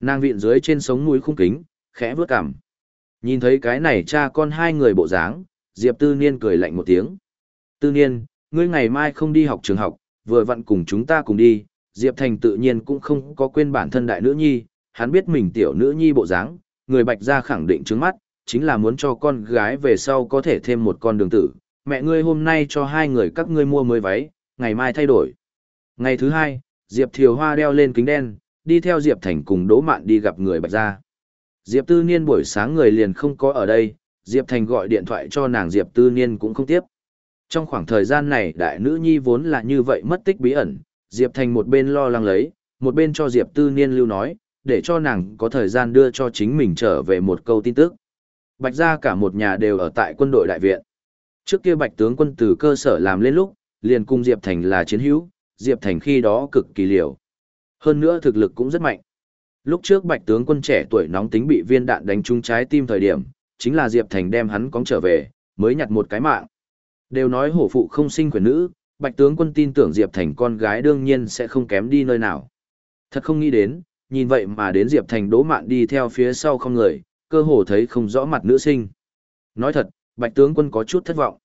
Nàng viện dưới trên sống mũi khung kính, khẽ vướt cằm. Nhìn thấy cái này cha con hai người bộ dáng, Diệp Tư Niên cười lạnh một tiếng. Tư Niên, ngươi ngày mai không đi học trường học, vừa vặn cùng chúng ta cùng đi. Diệp Thành tự nhiên cũng không có quên bản thân đại nữ nhi, hắn biết mình tiểu nữ nhi bộ dáng, người bạch gia khẳng định trứng mắt, chính là muốn cho con gái về sau có thể thêm một con đường tử. Mẹ ngươi hôm nay cho hai người các ngươi mua mới váy, ngày mai thay đổi. Ngày thứ hai, Diệp Thiều Hoa đeo lên kính đen, đi theo Diệp Thành cùng Đỗ Mạn đi gặp người bạch gia. Diệp Tư Niên buổi sáng người liền không có ở đây, Diệp Thành gọi điện thoại cho nàng Diệp Tư Niên cũng không tiếp. Trong khoảng thời gian này đại nữ nhi vốn là như vậy mất tích bí ẩn, Diệp Thành một bên lo lắng lấy, một bên cho Diệp Tư Niên lưu nói, để cho nàng có thời gian đưa cho chính mình trở về một câu tin tức. Bạch gia cả một nhà đều ở tại quân đội đại viện. Trước kia Bạch tướng quân từ cơ sở làm lên lúc, liền cùng Diệp Thành là chiến hữu, Diệp Thành khi đó cực kỳ liều. Hơn nữa thực lực cũng rất mạnh. Lúc trước Bạch tướng quân trẻ tuổi nóng tính bị viên đạn đánh trúng trái tim thời điểm, chính là Diệp Thành đem hắn cóng trở về, mới nhặt một cái mạng. Đều nói hổ phụ không sinh quyền nữ, Bạch tướng quân tin tưởng Diệp Thành con gái đương nhiên sẽ không kém đi nơi nào. Thật không nghĩ đến, nhìn vậy mà đến Diệp Thành đỗ mạn đi theo phía sau không người, cơ hồ thấy không rõ mặt nữ sinh. Nói thật, Bạch tướng quân có chút thất vọng.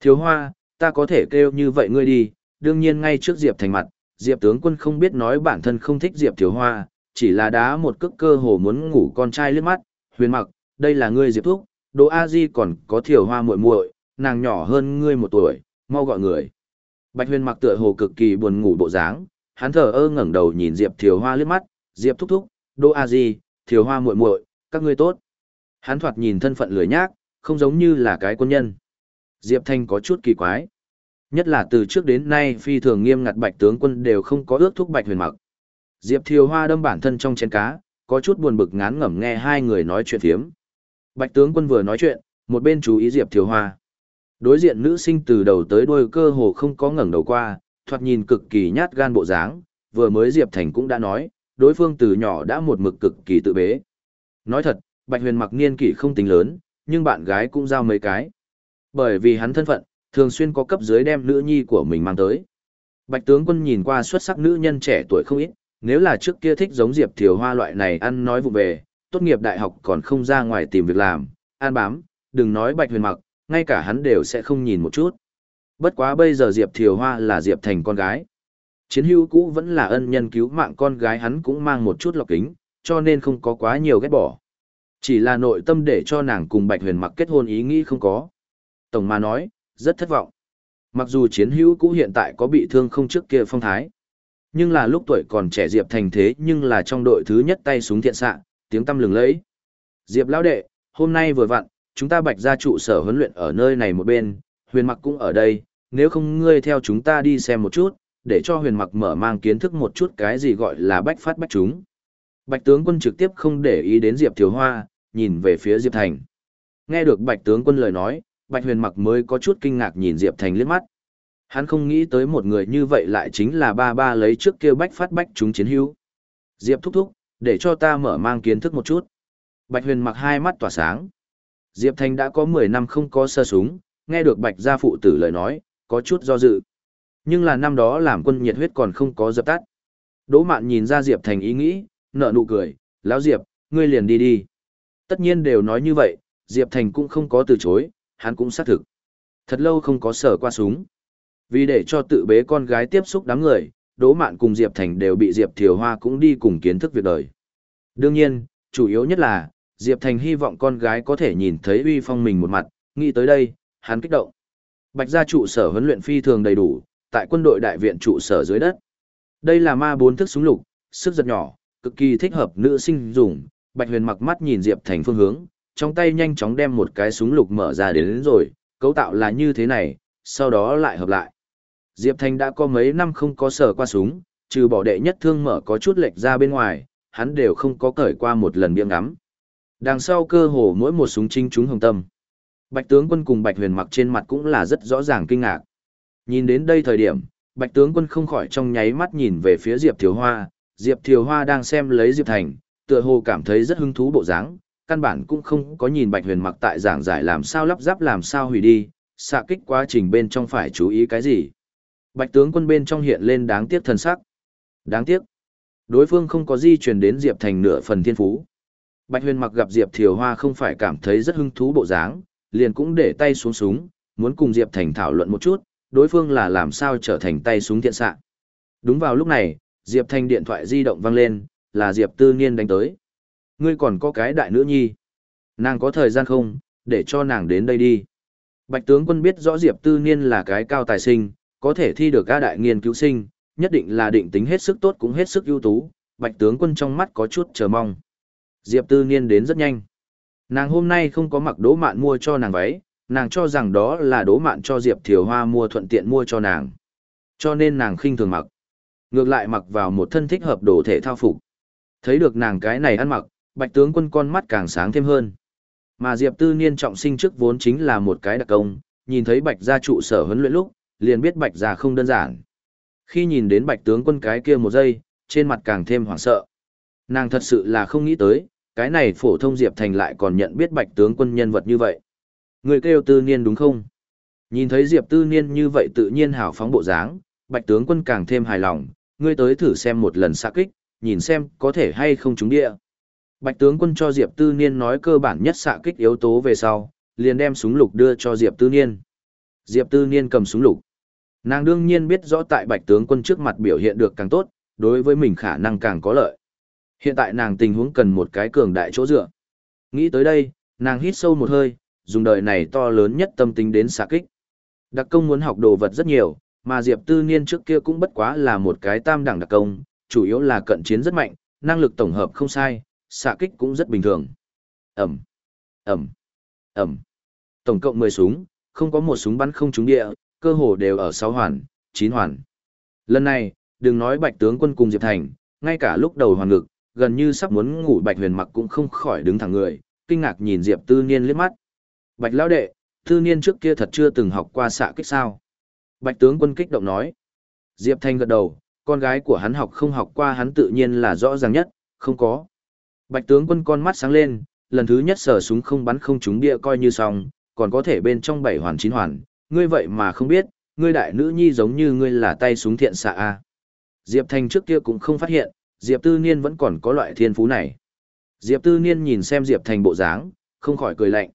Thiếu hoa, ta có thể kêu như vậy ngươi đi, đương nhiên ngay trước Diệp Thành mặt, Diệp tướng quân không biết nói bản thân không thích Diệp thiếu hoa, chỉ là đá một cước cơ hồ muốn ngủ con trai liếc mắt, huyền mặc, đây là ngươi Diệp Thúc, Đỗ A Di còn có Thiếu hoa muội muội, nàng nhỏ hơn ngươi một tuổi, mau gọi người. Bạch huyền mặc tựa hồ cực kỳ buồn ngủ bộ dáng, hắn thở ơ ngẩng đầu nhìn Diệp Thiếu hoa liếc mắt, Diệp Thúc Thúc, Đỗ A Di, Thiếu hoa muội muội, các ngươi tốt. Hắn thoạt nhìn thân phận lười nhác, không giống như là cái quân nhân. Diệp Thanh có chút kỳ quái. Nhất là từ trước đến nay phi thường nghiêm ngặt bạch tướng quân đều không có ước thúc bạch huyền mặc. Diệp Thiều Hoa đâm bản thân trong chén cá, có chút buồn bực ngán ngẩm nghe hai người nói chuyện phiếm. Bạch tướng quân vừa nói chuyện, một bên chú ý Diệp Thiều Hoa. Đối diện nữ sinh từ đầu tới đuôi cơ hồ không có ngẩng đầu qua, thoạt nhìn cực kỳ nhát gan bộ dáng, vừa mới Diệp Thành cũng đã nói, đối phương từ nhỏ đã một mực cực kỳ tự bế. Nói thật, Bạch Huyền mặc niên kỷ không tính lớn, nhưng bạn gái cũng giao mấy cái. Bởi vì hắn thân phận, thường xuyên có cấp dưới đem nữ nhi của mình mang tới. Bạch tướng quân nhìn qua xuất sắc nữ nhân trẻ tuổi không ít, nếu là trước kia thích giống Diệp Thiều Hoa loại này ăn nói vụ về, tốt nghiệp đại học còn không ra ngoài tìm việc làm, an bám, đừng nói bạch huyền mặc, ngay cả hắn đều sẽ không nhìn một chút. Bất quá bây giờ Diệp Thiều Hoa là Diệp Thành con gái. Chiến hữu cũ vẫn là ân nhân cứu mạng con gái hắn cũng mang một chút lọc kính, cho nên không có quá nhiều ghét bỏ. Chỉ là nội tâm để cho nàng cùng Bạch Huyền Mặc kết hôn ý nghĩ không có. Tổng mà nói, rất thất vọng. Mặc dù chiến hữu cũ hiện tại có bị thương không trước kia phong thái. Nhưng là lúc tuổi còn trẻ Diệp Thành thế nhưng là trong đội thứ nhất tay súng thiện xạ, tiếng tâm lừng lẫy. Diệp lão đệ, hôm nay vừa vặn, chúng ta bạch ra trụ sở huấn luyện ở nơi này một bên, huyền mặc cũng ở đây, nếu không ngươi theo chúng ta đi xem một chút, để cho huyền mặc mở mang kiến thức một chút cái gì gọi là bách phát bách chúng. Bạch tướng quân trực tiếp không để ý đến Diệp Thiếu Hoa, nhìn về phía Diệp Thành. Nghe được bạch tướng quân lời nói, bạch huyền mặc mới có chút kinh ngạc nhìn Diệp Thành liếc mắt. Hắn không nghĩ tới một người như vậy lại chính là ba ba lấy trước kia bách phát bách chúng chiến hữu. Diệp thúc thúc, để cho ta mở mang kiến thức một chút. Bạch huyền mặc hai mắt tỏa sáng. Diệp Thành đã có 10 năm không có sơ súng, nghe được bạch gia phụ tử lời nói, có chút do dự. Nhưng là năm đó làm quân nhiệt huyết còn không có dập tắt. Đỗ mạn nhìn ra Diệp Thành ý nghĩ, nở nụ cười, lão Diệp, ngươi liền đi đi. Tất nhiên đều nói như vậy, Diệp Thành cũng không có từ chối, hắn cũng xác thực. Thật lâu không có sở qua súng. Vì để cho tự bế con gái tiếp xúc đám người, Đỗ Mạn cùng Diệp Thành đều bị Diệp Thiều Hoa cũng đi cùng kiến thức việc đời. Đương nhiên, chủ yếu nhất là, Diệp Thành hy vọng con gái có thể nhìn thấy uy phong mình một mặt, nghĩ tới đây, hắn kích động. Bạch gia trụ sở huấn luyện phi thường đầy đủ, tại quân đội đại viện trụ sở dưới đất. Đây là ma bốn thức súng lục, sức giật nhỏ, cực kỳ thích hợp nữ sinh dùng. Bạch Huyền mặc mắt nhìn Diệp Thành phương hướng, trong tay nhanh chóng đem một cái súng lục mở ra đến, đến rồi, cấu tạo là như thế này, sau đó lại hợp lại. Diệp Thành đã có mấy năm không có sở qua súng, trừ bỏ đệ nhất thương mở có chút lệch ra bên ngoài, hắn đều không có cởi qua một lần biếng ngắm. Đằng sau cơ hồ mỗi một súng chính trúng hồng tâm. Bạch tướng quân cùng Bạch huyền mặc trên mặt cũng là rất rõ ràng kinh ngạc. Nhìn đến đây thời điểm, Bạch tướng quân không khỏi trong nháy mắt nhìn về phía Diệp Thiều Hoa, Diệp Thiều Hoa đang xem lấy Diệp Thành, tựa hồ cảm thấy rất hứng thú bộ dáng, căn bản cũng không có nhìn Bạch huyền mặc tại giảng giải làm sao lắp ráp làm sao hủy đi, xạ kích quá trình bên trong phải chú ý cái gì. Bạch tướng quân bên trong hiện lên đáng tiếc thần sắc. Đáng tiếc. Đối phương không có di truyền đến Diệp Thành nửa phần thiên phú. Bạch Huyền mặc gặp Diệp Thiều Hoa không phải cảm thấy rất hứng thú bộ dáng, liền cũng để tay xuống súng, muốn cùng Diệp Thành thảo luận một chút, đối phương là làm sao trở thành tay súng thiện xạ. Đúng vào lúc này, Diệp Thành điện thoại di động vang lên, là Diệp Tư Niên đánh tới. Ngươi còn có cái đại nữ nhi. Nàng có thời gian không, để cho nàng đến đây đi. Bạch tướng quân biết rõ Diệp Tư Niên là cái cao tài sinh, có thể thi được ca đại nghiên cứu sinh, nhất định là định tính hết sức tốt cũng hết sức ưu tú, Bạch tướng quân trong mắt có chút chờ mong. Diệp Tư Niên đến rất nhanh. Nàng hôm nay không có mặc đố mạn mua cho nàng váy, nàng cho rằng đó là đố mạn cho Diệp Thiều Hoa mua thuận tiện mua cho nàng. Cho nên nàng khinh thường mặc. Ngược lại mặc vào một thân thích hợp đồ thể thao phục. Thấy được nàng cái này ăn mặc, bạch tướng quân con mắt càng sáng thêm hơn. Mà Diệp Tư Niên trọng sinh trước vốn chính là một cái đặc công, nhìn thấy bạch gia trụ sở huấn luyện lúc, liền biết bạch gia không đơn giản. Khi nhìn đến bạch tướng quân cái kia một giây, trên mặt càng thêm hoảng sợ. Nàng thật sự là không nghĩ tới, cái này phổ thông Diệp Thành lại còn nhận biết bạch tướng quân nhân vật như vậy. Người kêu tư niên đúng không? Nhìn thấy Diệp tư niên như vậy tự nhiên hào phóng bộ dáng, bạch tướng quân càng thêm hài lòng, ngươi tới thử xem một lần xạ kích, nhìn xem có thể hay không trúng địa. Bạch tướng quân cho Diệp tư niên nói cơ bản nhất xạ kích yếu tố về sau, liền đem súng lục đưa cho Diệp tư niên. Diệp tư niên cầm súng lục. Nàng đương nhiên biết rõ tại bạch tướng quân trước mặt biểu hiện được càng tốt, đối với mình khả năng càng có lợi. Hiện tại nàng tình huống cần một cái cường đại chỗ dựa. Nghĩ tới đây, nàng hít sâu một hơi, dùng đời này to lớn nhất tâm tính đến xạ kích. Đặc công muốn học đồ vật rất nhiều, mà Diệp Tư Niên trước kia cũng bất quá là một cái tam đẳng đặc công, chủ yếu là cận chiến rất mạnh, năng lực tổng hợp không sai, xạ kích cũng rất bình thường. Ẩm, Ẩm, Ẩm. Tổng cộng 10 súng, không có một súng bắn không trúng địa, cơ hồ đều ở 6 hoàn, 9 hoàn. Lần này, đừng nói Bạch tướng quân cùng Diệp Thành, ngay cả lúc đầu hoàn ngực, gần như sắp muốn ngủ Bạch Huyền Mặc cũng không khỏi đứng thẳng người, kinh ngạc nhìn Diệp Tư Niên liếc mắt. Bạch lão đệ, Tư Niên trước kia thật chưa từng học qua xạ kích sao? Bạch tướng quân kích động nói. Diệp Thanh gật đầu, con gái của hắn học không học qua hắn tự nhiên là rõ ràng nhất, không có. Bạch tướng quân con mắt sáng lên, lần thứ nhất sở súng không bắn không trúng bia coi như xong, còn có thể bên trong bảy hoàn chín hoàn, ngươi vậy mà không biết, ngươi đại nữ nhi giống như ngươi là tay súng thiện xạ a. Diệp Thanh trước kia cũng không phát hiện, Diệp Tư Niên vẫn còn có loại thiên phú này. Diệp Tư Niên nhìn xem Diệp Thành bộ dáng, không khỏi cười lạnh.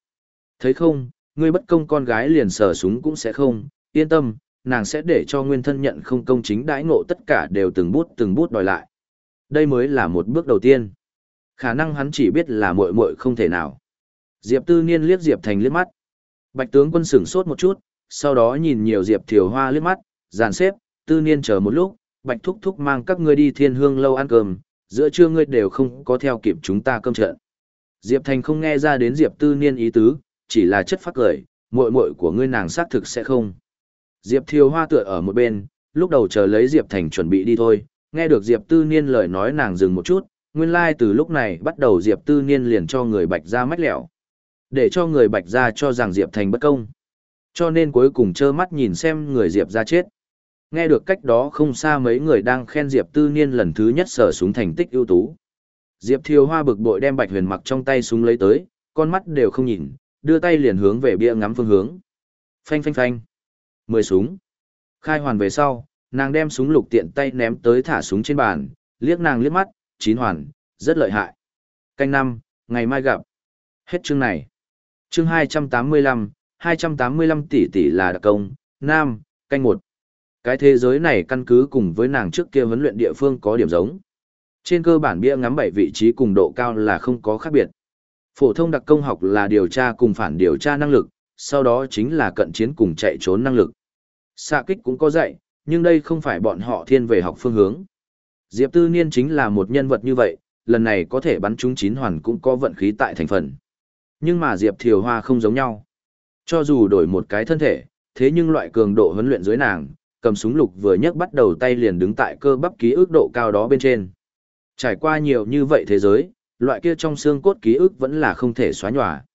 Thấy không, ngươi bất công con gái liền sờ súng cũng sẽ không, yên tâm, nàng sẽ để cho nguyên thân nhận không công chính đãi ngộ tất cả đều từng bút từng bút đòi lại. Đây mới là một bước đầu tiên. Khả năng hắn chỉ biết là muội muội không thể nào. Diệp Tư Niên liếc Diệp Thành liếc mắt. Bạch tướng quân sửng sốt một chút, sau đó nhìn nhiều Diệp Thiều Hoa liếc mắt, dàn xếp, Tư Niên chờ một lúc, Bạch thúc thúc mang các ngươi đi Thiên Hương lâu ăn cơm, giữa trưa ngươi đều không có theo kịp chúng ta cơm trận. Diệp Thành không nghe ra đến Diệp Tư Niên ý tứ, chỉ là chất phát cười, muội muội của ngươi nàng xác thực sẽ không. Diệp Thiều Hoa tựa ở một bên, lúc đầu chờ lấy Diệp Thành chuẩn bị đi thôi, nghe được Diệp Tư Niên lời nói nàng dừng một chút, nguyên lai like từ lúc này bắt đầu Diệp Tư Niên liền cho người Bạch ra mách lẻo. Để cho người Bạch ra cho rằng Diệp Thành bất công. Cho nên cuối cùng trơ mắt nhìn xem người Diệp ra chết. Nghe được cách đó không xa mấy người đang khen Diệp Tư Niên lần thứ nhất sở súng thành tích ưu tú. Diệp Thiều Hoa bực bội đem Bạch Huyền mặc trong tay súng lấy tới, con mắt đều không nhìn, đưa tay liền hướng về bia ngắm phương hướng. Phanh phanh phanh. Mười súng. Khai hoàn về sau, nàng đem súng lục tiện tay ném tới thả súng trên bàn, liếc nàng liếc mắt, chín hoàn, rất lợi hại. Canh năm, ngày mai gặp. Hết chương này. Chương hai trăm tám mươi lăm, hai trăm tám mươi lăm tỷ tỷ là đặc công, nam, canh một. Cái thế giới này căn cứ cùng với nàng trước kia huấn luyện địa phương có điểm giống. Trên cơ bản bia ngắm bảy vị trí cùng độ cao là không có khác biệt. Phổ thông đặc công học là điều tra cùng phản điều tra năng lực, sau đó chính là cận chiến cùng chạy trốn năng lực. Xạ kích cũng có dạy, nhưng đây không phải bọn họ thiên về học phương hướng. Diệp Tư Niên chính là một nhân vật như vậy, lần này có thể bắn trúng chín hoàn cũng có vận khí tại thành phần. Nhưng mà Diệp Thiều Hoa không giống nhau. Cho dù đổi một cái thân thể, thế nhưng loại cường độ huấn luyện dưới nàng, cầm súng lục vừa nhấc bắt đầu tay liền đứng tại cơ bắp ký ức độ cao đó bên trên. Trải qua nhiều như vậy thế giới, loại kia trong xương cốt ký ức vẫn là không thể xóa nhòa.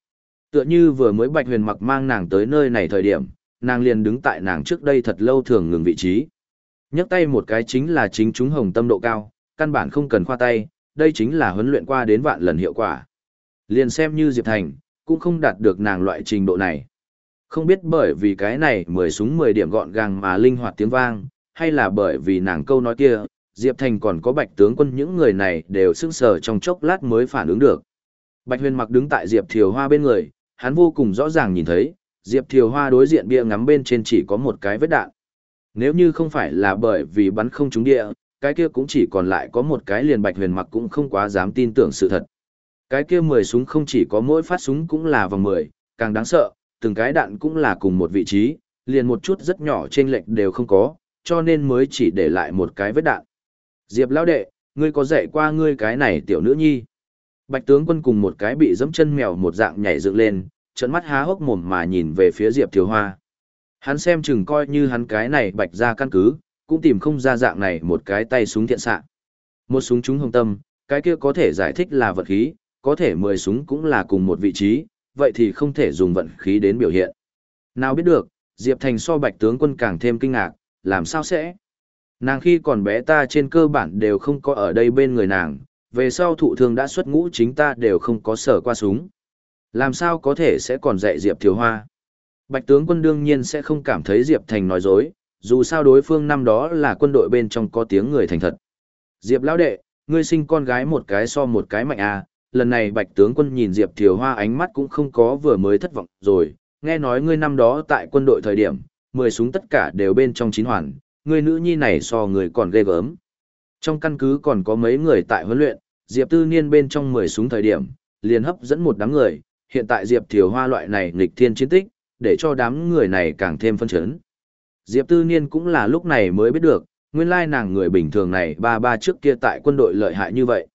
Tựa như vừa mới Bạch Huyền mặc mang nàng tới nơi này thời điểm, nàng liền đứng tại nàng trước đây thật lâu thường ngừng vị trí nhấc tay một cái chính là chính chúng hồng tâm độ cao, căn bản không cần khoa tay, đây chính là huấn luyện qua đến vạn lần hiệu quả. Liền xem như Diệp Thành, cũng không đạt được nàng loại trình độ này. Không biết bởi vì cái này mười súng mười điểm gọn gàng mà linh hoạt tiếng vang, hay là bởi vì nàng câu nói kia, Diệp Thành còn có Bạch tướng quân những người này đều sững sờ trong chốc lát mới phản ứng được. Bạch Huyền mặc đứng tại Diệp Thiều Hoa bên người, hắn vô cùng rõ ràng nhìn thấy, Diệp Thiều Hoa đối diện bia ngắm bên trên chỉ có một cái vết đạn. Nếu như không phải là bởi vì bắn không trúng địa, cái kia cũng chỉ còn lại có một cái liền Bạch Huyền mặc cũng không quá dám tin tưởng sự thật. Cái kia 10 súng không chỉ có mỗi phát súng cũng là vòng 10, càng đáng sợ, từng cái đạn cũng là cùng một vị trí, liền một chút rất nhỏ trên lệch đều không có, cho nên mới chỉ để lại một cái vết đạn. Diệp lão đệ, ngươi có dạy qua ngươi cái này tiểu nữ nhi? Bạch tướng quân cùng một cái bị dẫm chân mèo một dạng nhảy dựng lên, trận mắt há hốc mồm mà nhìn về phía Diệp Thiều Hoa. Hắn xem chừng coi như hắn cái này bạch ra căn cứ, cũng tìm không ra dạng này một cái tay súng thiện xạ. Một súng trúng hồng tâm, cái kia có thể giải thích là vật khí, có thể 10 súng cũng là cùng một vị trí, vậy thì không thể dùng vận khí đến biểu hiện. Nào biết được, Diệp Thành so bạch tướng quân càng thêm kinh ngạc, làm sao sẽ? Nàng khi còn bé ta trên cơ bản đều không có ở đây bên người nàng, về sau thụ thương đã xuất ngũ chính ta đều không có sở qua súng. Làm sao có thể sẽ còn dạy Diệp Thiếu Hoa? Bạch tướng quân đương nhiên sẽ không cảm thấy Diệp Thành nói dối, dù sao đối phương năm đó là quân đội bên trong có tiếng người thành thật. Diệp lão đệ, ngươi sinh con gái một cái so một cái mạnh à, lần này bạch tướng quân nhìn Diệp Thiều Hoa ánh mắt cũng không có vừa mới thất vọng rồi, nghe nói ngươi năm đó tại quân đội thời điểm, mười súng tất cả đều bên trong chín hoàn, ngươi nữ nhi này so người còn ghê gớm. Trong căn cứ còn có mấy người tại huấn luyện, Diệp Tư Niên bên trong mười súng thời điểm, liền hấp dẫn một đám người, hiện tại Diệp Thiều Hoa loại này nghịch thiên chiến tích, để cho đám người này càng thêm phân chấn. Diệp Tư Niên cũng là lúc này mới biết được, nguyên lai nàng người bình thường này ba ba trước kia tại quân đội lợi hại như vậy.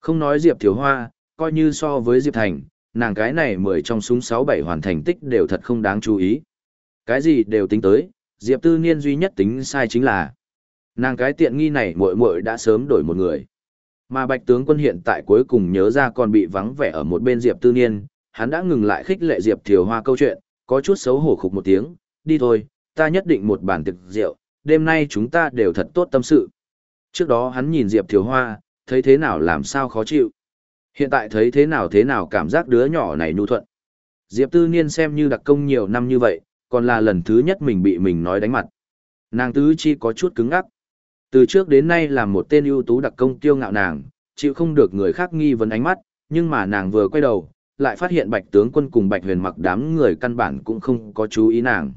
Không nói Diệp Thiếu Hoa, coi như so với Diệp Thành, nàng cái này mười trong súng sáu bảy hoàn thành tích đều thật không đáng chú ý. Cái gì đều tính tới, Diệp Tư Niên duy nhất tính sai chính là nàng cái tiện nghi này muội muội đã sớm đổi một người. Mà Bạch tướng quân hiện tại cuối cùng nhớ ra còn bị vắng vẻ ở một bên Diệp Tư Niên, hắn đã ngừng lại khích lệ Diệp Thiều Hoa câu chuyện, có chút xấu hổ khục một tiếng, đi thôi, ta nhất định một bản thực rượu, đêm nay chúng ta đều thật tốt tâm sự. Trước đó hắn nhìn Diệp Thiều Hoa, thấy thế nào làm sao khó chịu. Hiện tại thấy thế nào thế nào cảm giác đứa nhỏ này nhu thuận. Diệp Tư Niên xem như đặc công nhiều năm như vậy, còn là lần thứ nhất mình bị mình nói đánh mặt. Nàng tứ chi có chút cứng ngắc. Từ trước đến nay là một tên ưu tú đặc công tiêu ngạo nàng, chịu không được người khác nghi vấn ánh mắt, nhưng mà nàng vừa quay đầu, lại phát hiện bạch tướng quân cùng bạch huyền mặc đám người căn bản cũng không có chú ý nàng.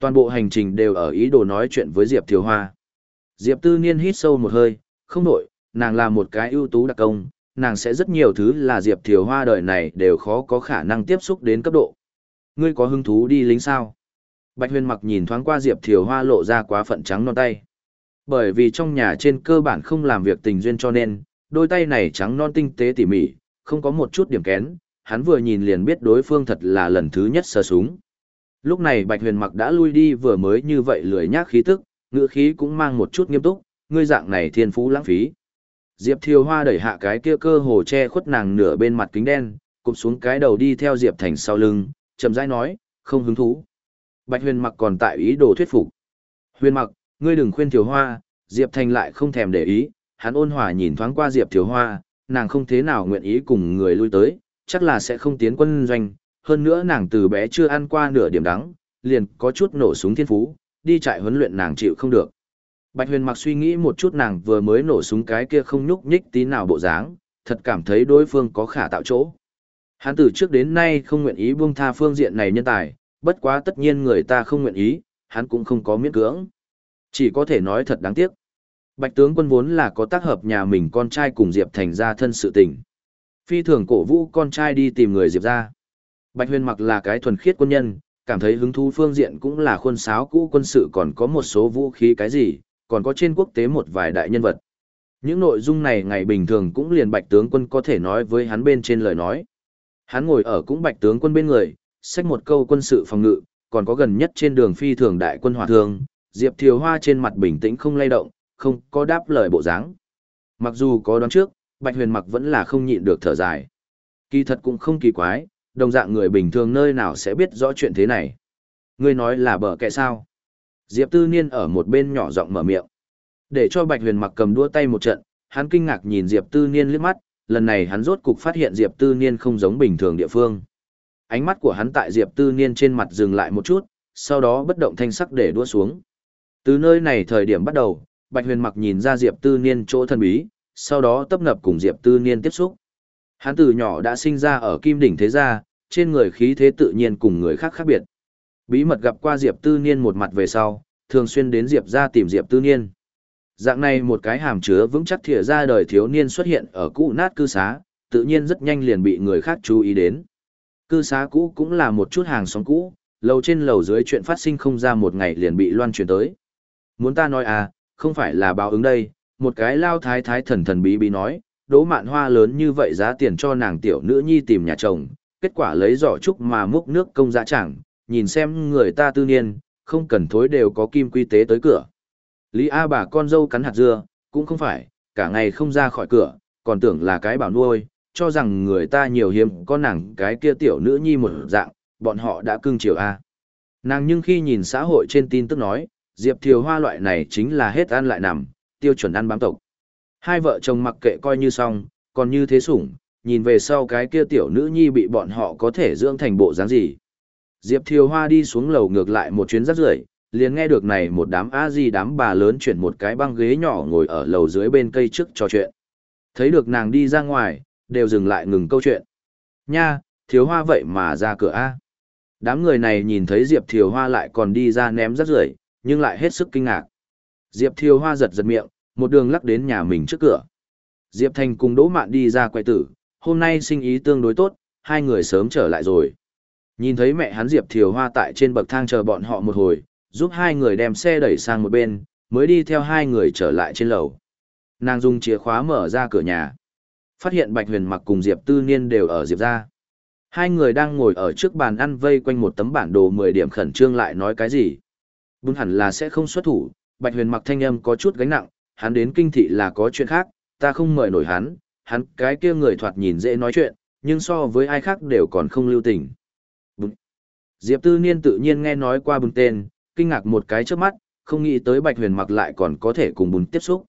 Toàn bộ hành trình đều ở ý đồ nói chuyện với Diệp Thiều Hoa. Diệp Tư Niên hít sâu một hơi, không nổi, nàng là một cái ưu tú đặc công, nàng sẽ rất nhiều thứ là Diệp Thiều Hoa đời này đều khó có khả năng tiếp xúc đến cấp độ. Ngươi có hứng thú đi lính sao? Bạch huyền mặc nhìn thoáng qua Diệp Thiều Hoa lộ ra quá phận trắng non tay. Bởi vì trong nhà trên cơ bản không làm việc tình duyên cho nên, đôi tay này trắng non tinh tế tỉ mỉ, không có một chút điểm kén, hắn vừa nhìn liền biết đối phương thật là lần thứ nhất sờ súng. Lúc này Bạch Huyền Mặc đã lui đi vừa mới như vậy lười nhác khí tức, ngữ khí cũng mang một chút nghiêm túc, ngươi dạng này thiên phú lãng phí. Diệp Thiều Hoa đẩy hạ cái kia cơ hồ che khuất nàng nửa bên mặt kính đen, cụp xuống cái đầu đi theo Diệp Thành sau lưng, chậm rãi nói, không hứng thú. Bạch Huyền Mặc còn tại ý đồ thuyết phục. Huyền Mặc, ngươi đừng khuyên Thiều Hoa, Diệp Thành lại không thèm để ý, hắn ôn hòa nhìn thoáng qua Diệp Thiều Hoa, nàng không thế nào nguyện ý cùng người lui tới, chắc là sẽ không tiến quân doanh, hơn nữa nàng từ bé chưa ăn qua nửa điểm đắng, liền có chút nổ súng thiên phú, đi trại huấn luyện nàng chịu không được. Bạch Huyền mặc suy nghĩ một chút nàng vừa mới nổ súng cái kia không nhúc nhích tí nào bộ dáng, thật cảm thấy đối phương có khả tạo chỗ. Hắn từ trước đến nay không nguyện ý buông tha phương diện này nhân tài, bất quá tất nhiên người ta không nguyện ý, hắn cũng không có miễn cưỡng. Chỉ có thể nói thật đáng tiếc. Bạch tướng quân vốn là có tác hợp nhà mình con trai cùng Diệp Thành ra thân sự tình. Phi thường cổ vũ con trai đi tìm người Diệp ra. Bạch huyền mặc là cái thuần khiết quân nhân, cảm thấy hứng thú phương diện cũng là khuôn sáo cũ quân sự còn có một số vũ khí cái gì, còn có trên quốc tế một vài đại nhân vật. Những nội dung này ngày bình thường cũng liền bạch tướng quân có thể nói với hắn bên trên lời nói. Hắn ngồi ở cũng bạch tướng quân bên người, xách một câu quân sự phòng ngự, còn có gần nhất trên đường phi thường đại quân hỏa thương, Diệp Thiều Hoa trên mặt bình tĩnh không lay động, không có đáp lời bộ dáng. Mặc dù có đoán trước, Bạch Huyền Mặc vẫn là không nhịn được thở dài. Kỳ thật cũng không kỳ quái, đồng dạng người bình thường nơi nào sẽ biết rõ chuyện thế này. Ngươi nói là bờ kệ sao? Diệp Tư Niên ở một bên nhỏ giọng mở miệng. Để cho Bạch Huyền mặc cầm đua tay một trận, hắn kinh ngạc nhìn Diệp Tư Niên liếc mắt, lần này hắn rốt cục phát hiện Diệp Tư Niên không giống bình thường địa phương. Ánh mắt của hắn tại Diệp Tư Niên trên mặt dừng lại một chút, sau đó bất động thanh sắc để đua xuống. Từ nơi này thời điểm bắt đầu, Bạch Huyền Mặc nhìn ra Diệp Tư Niên chỗ thân bí, sau đó tấp nập cùng Diệp Tư Niên tiếp xúc. Hắn từ nhỏ đã sinh ra ở Kim Đỉnh thế gia, trên người khí thế tự nhiên cùng người khác khác biệt. Bí mật gặp qua Diệp Tư Niên một mặt về sau, thường xuyên đến Diệp ra tìm Diệp Tư Niên. Dạng này một cái hàm chứa vững chắc thìa ra đời thiếu niên xuất hiện ở cũ nát cư xá, tự nhiên rất nhanh liền bị người khác chú ý đến. Cư xá cũ cũng là một chút hàng xóm cũ, lầu trên lầu dưới chuyện phát sinh không ra một ngày liền bị loan truyền tới. Muốn ta nói à, không phải là báo ứng đây, một cái lao thái thái thần thần bí bí nói, đỗ mạn hoa lớn như vậy giá tiền cho nàng tiểu nữ nhi tìm nhà chồng, kết quả lấy giỏ trúc mà múc nước công giá chẳng, nhìn xem người ta tư niên, không cần thối đều có kim quy tế tới cửa. Lý A bà con dâu cắn hạt dưa, cũng không phải, cả ngày không ra khỏi cửa, còn tưởng là cái bảo nuôi, cho rằng người ta nhiều hiếm con nàng cái kia tiểu nữ nhi một dạng, bọn họ đã cưng chiều A. Nàng nhưng khi nhìn xã hội trên tin tức nói, Diệp Thiều Hoa loại này chính là hết ăn lại nằm, tiêu chuẩn ăn bám tộc. Hai vợ chồng mặc kệ coi như xong, còn như thế sủng, nhìn về sau cái kia tiểu nữ nhi bị bọn họ có thể dưỡng thành bộ dáng gì. Diệp Thiều Hoa đi xuống lầu ngược lại một chuyến rất rưởi, liền nghe được này một đám a di đám bà lớn chuyển một cái băng ghế nhỏ ngồi ở lầu dưới bên cây trước trò chuyện. Thấy được nàng đi ra ngoài, đều dừng lại ngừng câu chuyện. Nha, Thiều Hoa vậy mà ra cửa A. Đám người này nhìn thấy Diệp Thiều Hoa lại còn đi ra ném rất rưởi, nhưng lại hết sức kinh ngạc. Diệp Thiều Hoa giật giật miệng, một đường lắc đến nhà mình trước cửa. Diệp Thành cùng Đỗ Mạn đi ra quay tử, hôm nay sinh ý tương đối tốt, hai người sớm trở lại rồi. Nhìn thấy mẹ hắn Diệp Thiều Hoa tại trên bậc thang chờ bọn họ một hồi, giúp hai người đem xe đẩy sang một bên, mới đi theo hai người trở lại trên lầu. Nàng dùng chìa khóa mở ra cửa nhà. Phát hiện Bạch Huyền mặc cùng Diệp Tư Niên đều ở Diệp ra. Hai người đang ngồi ở trước bàn ăn vây quanh một tấm bản đồ 10 điểm khẩn trương lại nói cái gì. Bún hẳn là sẽ không xuất thủ, Bạch Huyền mặc thanh âm có chút gánh nặng, hắn đến kinh thị là có chuyện khác, ta không mời nổi hắn, hắn cái kia người thoạt nhìn dễ nói chuyện, nhưng so với ai khác đều còn không lưu tình. Bụng. Diệp Tư Niên tự nhiên nghe nói qua bún tên, kinh ngạc một cái trước mắt, không nghĩ tới Bạch Huyền mặc lại còn có thể cùng bún tiếp xúc.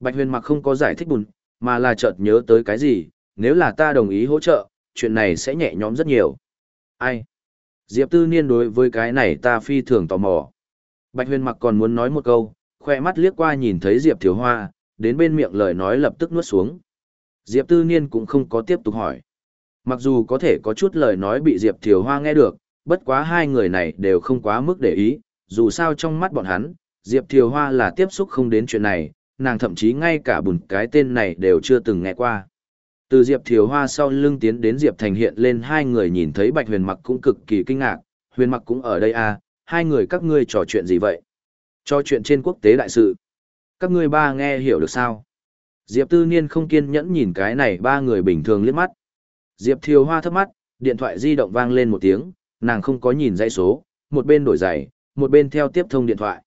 Bạch Huyền mặc không có giải thích bún, mà là chợt nhớ tới cái gì, nếu là ta đồng ý hỗ trợ, chuyện này sẽ nhẹ nhõm rất nhiều. Ai? Diệp Tư Niên đối với cái này ta phi thường tò mò. Bạch huyền mặc còn muốn nói một câu, khoe mắt liếc qua nhìn thấy Diệp Thiều Hoa, đến bên miệng lời nói lập tức nuốt xuống. Diệp Tư Niên cũng không có tiếp tục hỏi. Mặc dù có thể có chút lời nói bị Diệp Thiều Hoa nghe được, bất quá hai người này đều không quá mức để ý, dù sao trong mắt bọn hắn, Diệp Thiều Hoa là tiếp xúc không đến chuyện này, nàng thậm chí ngay cả bùn cái tên này đều chưa từng nghe qua. Từ Diệp Thiều Hoa sau lưng tiến đến Diệp Thành hiện lên hai người nhìn thấy Bạch Huyền Mặc cũng cực kỳ kinh ngạc, Huyền Mặc cũng ở đây à, hai người các ngươi trò chuyện gì vậy? Cho chuyện trên quốc tế đại sự. Các ngươi ba nghe hiểu được sao? Diệp Tư Niên không kiên nhẫn nhìn cái này ba người bình thường liếc mắt. Diệp Thiều Hoa thấp mắt, điện thoại di động vang lên một tiếng, nàng không có nhìn dãy số, một bên đổi giày, một bên theo tiếp thông điện thoại.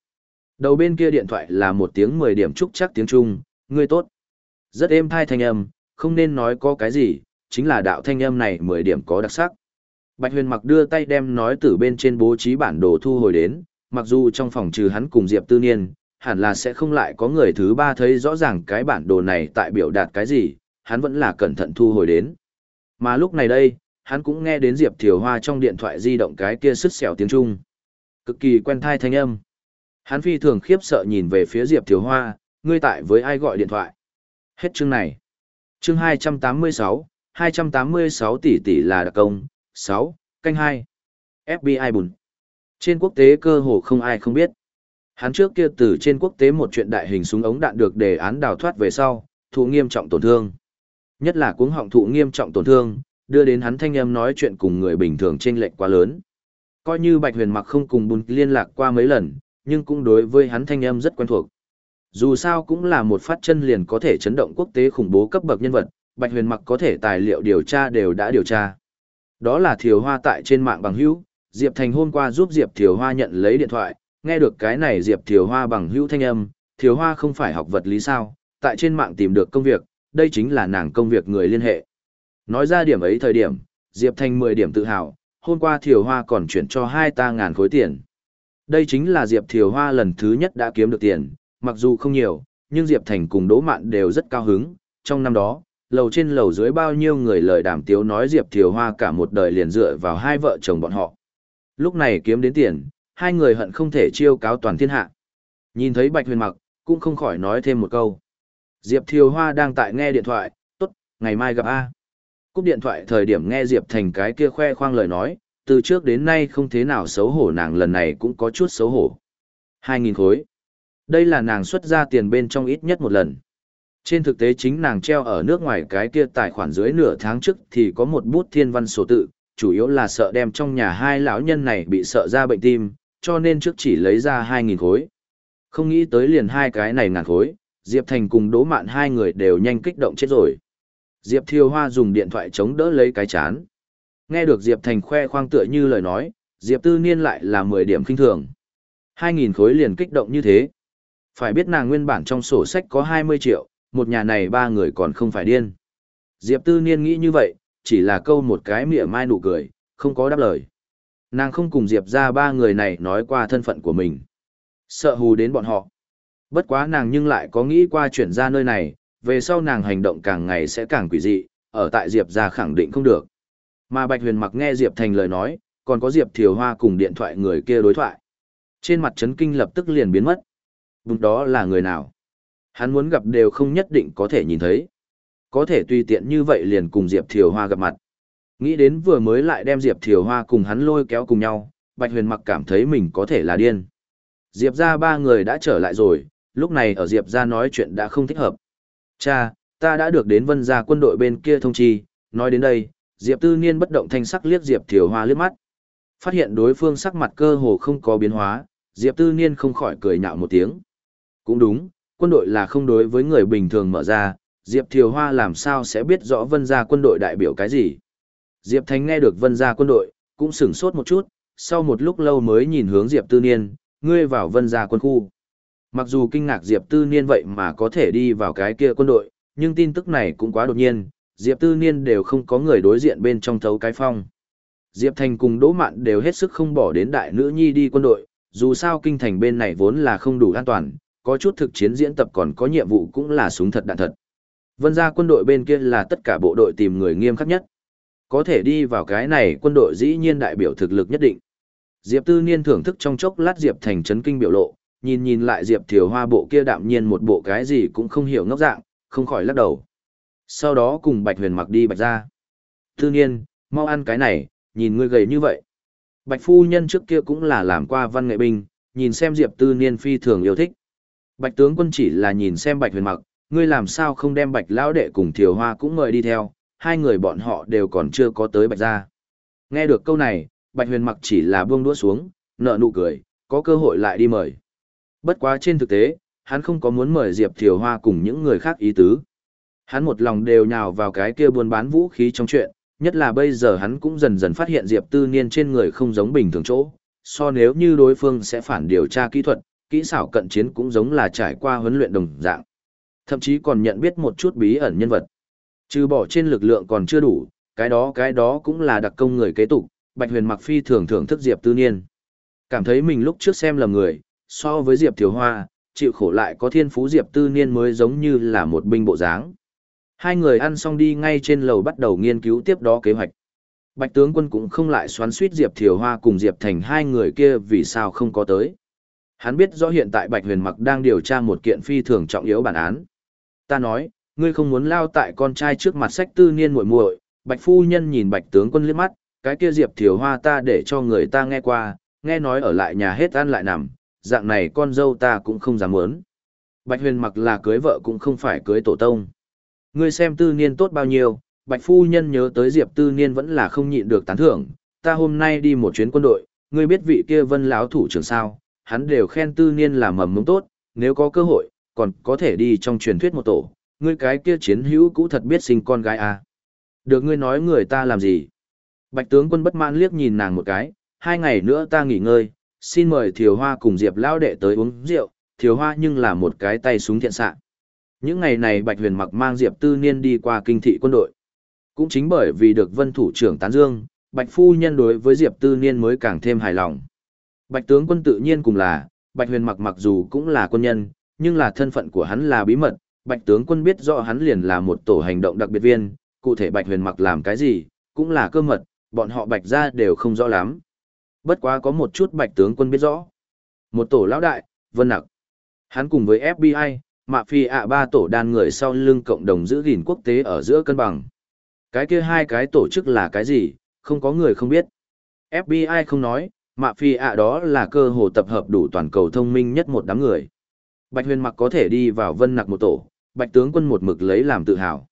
Đầu bên kia điện thoại là một tiếng 10 điểm trúc chắc tiếng Trung, ngươi tốt. Rất êm thai thanh âm, không nên nói có cái gì, chính là đạo thanh âm này 10 điểm có đặc sắc. Bạch huyền mặc đưa tay đem nói từ bên trên bố trí bản đồ thu hồi đến, mặc dù trong phòng trừ hắn cùng Diệp Tư Niên, hẳn là sẽ không lại có người thứ ba thấy rõ ràng cái bản đồ này tại biểu đạt cái gì, hắn vẫn là cẩn thận thu hồi đến. Mà lúc này đây, hắn cũng nghe đến Diệp Thiều Hoa trong điện thoại di động cái kia sứt xẻo tiếng Trung. Cực kỳ quen thai thanh âm. Hắn phi thường khiếp sợ nhìn về phía Diệp Thiều Hoa, ngươi tại với ai gọi điện thoại. Hết chương này. Chương 286, 286 tỷ tỷ là đặc công, 6, canh 2. FBI bùn. Trên quốc tế cơ hồ không ai không biết. Hắn trước kia từ trên quốc tế một chuyện đại hình súng ống đạn được đề án đào thoát về sau, thụ nghiêm trọng tổn thương. Nhất là cuống họng thụ nghiêm trọng tổn thương, đưa đến hắn thanh âm nói chuyện cùng người bình thường trên lệch quá lớn. Coi như Bạch Huyền Mặc không cùng bùn liên lạc qua mấy lần, nhưng cũng đối với hắn thanh âm rất quen thuộc. Dù sao cũng là một phát chân liền có thể chấn động quốc tế khủng bố cấp bậc nhân vật, Bạch Huyền Mặc có thể tài liệu điều tra đều đã điều tra. Đó là Thiều Hoa tại trên mạng bằng hữu, Diệp Thành hôm qua giúp Diệp Thiều Hoa nhận lấy điện thoại, nghe được cái này Diệp Thiều Hoa bằng hữu thanh âm, Thiều Hoa không phải học vật lý sao, tại trên mạng tìm được công việc, đây chính là nàng công việc người liên hệ. Nói ra điểm ấy thời điểm, Diệp Thành 10 điểm tự hào, hôm qua Thiều Hoa còn chuyển cho hai ta ngàn khối tiền. Đây chính là Diệp Thiều Hoa lần thứ nhất đã kiếm được tiền, mặc dù không nhiều, nhưng Diệp Thành cùng Đỗ Mạn đều rất cao hứng, trong năm đó, lầu trên lầu dưới bao nhiêu người lời đàm tiếu nói Diệp Thiều Hoa cả một đời liền dựa vào hai vợ chồng bọn họ. Lúc này kiếm đến tiền, hai người hận không thể chiêu cáo toàn thiên hạ. Nhìn thấy Bạch Huyền Mặc, cũng không khỏi nói thêm một câu. Diệp Thiều Hoa đang tại nghe điện thoại, tốt, ngày mai gặp A. Cúp điện thoại thời điểm nghe Diệp Thành cái kia khoe khoang lời nói, từ trước đến nay không thế nào xấu hổ nàng lần này cũng có chút xấu hổ. 2.000 khối. Đây là nàng xuất ra tiền bên trong ít nhất một lần. Trên thực tế chính nàng treo ở nước ngoài cái kia tài khoản dưới nửa tháng trước thì có một bút thiên văn sổ tự, chủ yếu là sợ đem trong nhà hai lão nhân này bị sợ ra bệnh tim, cho nên trước chỉ lấy ra 2.000 khối. Không nghĩ tới liền hai cái này ngàn khối, Diệp Thành cùng Đỗ Mạn hai người đều nhanh kích động chết rồi. Diệp Thiều Hoa dùng điện thoại chống đỡ lấy cái chán. Nghe được Diệp Thành khoe khoang tựa như lời nói, Diệp Tư Niên lại là 10 điểm kinh thường. 2.000 khối liền kích động như thế. Phải biết nàng nguyên bản trong sổ sách có 20 triệu, một nhà này ba người còn không phải điên. Diệp Tư Niên nghĩ như vậy, chỉ là câu một cái mỉa mai nụ cười, không có đáp lời. Nàng không cùng Diệp ra ba người này nói qua thân phận của mình. Sợ hù đến bọn họ. Bất quá nàng nhưng lại có nghĩ qua chuyển ra nơi này, về sau nàng hành động càng ngày sẽ càng quỷ dị, ở tại Diệp ra khẳng định không được. Mà Bạch Huyền mặc nghe Diệp Thành lời nói, còn có Diệp Thiều Hoa cùng điện thoại người kia đối thoại. Trên mặt chấn kinh lập tức liền biến mất. Bụng đó là người nào? Hắn muốn gặp đều không nhất định có thể nhìn thấy. Có thể tùy tiện như vậy liền cùng Diệp Thiều Hoa gặp mặt. Nghĩ đến vừa mới lại đem Diệp Thiều Hoa cùng hắn lôi kéo cùng nhau, Bạch Huyền mặc cảm thấy mình có thể là điên. Diệp ra ba người đã trở lại rồi, lúc này ở Diệp ra nói chuyện đã không thích hợp. Cha, ta đã được đến vân gia quân đội bên kia thông chi, nói đến đây, Diệp Tư Niên bất động thanh sắc liếc Diệp Thiều Hoa liếc mắt. Phát hiện đối phương sắc mặt cơ hồ không có biến hóa, Diệp Tư Niên không khỏi cười nhạo một tiếng. Cũng đúng, quân đội là không đối với người bình thường mở ra, Diệp Thiều Hoa làm sao sẽ biết rõ vân gia quân đội đại biểu cái gì. Diệp Thánh nghe được vân gia quân đội, cũng sửng sốt một chút, sau một lúc lâu mới nhìn hướng Diệp Tư Niên, ngươi vào vân gia quân khu. Mặc dù kinh ngạc Diệp Tư Niên vậy mà có thể đi vào cái kia quân đội, nhưng tin tức này cũng quá đột nhiên, Diệp Tư Niên đều không có người đối diện bên trong thấu cái phong. Diệp Thành cùng Đỗ Mạn đều hết sức không bỏ đến đại nữ nhi đi quân đội, dù sao kinh thành bên này vốn là không đủ an toàn, có chút thực chiến diễn tập còn có nhiệm vụ cũng là súng thật đạn thật. Vân ra quân đội bên kia là tất cả bộ đội tìm người nghiêm khắc nhất. Có thể đi vào cái này quân đội dĩ nhiên đại biểu thực lực nhất định. Diệp Tư Niên thưởng thức trong chốc lát Diệp Thành chấn kinh biểu lộ, nhìn nhìn lại Diệp Thiều Hoa bộ kia đạm nhiên một bộ cái gì cũng không hiểu ngốc dạng, không khỏi lắc đầu. Sau đó cùng Bạch Huyền mặc đi Bạch ra. Tư Niên, mau ăn cái này, nhìn ngươi gầy như vậy. Bạch phu nhân trước kia cũng là làm qua văn nghệ binh, nhìn xem Diệp Tư Niên phi thường yêu thích. Bạch tướng quân chỉ là nhìn xem Bạch Huyền mặc, ngươi làm sao không đem Bạch lão đệ cùng Thiều Hoa cũng mời đi theo, hai người bọn họ đều còn chưa có tới Bạch gia. Nghe được câu này, Bạch Huyền mặc chỉ là buông đũa xuống, nợ nụ cười, có cơ hội lại đi mời. Bất quá trên thực tế, hắn không có muốn mời Diệp Thiều Hoa cùng những người khác ý tứ. Hắn một lòng đều nhào vào cái kia buôn bán vũ khí trong chuyện, nhất là bây giờ hắn cũng dần dần phát hiện Diệp Tư Niên trên người không giống bình thường chỗ, so nếu như đối phương sẽ phản điều tra kỹ thuật, kỹ xảo cận chiến cũng giống là trải qua huấn luyện đồng dạng. Thậm chí còn nhận biết một chút bí ẩn nhân vật. Trừ bỏ trên lực lượng còn chưa đủ, cái đó cái đó cũng là đặc công người kế tục, Bạch Huyền Mặc phi thường thưởng thức Diệp Tư Niên. Cảm thấy mình lúc trước xem lầm người, so với Diệp Thiều Hoa, chịu khổ lại có thiên phú Diệp Tư Niên mới giống như là một binh bộ dáng. Hai người ăn xong đi ngay trên lầu bắt đầu nghiên cứu tiếp đó kế hoạch. Bạch tướng quân cũng không lại xoắn suýt Diệp Thiều Hoa cùng Diệp Thành hai người kia vì sao không có tới. Hắn biết rõ hiện tại Bạch Huyền Mặc đang điều tra một kiện phi thường trọng yếu bản án. Ta nói, ngươi không muốn lao tại con trai trước mặt sách tư niên muội muội. Bạch phu nhân nhìn Bạch tướng quân liếc mắt, cái kia Diệp Thiều Hoa ta để cho người ta nghe qua, nghe nói ở lại nhà hết ăn lại nằm, dạng này con dâu ta cũng không dám muốn. Bạch Huyền Mặc là cưới vợ cũng không phải cưới tổ tông. Ngươi xem tư niên tốt bao nhiêu, Bạch phu nhân nhớ tới Diệp tư niên vẫn là không nhịn được tán thưởng, ta hôm nay đi một chuyến quân đội, ngươi biết vị kia vân lão thủ trưởng sao, hắn đều khen tư niên là mầm mống tốt, nếu có cơ hội, còn có thể đi trong truyền thuyết một tổ, ngươi cái kia chiến hữu cũ thật biết sinh con gái à. Được ngươi nói người ta làm gì? Bạch tướng quân bất mãn liếc nhìn nàng một cái, hai ngày nữa ta nghỉ ngơi, xin mời Thiều Hoa cùng Diệp Lão đệ tới uống rượu, Thiều Hoa nhưng là một cái tay súng thiện xạ. Những ngày này Bạch Huyền mặc mang Diệp Tư Niên đi qua kinh thị quân đội. Cũng chính bởi vì được vân thủ trưởng tán dương, Bạch Phu Nhân đối với Diệp Tư Niên mới càng thêm hài lòng. Bạch tướng quân tự nhiên cùng là, Bạch Huyền mặc mặc dù cũng là quân nhân, nhưng là thân phận của hắn là bí mật, Bạch tướng quân biết rõ hắn liền là một tổ hành động đặc biệt viên, cụ thể Bạch Huyền mặc làm cái gì, cũng là cơ mật, bọn họ Bạch gia đều không rõ lắm. Bất quá có một chút Bạch tướng quân biết rõ. Một tổ lão đại, Vân Nặc. Hắn cùng với FBI, mạ phi ạ ba tổ đàn người sau lưng cộng đồng giữ gìn quốc tế ở giữa cân bằng. Cái kia hai cái tổ chức là cái gì, không có người không biết. FBI không nói, mạ phi ạ đó là cơ hồ tập hợp đủ toàn cầu thông minh nhất một đám người. Bạch huyền mặc có thể đi vào vân nặc một tổ, bạch tướng quân một mực lấy làm tự hào.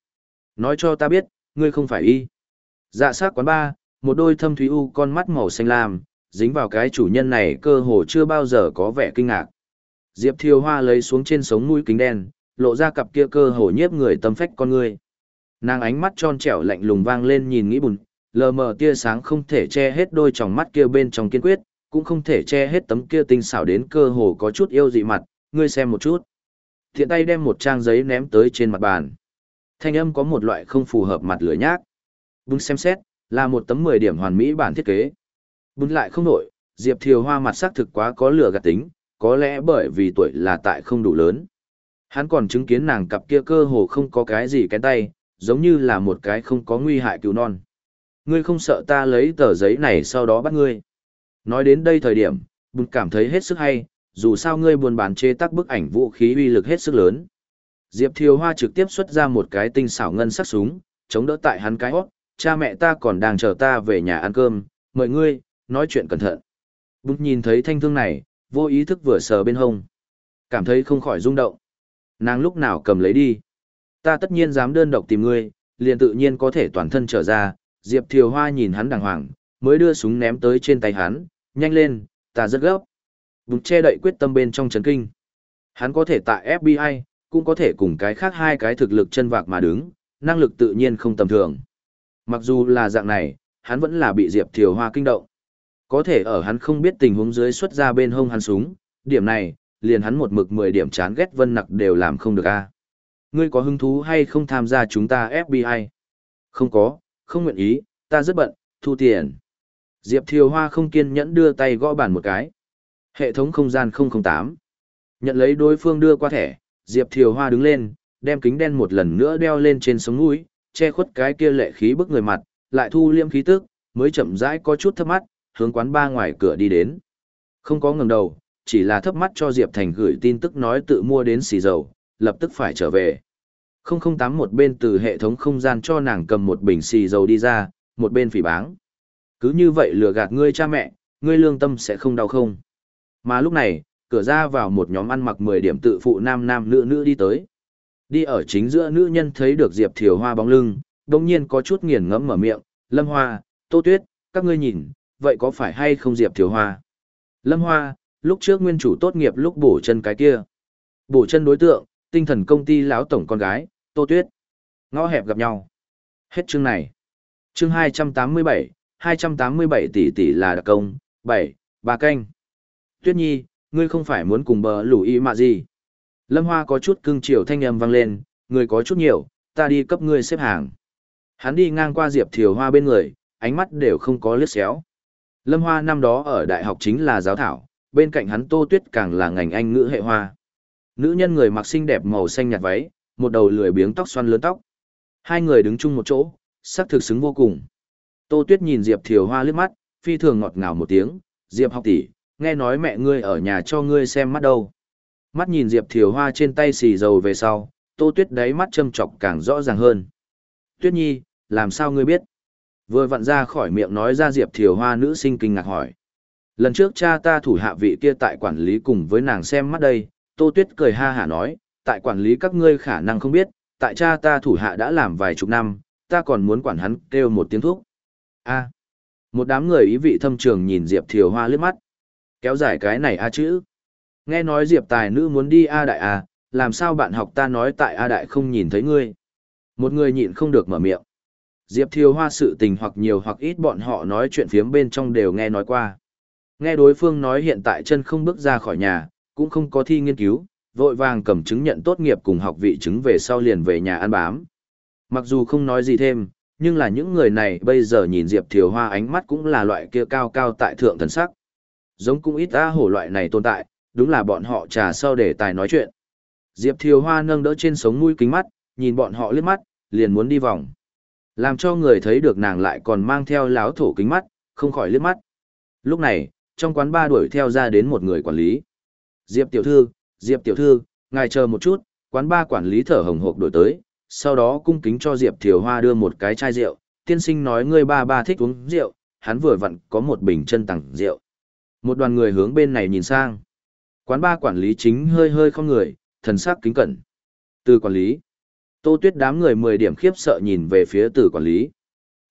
Nói cho ta biết, ngươi không phải y. Dạ sát quán ba, một đôi thâm thúy u con mắt màu xanh lam, dính vào cái chủ nhân này cơ hồ chưa bao giờ có vẻ kinh ngạc. Diệp Thiều Hoa lấy xuống trên sống mũi kính đen, lộ ra cặp kia cơ hồ nhiếp người tâm phách con người. Nàng ánh mắt tròn trẻo lạnh lùng vang lên nhìn nghĩ bùn, lờ mờ tia sáng không thể che hết đôi tròng mắt kia bên trong kiên quyết, cũng không thể che hết tấm kia tinh xảo đến cơ hồ có chút yêu dị mặt, ngươi xem một chút. Thiện tay đem một trang giấy ném tới trên mặt bàn. Thanh âm có một loại không phù hợp mặt lửa nhác. Bún xem xét, là một tấm 10 điểm hoàn mỹ bản thiết kế. Bún lại không nổi, Diệp Thiều Hoa mặt sắc thực quá có lửa gạt tính, có lẽ bởi vì tuổi là tại không đủ lớn. Hắn còn chứng kiến nàng cặp kia cơ hồ không có cái gì cái tay, giống như là một cái không có nguy hại cứu non. Ngươi không sợ ta lấy tờ giấy này sau đó bắt ngươi. Nói đến đây thời điểm, bùn cảm thấy hết sức hay, dù sao ngươi buồn bán chế tác bức ảnh vũ khí uy lực hết sức lớn. Diệp Thiều Hoa trực tiếp xuất ra một cái tinh xảo ngân sắc súng, chống đỡ tại hắn cái hót, cha mẹ ta còn đang chờ ta về nhà ăn cơm, mời ngươi, nói chuyện cẩn thận. Bút nhìn thấy thanh thương này, vô ý thức vừa sờ bên hông. Cảm thấy không khỏi rung động. Nàng lúc nào cầm lấy đi. Ta tất nhiên dám đơn độc tìm ngươi, liền tự nhiên có thể toàn thân trở ra. Diệp Thiều Hoa nhìn hắn đàng hoàng, mới đưa súng ném tới trên tay hắn. Nhanh lên, ta rất gấp bụng che đậy quyết tâm bên trong chấn kinh. Hắn có thể tại FBI, cũng có thể cùng cái khác hai cái thực lực chân vạc mà đứng, năng lực tự nhiên không tầm thường. Mặc dù là dạng này, hắn vẫn là bị Diệp Thiều Hoa kinh động. Có thể ở hắn không biết tình huống dưới xuất ra bên hông hắn súng, điểm này, liền hắn một mực 10 điểm chán ghét Vân Nặc đều làm không được a. Ngươi có hứng thú hay không tham gia chúng ta FBI? Không có, không nguyện ý, ta rất bận, thu tiền. Diệp Thiều Hoa không kiên nhẫn đưa tay gõ bàn một cái. Hệ thống không gian 008. Nhận lấy đối phương đưa qua thẻ, Diệp Thiều Hoa đứng lên, đem kính đen một lần nữa đeo lên trên sống mũi, che khuất cái kia lệ khí bức người mặt, lại thu liêm khí tức, mới chậm rãi có chút thấp mắt, hướng quán ba ngoài cửa đi đến. Không có ngừng đầu, chỉ là thấp mắt cho Diệp Thành gửi tin tức nói tự mua đến xì dầu, lập tức phải trở về. 008 một bên từ hệ thống không gian cho nàng cầm một bình xì dầu đi ra, một bên phỉ báng. Cứ như vậy lừa gạt ngươi cha mẹ, ngươi lương tâm sẽ không đau không. Mà lúc này, cửa ra vào một nhóm ăn mặc 10 điểm tự phụ nam nam nữ nữ đi tới. Đi ở chính giữa nữ nhân thấy được Diệp Thiều Hoa bóng lưng, đồng nhiên có chút nghiền ngẫm mở miệng, Lâm Hoa, Tô Tuyết, các ngươi nhìn, vậy có phải hay không Diệp Thiều Hoa? Lâm Hoa, lúc trước nguyên chủ tốt nghiệp lúc bổ chân cái kia. Bổ chân đối tượng, tinh thần công ty lão tổng con gái, Tô Tuyết. Ngõ hẹp gặp nhau. Hết chương này. Chương 287, 287 tỷ tỷ là đặc công, 7, bà canh. Tuyết Nhi, ngươi không phải muốn cùng bờ lũ y mà gì? Lâm Hoa có chút cưng chiều thanh âm vang lên, người có chút nhiều, ta đi cấp ngươi xếp hàng. Hắn đi ngang qua Diệp Thiều Hoa bên người, ánh mắt đều không có liếc xéo. Lâm Hoa năm đó ở đại học chính là giáo thảo, bên cạnh hắn Tô Tuyết càng là ngành Anh ngữ hệ hoa. Nữ nhân người mặc xinh đẹp màu xanh nhạt váy, một đầu lười biếng tóc xoăn lớn tóc. Hai người đứng chung một chỗ, sắc thực xứng vô cùng. Tô Tuyết nhìn Diệp Thiều Hoa liếc mắt, phi thường ngọt ngào một tiếng, "Diệp học tỷ, nghe nói mẹ ngươi ở nhà cho ngươi xem mắt đâu." Mắt nhìn Diệp Thiều Hoa trên tay xì dầu về sau, Tô Tuyết đáy mắt châm chọc càng rõ ràng hơn. "Tuyết Nhi, làm sao ngươi biết?" Vừa vặn ra khỏi miệng nói ra Diệp Thiều Hoa nữ sinh kinh ngạc hỏi. Lần trước cha ta thủ hạ vị kia tại quản lý cùng với nàng xem mắt đây, Tô Tuyết cười ha hả nói, tại quản lý các ngươi khả năng không biết, tại cha ta thủ hạ đã làm vài chục năm, ta còn muốn quản hắn kêu một tiếng thuốc. A. một đám người ý vị thâm trường nhìn Diệp Thiều Hoa liếc mắt. Kéo dài cái này A chữ. Nghe nói Diệp tài nữ muốn đi A đại A, làm sao bạn học ta nói tại A đại không nhìn thấy ngươi. Một người nhịn không được mở miệng. Diệp Thiều Hoa sự tình hoặc nhiều hoặc ít bọn họ nói chuyện phiếm bên trong đều nghe nói qua. Nghe đối phương nói hiện tại chân không bước ra khỏi nhà, cũng không có thi nghiên cứu, vội vàng cầm chứng nhận tốt nghiệp cùng học vị chứng về sau liền về nhà ăn bám. Mặc dù không nói gì thêm, nhưng là những người này bây giờ nhìn Diệp Thiều Hoa ánh mắt cũng là loại kia cao cao tại thượng thần sắc. Giống cũng ít á hổ loại này tồn tại, đúng là bọn họ trà sau để tài nói chuyện. Diệp Thiều Hoa nâng đỡ trên sống mũi kính mắt, nhìn bọn họ liếc mắt, liền muốn đi vòng. Làm cho người thấy được nàng lại còn mang theo láo thổ kính mắt, không khỏi liếc mắt. Lúc này, trong quán ba đuổi theo ra đến một người quản lý. Diệp tiểu thư, Diệp tiểu thư, ngài chờ một chút, quán ba quản lý thở hồng hộc đổi tới, sau đó cung kính cho Diệp Thiều Hoa đưa một cái chai rượu, tiên sinh nói ngươi ba ba thích uống rượu, hắn vừa vặn có một bình chân tặng rượu. Một đoàn người hướng bên này nhìn sang. Quán ba quản lý chính hơi hơi không người, thần sắc kính cẩn. Từ quản lý. Tô Tuyết đám người 10 điểm khiếp sợ nhìn về phía từ quản lý.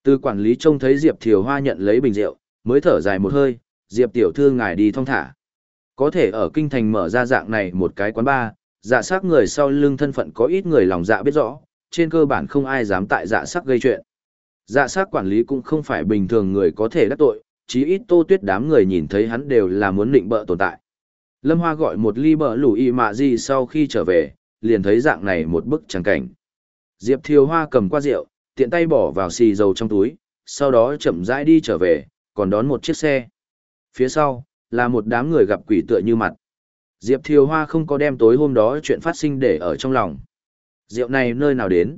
Từ quản lý trông thấy Diệp Thiều Hoa nhận lấy bình rượu, mới thở dài một hơi, Diệp tiểu thư ngài đi thong thả. Có thể ở kinh thành mở ra dạng này một cái quán ba, dạ sắc người sau lưng thân phận có ít người lòng dạ biết rõ, trên cơ bản không ai dám tại dạ sắc gây chuyện. Dạ sắc quản lý cũng không phải bình thường người có thể đắc tội, chí ít tô tuyết đám người nhìn thấy hắn đều là muốn định bợ tồn tại. Lâm Hoa gọi một ly bờ lù y mạ gì sau khi trở về, liền thấy dạng này một bức tràng cảnh. Diệp Thiều Hoa cầm qua rượu, tiện tay bỏ vào xì dầu trong túi, sau đó chậm rãi đi trở về, còn đón một chiếc xe. Phía sau, là một đám người gặp quỷ tựa như mặt. Diệp Thiều Hoa không có đem tối hôm đó chuyện phát sinh để ở trong lòng. Rượu này nơi nào đến?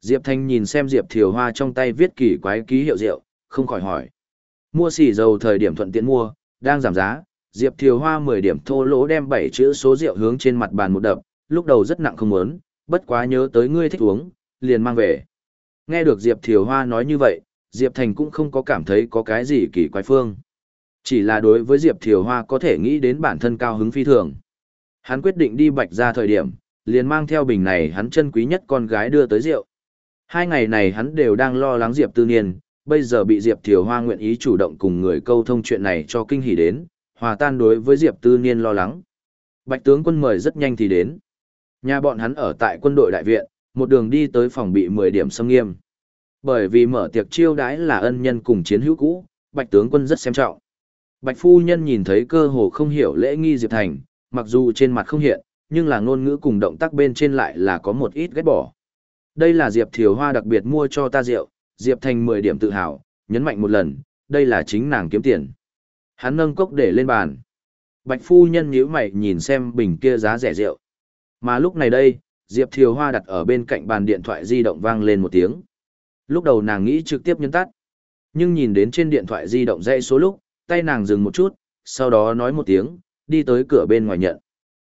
Diệp Thanh nhìn xem Diệp Thiều Hoa trong tay viết kỳ quái ký hiệu rượu, không khỏi hỏi. Mua xỉ dầu thời điểm thuận tiện mua, đang giảm giá, Diệp Thiều Hoa 10 điểm thô lỗ đem 7 chữ số rượu hướng trên mặt bàn một đập, lúc đầu rất nặng không muốn, bất quá nhớ tới ngươi thích uống, liền mang về. Nghe được Diệp Thiều Hoa nói như vậy, Diệp Thành cũng không có cảm thấy có cái gì kỳ quái phương. Chỉ là đối với Diệp Thiều Hoa có thể nghĩ đến bản thân cao hứng phi thường. Hắn quyết định đi bạch ra thời điểm, liền mang theo bình này hắn chân quý nhất con gái đưa tới rượu. Hai ngày này hắn đều đang lo lắng Diệp Tư Niên, bây giờ bị Diệp Thiều Hoa nguyện ý chủ động cùng người câu thông chuyện này cho kinh hỉ đến, hòa tan đối với Diệp Tư Niên lo lắng. Bạch tướng quân mời rất nhanh thì đến. Nhà bọn hắn ở tại quân đội đại viện, một đường đi tới phòng bị 10 điểm xâm nghiêm. Bởi vì mở tiệc chiêu đãi là ân nhân cùng chiến hữu cũ, Bạch tướng quân rất xem trọng. Bạch phu nhân nhìn thấy cơ hồ không hiểu lễ nghi Diệp Thành, mặc dù trên mặt không hiện, nhưng là ngôn ngữ cùng động tác bên trên lại là có một ít ghét bỏ. Đây là Diệp Thiều Hoa đặc biệt mua cho ta rượu, Diệp Thành 10 điểm tự hào, nhấn mạnh một lần, đây là chính nàng kiếm tiền. Hắn nâng cốc để lên bàn. Bạch phu nhân nhíu mày nhìn xem bình kia giá rẻ rượu. Mà lúc này đây, Diệp Thiều Hoa đặt ở bên cạnh bàn điện thoại di động vang lên một tiếng. Lúc đầu nàng nghĩ trực tiếp nhấn tắt. Nhưng nhìn đến trên điện thoại di động dãy số lúc, tay nàng dừng một chút, sau đó nói một tiếng, đi tới cửa bên ngoài nhận.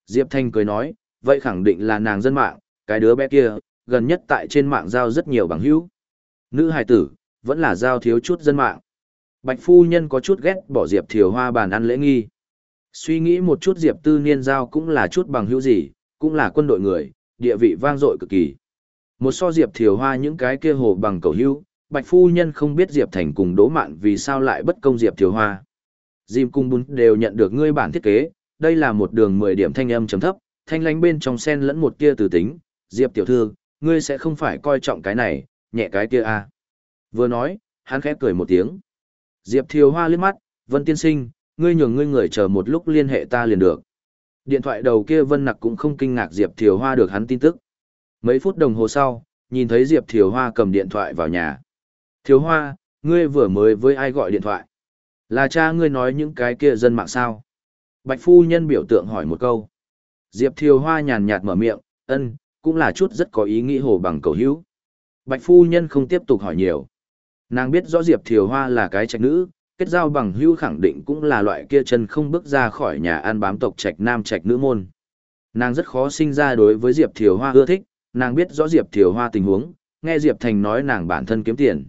Diệp Thanh cười nói, vậy khẳng định là nàng dân mạng, cái đứa bé kia, gần nhất tại trên mạng giao rất nhiều bằng hữu. Nữ hài tử, vẫn là giao thiếu chút dân mạng. Bạch phu nhân có chút ghét bỏ Diệp Thiều Hoa bàn ăn lễ nghi. Suy nghĩ một chút Diệp Tư Niên giao cũng là chút bằng hữu gì, cũng là quân đội người, địa vị vang dội cực kỳ. Một so Diệp Thiều Hoa những cái kia hồ bằng cầu hữu, Bạch phu nhân không biết Diệp Thành cùng Đỗ Mạn vì sao lại bất công Diệp Thiều Hoa. Diêm cung bún đều nhận được ngươi bản thiết kế, đây là một đường 10 điểm thanh âm chấm thấp, thanh lánh bên trong sen lẫn một kia từ tính, Diệp tiểu thư, ngươi sẽ không phải coi trọng cái này, nhẹ cái kia à. Vừa nói, hắn khẽ cười một tiếng. Diệp Thiều Hoa liếc mắt, Vân tiên sinh, ngươi nhường ngươi người chờ một lúc liên hệ ta liền được. Điện thoại đầu kia Vân Nặc cũng không kinh ngạc Diệp Thiều Hoa được hắn tin tức. Mấy phút đồng hồ sau, nhìn thấy Diệp Thiều Hoa cầm điện thoại vào nhà. Thiều Hoa, ngươi vừa mới với ai gọi điện thoại? Là cha ngươi nói những cái kia dân mạng sao? Bạch phu nhân biểu tượng hỏi một câu. Diệp Thiều Hoa nhàn nhạt mở miệng, ân, cũng là chút rất có ý nghĩ hồ bằng cầu hữu. Bạch phu nhân không tiếp tục hỏi nhiều. Nàng biết rõ Diệp Thiều Hoa là cái trạch nữ, kết giao bằng hữu khẳng định cũng là loại kia chân không bước ra khỏi nhà ăn bám tộc trạch nam trạch nữ môn. Nàng rất khó sinh ra đối với Diệp Thiều Hoa ưa thích, nàng biết rõ Diệp Thiều Hoa tình huống, nghe Diệp Thành nói nàng bản thân kiếm tiền.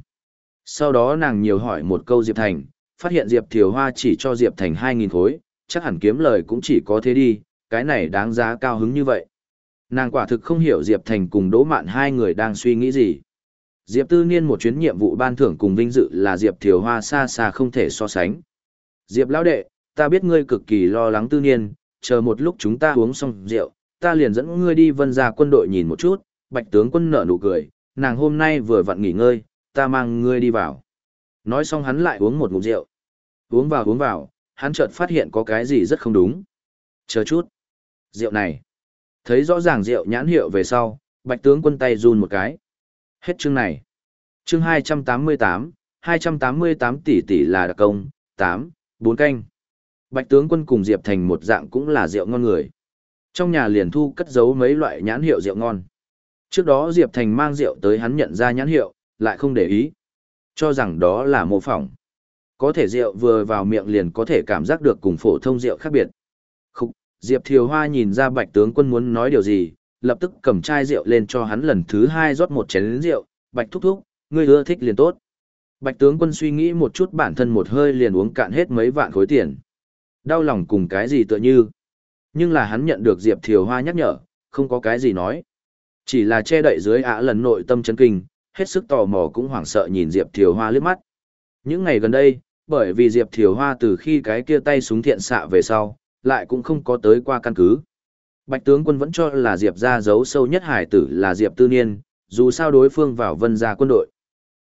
Sau đó nàng nhiều hỏi một câu Diệp Thành, phát hiện Diệp Thiều Hoa chỉ cho Diệp Thành 2.000 khối, chắc hẳn kiếm lời cũng chỉ có thế đi, cái này đáng giá cao hứng như vậy. Nàng quả thực không hiểu Diệp Thành cùng Đỗ Mạn hai người đang suy nghĩ gì. Diệp Tư Niên một chuyến nhiệm vụ ban thưởng cùng vinh dự là Diệp Thiều Hoa xa xa không thể so sánh. Diệp Lão Đệ, ta biết ngươi cực kỳ lo lắng Tư Niên, chờ một lúc chúng ta uống xong rượu, ta liền dẫn ngươi đi vân ra quân đội nhìn một chút, bạch tướng quân nở nụ cười, nàng hôm nay vừa vặn nghỉ ngơi, ta mang ngươi đi vào. Nói xong hắn lại uống một ngụm rượu. Uống vào uống vào, hắn chợt phát hiện có cái gì rất không đúng. Chờ chút. Rượu này. Thấy rõ ràng rượu nhãn hiệu về sau, bạch tướng quân tay run một cái. Hết chương này. Chương 288, 288 tỷ tỷ là đặc công, 8, 4 canh. Bạch tướng quân cùng Diệp Thành một dạng cũng là rượu ngon người. Trong nhà liền thu cất giấu mấy loại nhãn hiệu rượu ngon. Trước đó Diệp Thành mang rượu tới hắn nhận ra nhãn hiệu, lại không để ý. Cho rằng đó là mô phỏng. Có thể rượu vừa vào miệng liền có thể cảm giác được cùng phổ thông rượu khác biệt. Khúc, Diệp Thiều Hoa nhìn ra bạch tướng quân muốn nói điều gì, lập tức cầm chai rượu lên cho hắn lần thứ hai rót một chén rượu, bạch thúc thúc, ngươi ưa thích liền tốt. Bạch tướng quân suy nghĩ một chút bản thân một hơi liền uống cạn hết mấy vạn khối tiền. Đau lòng cùng cái gì tựa như. Nhưng là hắn nhận được Diệp Thiều Hoa nhắc nhở, không có cái gì nói. Chỉ là che đậy dưới ả lần nội tâm chấn kinh, hết sức tò mò cũng hoảng sợ nhìn Diệp Thiều Hoa lướt mắt. Những ngày gần đây, bởi vì Diệp Thiều Hoa từ khi cái kia tay súng thiện xạ về sau, lại cũng không có tới qua căn cứ. Bạch tướng quân vẫn cho là Diệp gia giấu sâu nhất hải tử là Diệp Tư Niên, dù sao đối phương vào vân gia quân đội.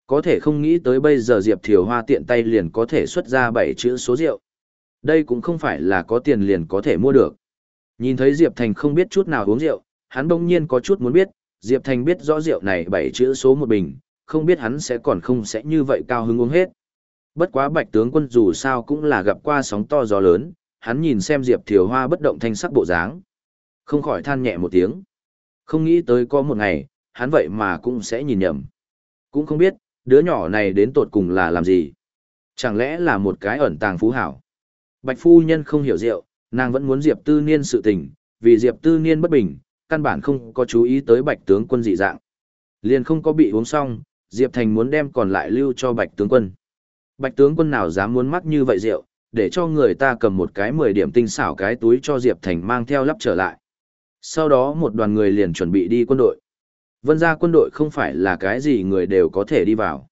Có thể không nghĩ tới bây giờ Diệp Thiều Hoa tiện tay liền có thể xuất ra bảy chữ số rượu. Đây cũng không phải là có tiền liền có thể mua được. Nhìn thấy Diệp Thành không biết chút nào uống rượu, hắn bỗng nhiên có chút muốn biết, Diệp Thành biết rõ rượu này bảy chữ số một bình, không biết hắn sẽ còn không sẽ như vậy cao hứng uống hết. Bất quá bạch tướng quân dù sao cũng là gặp qua sóng to gió lớn, hắn nhìn xem Diệp Thiều Hoa bất động thanh sắc bộ dáng. Không khỏi than nhẹ một tiếng. Không nghĩ tới có một ngày, hắn vậy mà cũng sẽ nhìn nhầm. Cũng không biết, đứa nhỏ này đến tột cùng là làm gì. Chẳng lẽ là một cái ẩn tàng phú hảo. Bạch phu nhân không hiểu rượu, nàng vẫn muốn Diệp Tư Niên sự tình, vì Diệp Tư Niên bất bình, căn bản không có chú ý tới Bạch tướng quân dị dạng. Liền không có bị uống xong, Diệp Thành muốn đem còn lại lưu cho Bạch tướng quân. Bạch tướng quân nào dám muốn mắc như vậy rượu, để cho người ta cầm một cái 10 điểm tinh xảo cái túi cho Diệp Thành mang theo lắp trở lại. Sau đó một đoàn người liền chuẩn bị đi quân đội. Vân ra quân đội không phải là cái gì người đều có thể đi vào.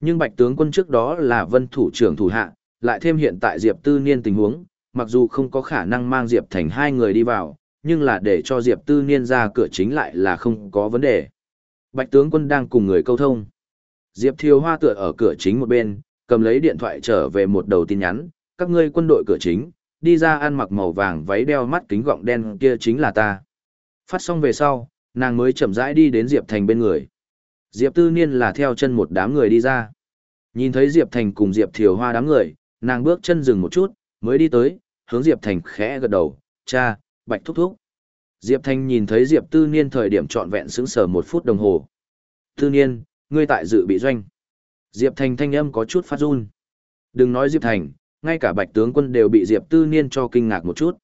Nhưng Bạch tướng quân trước đó là vân thủ trưởng thủ hạ, lại thêm hiện tại Diệp Tư Niên tình huống, mặc dù không có khả năng mang Diệp Thành hai người đi vào, nhưng là để cho Diệp Tư Niên ra cửa chính lại là không có vấn đề. Bạch tướng quân đang cùng người câu thông. Diệp Thiều Hoa tựa ở cửa chính một bên, cầm lấy điện thoại trở về một đầu tin nhắn, các ngươi quân đội cửa chính, đi ra ăn mặc màu vàng váy đeo mắt kính gọng đen kia chính là ta. Phát xong về sau, nàng mới chậm rãi đi đến Diệp Thành bên người. Diệp Tư Niên là theo chân một đám người đi ra. Nhìn thấy Diệp Thành cùng Diệp Thiều Hoa đám người, nàng bước chân dừng một chút, mới đi tới, hướng Diệp Thành khẽ gật đầu, cha, bạch thúc thúc. Diệp Thành nhìn thấy Diệp Tư Niên thời điểm trọn vẹn sững sờ một phút đồng hồ. Tư Niên, ngươi tại dự bị doanh. Diệp Thành thanh âm có chút phát run. Đừng nói Diệp Thành, ngay cả bạch tướng quân đều bị Diệp Tư Niên cho kinh ngạc một chút.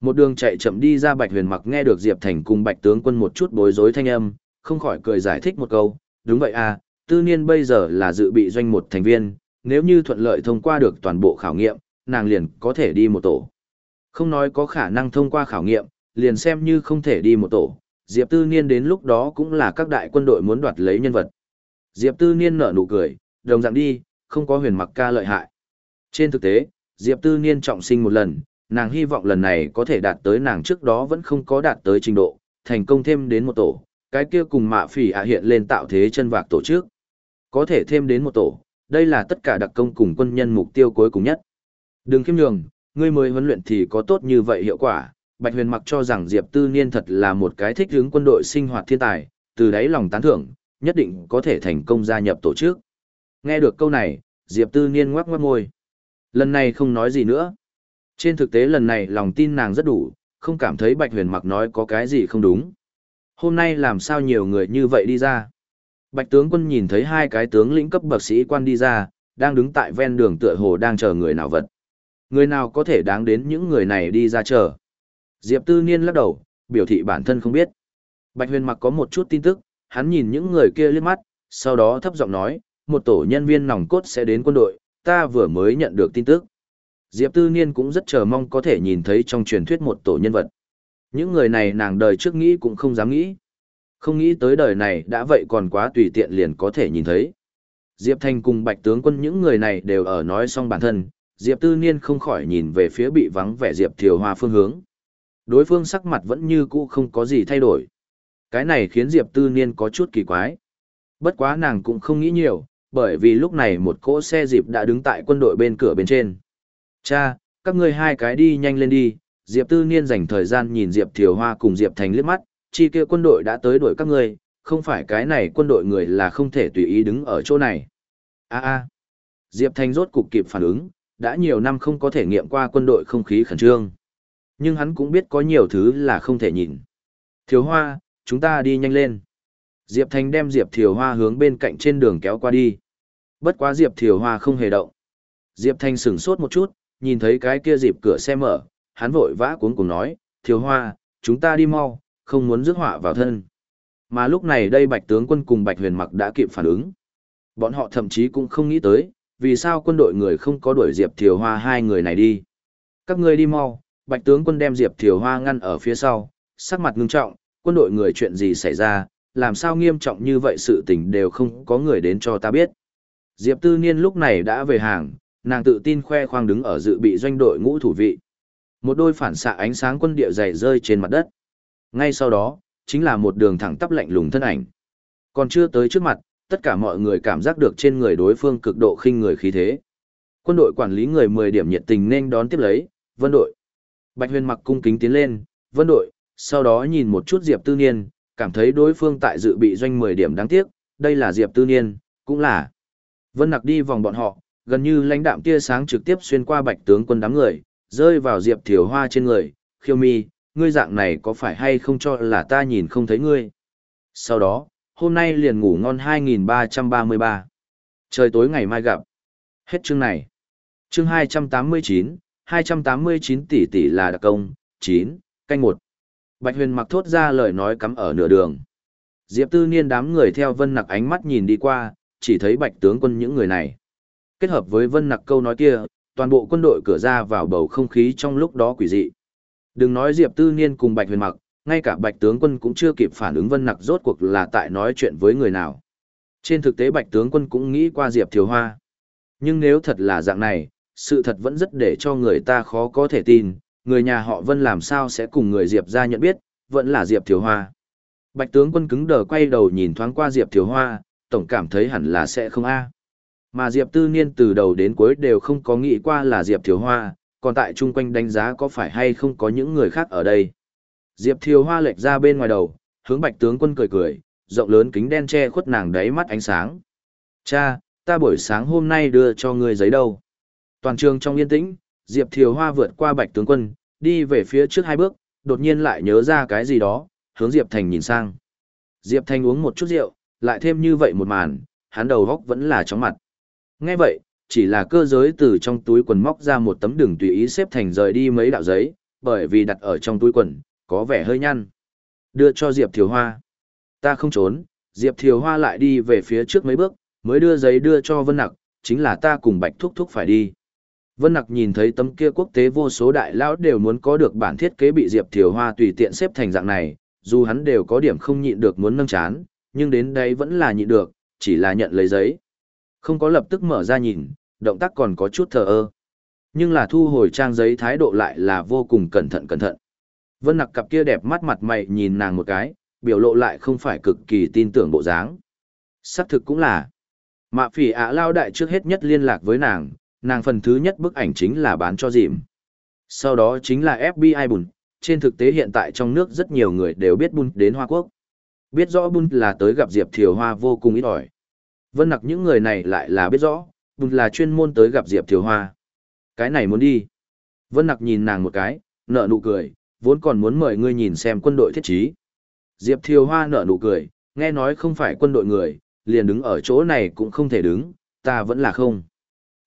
Một đường chạy chậm đi ra bạch huyền mặc nghe được Diệp Thành cùng bạch tướng quân một chút bối rối thanh âm, không khỏi cười giải thích một câu, đúng vậy à, Tư Niên bây giờ là dự bị doanh một thành viên, nếu như thuận lợi thông qua được toàn bộ khảo nghiệm, nàng liền có thể đi một tổ. Không nói có khả năng thông qua khảo nghiệm, liền xem như không thể đi một tổ, Diệp Tư Niên đến lúc đó cũng là các đại quân đội muốn đoạt lấy nhân vật. Diệp Tư Niên nở nụ cười, đồng dạng đi, không có huyền mặc ca lợi hại. Trên thực tế, Diệp Tư Niên trọng sinh một lần, nàng hy vọng lần này có thể đạt tới nàng trước đó vẫn không có đạt tới trình độ, thành công thêm đến một tổ, cái kia cùng mạ phỉ ạ hiện lên tạo thế chân vạc tổ chức. Có thể thêm đến một tổ, đây là tất cả đặc công cùng quân nhân mục tiêu cuối cùng nhất. Đừng khiêm nhường, ngươi mới huấn luyện thì có tốt như vậy hiệu quả. Bạch Huyền mặc cho rằng Diệp Tư Niên thật là một cái thích hướng quân đội sinh hoạt thiên tài, từ đấy lòng tán thưởng, nhất định có thể thành công gia nhập tổ chức. Nghe được câu này, Diệp Tư Niên ngoắc ngoắc môi. Lần này không nói gì nữa. Trên thực tế lần này lòng tin nàng rất đủ, không cảm thấy Bạch Huyền mặc nói có cái gì không đúng. Hôm nay làm sao nhiều người như vậy đi ra? Bạch tướng quân nhìn thấy hai cái tướng lĩnh cấp bậc sĩ quan đi ra, đang đứng tại ven đường tựa hồ đang chờ người nào vật. Người nào có thể đáng đến những người này đi ra chờ. Diệp Tư Niên lắc đầu, biểu thị bản thân không biết. Bạch Huyền mặc có một chút tin tức, hắn nhìn những người kia liếc mắt, sau đó thấp giọng nói, một tổ nhân viên nòng cốt sẽ đến quân đội, ta vừa mới nhận được tin tức. Diệp Tư Niên cũng rất chờ mong có thể nhìn thấy trong truyền thuyết một tổ nhân vật. Những người này nàng đời trước nghĩ cũng không dám nghĩ. Không nghĩ tới đời này đã vậy còn quá tùy tiện liền có thể nhìn thấy. Diệp Thanh cùng Bạch tướng quân những người này đều ở nói xong bản thân, Diệp Tư Niên không khỏi nhìn về phía bị vắng vẻ Diệp Thiều Hoa phương hướng. Đối phương sắc mặt vẫn như cũ không có gì thay đổi. Cái này khiến Diệp Tư Niên có chút kỳ quái. Bất quá nàng cũng không nghĩ nhiều, bởi vì lúc này một cỗ xe dịp đã đứng tại quân đội bên cửa bên trên. Cha, các ngươi hai cái đi nhanh lên đi, Diệp Tư Niên dành thời gian nhìn Diệp Thiều Hoa cùng Diệp Thành liếc mắt, chi kia quân đội đã tới đuổi các ngươi, không phải cái này quân đội người là không thể tùy ý đứng ở chỗ này. A a. Diệp Thành rốt cục kịp phản ứng, đã nhiều năm không có thể nghiệm qua quân đội không khí khẩn trương. Nhưng hắn cũng biết có nhiều thứ là không thể nhìn. Thiều Hoa, chúng ta đi nhanh lên. Diệp Thành đem Diệp Thiều Hoa hướng bên cạnh trên đường kéo qua đi. Bất quá Diệp Thiều Hoa không hề động. Diệp Thành sửng sốt một chút, nhìn thấy cái kia dịp cửa xe mở, hắn vội vã cuống cùng nói, thiếu hoa, chúng ta đi mau, không muốn rước họa vào thân. Mà lúc này đây bạch tướng quân cùng bạch huyền mặc đã kịp phản ứng. Bọn họ thậm chí cũng không nghĩ tới, vì sao quân đội người không có đuổi Diệp Thiều Hoa hai người này đi. Các ngươi đi mau, bạch tướng quân đem Diệp Thiều Hoa ngăn ở phía sau, sắc mặt ngưng trọng, quân đội người chuyện gì xảy ra, làm sao nghiêm trọng như vậy sự tình đều không có người đến cho ta biết. Diệp Tư Niên lúc này đã về hàng, nàng tự tin khoe khoang đứng ở dự bị doanh đội ngũ thủ vị. Một đôi phản xạ ánh sáng quân địa dày rơi trên mặt đất. Ngay sau đó, chính là một đường thẳng tắp lạnh lùng thân ảnh. Còn chưa tới trước mặt, tất cả mọi người cảm giác được trên người đối phương cực độ khinh người khí thế. Quân đội quản lý người 10 điểm nhiệt tình nên đón tiếp lấy, vân đội. Bạch huyền mặc cung kính tiến lên, vân đội, sau đó nhìn một chút Diệp Tư Niên, cảm thấy đối phương tại dự bị doanh 10 điểm đáng tiếc, đây là Diệp Tư Niên, cũng là. Vân nặc đi vòng bọn họ, gần như lãnh đạm tia sáng trực tiếp xuyên qua bạch tướng quân đám người, rơi vào Diệp Thiều Hoa trên người, khiêu mi, ngươi dạng này có phải hay không cho là ta nhìn không thấy ngươi. Sau đó, hôm nay liền ngủ ngon 2333. Trời tối ngày mai gặp. Hết chương này. Chương 289, 289 tỷ tỷ là đặc công, 9, canh 1. Bạch huyền mặc thốt ra lời nói cắm ở nửa đường. Diệp tư niên đám người theo vân nặc ánh mắt nhìn đi qua, chỉ thấy bạch tướng quân những người này. Kết hợp với vân nặc câu nói kia, toàn bộ quân đội cửa ra vào bầu không khí trong lúc đó quỷ dị. Đừng nói Diệp Tư Niên cùng Bạch Huyền Mặc, ngay cả Bạch tướng quân cũng chưa kịp phản ứng Vân Nặc rốt cuộc là tại nói chuyện với người nào. Trên thực tế Bạch tướng quân cũng nghĩ qua Diệp Thiều Hoa. Nhưng nếu thật là dạng này, sự thật vẫn rất để cho người ta khó có thể tin, người nhà họ Vân làm sao sẽ cùng người Diệp ra nhận biết, vẫn là Diệp Thiều Hoa. Bạch tướng quân cứng đờ quay đầu nhìn thoáng qua Diệp Thiều Hoa, tổng cảm thấy hẳn là sẽ không a. Mà Diệp Tư Niên từ đầu đến cuối đều không có nghĩ qua là Diệp Thiều Hoa, còn tại chung quanh đánh giá có phải hay không có những người khác ở đây. Diệp Thiều Hoa lệch ra bên ngoài đầu, hướng Bạch tướng quân cười cười, rộng lớn kính đen che khuất nàng đáy mắt ánh sáng. Cha, ta buổi sáng hôm nay đưa cho ngươi giấy đâu. Toàn trường trong yên tĩnh, Diệp Thiều Hoa vượt qua Bạch tướng quân, đi về phía trước hai bước, đột nhiên lại nhớ ra cái gì đó, hướng Diệp Thành nhìn sang. Diệp Thành uống một chút rượu, lại thêm như vậy một màn, hắn đầu góc vẫn là chóng mặt. Nghe vậy, chỉ là cơ giới từ trong túi quần móc ra một tấm đường tùy ý xếp thành rời đi mấy đạo giấy, bởi vì đặt ở trong túi quần, có vẻ hơi nhăn. Đưa cho Diệp Thiều Hoa. Ta không trốn, Diệp Thiều Hoa lại đi về phía trước mấy bước, mới đưa giấy đưa cho Vân Nặc, chính là ta cùng Bạch Thúc Thúc phải đi. Vân Nặc nhìn thấy tấm kia quốc tế vô số đại lão đều muốn có được bản thiết kế bị Diệp Thiều Hoa tùy tiện xếp thành dạng này, dù hắn đều có điểm không nhịn được muốn nâng chán, nhưng đến đây vẫn là nhịn được, chỉ là nhận lấy giấy. Không có lập tức mở ra nhìn, động tác còn có chút thờ ơ. Nhưng là thu hồi trang giấy thái độ lại là vô cùng cẩn thận cẩn thận. Vân nặc cặp kia đẹp mắt mặt mày nhìn nàng một cái, biểu lộ lại không phải cực kỳ tin tưởng bộ dáng. Xác thực cũng là. Mạ phỉ ạ lao đại trước hết nhất liên lạc với nàng, nàng phần thứ nhất bức ảnh chính là bán cho dìm. Sau đó chính là FBI bùn, trên thực tế hiện tại trong nước rất nhiều người đều biết bùn đến Hoa Quốc. Biết rõ bùn là tới gặp Diệp Thiều Hoa vô cùng ít ỏi. Vân nặc những người này lại là biết rõ, bùn là chuyên môn tới gặp Diệp Thiều Hoa. Cái này muốn đi. Vân nặc nhìn nàng một cái, nở nụ cười, vốn còn muốn mời ngươi nhìn xem quân đội thiết trí. Diệp Thiều Hoa nở nụ cười, nghe nói không phải quân đội người, liền đứng ở chỗ này cũng không thể đứng, ta vẫn là không.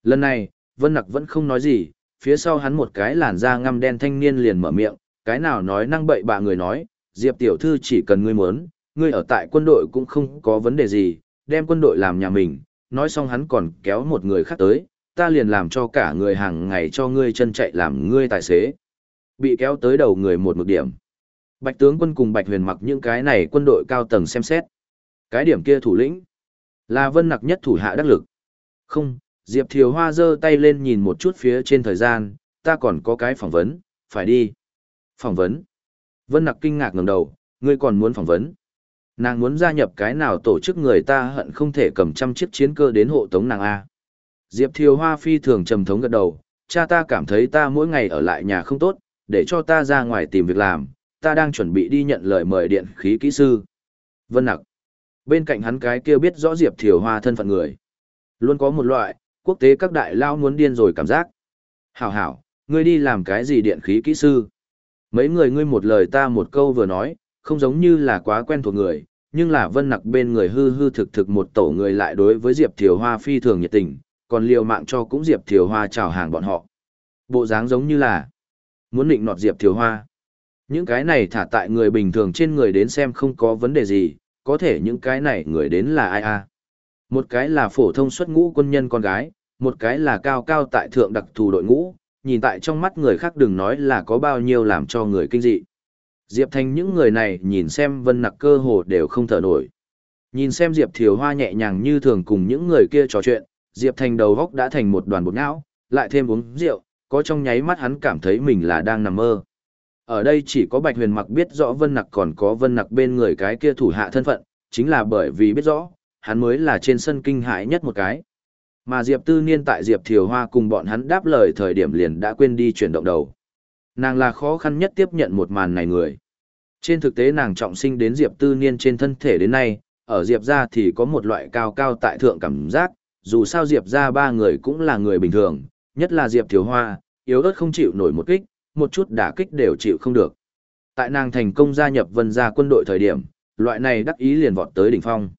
Lần này, Vân Nặc vẫn không nói gì, phía sau hắn một cái làn da ngăm đen thanh niên liền mở miệng, cái nào nói năng bậy bạ người nói, Diệp tiểu thư chỉ cần ngươi muốn, ngươi ở tại quân đội cũng không có vấn đề gì, đem quân đội làm nhà mình, nói xong hắn còn kéo một người khác tới, ta liền làm cho cả người hàng ngày cho ngươi chân chạy làm ngươi tài xế. Bị kéo tới đầu người một một điểm. Bạch tướng quân cùng Bạch huyền mặc những cái này quân đội cao tầng xem xét. Cái điểm kia thủ lĩnh là vân nặc nhất thủ hạ đắc lực. Không, Diệp Thiều Hoa giơ tay lên nhìn một chút phía trên thời gian, ta còn có cái phỏng vấn, phải đi. Phỏng vấn. Vân nặc kinh ngạc ngẩng đầu, ngươi còn muốn phỏng vấn. Nàng muốn gia nhập cái nào tổ chức người ta hận không thể cầm trăm chiếc chiến cơ đến hộ tống nàng A. Diệp Thiều Hoa phi thường trầm thống gật đầu, cha ta cảm thấy ta mỗi ngày ở lại nhà không tốt, để cho ta ra ngoài tìm việc làm, ta đang chuẩn bị đi nhận lời mời điện khí kỹ sư. Vân Nặc. Bên cạnh hắn cái kia biết rõ Diệp Thiều Hoa thân phận người. Luôn có một loại, quốc tế các đại lao muốn điên rồi cảm giác. Hảo hảo, ngươi đi làm cái gì điện khí kỹ sư? Mấy người ngươi một lời ta một câu vừa nói, không giống như là quá quen thuộc người, nhưng là vân nặc bên người hư hư thực thực một tổ người lại đối với Diệp Thiều Hoa phi thường nhiệt tình, còn liều mạng cho cũng Diệp Thiều Hoa chào hàng bọn họ. Bộ dáng giống như là Muốn định nọt Diệp Thiều Hoa. Những cái này thả tại người bình thường trên người đến xem không có vấn đề gì, có thể những cái này người đến là ai a? Một cái là phổ thông xuất ngũ quân nhân con gái, một cái là cao cao tại thượng đặc thù đội ngũ, nhìn tại trong mắt người khác đừng nói là có bao nhiêu làm cho người kinh dị. Diệp Thành những người này nhìn xem vân nặc cơ hồ đều không thở nổi. Nhìn xem Diệp Thiều Hoa nhẹ nhàng như thường cùng những người kia trò chuyện, Diệp Thành đầu góc đã thành một đoàn bột não, lại thêm uống rượu, có trong nháy mắt hắn cảm thấy mình là đang nằm mơ. Ở đây chỉ có Bạch Huyền Mặc biết rõ Vân Nặc còn có Vân Nặc bên người cái kia thủ hạ thân phận, chính là bởi vì biết rõ, hắn mới là trên sân kinh hại nhất một cái. Mà Diệp Tư Niên tại Diệp Thiều Hoa cùng bọn hắn đáp lời thời điểm liền đã quên đi chuyển động đầu. Nàng là khó khăn nhất tiếp nhận một màn này người. Trên thực tế nàng trọng sinh đến Diệp Tư Niên trên thân thể đến nay, ở Diệp gia thì có một loại cao cao tại thượng cảm giác, dù sao Diệp gia ba người cũng là người bình thường, nhất là Diệp Thiếu Hoa, yếu ớt không chịu nổi một kích, một chút đả kích đều chịu không được. Tại nàng thành công gia nhập vân gia quân đội thời điểm, loại này đắc ý liền vọt tới đỉnh phong.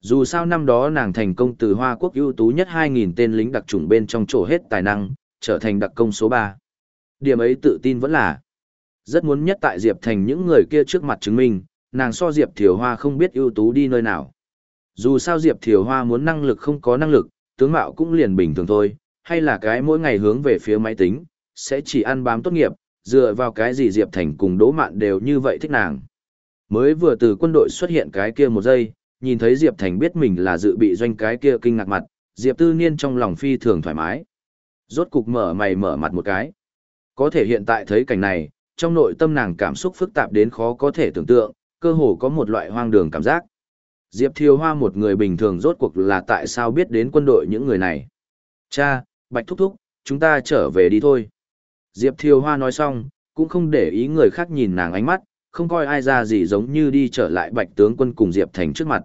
Dù sao năm đó nàng thành công từ Hoa Quốc ưu tú nhất 2.000 tên lính đặc chủng bên trong chỗ hết tài năng, trở thành đặc công số 3. Điểm ấy tự tin vẫn là rất muốn nhất tại Diệp Thành những người kia trước mặt chứng minh, nàng so Diệp Thiều Hoa không biết ưu tú đi nơi nào. Dù sao Diệp Thiều Hoa muốn năng lực không có năng lực, tướng mạo cũng liền bình thường thôi, hay là cái mỗi ngày hướng về phía máy tính, sẽ chỉ ăn bám tốt nghiệp, dựa vào cái gì Diệp Thành cùng Đỗ Mạn đều như vậy thích nàng. Mới vừa từ quân đội xuất hiện cái kia một giây, nhìn thấy Diệp Thành biết mình là dự bị doanh cái kia kinh ngạc mặt, Diệp Tư Niên trong lòng phi thường thoải mái. Rốt cục mở mày mở mặt một cái. Có thể hiện tại thấy cảnh này, trong nội tâm nàng cảm xúc phức tạp đến khó có thể tưởng tượng, cơ hồ có một loại hoang đường cảm giác. Diệp Thiều Hoa một người bình thường rốt cuộc là tại sao biết đến quân đội những người này. Cha, Bạch Thúc Thúc, chúng ta trở về đi thôi. Diệp Thiều Hoa nói xong, cũng không để ý người khác nhìn nàng ánh mắt, không coi ai ra gì giống như đi trở lại Bạch tướng quân cùng Diệp Thành trước mặt.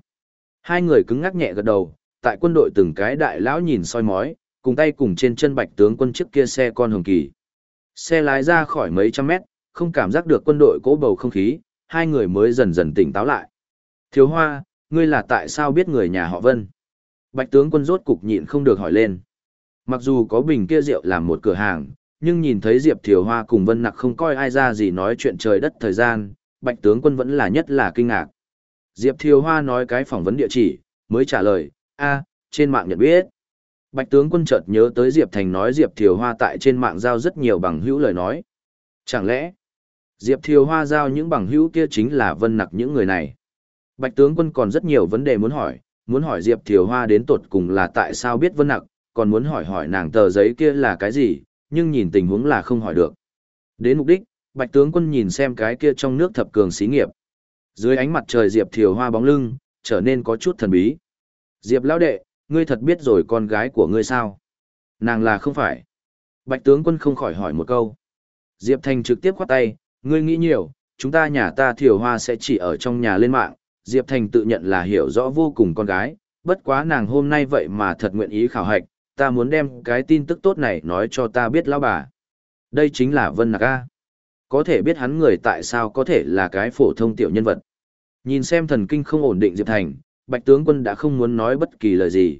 Hai người cứng ngắc nhẹ gật đầu, tại quân đội từng cái đại lão nhìn soi mói, cùng tay cùng trên chân Bạch tướng quân trước kia xe con hồng kỳ. Xe lái ra khỏi mấy trăm mét, không cảm giác được quân đội cố bầu không khí, hai người mới dần dần tỉnh táo lại. Thiếu Hoa, ngươi là tại sao biết người nhà họ Vân? Bạch tướng quân rốt cục nhịn không được hỏi lên. Mặc dù có bình kia rượu làm một cửa hàng, nhưng nhìn thấy Diệp Thiều Hoa cùng Vân Nặc không coi ai ra gì nói chuyện trời đất thời gian, Bạch tướng quân vẫn là nhất là kinh ngạc. Diệp Thiều Hoa nói cái phỏng vấn địa chỉ, mới trả lời, a, trên mạng nhận biết. Bạch tướng quân chợt nhớ tới Diệp Thành nói Diệp Thiều Hoa tại trên mạng giao rất nhiều bằng hữu lời nói. Chẳng lẽ, Diệp Thiều Hoa giao những bằng hữu kia chính là Vân Nặc những người này? Bạch tướng quân còn rất nhiều vấn đề muốn hỏi, muốn hỏi Diệp Thiều Hoa đến tột cùng là tại sao biết Vân Nặc, còn muốn hỏi hỏi nàng tờ giấy kia là cái gì, nhưng nhìn tình huống là không hỏi được. Đến mục đích, Bạch tướng quân nhìn xem cái kia trong nước thập cường xí nghiệp. Dưới ánh mặt trời Diệp Thiều Hoa bóng lưng, trở nên có chút thần bí. Diệp lão đệ, ngươi thật biết rồi con gái của ngươi sao? Nàng là không phải. Bạch tướng quân không khỏi hỏi một câu. Diệp Thành trực tiếp khoát tay, ngươi nghĩ nhiều, chúng ta nhà ta Thiều Hoa sẽ chỉ ở trong nhà lên mạng. Diệp Thành tự nhận là hiểu rõ vô cùng con gái, bất quá nàng hôm nay vậy mà thật nguyện ý khảo hạch, ta muốn đem cái tin tức tốt này nói cho ta biết lão bà. Đây chính là Vân Nạc A. Có thể biết hắn người tại sao có thể là cái phổ thông tiểu nhân vật. Nhìn xem thần kinh không ổn định Diệp Thành, Bạch tướng quân đã không muốn nói bất kỳ lời gì.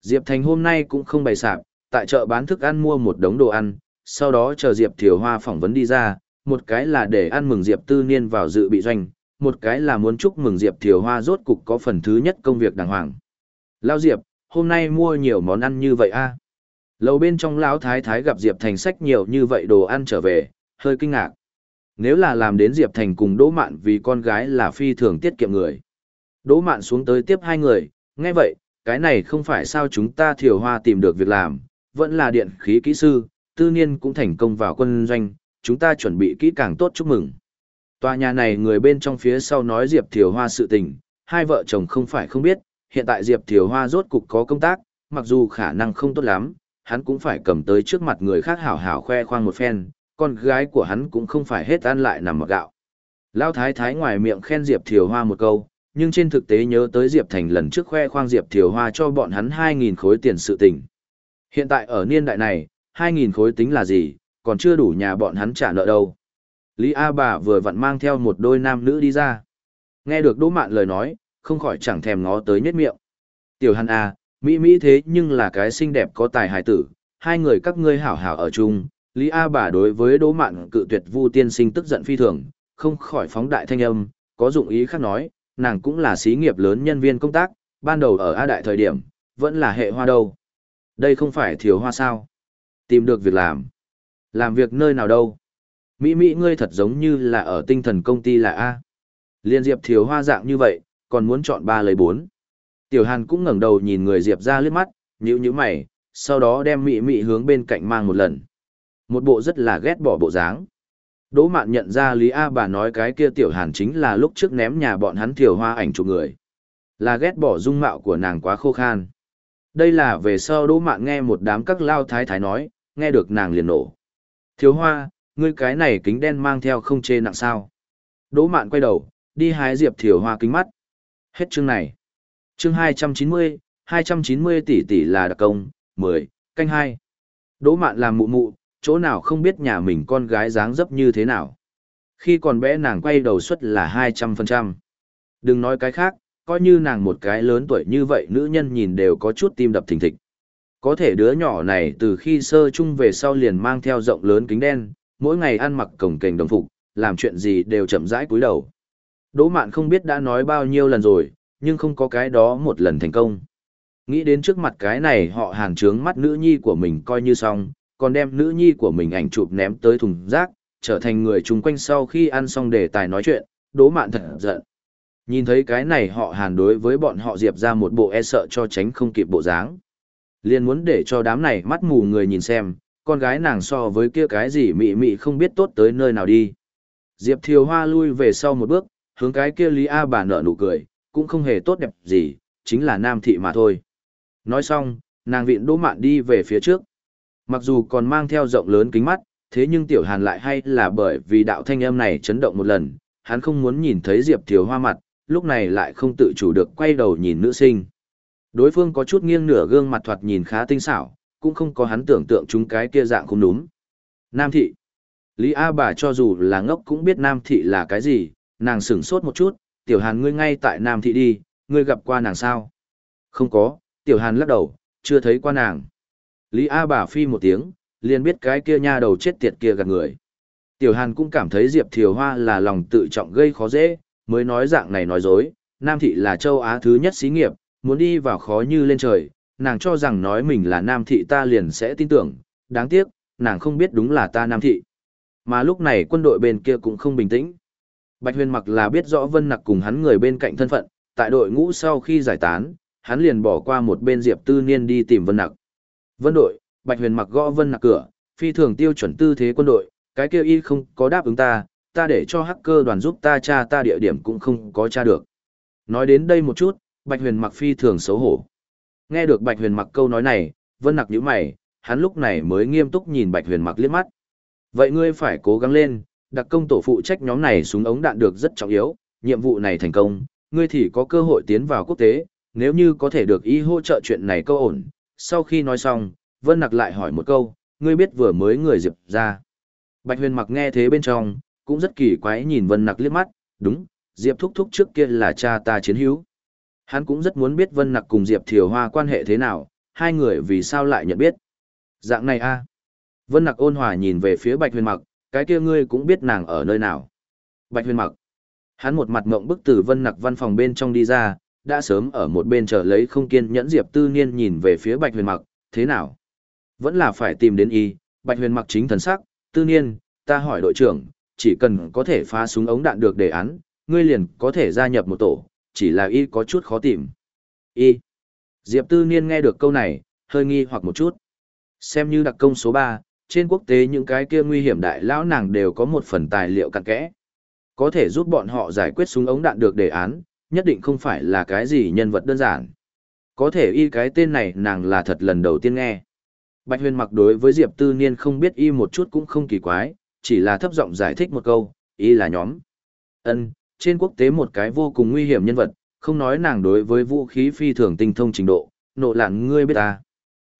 Diệp Thành hôm nay cũng không bày sạp, tại chợ bán thức ăn mua một đống đồ ăn, sau đó chờ Diệp Thiều Hoa phỏng vấn đi ra, một cái là để ăn mừng Diệp Tư Niên vào dự bị doanh, một cái là muốn chúc mừng Diệp Thiều Hoa rốt cục có phần thứ nhất công việc đàng hoàng. Lao Diệp, hôm nay mua nhiều món ăn như vậy a à? Lầu bên trong lão thái thái gặp Diệp Thành sách nhiều như vậy đồ ăn trở về, hơi kinh ngạc. Nếu là làm đến Diệp Thành cùng Đỗ Mạn vì con gái là phi thường tiết kiệm người. Đỗ Mạn xuống tới tiếp hai người, nghe vậy, cái này không phải sao chúng ta thiểu hoa tìm được việc làm, vẫn là điện khí kỹ sư, tư niên cũng thành công vào quân doanh, chúng ta chuẩn bị kỹ càng tốt chúc mừng. Tòa nhà này người bên trong phía sau nói Diệp Thiều Hoa sự tình, hai vợ chồng không phải không biết, hiện tại Diệp Thiều Hoa rốt cục có công tác, mặc dù khả năng không tốt lắm, hắn cũng phải cầm tới trước mặt người khác hảo hảo khoe khoang một phen, con gái của hắn cũng không phải hết ăn lại nằm mặc gạo. Lão thái thái ngoài miệng khen Diệp Thiều Hoa một câu, nhưng trên thực tế nhớ tới Diệp Thành lần trước khoe khoang Diệp Thiều Hoa cho bọn hắn 2.000 khối tiền sự tình. Hiện tại ở niên đại này, 2.000 khối tính là gì, còn chưa đủ nhà bọn hắn trả nợ đâu. Lý A bà vừa vặn mang theo một đôi nam nữ đi ra. Nghe được Đỗ Mạn lời nói, không khỏi chẳng thèm ngó tới nhất miệng. Tiểu Hàn A, Mỹ Mỹ thế nhưng là cái xinh đẹp có tài hài tử, hai người các ngươi hảo hảo ở chung, Lý A bà đối với Đỗ Mạn cự tuyệt Vu tiên sinh tức giận phi thường, không khỏi phóng đại thanh âm, có dụng ý khác nói, nàng cũng là xí nghiệp lớn nhân viên công tác, ban đầu ở A đại thời điểm, vẫn là hệ hoa đâu. Đây không phải thiếu hoa sao? Tìm được việc làm. Làm việc nơi nào đâu? Mỹ Mỹ ngươi thật giống như là ở tinh thần công ty là A. Liên Diệp thiếu hoa dạng như vậy, còn muốn chọn ba lấy bốn. Tiểu Hàn cũng ngẩng đầu nhìn người Diệp ra liếc mắt, nhíu nhíu mày, sau đó đem Mỹ Mỹ hướng bên cạnh mang một lần. Một bộ rất là ghét bỏ bộ dáng. Đỗ Mạn nhận ra Lý A bà nói cái kia Tiểu Hàn chính là lúc trước ném nhà bọn hắn tiểu hoa ảnh chụp người. Là ghét bỏ dung mạo của nàng quá khô khan. Đây là về sau Đỗ Mạn nghe một đám các lao thái thái nói, nghe được nàng liền nổ. Thiếu hoa, ngươi cái này kính đen mang theo không chê nặng sao. Đỗ Mạn quay đầu, đi hái diệp thiểu hoa kính mắt. Hết chương này. Chương 290, 290 tỷ tỷ là đặc công, 10, canh 2. Đỗ Mạn làm mụ mụ, chỗ nào không biết nhà mình con gái dáng dấp như thế nào. Khi còn bé nàng quay đầu suất là 200%. Đừng nói cái khác, coi như nàng một cái lớn tuổi như vậy nữ nhân nhìn đều có chút tim đập thình thịch. Có thể đứa nhỏ này từ khi sơ chung về sau liền mang theo rộng lớn kính đen, mỗi ngày ăn mặc cổng kềnh đồng phục, làm chuyện gì đều chậm rãi cúi đầu. Đỗ Mạn không biết đã nói bao nhiêu lần rồi, nhưng không có cái đó một lần thành công. Nghĩ đến trước mặt cái này họ hàng trướng mắt nữ nhi của mình coi như xong, còn đem nữ nhi của mình ảnh chụp ném tới thùng rác, trở thành người chung quanh sau khi ăn xong đề tài nói chuyện, đố Mạn thật giận. Nhìn thấy cái này họ hàn đối với bọn họ diệp ra một bộ e sợ cho tránh không kịp bộ dáng. Liên muốn để cho đám này mắt mù người nhìn xem, con gái nàng so với kia cái gì mị mị không biết tốt tới nơi nào đi. Diệp Thiều Hoa lui về sau một bước, hướng cái kia Lý A bà nở nụ cười, cũng không hề tốt đẹp gì, chính là nam thị mà thôi. Nói xong, nàng vịn đỗ mạn đi về phía trước. Mặc dù còn mang theo rộng lớn kính mắt, thế nhưng tiểu hàn lại hay là bởi vì đạo thanh âm này chấn động một lần, hắn không muốn nhìn thấy Diệp Thiều Hoa mặt, lúc này lại không tự chủ được quay đầu nhìn nữ sinh. Đối phương có chút nghiêng nửa gương mặt thoạt nhìn khá tinh xảo, cũng không có hắn tưởng tượng chúng cái kia dạng không đúng. Nam thị. Lý A bà cho dù là ngốc cũng biết Nam thị là cái gì, nàng sửng sốt một chút, tiểu hàn ngươi ngay tại Nam thị đi, ngươi gặp qua nàng sao? Không có, tiểu hàn lắc đầu, chưa thấy qua nàng. Lý A bà phi một tiếng, liền biết cái kia nha đầu chết tiệt kia gạt người. Tiểu hàn cũng cảm thấy Diệp Thiều Hoa là lòng tự trọng gây khó dễ, mới nói dạng này nói dối, Nam thị là châu Á thứ nhất xí nghiệp, muốn đi vào khó như lên trời, nàng cho rằng nói mình là Nam thị ta liền sẽ tin tưởng, đáng tiếc, nàng không biết đúng là ta Nam thị. Mà lúc này quân đội bên kia cũng không bình tĩnh. Bạch huyền mặc là biết rõ Vân Nặc cùng hắn người bên cạnh thân phận, tại đội ngũ sau khi giải tán, hắn liền bỏ qua một bên Diệp Tư Niên đi tìm Vân Nặc. Vân đội, Bạch huyền mặc gõ Vân Nặc cửa, phi thường tiêu chuẩn tư thế quân đội, cái kia y không có đáp ứng ta, ta để cho hacker đoàn giúp ta tra ta địa điểm cũng không có tra được. Nói đến đây một chút, Bạch huyền mặc phi thường xấu hổ. Nghe được Bạch huyền mặc câu nói này, Vân Nặc nhíu mày, hắn lúc này mới nghiêm túc nhìn Bạch huyền mặc liếc mắt. Vậy ngươi phải cố gắng lên, đặc công tổ phụ trách nhóm này súng ống đạn được rất trọng yếu, nhiệm vụ này thành công, ngươi thì có cơ hội tiến vào quốc tế, nếu như có thể được y hỗ trợ chuyện này câu ổn. Sau khi nói xong, Vân Nặc lại hỏi một câu, ngươi biết vừa mới người Diệp ra. Bạch huyền mặc nghe thế bên trong, cũng rất kỳ quái nhìn Vân Nặc liếc mắt, đúng, Diệp thúc thúc trước kia là cha ta chiến hữu. Hắn cũng rất muốn biết Vân Nặc cùng Diệp Thiều Hoa quan hệ thế nào, hai người vì sao lại nhận biết. Dạng này a Vân Nặc ôn hòa nhìn về phía Bạch huyền mặc, cái kia ngươi cũng biết nàng ở nơi nào. Bạch huyền mặc. Hắn một mặt ngộng bức từ Vân Nặc văn phòng bên trong đi ra, đã sớm ở một bên chờ lấy không kiên nhẫn Diệp Tư Niên nhìn về phía Bạch huyền mặc, thế nào? Vẫn là phải tìm đến y, Bạch huyền mặc chính thần sắc, Tư Niên, ta hỏi đội trưởng, chỉ cần có thể phá súng ống đạn được đề án, ngươi liền có thể gia nhập một tổ, chỉ là y có chút khó tìm. Y. Diệp Tư Niên nghe được câu này, hơi nghi hoặc một chút. Xem như đặc công số 3, trên quốc tế những cái kia nguy hiểm đại lão nàng đều có một phần tài liệu cặn kẽ. Có thể giúp bọn họ giải quyết súng ống đạn được đề án, nhất định không phải là cái gì nhân vật đơn giản. Có thể y cái tên này nàng là thật lần đầu tiên nghe. Bạch huyền mặc đối với Diệp Tư Niên không biết y một chút cũng không kỳ quái, chỉ là thấp giọng giải thích một câu, y là nhóm. ân trên quốc tế một cái vô cùng nguy hiểm nhân vật, không nói nàng đối với vũ khí phi thường tinh thông trình độ, nộ lạn ngươi biết ta.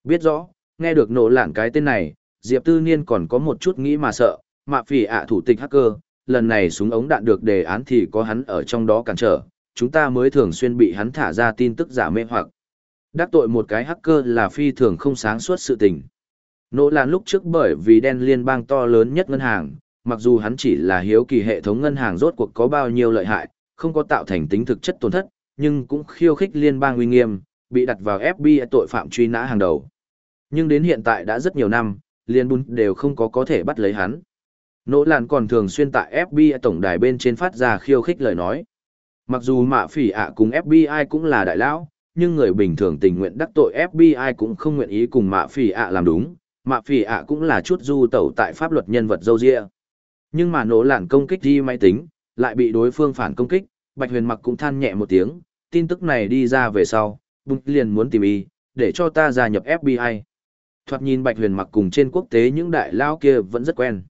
Biết rõ, nghe được nộ lạn cái tên này, Diệp Tư Niên còn có một chút nghĩ mà sợ, mạ phỉ ạ thủ tịch hacker, lần này súng ống đạn được đề án thì có hắn ở trong đó cản trở, chúng ta mới thường xuyên bị hắn thả ra tin tức giả mê hoặc. Đắc tội một cái hacker là phi thường không sáng suốt sự tình. Nỗ Lan lúc trước bởi vì đen liên bang to lớn nhất ngân hàng, mặc dù hắn chỉ là hiếu kỳ hệ thống ngân hàng rốt cuộc có bao nhiêu lợi hại, không có tạo thành tính thực chất tổn thất, nhưng cũng khiêu khích liên bang uy nghiêm, bị đặt vào FBI tội phạm truy nã hàng đầu. Nhưng đến hiện tại đã rất nhiều năm, liên bun đều không có có thể bắt lấy hắn. Nỗ làn còn thường xuyên tại FBI tổng đài bên trên phát ra khiêu khích lời nói. Mặc dù mạ phỉ ạ cùng FBI cũng là đại lão, nhưng người bình thường tình nguyện đắc tội FBI cũng không nguyện ý cùng mạ phỉ ạ làm đúng. Mạ phỉ ạ cũng là chút du tẩu tại pháp luật nhân vật dâu dịa. Nhưng mà nỗ lản công kích đi máy tính, lại bị đối phương phản công kích, Bạch Huyền mặc cũng than nhẹ một tiếng, tin tức này đi ra về sau, bụng liền muốn tìm y, để cho ta gia nhập FBI. Thoạt nhìn Bạch Huyền mặc cùng trên quốc tế những đại lao kia vẫn rất quen.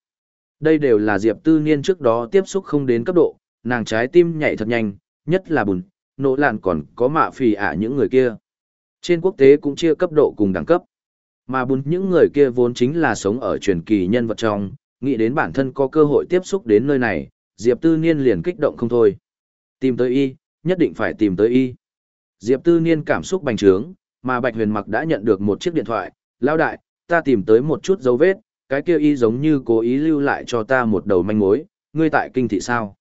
Đây đều là Diệp Tư Niên trước đó tiếp xúc không đến cấp độ, nàng trái tim nhảy thật nhanh, nhất là bùn, nỗ lạn còn có mạ phì ả những người kia. Trên quốc tế cũng chia cấp độ cùng đẳng cấp. Mà bùn những người kia vốn chính là sống ở truyền kỳ nhân vật trong, nghĩ đến bản thân có cơ hội tiếp xúc đến nơi này, Diệp Tư Niên liền kích động không thôi. Tìm tới y, nhất định phải tìm tới y. Diệp Tư Niên cảm xúc bành trướng, mà Bạch Huyền Mặc đã nhận được một chiếc điện thoại, lao đại, ta tìm tới một chút dấu vết, cái kia y giống như cố ý lưu lại cho ta một đầu manh mối, ngươi tại kinh thị sao?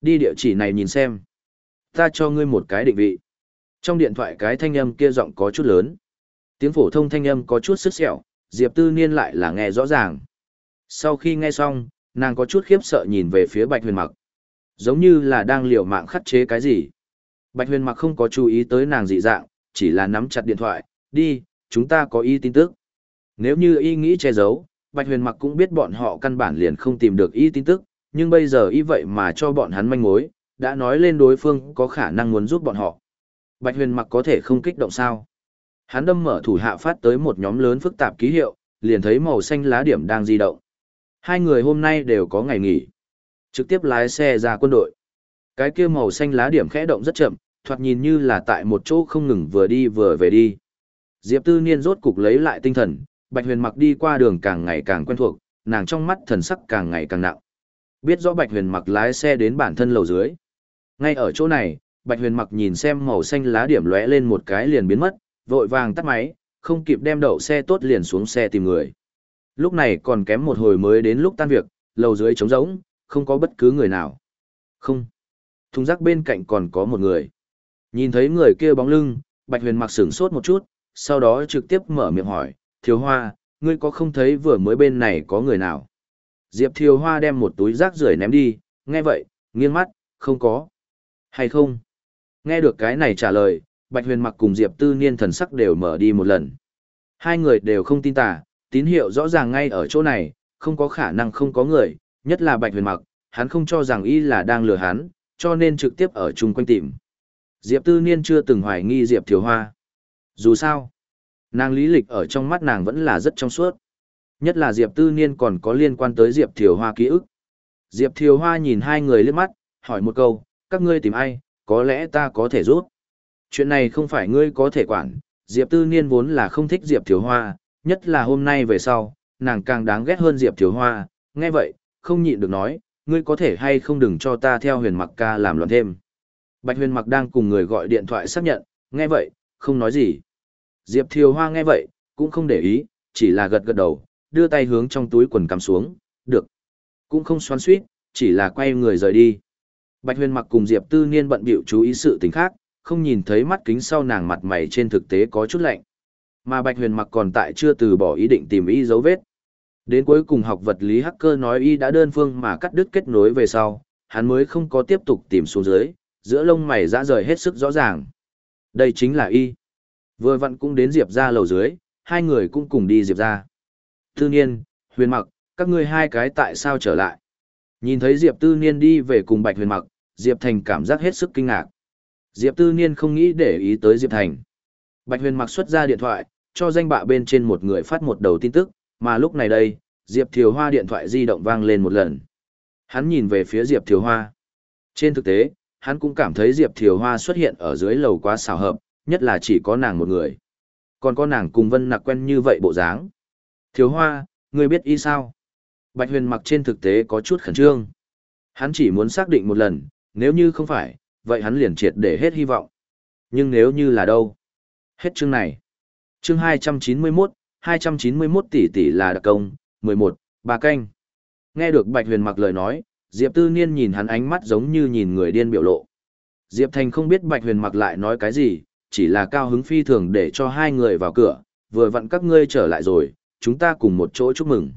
Đi địa chỉ này nhìn xem. Ta cho ngươi một cái định vị. Trong điện thoại cái thanh âm kia giọng có chút lớn. Tiếng phổ thông thanh âm có chút sức sẹo, Diệp Tư Niên lại là nghe rõ ràng. Sau khi nghe xong, nàng có chút khiếp sợ nhìn về phía Bạch Huyền Mặc. Giống như là đang liều mạng khắt chế cái gì. Bạch Huyền Mặc không có chú ý tới nàng dị dạng, chỉ là nắm chặt điện thoại, đi, chúng ta có y tin tức. Nếu như y nghĩ che giấu, Bạch Huyền Mặc cũng biết bọn họ căn bản liền không tìm được y tin tức, nhưng bây giờ y vậy mà cho bọn hắn manh mối, đã nói lên đối phương có khả năng muốn giúp bọn họ. Bạch Huyền Mặc có thể không kích động sao? Hắn đâm mở thủ hạ phát tới một nhóm lớn phức tạp ký hiệu, liền thấy màu xanh lá điểm đang di động. Hai người hôm nay đều có ngày nghỉ. Trực tiếp lái xe ra quân đội. Cái kia màu xanh lá điểm khẽ động rất chậm, thoạt nhìn như là tại một chỗ không ngừng vừa đi vừa về đi. Diệp Tư Niên rốt cục lấy lại tinh thần, Bạch Huyền mặc đi qua đường càng ngày càng quen thuộc, nàng trong mắt thần sắc càng ngày càng nặng. Biết rõ Bạch Huyền mặc lái xe đến bản thân lầu dưới. Ngay ở chỗ này, Bạch Huyền mặc nhìn xem màu xanh lá điểm lóe lên một cái liền biến mất, vội vàng tắt máy, không kịp đem đậu xe tốt liền xuống xe tìm người. Lúc này còn kém một hồi mới đến lúc tan việc, lầu dưới trống rỗng, không có bất cứ người nào. Không. Thùng rác bên cạnh còn có một người. Nhìn thấy người kia bóng lưng, Bạch Huyền mặc sửng sốt một chút, sau đó trực tiếp mở miệng hỏi, Thiếu Hoa, ngươi có không thấy vừa mới bên này có người nào? Diệp Thiếu Hoa đem một túi rác rưởi ném đi, nghe vậy, nghiêng mắt, không có. Hay không? Nghe được cái này trả lời, Bạch Huyền mặc cùng Diệp Tư Niên thần sắc đều mở đi một lần. Hai người đều không tin tà, tín hiệu rõ ràng ngay ở chỗ này, không có khả năng không có người, nhất là Bạch Huyền Mặc, hắn không cho rằng y là đang lừa hắn, cho nên trực tiếp ở chung quanh tìm. Diệp Tư Niên chưa từng hoài nghi Diệp Thiều Hoa. Dù sao, nàng lý lịch ở trong mắt nàng vẫn là rất trong suốt. Nhất là Diệp Tư Niên còn có liên quan tới Diệp Thiều Hoa ký ức. Diệp Thiều Hoa nhìn hai người liếc mắt, hỏi một câu, các ngươi tìm ai, có lẽ ta có thể giúp. Chuyện này không phải ngươi có thể quản, Diệp Tư Niên vốn là không thích Diệp Thiếu Hoa, nhất là hôm nay về sau, nàng càng đáng ghét hơn Diệp Thiếu Hoa, nghe vậy, không nhịn được nói, ngươi có thể hay không đừng cho ta theo huyền mặc ca làm loạn thêm. Bạch huyền mặc đang cùng người gọi điện thoại xác nhận, nghe vậy, không nói gì. Diệp Thiếu Hoa nghe vậy, cũng không để ý, chỉ là gật gật đầu, đưa tay hướng trong túi quần cắm xuống, được. Cũng không xoắn suýt, chỉ là quay người rời đi. Bạch huyền mặc cùng Diệp Tư Niên bận bịu chú ý sự tình khác, không nhìn thấy mắt kính sau nàng mặt mày trên thực tế có chút lạnh. Mà Bạch Huyền mặc còn tại chưa từ bỏ ý định tìm y dấu vết. Đến cuối cùng học vật lý hacker nói y đã đơn phương mà cắt đứt kết nối về sau, hắn mới không có tiếp tục tìm xuống dưới, giữa lông mày dã rời hết sức rõ ràng. Đây chính là y. Vừa vặn cũng đến Diệp ra lầu dưới, hai người cũng cùng đi Diệp ra. Tư niên, huyền mặc, các ngươi hai cái tại sao trở lại? Nhìn thấy Diệp tư niên đi về cùng Bạch huyền mặc, Diệp Thành cảm giác hết sức kinh ngạc. Diệp tư niên không nghĩ để ý tới Diệp Thành. Bạch huyền mặc xuất ra điện thoại, cho danh bạ bên trên một người phát một đầu tin tức, mà lúc này đây, Diệp Thiều Hoa điện thoại di động vang lên một lần. Hắn nhìn về phía Diệp Thiều Hoa. Trên thực tế, hắn cũng cảm thấy Diệp Thiều Hoa xuất hiện ở dưới lầu quá xào hợp, nhất là chỉ có nàng một người. Còn có nàng cùng Vân Nặc quen như vậy bộ dáng. Thiều Hoa, ngươi biết y sao? Bạch huyền mặc trên thực tế có chút khẩn trương. Hắn chỉ muốn xác định một lần, nếu như không phải, vậy hắn liền triệt để hết hy vọng. Nhưng nếu như là đâu? Hết chương này chương 291, 291 tỷ tỷ là đặc công, 11, bà canh. Nghe được Bạch Huyền mặc lời nói, Diệp Tư Niên nhìn hắn ánh mắt giống như nhìn người điên biểu lộ. Diệp Thành không biết Bạch Huyền mặc lại nói cái gì, chỉ là cao hứng phi thường để cho hai người vào cửa, vừa vặn các ngươi trở lại rồi, chúng ta cùng một chỗ chúc mừng.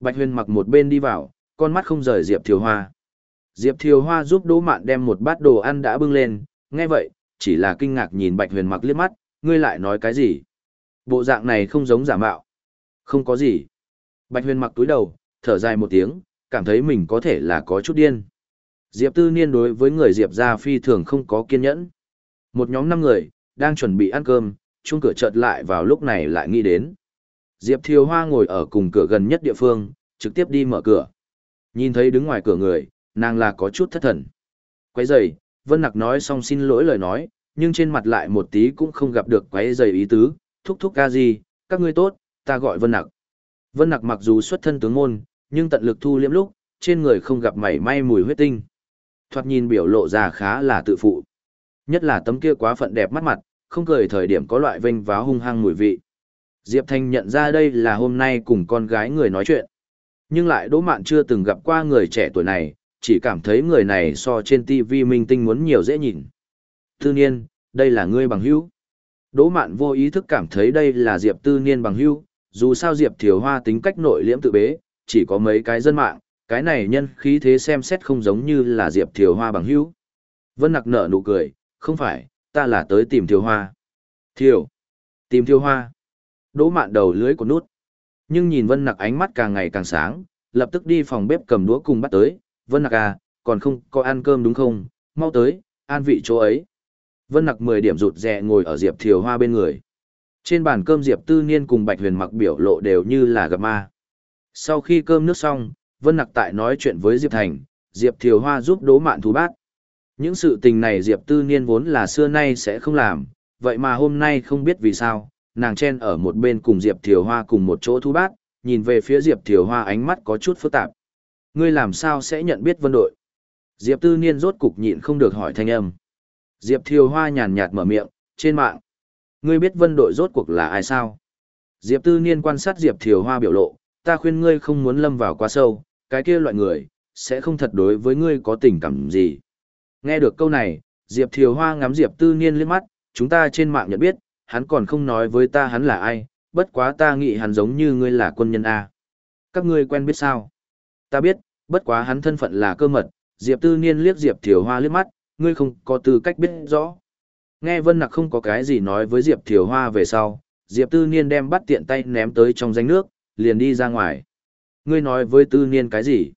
Bạch Huyền mặc một bên đi vào, con mắt không rời Diệp Thiều Hoa. Diệp Thiều Hoa giúp Đỗ Mạn đem một bát đồ ăn đã bưng lên, nghe vậy, chỉ là kinh ngạc nhìn Bạch Huyền mặc liếc mắt, ngươi lại nói cái gì? Bộ dạng này không giống giả mạo. Không có gì. Bạch Huyền mặc túi đầu, thở dài một tiếng, cảm thấy mình có thể là có chút điên. Diệp Tư Niên đối với người Diệp gia phi thường không có kiên nhẫn. Một nhóm năm người, đang chuẩn bị ăn cơm, chung cửa chợt lại vào lúc này lại nghĩ đến. Diệp Thiều Hoa ngồi ở cùng cửa gần nhất địa phương, trực tiếp đi mở cửa. Nhìn thấy đứng ngoài cửa người, nàng là có chút thất thần. Quấy giày, Vân Nặc nói xong xin lỗi lời nói, nhưng trên mặt lại một tí cũng không gặp được quấy giày ý tứ, thúc thúc ca gì, các ngươi tốt, ta gọi Vân Nặc. Vân Nặc mặc dù xuất thân tướng môn, nhưng tận lực thu liễm lúc, trên người không gặp mảy may mùi huyết tinh. Thoạt nhìn biểu lộ ra khá là tự phụ. Nhất là tấm kia quá phận đẹp mắt mặt, không cười thời điểm có loại vênh váo hung hăng mùi vị. Diệp Thanh nhận ra đây là hôm nay cùng con gái người nói chuyện. Nhưng lại Đỗ Mạn chưa từng gặp qua người trẻ tuổi này, chỉ cảm thấy người này so trên TV minh tinh muốn nhiều dễ nhìn. Tư niên, đây là ngươi bằng hữu. Đỗ Mạn vô ý thức cảm thấy đây là Diệp Tư niên bằng hữu, dù sao Diệp Thiều Hoa tính cách nội liễm tự bế, chỉ có mấy cái dân mạng, cái này nhân khí thế xem xét không giống như là Diệp Thiều Hoa bằng hữu. Vân Nặc nở nụ cười, không phải, ta là tới tìm Thiều Hoa. Thiều, tìm Thiều Hoa. Đỗ mạn đầu lưới của nút. Nhưng nhìn Vân Nặc ánh mắt càng ngày càng sáng, lập tức đi phòng bếp cầm đũa cùng bắt tới. Vân Nặc à, còn không có ăn cơm đúng không? Mau tới, an vị chỗ ấy. Vân Nặc mười điểm rụt rè ngồi ở Diệp Thiều Hoa bên người. Trên bàn cơm Diệp Tư Niên cùng Bạch Huyền mặc biểu lộ đều như là gặp ma. Sau khi cơm nước xong, Vân Nặc tại nói chuyện với Diệp Thành, Diệp Thiều Hoa giúp đố mạn thú bát. Những sự tình này Diệp Tư Niên vốn là xưa nay sẽ không làm, vậy mà hôm nay không biết vì sao, nàng chen ở một bên cùng Diệp Thiều Hoa cùng một chỗ thu bát, nhìn về phía Diệp Thiều Hoa ánh mắt có chút phức tạp. Ngươi làm sao sẽ nhận biết vân đội? Diệp Tư Niên rốt cục nhịn không được hỏi thanh âm. Diệp Thiều Hoa nhàn nhạt mở miệng, trên mạng. Ngươi biết vân đội rốt cuộc là ai sao? Diệp Tư Niên quan sát Diệp Thiều Hoa biểu lộ, ta khuyên ngươi không muốn lâm vào quá sâu, cái kia loại người, sẽ không thật đối với ngươi có tình cảm gì. Nghe được câu này, Diệp Thiều Hoa ngắm Diệp Tư Niên liếc mắt, chúng ta trên mạng nhận biết, hắn còn không nói với ta hắn là ai, bất quá ta nghĩ hắn giống như ngươi là quân nhân A. Các ngươi quen biết sao? Ta biết, bất quá hắn thân phận là cơ mật, Diệp Tư Niên liếc Diệp Thiều Hoa liếc mắt, ngươi không có tư cách biết rõ. Nghe Vân Nặc không có cái gì nói với Diệp Thiều Hoa về sau, Diệp Tư Niên đem bắt tiện tay ném tới trong danh nước, liền đi ra ngoài. Ngươi nói với Tư Niên cái gì?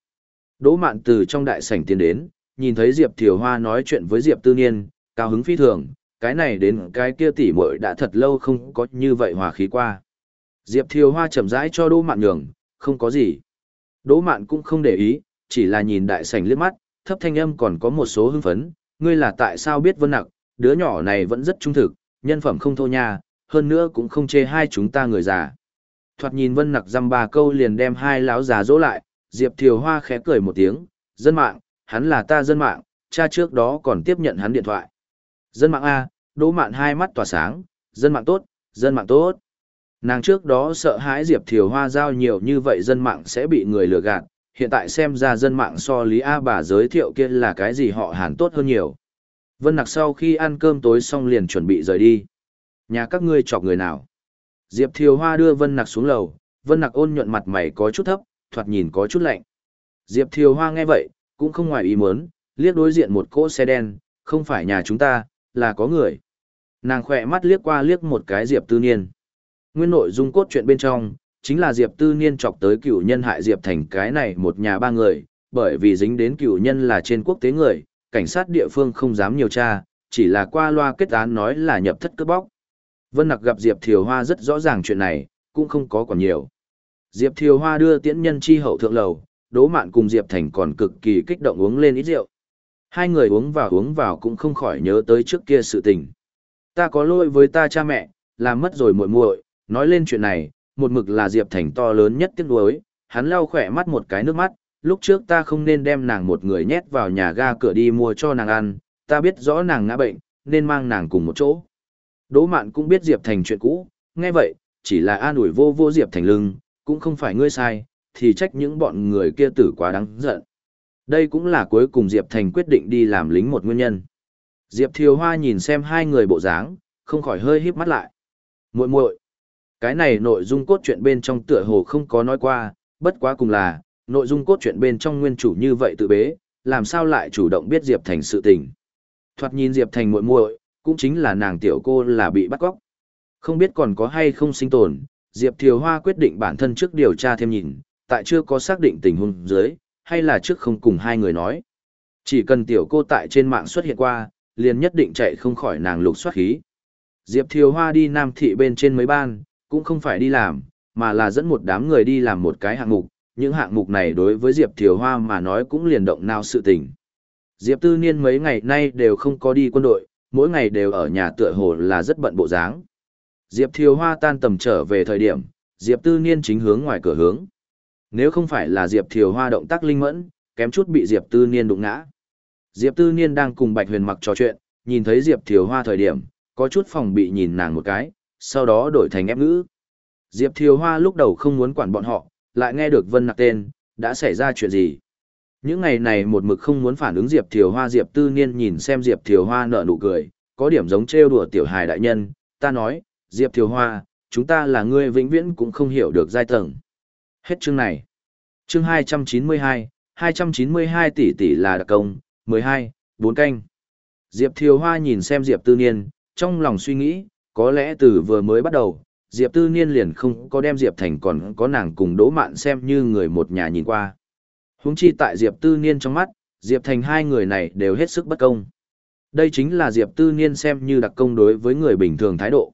Đỗ Mạn từ trong đại sảnh tiến đến, nhìn thấy Diệp Thiều Hoa nói chuyện với Diệp Tư Niên, cao hứng phi thường, cái này đến cái kia tỉ muội đã thật lâu không có như vậy hòa khí qua. Diệp Thiều Hoa chậm rãi cho Đỗ Mạn nhường, không có gì. Đỗ Mạn cũng không để ý, chỉ là nhìn đại sảnh liếc mắt, thấp thanh âm còn có một số hưng phấn, ngươi là tại sao biết Vân Nặc, đứa nhỏ này vẫn rất trung thực, nhân phẩm không thô nha, hơn nữa cũng không chê hai chúng ta người già. Thoạt nhìn Vân Nặc dăm ba câu liền đem hai lão già dỗ lại, Diệp Thiều Hoa khẽ cười một tiếng, dân mạng, hắn là ta dân mạng, cha trước đó còn tiếp nhận hắn điện thoại. Dân mạng A, Đỗ Mạn hai mắt tỏa sáng, dân mạng tốt, dân mạng tốt. Nàng trước đó sợ hãi Diệp Thiều Hoa giao nhiều như vậy dân mạng sẽ bị người lừa gạt, hiện tại xem ra dân mạng so Lý A bà giới thiệu kia là cái gì họ hàn tốt hơn nhiều. Vân Nặc sau khi ăn cơm tối xong liền chuẩn bị rời đi. Nhà các ngươi chọc người nào? Diệp Thiều Hoa đưa Vân Nặc xuống lầu, Vân Nặc ôn nhuận mặt mày có chút thấp, thoạt nhìn có chút lạnh. Diệp Thiều Hoa nghe vậy, cũng không ngoài ý muốn, liếc đối diện một cỗ xe đen, không phải nhà chúng ta, là có người. Nàng khỏe mắt liếc qua liếc một cái Diệp Tư Niên. Nguyên nội dung cốt truyện bên trong, chính là Diệp Tư Niên chọc tới cựu nhân hại Diệp thành cái này một nhà ba người, bởi vì dính đến cựu nhân là trên quốc tế người, cảnh sát địa phương không dám nhiều tra, chỉ là qua loa kết án nói là nhập thất cướp bóc. Vân Nặc gặp Diệp Thiều Hoa rất rõ ràng chuyện này, cũng không có còn nhiều. Diệp Thiều Hoa đưa tiễn nhân chi hậu thượng lầu, Đỗ Mạn cùng Diệp Thành còn cực kỳ kích động uống lên ít rượu. Hai người uống vào uống vào cũng không khỏi nhớ tới trước kia sự tình. Ta có lỗi với ta cha mẹ, làm mất rồi muội muội, nói lên chuyện này, một mực là Diệp Thành to lớn nhất tiếc nuối, hắn lau khỏe mắt một cái nước mắt, lúc trước ta không nên đem nàng một người nhét vào nhà ga cửa đi mua cho nàng ăn, ta biết rõ nàng ngã bệnh, nên mang nàng cùng một chỗ. Đỗ Mạn cũng biết Diệp Thành chuyện cũ, nghe vậy, chỉ là an ủi vô vô Diệp Thành lưng, cũng không phải ngươi sai, thì trách những bọn người kia tử quá đáng giận. Đây cũng là cuối cùng Diệp Thành quyết định đi làm lính một nguyên nhân. Diệp Thiều Hoa nhìn xem hai người bộ dáng, không khỏi hơi híp mắt lại. Muội muội, cái này nội dung cốt truyện bên trong tựa hồ không có nói qua, bất quá cùng là, nội dung cốt truyện bên trong nguyên chủ như vậy tự bế, làm sao lại chủ động biết Diệp Thành sự tình. Thoạt nhìn Diệp Thành muội muội, cũng chính là nàng tiểu cô là bị bắt cóc. Không biết còn có hay không sinh tồn, Diệp Thiều Hoa quyết định bản thân trước điều tra thêm nhìn, tại chưa có xác định tình huống dưới, hay là trước không cùng hai người nói. Chỉ cần tiểu cô tại trên mạng xuất hiện qua, liền nhất định chạy không khỏi nàng lục soát khí. Diệp Thiều Hoa đi Nam Thị bên trên mấy ban, cũng không phải đi làm, mà là dẫn một đám người đi làm một cái hạng mục, những hạng mục này đối với Diệp Thiều Hoa mà nói cũng liền động nào sự tình. Diệp Tư Niên mấy ngày nay đều không có đi quân đội, mỗi ngày đều ở nhà tựa hồ là rất bận bộ dáng. Diệp Thiều Hoa tan tầm trở về thời điểm, Diệp Tư Niên chính hướng ngoài cửa hướng. Nếu không phải là Diệp Thiều Hoa động tác linh mẫn, kém chút bị Diệp Tư Niên đụng ngã. Diệp Tư Niên đang cùng Bạch Huyền Mặc trò chuyện, nhìn thấy Diệp Thiều Hoa thời điểm, có chút phòng bị nhìn nàng một cái, sau đó đổi thành ép ngữ. Diệp Thiều Hoa lúc đầu không muốn quản bọn họ, lại nghe được Vân Nặc tên, đã xảy ra chuyện gì. Những ngày này một mực không muốn phản ứng Diệp Thiều Hoa Diệp Tư Niên nhìn xem Diệp Thiều Hoa nở nụ cười, có điểm giống trêu đùa tiểu hài đại nhân, ta nói, Diệp Thiều Hoa, chúng ta là người vĩnh viễn cũng không hiểu được giai tầng. Hết chương này. Chương 292, 292 tỷ tỷ là đặc công, 12, 4 canh. Diệp Thiều Hoa nhìn xem Diệp Tư Niên, trong lòng suy nghĩ, có lẽ từ vừa mới bắt đầu, Diệp Tư Niên liền không có đem Diệp Thành còn có nàng cùng Đỗ Mạn xem như người một nhà nhìn qua. Húng chi tại Diệp Tư Niên trong mắt, Diệp Thành hai người này đều hết sức bất công. Đây chính là Diệp Tư Niên xem như đặc công đối với người bình thường thái độ.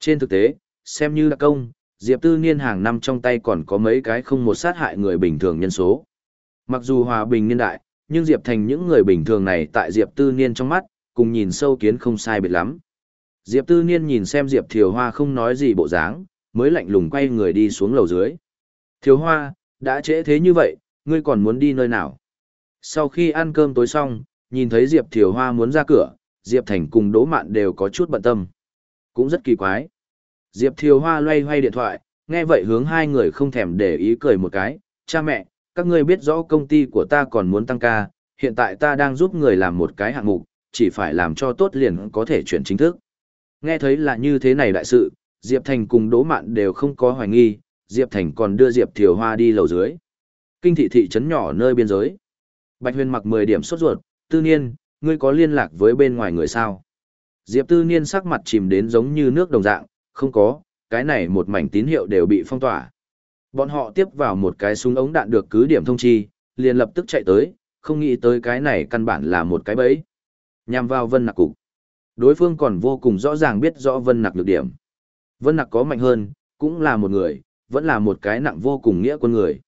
Trên thực tế, xem như đặc công, Diệp Tư Niên hàng năm trong tay còn có mấy cái không một sát hại người bình thường nhân số. Mặc dù hòa bình niên đại, nhưng Diệp Thành những người bình thường này tại Diệp Tư Niên trong mắt, cùng nhìn sâu kiến không sai biệt lắm. Diệp Tư Niên nhìn xem Diệp Thiều Hoa không nói gì bộ dáng, mới lạnh lùng quay người đi xuống lầu dưới. Thiều Hoa, đã trễ thế như vậy, ngươi còn muốn đi nơi nào? Sau khi ăn cơm tối xong, nhìn thấy Diệp Thiều Hoa muốn ra cửa, Diệp Thành cùng Đỗ Mạn đều có chút bận tâm. Cũng rất kỳ quái. Diệp Thiều Hoa loay hoay điện thoại, nghe vậy hướng hai người không thèm để ý cười một cái. Cha mẹ, các ngươi biết rõ công ty của ta còn muốn tăng ca, hiện tại ta đang giúp người làm một cái hạng mục, chỉ phải làm cho tốt liền có thể chuyển chính thức. Nghe thấy là như thế này đại sự, Diệp Thành cùng Đỗ Mạn đều không có hoài nghi, Diệp Thành còn đưa Diệp Thiều Hoa đi lầu dưới. Kinh thị thị trấn nhỏ nơi biên giới. Bạch Huyền mặc 10 điểm sốt ruột, tư niên, ngươi có liên lạc với bên ngoài người sao? Diệp tư niên sắc mặt chìm đến giống như nước đồng dạng, không có, cái này một mảnh tín hiệu đều bị phong tỏa. Bọn họ tiếp vào một cái súng ống đạn được cứ điểm thông chi, liền lập tức chạy tới, không nghĩ tới cái này căn bản là một cái bẫy. Nhằm vào vân nặc cục. Đối phương còn vô cùng rõ ràng biết rõ vân nặc lược điểm. Vân nặc có mạnh hơn, cũng là một người, vẫn là một cái nặng vô cùng nghĩa quân người.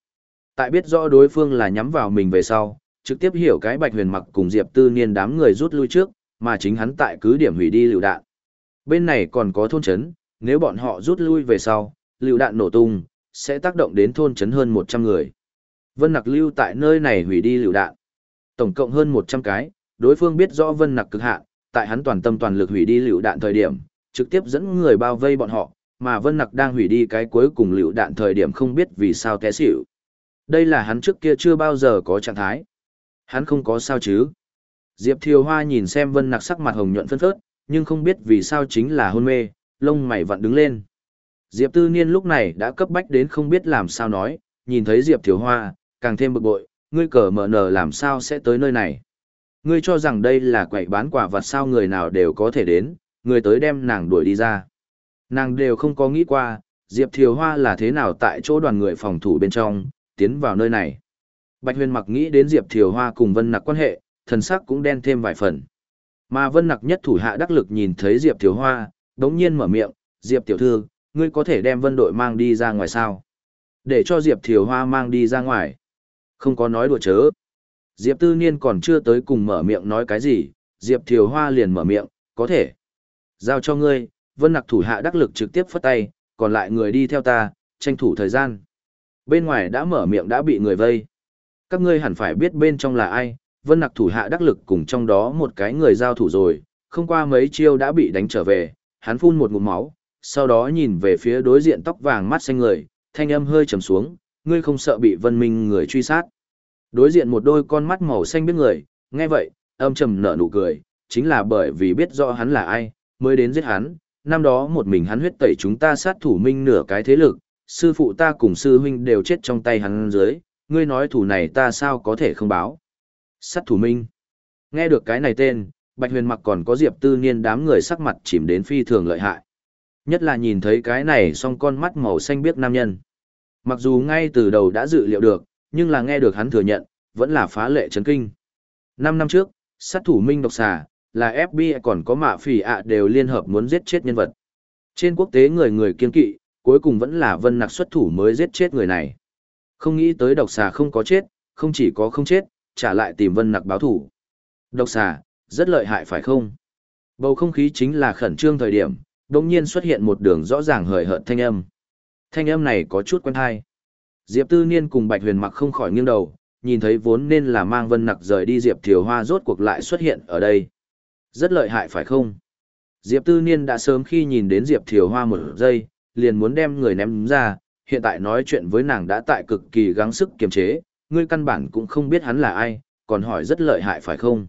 Tại biết rõ đối phương là nhắm vào mình về sau, trực tiếp hiểu cái bạch huyền mặc cùng Diệp Tư Niên đám người rút lui trước, mà chính hắn tại cứ điểm hủy đi lựu đạn. Bên này còn có thôn trấn, nếu bọn họ rút lui về sau, lựu đạn nổ tung, sẽ tác động đến thôn trấn hơn 100 người. Vân Nặc lưu tại nơi này hủy đi lựu đạn. Tổng cộng hơn 100 cái, đối phương biết rõ Vân Nặc cực hạn, tại hắn toàn tâm toàn lực hủy đi lựu đạn thời điểm, trực tiếp dẫn người bao vây bọn họ, mà Vân Nặc đang hủy đi cái cuối cùng lựu đạn thời điểm không biết vì sao té xỉu. Đây là hắn trước kia chưa bao giờ có trạng thái. Hắn không có sao chứ. Diệp Thiều Hoa nhìn xem Vân Nặc sắc mặt hồng nhuận phân phớt, nhưng không biết vì sao chính là hôn mê, lông mày vặn đứng lên. Diệp Tư Niên lúc này đã cấp bách đến không biết làm sao nói, nhìn thấy Diệp Thiều Hoa, càng thêm bực bội, ngươi cờ mở nở làm sao sẽ tới nơi này. Ngươi cho rằng đây là quậy bán quả vật sao người nào đều có thể đến, người tới đem nàng đuổi đi ra. Nàng đều không có nghĩ qua, Diệp Thiều Hoa là thế nào tại chỗ đoàn người phòng thủ bên trong, tiến vào nơi này. Bạch huyền mặc nghĩ đến Diệp Thiều Hoa cùng Vân Nặc quan hệ, thần sắc cũng đen thêm vài phần. Mà Vân Nặc nhất thủ hạ đắc lực nhìn thấy Diệp Thiều Hoa, đống nhiên mở miệng, Diệp Tiểu Thư, ngươi có thể đem Vân đội mang đi ra ngoài sao? Để cho Diệp Thiều Hoa mang đi ra ngoài. Không có nói đùa chớ. Diệp Tư Niên còn chưa tới cùng mở miệng nói cái gì, Diệp Thiều Hoa liền mở miệng, có thể. Giao cho ngươi, Vân Nặc thủ hạ đắc lực trực tiếp phất tay, còn lại người đi theo ta, tranh thủ thời gian. Bên ngoài đã mở miệng đã bị người vây. Các ngươi hẳn phải biết bên trong là ai, Vân Nặc thủ hạ đắc lực cùng trong đó một cái người giao thủ rồi, không qua mấy chiêu đã bị đánh trở về, hắn phun một ngụm máu, sau đó nhìn về phía đối diện tóc vàng mắt xanh người, thanh âm hơi trầm xuống, ngươi không sợ bị vân minh người truy sát. Đối diện một đôi con mắt màu xanh biết người, nghe vậy, âm trầm nở nụ cười, chính là bởi vì biết rõ hắn là ai, mới đến giết hắn, năm đó một mình hắn huyết tẩy chúng ta sát thủ minh nửa cái thế lực, sư phụ ta cùng sư huynh đều chết trong tay hắn dưới, ngươi nói thủ này ta sao có thể không báo. Sát thủ minh. Nghe được cái này tên, Bạch Huyền mặc còn có Diệp Tư Niên đám người sắc mặt chìm đến phi thường lợi hại. Nhất là nhìn thấy cái này song con mắt màu xanh biếc nam nhân. Mặc dù ngay từ đầu đã dự liệu được, nhưng là nghe được hắn thừa nhận, vẫn là phá lệ chấn kinh. Năm năm trước, sát thủ Minh độc xà, là FBI còn có mạ phỉ ạ đều liên hợp muốn giết chết nhân vật. Trên quốc tế người người kiên kỵ, cuối cùng vẫn là vân nặc xuất thủ mới giết chết người này. Không nghĩ tới độc xà không có chết, không chỉ có không chết, trả lại tìm vân nặc báo thủ. Độc xà, rất lợi hại phải không? Bầu không khí chính là khẩn trương thời điểm, đột nhiên xuất hiện một đường rõ ràng hời hợt thanh âm. Thanh âm này có chút quen hay. Diệp Tư Niên cùng Bạch Huyền mặc không khỏi nghiêng đầu, nhìn thấy vốn nên là mang vân nặc rời đi Diệp Thiều Hoa rốt cuộc lại xuất hiện ở đây. Rất lợi hại phải không? Diệp Tư Niên đã sớm khi nhìn đến Diệp Thiều Hoa một giây, liền muốn đem người ném ra, hiện tại nói chuyện với nàng đã tại cực kỳ gắng sức kiềm chế, ngươi căn bản cũng không biết hắn là ai, còn hỏi rất lợi hại phải không?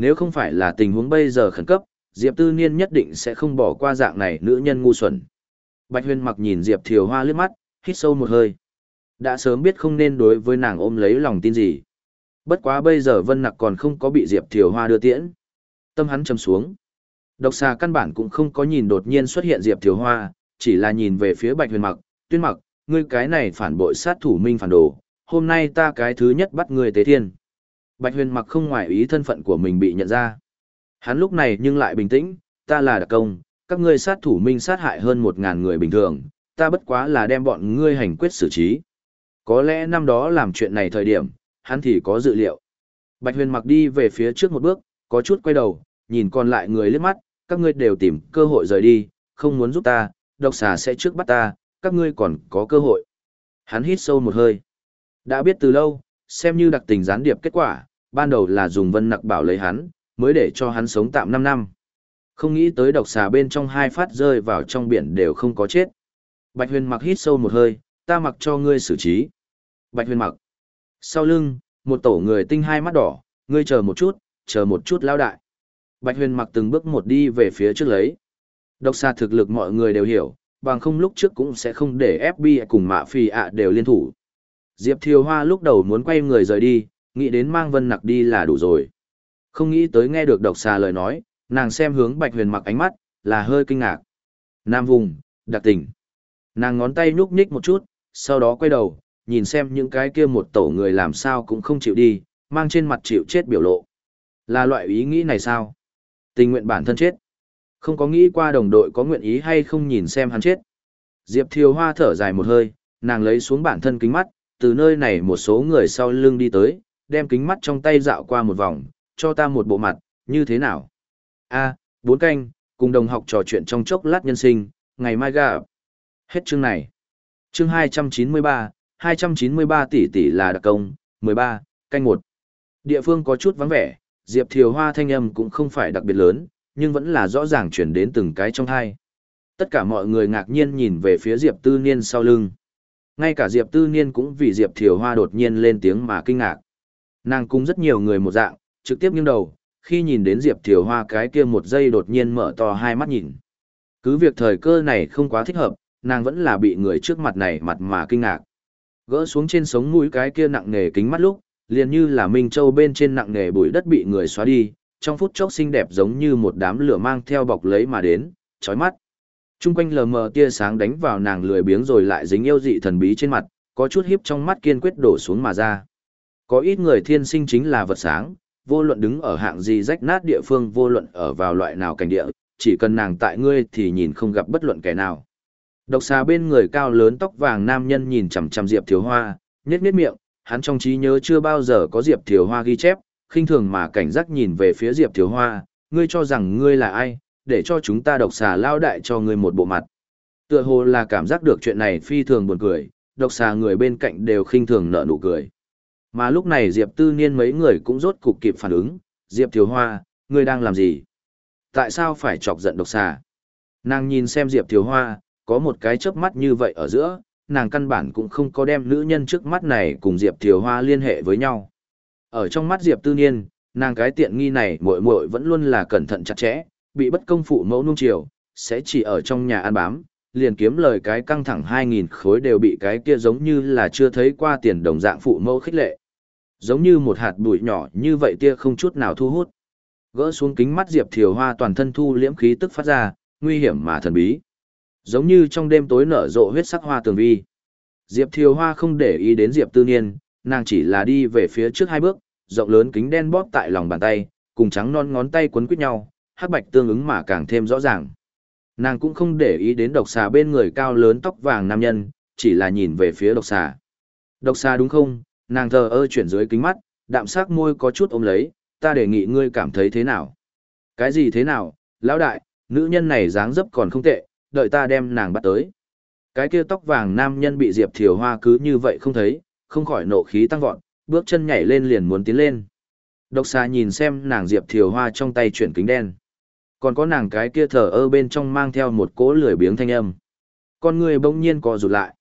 Nếu không phải là tình huống bây giờ khẩn cấp, Diệp Tư Niên nhất định sẽ không bỏ qua dạng này nữ nhân ngu xuẩn. Bạch Huyền mặc nhìn Diệp Thiều Hoa liếc mắt, hít sâu một hơi. Đã sớm biết không nên đối với nàng ôm lấy lòng tin gì. Bất quá bây giờ Vân Nặc còn không có bị Diệp Thiều Hoa đưa tiễn. Tâm hắn trầm xuống. Độc xà căn bản cũng không có nhìn đột nhiên xuất hiện Diệp Thiều Hoa, chỉ là nhìn về phía Bạch Huyền mặc, tuyên mặc, ngươi cái này phản bội sát thủ minh phản đồ, hôm nay ta cái thứ nhất bắt ngươi tế thiên. Bạch Huyền mặc không ngoài ý thân phận của mình bị nhận ra. Hắn lúc này nhưng lại bình tĩnh, ta là đặc công, các ngươi sát thủ minh sát hại hơn một ngàn người bình thường, ta bất quá là đem bọn ngươi hành quyết xử trí. Có lẽ năm đó làm chuyện này thời điểm, hắn thì có dự liệu. Bạch huyền mặc đi về phía trước một bước, có chút quay đầu, nhìn còn lại người liếc mắt, các ngươi đều tìm cơ hội rời đi, không muốn giúp ta, độc xà sẽ trước bắt ta, các ngươi còn có cơ hội. Hắn hít sâu một hơi. Đã biết từ lâu, xem như đặc tình gián điệp kết quả, ban đầu là dùng vân nặc bảo lấy hắn, mới để cho hắn sống tạm 5 năm. Không nghĩ tới độc xà bên trong hai phát rơi vào trong biển đều không có chết. Bạch huyền mặc hít sâu một hơi, ta mặc cho ngươi xử trí. Bạch huyền mặc. Sau lưng, một tổ người tinh hai mắt đỏ, ngươi chờ một chút, chờ một chút lao đại. Bạch huyền mặc từng bước một đi về phía trước lấy. Độc xà thực lực mọi người đều hiểu, bằng không lúc trước cũng sẽ không để FBI cùng mạ phi ạ đều liên thủ. Diệp Thiều Hoa lúc đầu muốn quay người rời đi, nghĩ đến mang vân nặc đi là đủ rồi. Không nghĩ tới nghe được độc xà lời nói, nàng xem hướng bạch huyền mặc ánh mắt, là hơi kinh ngạc. Nam vùng, đặc tỉnh, Nàng ngón tay nhúc nhích một chút, sau đó quay đầu, nhìn xem những cái kia một tổ người làm sao cũng không chịu đi, mang trên mặt chịu chết biểu lộ. Là loại ý nghĩ này sao? Tình nguyện bản thân chết. Không có nghĩ qua đồng đội có nguyện ý hay không nhìn xem hắn chết. Diệp Thiều Hoa thở dài một hơi, nàng lấy xuống bản thân kính mắt, từ nơi này một số người sau lưng đi tới, đem kính mắt trong tay dạo qua một vòng, cho ta một bộ mặt, như thế nào? A, bốn canh, cùng đồng học trò chuyện trong chốc lát nhân sinh, ngày mai gặp. Hết chương này. Chương 293, 293 tỷ tỷ là đặc công, 13, canh một. Địa phương có chút vắng vẻ, Diệp Thiều Hoa thanh âm cũng không phải đặc biệt lớn, nhưng vẫn là rõ ràng chuyển đến từng cái trong hai. Tất cả mọi người ngạc nhiên nhìn về phía Diệp Tư Niên sau lưng. Ngay cả Diệp Tư Niên cũng vì Diệp Thiều Hoa đột nhiên lên tiếng mà kinh ngạc. Nàng cũng rất nhiều người một dạng, trực tiếp nghiêng đầu, khi nhìn đến Diệp Thiều Hoa cái kia một giây đột nhiên mở to hai mắt nhìn. Cứ việc thời cơ này không quá thích hợp, nàng vẫn là bị người trước mặt này mặt mà kinh ngạc. Gỡ xuống trên sống mũi cái kia nặng nề kính mắt lúc, liền như là Minh Châu bên trên nặng nề bụi đất bị người xóa đi, trong phút chốc xinh đẹp giống như một đám lửa mang theo bọc lấy mà đến, chói mắt. Trung quanh lờ mờ tia sáng đánh vào nàng lười biếng rồi lại dính yêu dị thần bí trên mặt, có chút hiếp trong mắt kiên quyết đổ xuống mà ra. Có ít người thiên sinh chính là vật sáng, vô luận đứng ở hạng gì rách nát địa phương vô luận ở vào loại nào cảnh địa, chỉ cần nàng tại ngươi thì nhìn không gặp bất luận kẻ nào. Độc xà bên người cao lớn tóc vàng nam nhân nhìn chằm chằm Diệp Thiếu Hoa, nhếch nhếch miệng, hắn trong trí nhớ chưa bao giờ có Diệp Thiếu Hoa ghi chép, khinh thường mà cảnh giác nhìn về phía Diệp Thiếu Hoa, ngươi cho rằng ngươi là ai, để cho chúng ta độc xà lao đại cho ngươi một bộ mặt. Tựa hồ là cảm giác được chuyện này phi thường buồn cười, độc xà người bên cạnh đều khinh thường nở nụ cười. Mà lúc này Diệp Tư Niên mấy người cũng rốt cục kịp phản ứng, Diệp Thiếu Hoa, ngươi đang làm gì? Tại sao phải chọc giận độc xà? Nàng nhìn xem Diệp Thiều Hoa, có một cái chớp mắt như vậy ở giữa, nàng căn bản cũng không có đem nữ nhân trước mắt này cùng Diệp Thiều Hoa liên hệ với nhau. Ở trong mắt Diệp Tư Niên, nàng cái tiện nghi này muội muội vẫn luôn là cẩn thận chặt chẽ, bị bất công phụ mẫu nung chiều, sẽ chỉ ở trong nhà ăn bám, liền kiếm lời cái căng thẳng 2.000 khối đều bị cái kia giống như là chưa thấy qua tiền đồng dạng phụ mẫu khích lệ. Giống như một hạt bụi nhỏ như vậy tia không chút nào thu hút. Gỡ xuống kính mắt Diệp Thiều Hoa toàn thân thu liễm khí tức phát ra, nguy hiểm mà thần bí. Giống như trong đêm tối nở rộ huyết sắc hoa tường vi. Diệp Thiều Hoa không để ý đến Diệp Tư Niên, nàng chỉ là đi về phía trước hai bước, rộng lớn kính đen bóp tại lòng bàn tay, cùng trắng non ngón tay quấn quýt nhau, hắc bạch tương ứng mà càng thêm rõ ràng. Nàng cũng không để ý đến độc xà bên người cao lớn tóc vàng nam nhân, chỉ là nhìn về phía độc xà. Độc xà đúng không? Nàng thờ ơ chuyển dưới kính mắt, đạm sắc môi có chút ôm lấy, ta đề nghị ngươi cảm thấy thế nào? Cái gì thế nào? Lão đại, nữ nhân này dáng dấp còn không tệ, đợi ta đem nàng bắt tới. Cái kia tóc vàng nam nhân bị Diệp Thiều Hoa cứ như vậy không thấy, không khỏi nộ khí tăng vọt, bước chân nhảy lên liền muốn tiến lên. Độc xà nhìn xem nàng Diệp Thiều Hoa trong tay chuyển kính đen. Còn có nàng cái kia thở ơ bên trong mang theo một cỗ lười biếng thanh âm. Con người bỗng nhiên co rụt lại.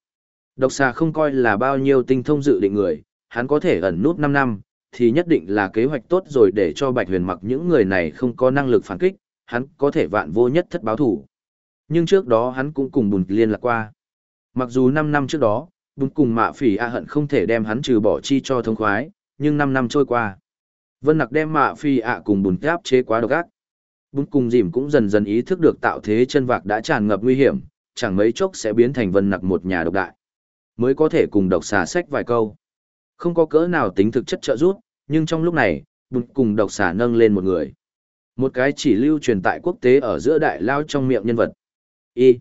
Độc xà không coi là bao nhiêu tinh thông dự định người, hắn có thể ẩn nút 5 năm, thì nhất định là kế hoạch tốt rồi để cho Bạch Huyền mặc những người này không có năng lực phản kích, hắn có thể vạn vô nhất thất báo thủ. Nhưng trước đó hắn cũng cùng bùn liên lạc qua. Mặc dù 5 năm trước đó, bùn cùng mạ phỉ A hận không thể đem hắn trừ bỏ chi cho thông khoái, nhưng 5 năm trôi qua. Vân Nặc đem mạ phỉ a cùng bùn áp chế quá độc ác. Bún cùng dìm cũng dần dần ý thức được tạo thế chân vạc đã tràn ngập nguy hiểm, chẳng mấy chốc sẽ biến thành Vân Nặc một nhà độc đại. Mới có thể cùng độc xà sách vài câu. Không có cỡ nào tính thực chất trợ giúp, nhưng trong lúc này, bún cùng độc xà nâng lên một người. Một cái chỉ lưu truyền tại quốc tế ở giữa đại lao trong miệng nhân vật. Y.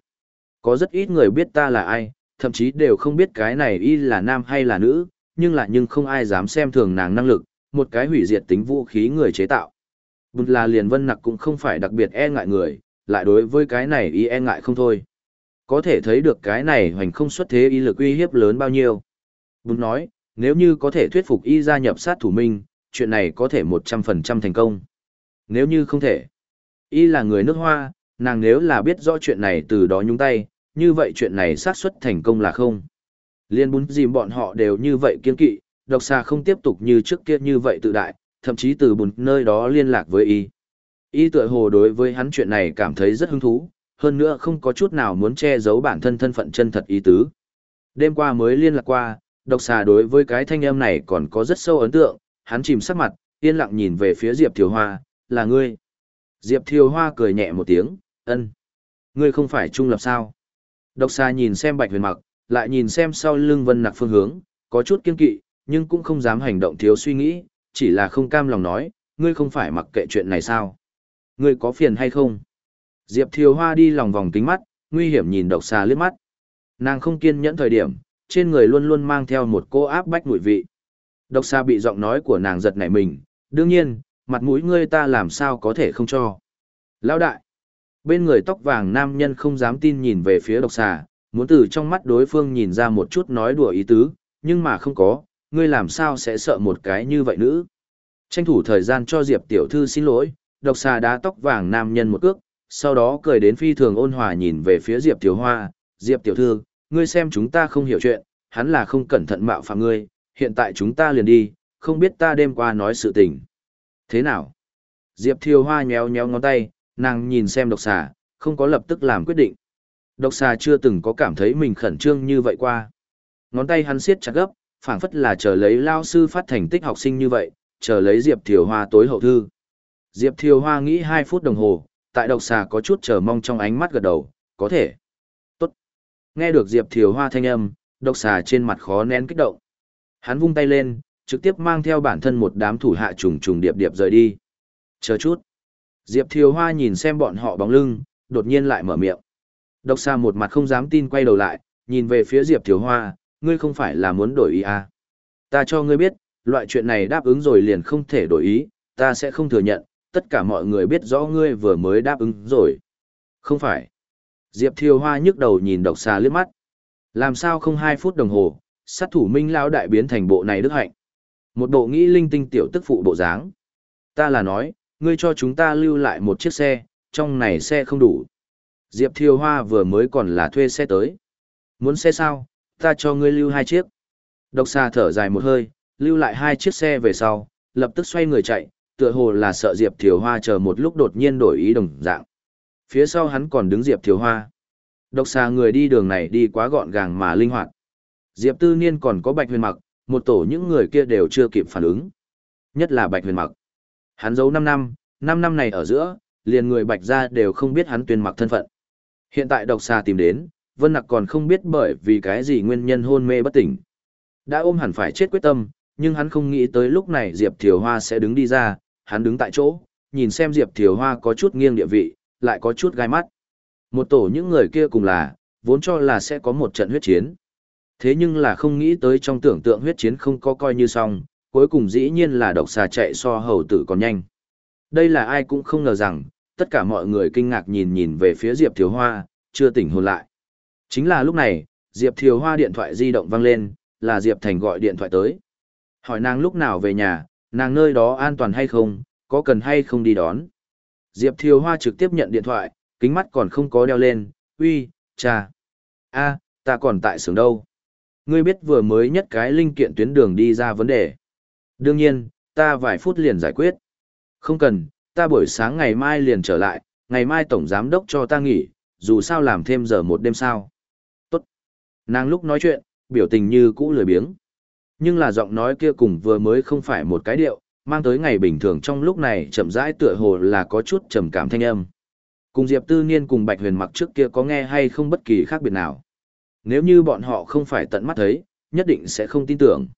Có rất ít người biết ta là ai, thậm chí đều không biết cái này y là nam hay là nữ, nhưng là nhưng không ai dám xem thường nàng năng lực, một cái hủy diệt tính vũ khí người chế tạo. Bụt là liền vân nặc cũng không phải đặc biệt e ngại người, lại đối với cái này y e ngại không thôi. Có thể thấy được cái này hoành không xuất thế y lực uy hiếp lớn bao nhiêu. Bụt nói, nếu như có thể thuyết phục y gia nhập sát thủ minh, chuyện này có thể 100% thành công. Nếu như không thể, y là người nước hoa, nàng nếu là biết rõ chuyện này từ đó nhúng tay, như vậy chuyện này xác suất thành công là không. Liên bún dìm bọn họ đều như vậy kiên kỵ, độc xà không tiếp tục như trước kia như vậy tự đại, thậm chí từ bùn nơi đó liên lạc với y. Y tựa hồ đối với hắn chuyện này cảm thấy rất hứng thú, hơn nữa không có chút nào muốn che giấu bản thân thân phận chân thật ý tứ. Đêm qua mới liên lạc qua, độc xà đối với cái thanh âm này còn có rất sâu ấn tượng, hắn chìm sắc mặt, yên lặng nhìn về phía Diệp Thiều Hoa, là ngươi. Diệp Thiều Hoa cười nhẹ một tiếng, ân Ngươi không phải trung lập sao? Độc xà nhìn xem bạch huyền mặc, lại nhìn xem sau lưng vân nặc phương hướng, có chút kiên kỵ, nhưng cũng không dám hành động thiếu suy nghĩ, chỉ là không cam lòng nói, ngươi không phải mặc kệ chuyện này sao? Ngươi có phiền hay không? Diệp Thiều Hoa đi lòng vòng kính mắt, nguy hiểm nhìn độc xà liếc mắt. Nàng không kiên nhẫn thời điểm, trên người luôn luôn mang theo một cô áp bách mùi vị. Độc xà bị giọng nói của nàng giật nảy mình, đương nhiên, mặt mũi ngươi ta làm sao có thể không cho. Lão đại, Bên người tóc vàng nam nhân không dám tin nhìn về phía độc xà, muốn từ trong mắt đối phương nhìn ra một chút nói đùa ý tứ, nhưng mà không có, ngươi làm sao sẽ sợ một cái như vậy nữ. Tranh thủ thời gian cho Diệp tiểu thư xin lỗi, độc xà đá tóc vàng nam nhân một cước, sau đó cười đến phi thường ôn hòa nhìn về phía Diệp tiểu hoa, Diệp tiểu thư, ngươi xem chúng ta không hiểu chuyện, hắn là không cẩn thận mạo phạm ngươi, hiện tại chúng ta liền đi, không biết ta đêm qua nói sự tình. Thế nào? Diệp Thiều Hoa nhéo nhéo ngón tay, nàng nhìn xem độc xà, không có lập tức làm quyết định. Độc xà chưa từng có cảm thấy mình khẩn trương như vậy qua. Ngón tay hắn siết chặt gấp, phảng phất là chờ lấy lao sư phát thành tích học sinh như vậy, chờ lấy Diệp Thiều Hoa tối hậu thư. Diệp Thiều Hoa nghĩ 2 phút đồng hồ, tại độc xà có chút chờ mong trong ánh mắt gật đầu, có thể. Tốt. Nghe được Diệp Thiều Hoa thanh âm, độc xà trên mặt khó nén kích động. Hắn vung tay lên, trực tiếp mang theo bản thân một đám thủ hạ trùng trùng điệp điệp rời đi. Chờ chút. Diệp Thiều Hoa nhìn xem bọn họ bóng lưng, đột nhiên lại mở miệng. Độc xà một mặt không dám tin quay đầu lại, nhìn về phía Diệp Thiều Hoa, ngươi không phải là muốn đổi ý à. Ta cho ngươi biết, loại chuyện này đáp ứng rồi liền không thể đổi ý, ta sẽ không thừa nhận, tất cả mọi người biết rõ ngươi vừa mới đáp ứng rồi. Không phải. Diệp Thiều Hoa nhức đầu nhìn độc xà liếc mắt. Làm sao không hai phút đồng hồ, sát thủ minh lao đại biến thành bộ này đức hạnh. Một bộ nghĩ linh tinh tiểu tức phụ bộ dáng. Ta là nói, ngươi cho chúng ta lưu lại một chiếc xe, trong này xe không đủ. Diệp Thiều Hoa vừa mới còn là thuê xe tới. Muốn xe sao, ta cho ngươi lưu hai chiếc. Độc xà thở dài một hơi, lưu lại hai chiếc xe về sau, lập tức xoay người chạy, tựa hồ là sợ Diệp Thiều Hoa chờ một lúc đột nhiên đổi ý đồng dạng. Phía sau hắn còn đứng Diệp Thiều Hoa. Độc xà người đi đường này đi quá gọn gàng mà linh hoạt. Diệp Tư Niên còn có Bạch Huyền Mặc, một tổ những người kia đều chưa kịp phản ứng. Nhất là Bạch Huyền Mặc. Hắn giấu 5 năm, 5 năm này ở giữa, liền người Bạch ra đều không biết hắn tuyên mặc thân phận. Hiện tại độc xà tìm đến, Vân Nặc còn không biết bởi vì cái gì nguyên nhân hôn mê bất tỉnh. Đã ôm hẳn phải chết quyết tâm, nhưng hắn không nghĩ tới lúc này Diệp Thiều Hoa sẽ đứng đi ra, hắn đứng tại chỗ, nhìn xem Diệp Thiều Hoa có chút nghiêng địa vị, lại có chút gai mắt. Một tổ những người kia cùng là, vốn cho là sẽ có một trận huyết chiến. Thế nhưng là không nghĩ tới trong tưởng tượng huyết chiến không có coi như xong, cuối cùng dĩ nhiên là độc xà chạy so hầu tử còn nhanh. Đây là ai cũng không ngờ rằng, tất cả mọi người kinh ngạc nhìn nhìn về phía Diệp Thiều Hoa, chưa tỉnh hồn lại. Chính là lúc này, Diệp Thiều Hoa điện thoại di động vang lên, là Diệp Thành gọi điện thoại tới. Hỏi nàng lúc nào về nhà, nàng nơi đó an toàn hay không, có cần hay không đi đón. Diệp Thiều Hoa trực tiếp nhận điện thoại, kính mắt còn không có đeo lên, uy, cha. a ta còn tại xưởng đâu. Ngươi biết vừa mới nhất cái linh kiện tuyến đường đi ra vấn đề. Đương nhiên, ta vài phút liền giải quyết. Không cần, ta buổi sáng ngày mai liền trở lại, ngày mai tổng giám đốc cho ta nghỉ, dù sao làm thêm giờ một đêm sao. Nàng lúc nói chuyện, biểu tình như cũ lười biếng. Nhưng là giọng nói kia cùng vừa mới không phải một cái điệu, mang tới ngày bình thường trong lúc này chậm rãi tựa hồ là có chút trầm cảm thanh âm. Cùng Diệp Tư Niên cùng Bạch Huyền mặc trước kia có nghe hay không bất kỳ khác biệt nào. Nếu như bọn họ không phải tận mắt thấy, nhất định sẽ không tin tưởng.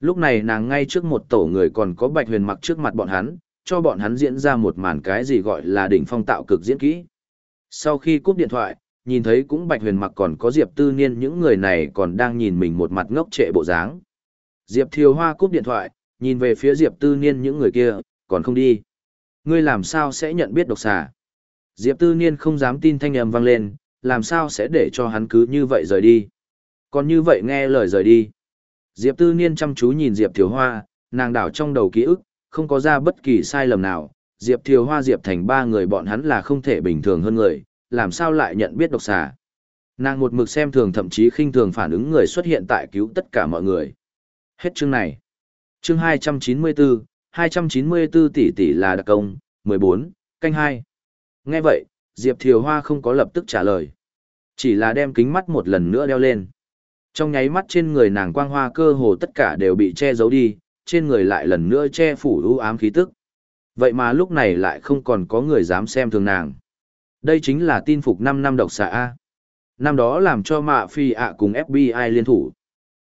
Lúc này nàng ngay trước một tổ người còn có Bạch Huyền mặc trước mặt bọn hắn, cho bọn hắn diễn ra một màn cái gì gọi là đỉnh phong tạo cực diễn kỹ. Sau khi cúp điện thoại, nhìn thấy cũng Bạch Huyền mặc còn có Diệp Tư Niên những người này còn đang nhìn mình một mặt ngốc trệ bộ dáng. Diệp Thiều Hoa cúp điện thoại, nhìn về phía Diệp Tư Niên những người kia, còn không đi. Ngươi làm sao sẽ nhận biết độc xà? Diệp Tư Niên không dám tin thanh âm vang lên, làm sao sẽ để cho hắn cứ như vậy rời đi. Còn như vậy nghe lời rời đi. Diệp Tư Niên chăm chú nhìn Diệp Thiều Hoa, nàng đảo trong đầu ký ức, không có ra bất kỳ sai lầm nào. Diệp Thiều Hoa Diệp thành ba người bọn hắn là không thể bình thường hơn người, làm sao lại nhận biết độc xà. Nàng một mực xem thường thậm chí khinh thường phản ứng người xuất hiện tại cứu tất cả mọi người. Hết chương này. Chương 294, 294 tỷ tỷ là đặc công, 14, canh 2. Nghe vậy, Diệp Thiều Hoa không có lập tức trả lời. Chỉ là đem kính mắt một lần nữa đeo lên. Trong nháy mắt trên người nàng quang hoa cơ hồ tất cả đều bị che giấu đi, trên người lại lần nữa che phủ u ám khí tức. Vậy mà lúc này lại không còn có người dám xem thường nàng. Đây chính là tin phục 5 năm độc xạ A. Năm đó làm cho mạ phi ạ cùng FBI liên thủ.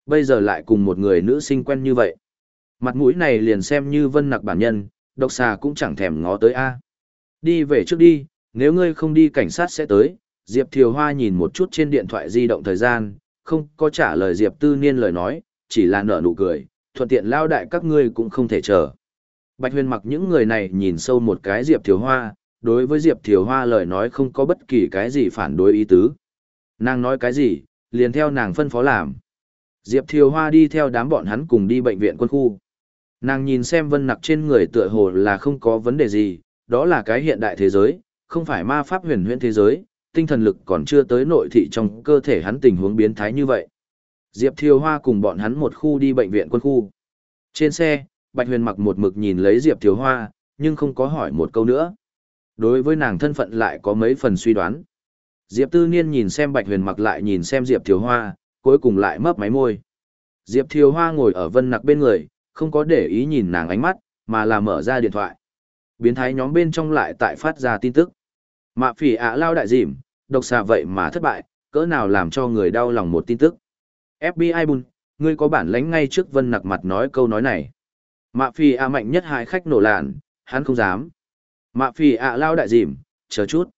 Bây giờ lại cùng một người nữ sinh quen như vậy. Mặt mũi này liền xem như vân nặc bản nhân, độc xà cũng chẳng thèm ngó tới A. Đi về trước đi, nếu ngươi không đi cảnh sát sẽ tới. Diệp Thiều Hoa nhìn một chút trên điện thoại di động thời gian, không có trả lời Diệp Tư Niên lời nói, chỉ là nở nụ cười, thuận tiện lao đại các ngươi cũng không thể chờ. Bạch Huyền mặc những người này nhìn sâu một cái Diệp Thiều Hoa, đối với Diệp Thiều Hoa lời nói không có bất kỳ cái gì phản đối ý tứ. Nàng nói cái gì, liền theo nàng phân phó làm. Diệp Thiều Hoa đi theo đám bọn hắn cùng đi bệnh viện quân khu. Nàng nhìn xem vân nặc trên người tựa hồ là không có vấn đề gì, đó là cái hiện đại thế giới, không phải ma pháp huyền huyễn thế giới, tinh thần lực còn chưa tới nội thị trong cơ thể hắn tình huống biến thái như vậy. Diệp Thiều Hoa cùng bọn hắn một khu đi bệnh viện quân khu. Trên xe, Bạch Huyền mặc một mực nhìn lấy Diệp Thiều Hoa, nhưng không có hỏi một câu nữa. Đối với nàng thân phận lại có mấy phần suy đoán. Diệp Tư Niên nhìn xem Bạch Huyền mặc lại nhìn xem Diệp Thiều Hoa, cuối cùng lại mấp máy môi. Diệp Thiều Hoa ngồi ở vân nặc bên người, không có để ý nhìn nàng ánh mắt, mà là mở ra điện thoại. Biến thái nhóm bên trong lại tại phát ra tin tức. Mạ phỉ ạ lao đại dìm, độc xà vậy mà thất bại, cỡ nào làm cho người đau lòng một tin tức. FBI bùn, ngươi có bản lãnh ngay trước vân nặc mặt nói câu nói này. Mạ phỉ ạ mạnh nhất hai khách nổ lạn, hắn không dám. Mạ phi ạ lao đại dìm, chờ chút.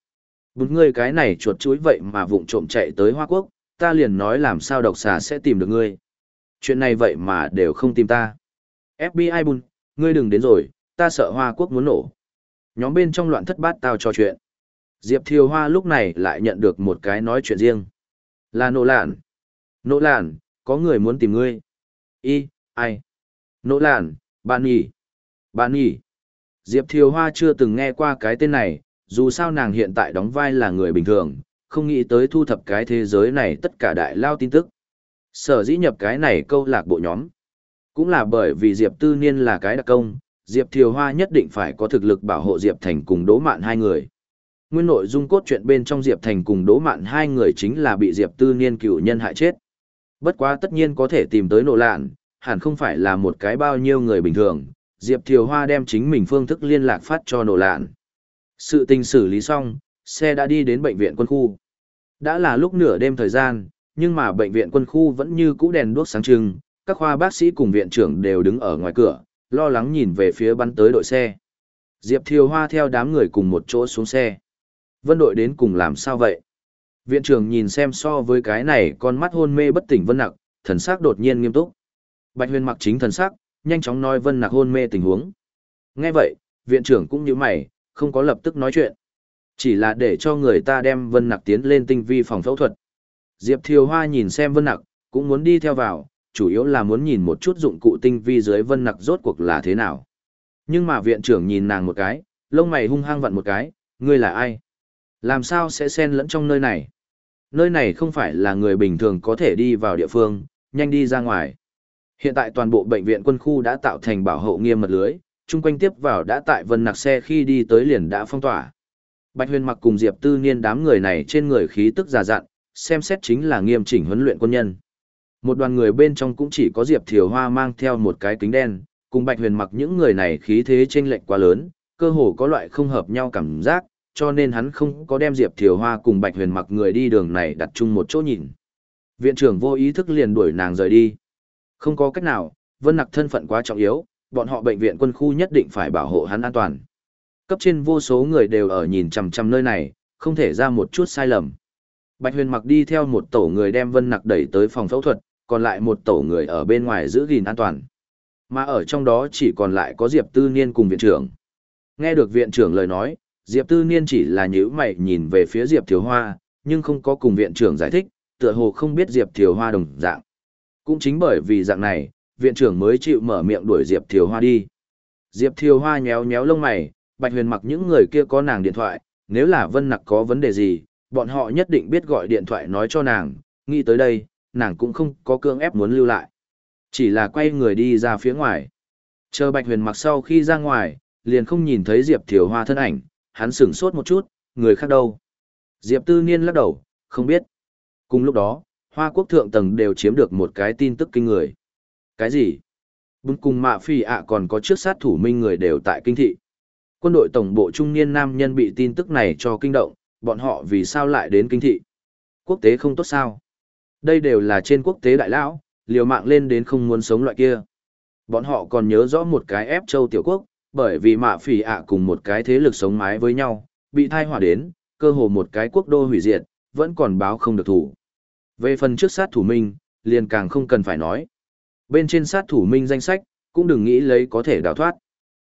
Bùn ngươi cái này chuột chuối vậy mà vụng trộm chạy tới Hoa Quốc, ta liền nói làm sao độc xà sẽ tìm được ngươi. Chuyện này vậy mà đều không tìm ta. FBI bùn, ngươi đừng đến rồi, ta sợ Hoa Quốc muốn nổ. Nhóm bên trong loạn thất bát tao trò chuyện. Diệp Thiều Hoa lúc này lại nhận được một cái nói chuyện riêng. Là nộ lạn. Nộ lạn, có người muốn tìm ngươi. Y, ai? Nộ lạn, bạn nhỉ? Bạn nhỉ? Diệp Thiều Hoa chưa từng nghe qua cái tên này, dù sao nàng hiện tại đóng vai là người bình thường, không nghĩ tới thu thập cái thế giới này tất cả đại lao tin tức. Sở dĩ nhập cái này câu lạc bộ nhóm. Cũng là bởi vì Diệp Tư Niên là cái đặc công, Diệp Thiều Hoa nhất định phải có thực lực bảo hộ Diệp Thành cùng Đỗ Mạn hai người. Nguyên nội dung cốt truyện bên trong Diệp Thành cùng Đỗ Mạn hai người chính là bị Diệp Tư Niên cựu nhân hại chết. Bất quá tất nhiên có thể tìm tới nộ lạn, hẳn không phải là một cái bao nhiêu người bình thường. Diệp Thiều Hoa đem chính mình phương thức liên lạc phát cho nổ lạn. Sự tình xử lý xong, xe đã đi đến bệnh viện quân khu. Đã là lúc nửa đêm thời gian, nhưng mà bệnh viện quân khu vẫn như cũ đèn đuốc sáng trưng, các khoa bác sĩ cùng viện trưởng đều đứng ở ngoài cửa, lo lắng nhìn về phía bắn tới đội xe. Diệp Thiều Hoa theo đám người cùng một chỗ xuống xe. Vân đội đến cùng làm sao vậy? Viện trưởng nhìn xem so với cái này con mắt hôn mê bất tỉnh Vân Nặc, thần sắc đột nhiên nghiêm túc. Bạch Huyền mặc chính thần sắc, nhanh chóng nói Vân Nặc hôn mê tình huống. Nghe vậy, viện trưởng cũng như mày, không có lập tức nói chuyện. Chỉ là để cho người ta đem Vân Nặc tiến lên tinh vi phòng phẫu thuật. Diệp Thiều Hoa nhìn xem Vân Nặc, cũng muốn đi theo vào, chủ yếu là muốn nhìn một chút dụng cụ tinh vi dưới Vân Nặc rốt cuộc là thế nào. Nhưng mà viện trưởng nhìn nàng một cái, lông mày hung hăng vặn một cái, ngươi là ai? Làm sao sẽ xen lẫn trong nơi này? Nơi này không phải là người bình thường có thể đi vào địa phương, nhanh đi ra ngoài. Hiện tại toàn bộ bệnh viện quân khu đã tạo thành bảo hộ nghiêm mật lưới, chung quanh tiếp vào đã tại vân nặc xe khi đi tới liền đã phong tỏa. Bạch huyền mặc cùng Diệp Tư Niên đám người này trên người khí tức già dặn, xem xét chính là nghiêm chỉnh huấn luyện quân nhân. Một đoàn người bên trong cũng chỉ có Diệp Thiều Hoa mang theo một cái kính đen, cùng Bạch huyền mặc những người này khí thế chênh lệch quá lớn, cơ hồ có loại không hợp nhau cảm giác, cho nên hắn không có đem Diệp Thiều Hoa cùng Bạch huyền mặc người đi đường này đặt chung một chỗ nhìn. Viện trưởng vô ý thức liền đuổi nàng rời đi. Không có cách nào, Vân Nặc thân phận quá trọng yếu, bọn họ bệnh viện quân khu nhất định phải bảo hộ hắn an toàn. Cấp trên vô số người đều ở nhìn chằm chằm nơi này, không thể ra một chút sai lầm. Bạch Huyền mặc đi theo một tổ người đem Vân Nặc đẩy tới phòng phẫu thuật, còn lại một tổ người ở bên ngoài giữ gìn an toàn. Mà ở trong đó chỉ còn lại có Diệp Tư Niên cùng viện trưởng. Nghe được viện trưởng lời nói, Diệp Tư Niên chỉ là nhíu mày nhìn về phía Diệp Thiều Hoa, nhưng không có cùng viện trưởng giải thích, tựa hồ không biết Diệp Thiều Hoa đồng dạng. Cũng chính bởi vì dạng này, viện trưởng mới chịu mở miệng đuổi Diệp Thiều Hoa đi. Diệp Thiều Hoa nhéo nhéo lông mày, Bạch Huyền mặc những người kia có nàng điện thoại, nếu là Vân Nặc có vấn đề gì, bọn họ nhất định biết gọi điện thoại nói cho nàng, nghĩ tới đây, nàng cũng không có cương ép muốn lưu lại. Chỉ là quay người đi ra phía ngoài. Chờ Bạch Huyền mặc sau khi ra ngoài, liền không nhìn thấy Diệp Thiều Hoa thân ảnh, hắn sửng sốt một chút, người khác đâu. Diệp Tư Niên lắc đầu, không biết. Cùng lúc đó, Hoa Quốc thượng tầng đều chiếm được một cái tin tức kinh người. Cái gì? Bùn cùng mạ phi ạ còn có trước sát thủ minh người đều tại kinh thị. Quân đội tổng bộ trung niên nam nhân bị tin tức này cho kinh động, bọn họ vì sao lại đến kinh thị? Quốc tế không tốt sao? Đây đều là trên quốc tế đại lão, liều mạng lên đến không muốn sống loại kia. Bọn họ còn nhớ rõ một cái ép châu tiểu quốc, bởi vì mạ phỉ ạ cùng một cái thế lực sống mái với nhau, bị thai hỏa đến, cơ hồ một cái quốc đô hủy diệt, vẫn còn báo không được thủ. Về phần trước sát thủ minh, liền càng không cần phải nói. Bên trên sát thủ minh danh sách, cũng đừng nghĩ lấy có thể đào thoát.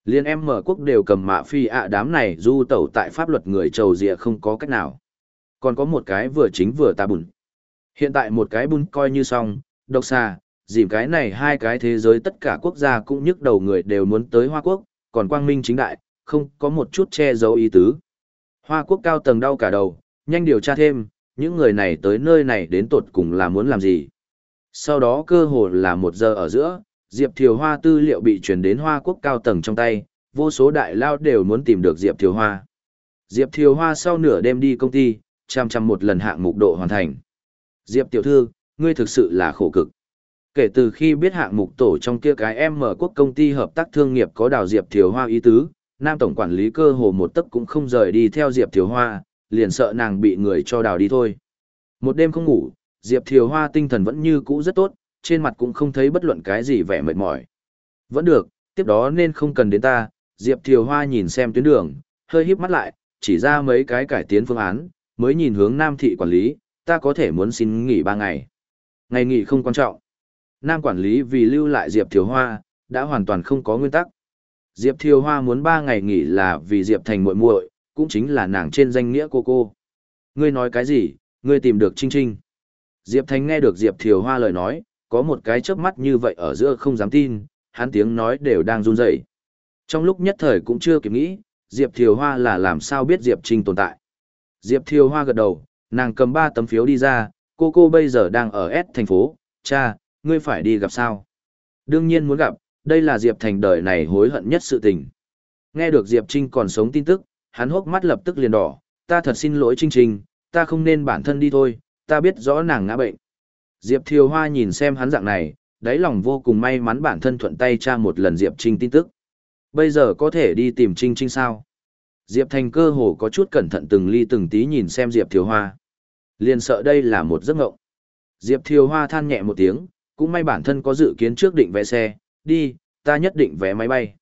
Liên em mở quốc đều cầm mạ phi ạ đám này du tẩu tại pháp luật người trầu dịa không có cách nào. Còn có một cái vừa chính vừa ta bùn. Hiện tại một cái bùn coi như xong, độc xa, dìm cái này hai cái thế giới tất cả quốc gia cũng nhức đầu người đều muốn tới Hoa Quốc, còn quang minh chính đại, không có một chút che giấu ý tứ. Hoa Quốc cao tầng đau cả đầu, nhanh điều tra thêm, những người này tới nơi này đến tột cùng là muốn làm gì. Sau đó cơ hồ là một giờ ở giữa, Diệp Thiều Hoa tư liệu bị chuyển đến Hoa Quốc cao tầng trong tay, vô số đại lao đều muốn tìm được Diệp Thiều Hoa. Diệp Thiều Hoa sau nửa đêm đi công ty, chăm chăm một lần hạng mục độ hoàn thành. Diệp tiểu thư, ngươi thực sự là khổ cực. Kể từ khi biết hạng mục tổ trong kia cái em mở quốc công ty hợp tác thương nghiệp có đào Diệp Thiều Hoa ý tứ, Nam Tổng quản lý cơ hồ một tấc cũng không rời đi theo Diệp Thiều Hoa, liền sợ nàng bị người cho đào đi thôi. Một đêm không ngủ, Diệp Thiều Hoa tinh thần vẫn như cũ rất tốt, trên mặt cũng không thấy bất luận cái gì vẻ mệt mỏi. Vẫn được, tiếp đó nên không cần đến ta, Diệp Thiều Hoa nhìn xem tuyến đường, hơi híp mắt lại, chỉ ra mấy cái cải tiến phương án, mới nhìn hướng Nam thị quản lý, ta có thể muốn xin nghỉ ba ngày. Ngày nghỉ không quan trọng. Nam quản lý vì lưu lại Diệp Thiều Hoa, đã hoàn toàn không có nguyên tắc. Diệp Thiều Hoa muốn ba ngày nghỉ là vì Diệp Thành muội muội, cũng chính là nàng trên danh nghĩa cô cô. Ngươi nói cái gì, ngươi tìm được Trinh Trinh. Diệp Thành nghe được Diệp Thiều Hoa lời nói, có một cái chớp mắt như vậy ở giữa không dám tin, hắn tiếng nói đều đang run rẩy. Trong lúc nhất thời cũng chưa kịp nghĩ, Diệp Thiều Hoa là làm sao biết Diệp Trinh tồn tại. Diệp Thiều Hoa gật đầu, nàng cầm ba tấm phiếu đi ra, cô cô bây giờ đang ở S thành phố, cha, ngươi phải đi gặp sao? Đương nhiên muốn gặp, đây là Diệp Thành đời này hối hận nhất sự tình. Nghe được Diệp Trinh còn sống tin tức, hắn hốc mắt lập tức liền đỏ, ta thật xin lỗi Trinh Trinh, ta không nên bản thân đi thôi, ta biết rõ nàng ngã bệnh. Diệp Thiều Hoa nhìn xem hắn dạng này, đáy lòng vô cùng may mắn bản thân thuận tay tra một lần Diệp Trinh tin tức. Bây giờ có thể đi tìm Trinh Trinh sao? Diệp Thành cơ hồ có chút cẩn thận từng ly từng tí nhìn xem Diệp Thiều Hoa. Liền sợ đây là một giấc ngộng. Diệp Thiều Hoa than nhẹ một tiếng, cũng may bản thân có dự kiến trước định vé xe, đi, ta nhất định vé máy bay.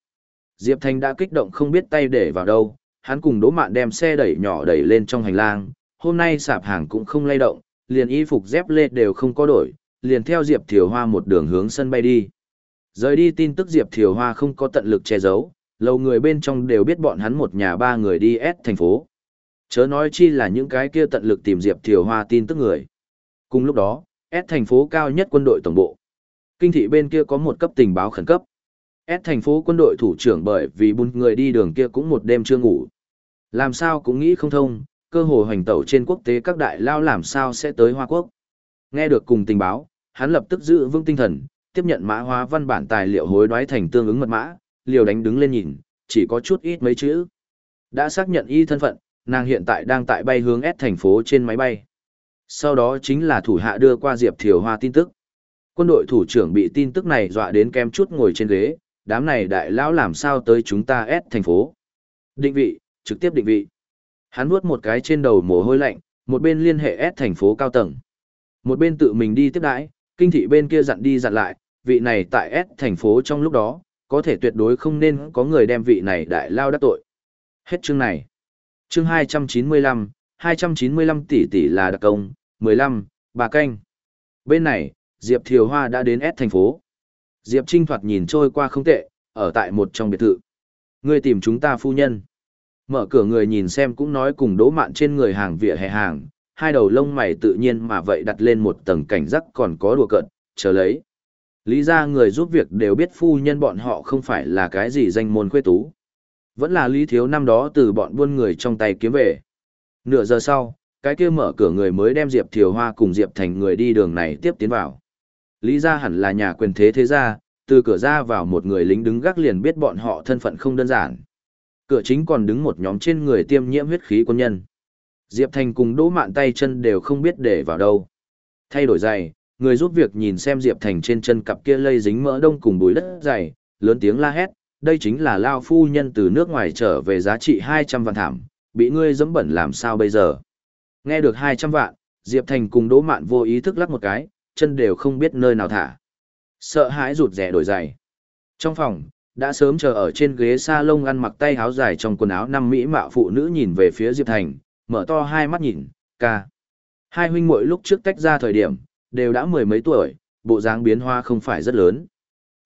Diệp Thành đã kích động không biết tay để vào đâu, hắn cùng Đỗ Mạn đem xe đẩy nhỏ đẩy lên trong hành lang, hôm nay sạp hàng cũng không lay động, liền y phục dép lê đều không có đổi, liền theo Diệp Thiều Hoa một đường hướng sân bay đi. Rời đi tin tức Diệp Thiều Hoa không có tận lực che giấu, lâu người bên trong đều biết bọn hắn một nhà ba người đi S thành phố. Chớ nói chi là những cái kia tận lực tìm Diệp Thiều Hoa tin tức người. Cùng lúc đó, S thành phố cao nhất quân đội tổng bộ. Kinh thị bên kia có một cấp tình báo khẩn cấp. S thành phố quân đội thủ trưởng bởi vì bùn người đi đường kia cũng một đêm chưa ngủ. Làm sao cũng nghĩ không thông, cơ hội hoành tẩu trên quốc tế các đại lao làm sao sẽ tới Hoa Quốc. Nghe được cùng tình báo, hắn lập tức giữ vững tinh thần, tiếp nhận mã hóa văn bản tài liệu hối đoái thành tương ứng mật mã, liều đánh đứng lên nhìn, chỉ có chút ít mấy chữ. Đã xác nhận y thân phận, nàng hiện tại đang tại bay hướng S thành phố trên máy bay. Sau đó chính là thủ hạ đưa qua Diệp Thiều Hoa tin tức. Quân đội thủ trưởng bị tin tức này dọa đến kém chút ngồi trên ghế, đám này đại lão làm sao tới chúng ta S thành phố. Định vị, trực tiếp định vị. Hắn vuốt một cái trên đầu mồ hôi lạnh, một bên liên hệ S thành phố cao tầng. Một bên tự mình đi tiếp đãi, kinh thị bên kia dặn đi dặn lại, vị này tại S thành phố trong lúc đó, có thể tuyệt đối không nên có người đem vị này đại lao đắc tội. Hết chương này. Chương 295, 295 tỷ tỷ là đặc công, 15, bà canh. Bên này, Diệp Thiều Hoa đã đến S thành phố. Diệp Trinh thoạt nhìn trôi qua không tệ, ở tại một trong biệt thự. Người tìm chúng ta phu nhân. Mở cửa người nhìn xem cũng nói cùng đỗ mạn trên người hàng vỉa hè hàng, hai đầu lông mày tự nhiên mà vậy đặt lên một tầng cảnh giác còn có đùa cợt chờ lấy. Lý ra người giúp việc đều biết phu nhân bọn họ không phải là cái gì danh môn khuê tú. Vẫn là lý thiếu năm đó từ bọn buôn người trong tay kiếm về. Nửa giờ sau, cái kia mở cửa người mới đem Diệp Thiều Hoa cùng Diệp Thành người đi đường này tiếp tiến vào. Lý ra hẳn là nhà quyền thế thế gia, từ cửa ra vào một người lính đứng gác liền biết bọn họ thân phận không đơn giản. Cửa chính còn đứng một nhóm trên người tiêm nhiễm huyết khí quân nhân. Diệp Thành cùng Đỗ Mạn tay chân đều không biết để vào đâu. Thay đổi giày, người giúp việc nhìn xem Diệp Thành trên chân cặp kia lây dính mỡ đông cùng bùi đất dày, lớn tiếng la hét, đây chính là lao phu nhân từ nước ngoài trở về giá trị 200 vạn thảm, bị ngươi dẫm bẩn làm sao bây giờ. Nghe được 200 vạn, Diệp Thành cùng Đỗ Mạn vô ý thức lắc một cái, chân đều không biết nơi nào thả. Sợ hãi rụt rẻ đổi giày. Trong phòng, đã sớm chờ ở trên ghế salon ăn mặc tay áo dài trong quần áo năm mỹ mạo phụ nữ nhìn về phía Diệp Thành, mở to hai mắt nhìn, ca. Hai huynh muội lúc trước tách ra thời điểm, đều đã mười mấy tuổi, bộ dáng biến hoa không phải rất lớn.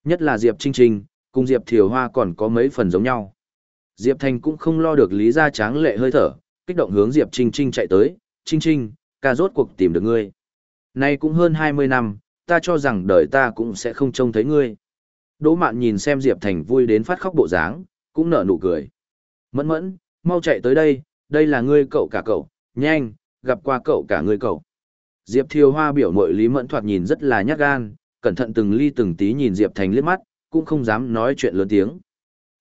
Nhất là Diệp Trinh Trinh, cùng Diệp Thiều Hoa còn có mấy phần giống nhau. Diệp Thành cũng không lo được lý gia tráng lệ hơi thở, kích động hướng Diệp Trinh Trinh chạy tới, Trinh Trinh, ca rốt cuộc tìm được ngươi. Nay cũng hơn 20 năm, ta cho rằng đời ta cũng sẽ không trông thấy ngươi. Đỗ Mạn nhìn xem Diệp Thành vui đến phát khóc bộ dáng, cũng nở nụ cười. Mẫn mẫn, mau chạy tới đây, đây là ngươi cậu cả cậu, nhanh, gặp qua cậu cả ngươi cậu. Diệp Thiều Hoa biểu mội Lý Mẫn thoạt nhìn rất là nhát gan, cẩn thận từng ly từng tí nhìn Diệp Thành liếc mắt, cũng không dám nói chuyện lớn tiếng.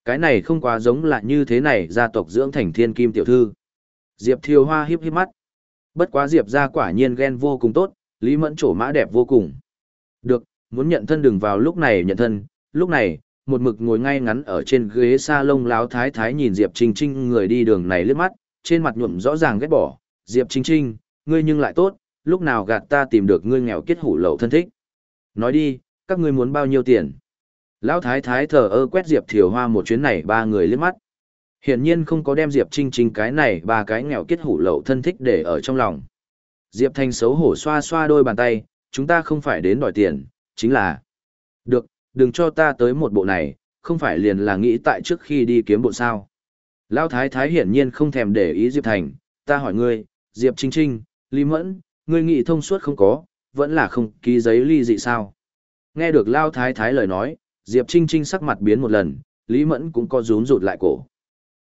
Cái này không quá giống là như thế này gia tộc dưỡng thành thiên kim tiểu thư. Diệp Thiều Hoa hiếp hiếp mắt. Bất quá Diệp ra quả nhiên ghen vô cùng tốt, Lý Mẫn trổ mã đẹp vô cùng. Được, muốn nhận thân đừng vào lúc này nhận thân, lúc này, một mực ngồi ngay ngắn ở trên ghế sa lông láo thái thái nhìn Diệp Trinh Trinh người đi đường này liếc mắt, trên mặt nhuộm rõ ràng ghét bỏ, Diệp Trinh Trinh, ngươi nhưng lại tốt, lúc nào gạt ta tìm được ngươi nghèo kết hủ lậu thân thích. Nói đi, các ngươi muốn bao nhiêu tiền? Lão thái thái thờ ơ quét Diệp Thiều Hoa một chuyến này ba người liếc mắt. Hiển nhiên không có đem Diệp Trinh Trinh cái này ba cái nghèo kết hủ lậu thân thích để ở trong lòng. Diệp Thanh xấu hổ xoa xoa đôi bàn tay, chúng ta không phải đến đòi tiền, chính là... Được, đừng cho ta tới một bộ này, không phải liền là nghĩ tại trước khi đi kiếm bộ sao. Lão thái thái hiển nhiên không thèm để ý Diệp Thành, ta hỏi ngươi, Diệp Trinh Trinh, Lý Mẫn, ngươi nghĩ thông suốt không có, vẫn là không ký giấy ly dị sao. Nghe được Lão thái thái lời nói, Diệp Trinh Trinh sắc mặt biến một lần, Lý Mẫn cũng có rún rụt lại cổ.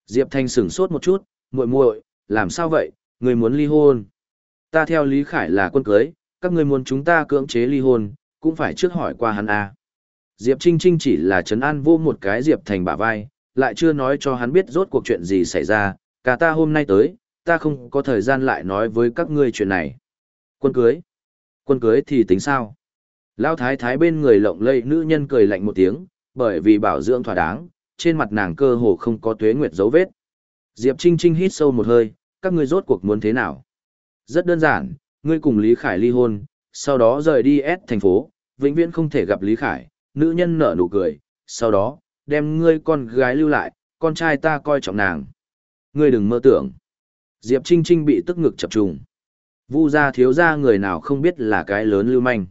Diệp Thanh sửng sốt một chút, muội muội, làm sao vậy, người muốn ly hôn? Ta theo Lý Khải là quân cưới, các ngươi muốn chúng ta cưỡng chế ly hôn, cũng phải trước hỏi qua hắn à. Diệp Trinh Trinh chỉ là trấn an vô một cái Diệp Thành bả vai, lại chưa nói cho hắn biết rốt cuộc chuyện gì xảy ra, cả ta hôm nay tới, ta không có thời gian lại nói với các ngươi chuyện này. Quân cưới? Quân cưới thì tính sao? Lão thái thái bên người lộng lây nữ nhân cười lạnh một tiếng, bởi vì bảo dưỡng thỏa đáng, trên mặt nàng cơ hồ không có tuế nguyệt dấu vết. Diệp Trinh Trinh hít sâu một hơi, các ngươi rốt cuộc muốn thế nào? Rất đơn giản, ngươi cùng Lý Khải ly hôn, sau đó rời đi S thành phố, vĩnh viễn không thể gặp Lý Khải, nữ nhân nở nụ cười, sau đó, đem ngươi con gái lưu lại, con trai ta coi trọng nàng. Ngươi đừng mơ tưởng. Diệp Trinh Trinh bị tức ngực chập trùng. Vu gia thiếu gia người nào không biết là cái lớn lưu manh.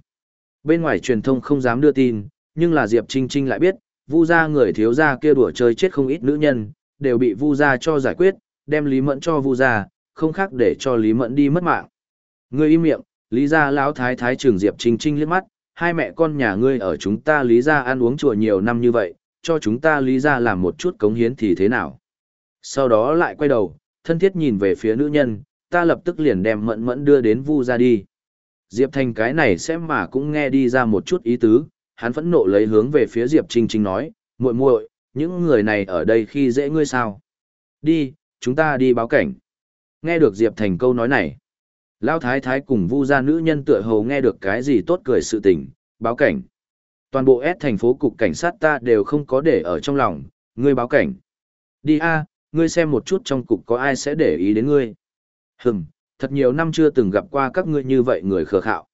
Bên ngoài truyền thông không dám đưa tin, nhưng là Diệp Trinh Trinh lại biết, Vu gia người thiếu gia kia đùa chơi chết không ít nữ nhân, đều bị Vu gia cho giải quyết, đem Lý Mẫn cho Vu gia, không khác để cho Lý Mẫn đi mất mạng. Ngươi im miệng, Lý gia lão thái thái trưởng Diệp Trinh Trinh liếc mắt, hai mẹ con nhà ngươi ở chúng ta Lý gia ăn uống chùa nhiều năm như vậy, cho chúng ta Lý gia làm một chút cống hiến thì thế nào? Sau đó lại quay đầu, thân thiết nhìn về phía nữ nhân, ta lập tức liền đem mẫn mẫn đưa đến Vu gia đi. Diệp Thành cái này xem mà cũng nghe đi ra một chút ý tứ, hắn phẫn nộ lấy hướng về phía Diệp Trinh Trinh nói, muội muội, những người này ở đây khi dễ ngươi sao? Đi, chúng ta đi báo cảnh. Nghe được Diệp Thành câu nói này, Lão Thái Thái cùng Vu gia nữ nhân tựa hồ nghe được cái gì tốt cười sự tình, báo cảnh. Toàn bộ S thành phố cục cảnh sát ta đều không có để ở trong lòng, ngươi báo cảnh. Đi a, ngươi xem một chút trong cục có ai sẽ để ý đến ngươi. Hừm, thật nhiều năm chưa từng gặp qua các ngươi như vậy người khờ khạo.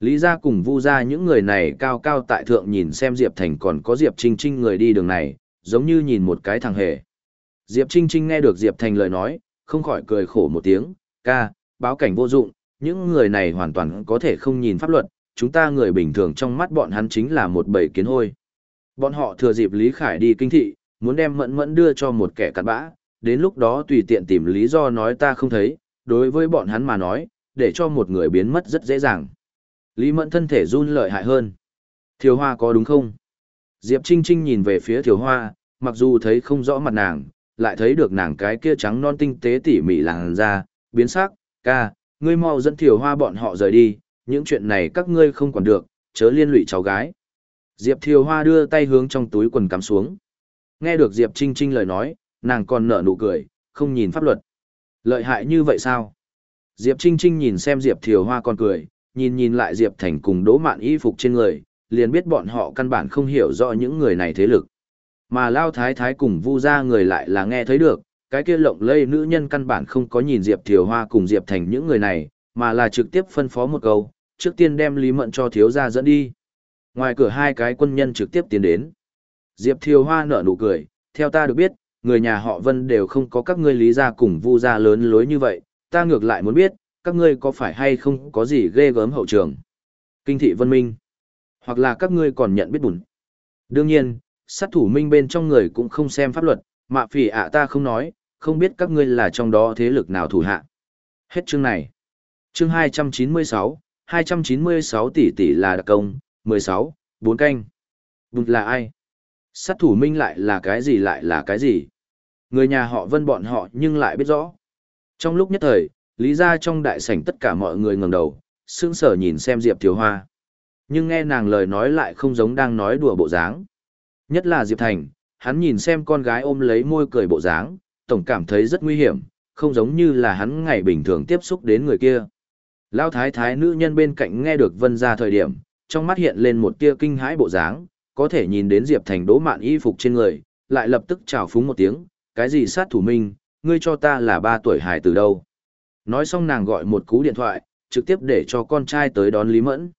Lý gia cùng Vu gia những người này cao cao tại thượng nhìn xem Diệp Thành còn có Diệp Trinh Trinh người đi đường này, giống như nhìn một cái thằng hề. Diệp Trinh Trinh nghe được Diệp Thành lời nói, không khỏi cười khổ một tiếng, ca, báo cảnh vô dụng, những người này hoàn toàn có thể không nhìn pháp luật, chúng ta người bình thường trong mắt bọn hắn chính là một bầy kiến hôi. Bọn họ thừa dịp Lý Khải đi kinh thị, muốn đem mẫn mẫn đưa cho một kẻ cặn bã, đến lúc đó tùy tiện tìm lý do nói ta không thấy, đối với bọn hắn mà nói, để cho một người biến mất rất dễ dàng. Lý Mẫn thân thể run lợi hại hơn. Thiều Hoa có đúng không? Diệp Trinh Trinh nhìn về phía Thiều Hoa, mặc dù thấy không rõ mặt nàng, lại thấy được nàng cái kia trắng non tinh tế tỉ mỉ làng da, biến sắc, ca, ngươi mau dẫn Thiều Hoa bọn họ rời đi, những chuyện này các ngươi không quản được, chớ liên lụy cháu gái. Diệp Thiều Hoa đưa tay hướng trong túi quần cắm xuống. Nghe được Diệp Trinh Trinh lời nói, nàng còn nở nụ cười, không nhìn pháp luật. Lợi hại như vậy sao? Diệp Trinh Trinh nhìn xem Diệp Thiều Hoa còn cười, nhìn nhìn lại Diệp Thành cùng đỗ mạn y phục trên người, liền biết bọn họ căn bản không hiểu rõ những người này thế lực. Mà Lao Thái Thái cùng Vu ra người lại là nghe thấy được, cái kia lộng lây nữ nhân căn bản không có nhìn Diệp Thiều Hoa cùng Diệp Thành những người này, mà là trực tiếp phân phó một câu, trước tiên đem Lý Mận cho thiếu gia dẫn đi. Ngoài cửa hai cái quân nhân trực tiếp tiến đến. Diệp Thiều Hoa nở nụ cười, theo ta được biết, người nhà họ Vân đều không có các ngươi lý gia cùng Vu gia lớn lối như vậy, ta ngược lại muốn biết, các ngươi có phải hay không có gì ghê gớm hậu trường. Kinh thị Vân Minh, hoặc là các ngươi còn nhận biết bùn. Đương nhiên, sát thủ minh bên trong người cũng không xem pháp luật, mạ phỉ ạ ta không nói, không biết các ngươi là trong đó thế lực nào thủ hạ. Hết chương này. Chương 296, 296 tỷ tỷ là đặc công, 16, 4 canh. Bụt là ai? Sát thủ minh lại là cái gì lại là cái gì? Người nhà họ vân bọn họ nhưng lại biết rõ. Trong lúc nhất thời, lý ra trong đại sảnh tất cả mọi người ngẩng đầu, sững sờ nhìn xem Diệp Thiếu Hoa. Nhưng nghe nàng lời nói lại không giống đang nói đùa bộ dáng. Nhất là Diệp Thành, hắn nhìn xem con gái ôm lấy môi cười bộ dáng, tổng cảm thấy rất nguy hiểm, không giống như là hắn ngày bình thường tiếp xúc đến người kia. Lao thái thái nữ nhân bên cạnh nghe được vân ra thời điểm, trong mắt hiện lên một tia kinh hãi bộ dáng, có thể nhìn đến Diệp Thành đố mạn y phục trên người, lại lập tức chào phúng một tiếng, cái gì sát thủ minh, ngươi cho ta là ba tuổi hài từ đâu. Nói xong nàng gọi một cú điện thoại, trực tiếp để cho con trai tới đón Lý Mẫn.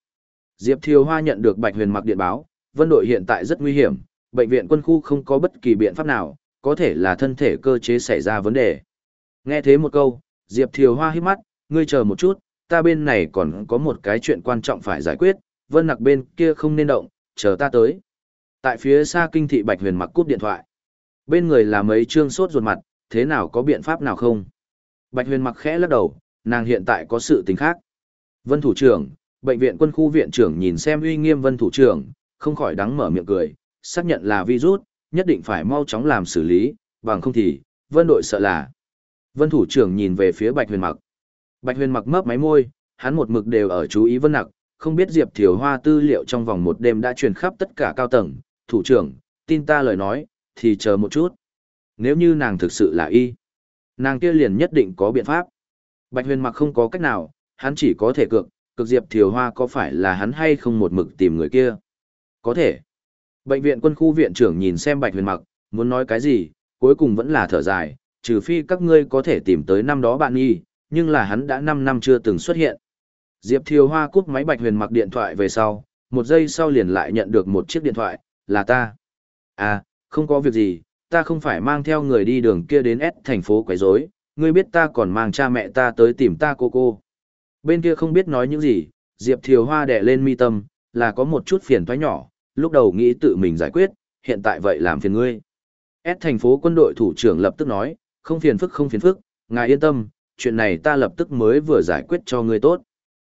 Diệp Thiều Hoa nhận được Bạch Huyền mặc điện báo, vân đội hiện tại rất nguy hiểm, bệnh viện quân khu không có bất kỳ biện pháp nào, có thể là thân thể cơ chế xảy ra vấn đề. Nghe thế một câu, Diệp Thiều Hoa hít mắt, ngươi chờ một chút, ta bên này còn có một cái chuyện quan trọng phải giải quyết, vân nặc bên kia không nên động, chờ ta tới. Tại phía xa kinh thị Bạch Huyền mặc cúp điện thoại. Bên người là mấy trương sốt ruột mặt, thế nào có biện pháp nào không? Bạch Huyền mặc khẽ lắc đầu, nàng hiện tại có sự tình khác. Vân thủ trưởng, bệnh viện quân khu viện trưởng nhìn xem uy nghiêm Vân thủ trưởng, không khỏi đắng mở miệng cười, xác nhận là virus, nhất định phải mau chóng làm xử lý, bằng không thì, vân đội sợ là. Vân thủ trưởng nhìn về phía Bạch Huyền Mặc. Bạch Huyền Mặc mấp máy môi, hắn một mực đều ở chú ý Vân Nặc, không biết Diệp Thiều Hoa tư liệu trong vòng một đêm đã truyền khắp tất cả cao tầng, thủ trưởng, tin ta lời nói, thì chờ một chút. Nếu như nàng thực sự là y, nàng kia liền nhất định có biện pháp. Bạch Huyền Mặc không có cách nào, hắn chỉ có thể cược, cực Diệp Thiều Hoa có phải là hắn hay không một mực tìm người kia. Có thể. Bệnh viện quân khu viện trưởng nhìn xem Bạch Huyền Mặc, muốn nói cái gì, cuối cùng vẫn là thở dài, trừ phi các ngươi có thể tìm tới năm đó bạn y, nhưng là hắn đã 5 năm chưa từng xuất hiện. Diệp Thiều Hoa cúp máy Bạch Huyền Mặc điện thoại về sau, một giây sau liền lại nhận được một chiếc điện thoại, là ta. À, không có việc gì, ta không phải mang theo người đi đường kia đến S thành phố quấy rối, ngươi biết ta còn mang cha mẹ ta tới tìm ta cô cô. Bên kia không biết nói những gì, Diệp Thiều Hoa đẻ lên mi tâm, là có một chút phiền toái nhỏ, lúc đầu nghĩ tự mình giải quyết, hiện tại vậy làm phiền ngươi. S thành phố quân đội thủ trưởng lập tức nói, không phiền phức không phiền phức, ngài yên tâm, chuyện này ta lập tức mới vừa giải quyết cho ngươi tốt.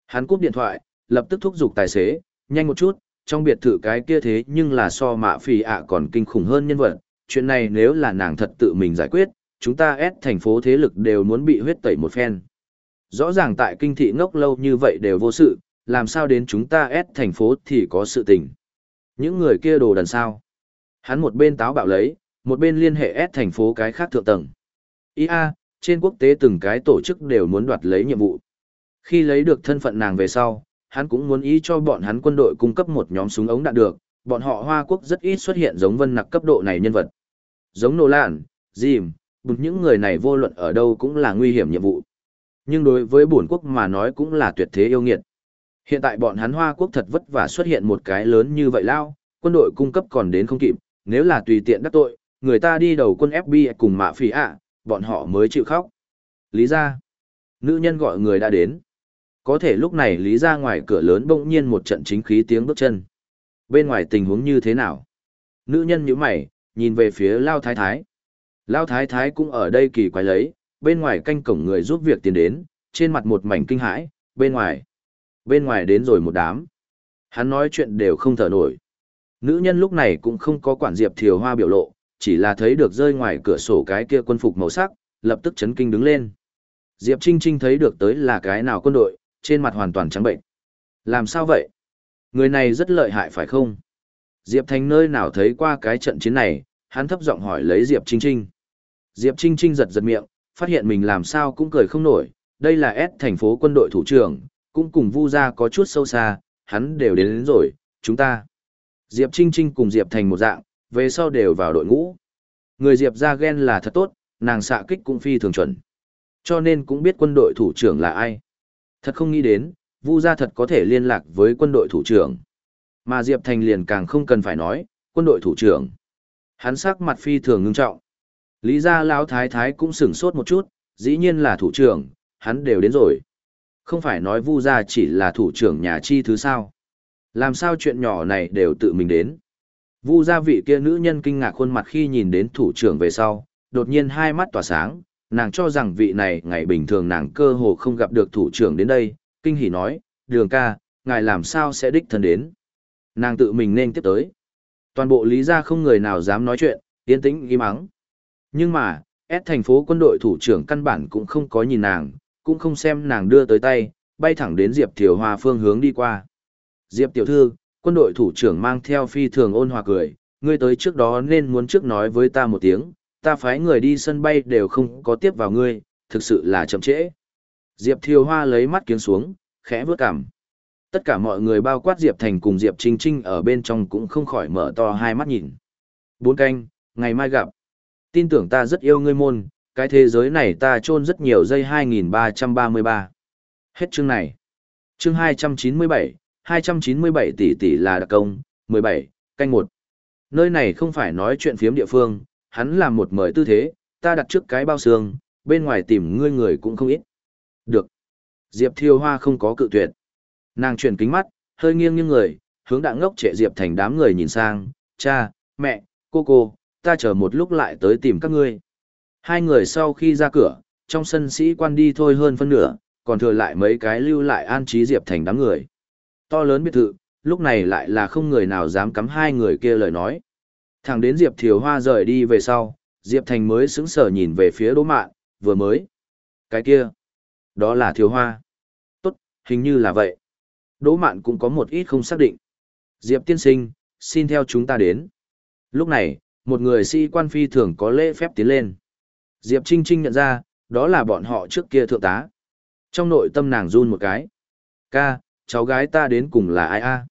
Hắn cúp điện thoại, lập tức thúc giục tài xế, nhanh một chút, trong biệt thự cái kia thế nhưng là so mạ phì ạ còn kinh khủng hơn nhân vật, chuyện này nếu là nàng thật tự mình giải quyết, chúng ta ép thành phố thế lực đều muốn bị huyết tẩy một phen. Rõ ràng tại kinh thị ngốc lâu như vậy đều vô sự, làm sao đến chúng ta ép thành phố thì có sự tình. Những người kia đồ đần sao. Hắn một bên táo bạo lấy, một bên liên hệ s thành phố cái khác thượng tầng. Ý a, trên quốc tế từng cái tổ chức đều muốn đoạt lấy nhiệm vụ. Khi lấy được thân phận nàng về sau, hắn cũng muốn ý cho bọn hắn quân đội cung cấp một nhóm súng ống đạn được, bọn họ Hoa Quốc rất ít xuất hiện giống vân nặc cấp độ này nhân vật. Giống nô lạn, dìm, bụt những người này vô luận ở đâu cũng là nguy hiểm nhiệm vụ. Nhưng đối với bổn quốc mà nói cũng là tuyệt thế yêu nghiệt. Hiện tại bọn hắn Hoa Quốc thật vất vả xuất hiện một cái lớn như vậy lao, quân đội cung cấp còn đến không kịp, nếu là tùy tiện đắc tội, người ta đi đầu quân FBI cùng mạ phỉ ạ, bọn họ mới chịu khóc. Lý ra, nữ nhân gọi người đã đến. Có thể lúc này Lý ra ngoài cửa lớn bỗng nhiên một trận chính khí tiếng bước chân. Bên ngoài tình huống như thế nào? Nữ nhân như mày, nhìn về phía Lao Thái Thái. Lao Thái Thái cũng ở đây kỳ quái lấy, bên ngoài canh cổng người giúp việc tiền đến, trên mặt một mảnh kinh hãi, bên ngoài. Bên ngoài đến rồi một đám. Hắn nói chuyện đều không thở nổi. Nữ nhân lúc này cũng không có quản Diệp Thiều Hoa biểu lộ, chỉ là thấy được rơi ngoài cửa sổ cái kia quân phục màu sắc, lập tức chấn kinh đứng lên. Diệp Trinh Trinh thấy được tới là cái nào quân đội, trên mặt hoàn toàn trắng bệnh. Làm sao vậy? Người này rất lợi hại phải không? Diệp Thành nơi nào thấy qua cái trận chiến này, hắn thấp giọng hỏi lấy Diệp Trinh Trinh. Diệp Trinh Trinh giật giật miệng, phát hiện mình làm sao cũng cười không nổi, đây là S thành phố quân đội thủ trưởng, cũng cùng Vu gia có chút sâu xa, hắn đều đến, đến rồi, chúng ta. Diệp Trinh Trinh cùng Diệp Thành một dạng, về sau đều vào đội ngũ. Người Diệp gia ghen là thật tốt, nàng xạ kích cũng phi thường chuẩn. Cho nên cũng biết quân đội thủ trưởng là ai. Thật không nghĩ đến, Vu gia thật có thể liên lạc với quân đội thủ trưởng. Mà Diệp Thành liền càng không cần phải nói, quân đội thủ trưởng. Hắn sắc mặt phi thường ngưng trọng. Lý gia lão thái thái cũng sửng sốt một chút, dĩ nhiên là thủ trưởng, hắn đều đến rồi. Không phải nói Vu gia chỉ là thủ trưởng nhà chi thứ sao? Làm sao chuyện nhỏ này đều tự mình đến? Vu gia vị kia nữ nhân kinh ngạc khuôn mặt khi nhìn đến thủ trưởng về sau, đột nhiên hai mắt tỏa sáng, nàng cho rằng vị này ngày bình thường nàng cơ hồ không gặp được thủ trưởng đến đây, kinh hỉ nói, đường ca, ngài làm sao sẽ đích thân đến. Nàng tự mình nên tiếp tới. Toàn bộ lý gia không người nào dám nói chuyện, yên tĩnh im ắng. Nhưng mà, S thành phố quân đội thủ trưởng căn bản cũng không có nhìn nàng, cũng không xem nàng đưa tới tay, bay thẳng đến Diệp Thiều Hoa phương hướng đi qua. Diệp tiểu thư, quân đội thủ trưởng mang theo phi thường ôn hòa cười, ngươi tới trước đó nên muốn trước nói với ta một tiếng, ta phái người đi sân bay đều không có tiếp vào ngươi, thực sự là chậm trễ. Diệp Thiều Hoa lấy mắt kiếng xuống, khẽ vướt cảm. Tất cả mọi người bao quát Diệp Thành cùng Diệp Trinh Trinh ở bên trong cũng không khỏi mở to hai mắt nhìn. Bốn canh, ngày mai gặp. Tin tưởng ta rất yêu ngươi môn, cái thế giới này ta chôn rất nhiều dây 2333. Hết chương này. Chương 297, 297 tỷ tỷ là đặc công, 17, canh 1. Nơi này không phải nói chuyện phiếm địa phương, hắn làm một mời tư thế, ta đặt trước cái bao xương, bên ngoài tìm ngươi người cũng không ít. Được. Diệp Thiêu Hoa không có cự tuyệt. Nàng chuyển kính mắt, hơi nghiêng nghiêng người, hướng đạng ngốc trệ Diệp thành đám người nhìn sang, cha, mẹ, cô cô, ta chờ một lúc lại tới tìm các ngươi. Hai người sau khi ra cửa, trong sân sĩ quan đi thôi hơn phân nửa, còn thừa lại mấy cái lưu lại an trí Diệp thành đám người. To lớn biệt thự, lúc này lại là không người nào dám cắm hai người kia lời nói. Thẳng đến Diệp Thiều Hoa rời đi về sau, Diệp Thành mới sững sờ nhìn về phía Đỗ Mạn, vừa mới. Cái kia, đó là thiếu hoa. Tốt, hình như là vậy. Đỗ Mạn cũng có một ít không xác định. Diệp tiên sinh, xin theo chúng ta đến. Lúc này, một người sĩ quan phi thường có lễ phép tiến lên. Diệp Trinh Trinh nhận ra, đó là bọn họ trước kia thượng tá. Trong nội tâm nàng run một cái. Ca, cháu gái ta đến cùng là ai a?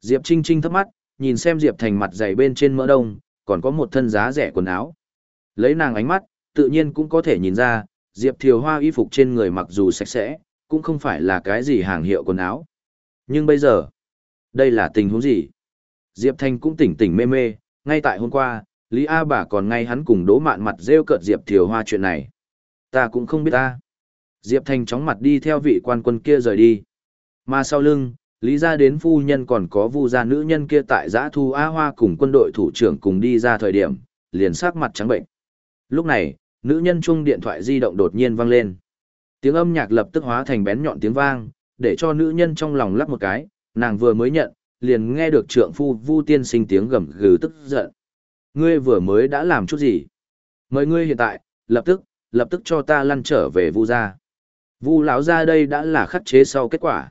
Diệp Trinh Trinh thấp mắt, nhìn xem Diệp Thành mặt dày bên trên mỡ đông, còn có một thân giá rẻ quần áo. Lấy nàng ánh mắt, tự nhiên cũng có thể nhìn ra, Diệp Thiều Hoa y phục trên người mặc dù sạch sẽ, cũng không phải là cái gì hàng hiệu quần áo. Nhưng bây giờ, đây là tình huống gì? Diệp Thành cũng tỉnh tỉnh mê mê, ngay tại hôm qua, Lý A bà còn ngay hắn cùng đố mạn mặt rêu cợt Diệp Thiều Hoa chuyện này. Ta cũng không biết ta. Diệp Thành chóng mặt đi theo vị quan quân kia rời đi. Mà sau lưng, Lý ra đến phu nhân còn có vu gia nữ nhân kia tại giã thu A Hoa cùng quân đội thủ trưởng cùng đi ra thời điểm, liền sắc mặt trắng bệnh. Lúc này, nữ nhân chung điện thoại di động đột nhiên vang lên. Tiếng âm nhạc lập tức hóa thành bén nhọn tiếng vang, để cho nữ nhân trong lòng lắp một cái, nàng vừa mới nhận, liền nghe được trượng phu Vu Tiên sinh tiếng gầm gừ tức giận. Ngươi vừa mới đã làm chút gì? Mời ngươi hiện tại, lập tức, lập tức cho ta lăn trở về Vu gia. Vu lão gia đây đã là khắc chế sau kết quả.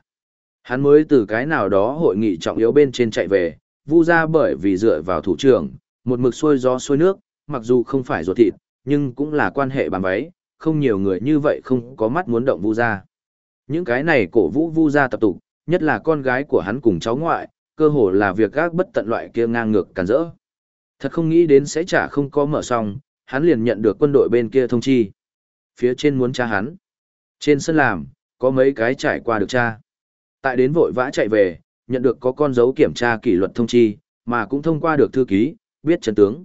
Hắn mới từ cái nào đó hội nghị trọng yếu bên trên chạy về, Vu gia bởi vì dựa vào thủ trưởng, một mực xuôi gió xuôi nước, mặc dù không phải ruột thịt, nhưng cũng là quan hệ bàn váy, không nhiều người như vậy không có mắt muốn động Vu gia. Những cái này cổ vũ Vu gia tập tục, nhất là con gái của hắn cùng cháu ngoại, cơ hồ là việc gác bất tận loại kia ngang ngược cản rỡ. Thật không nghĩ đến sẽ trả không có mở xong, hắn liền nhận được quân đội bên kia thông chi. Phía trên muốn tra hắn. Trên sân làm, có mấy cái trải qua được tra. Tại đến vội vã chạy về, nhận được có con dấu kiểm tra kỷ luật thông chi, mà cũng thông qua được thư ký, biết chân tướng.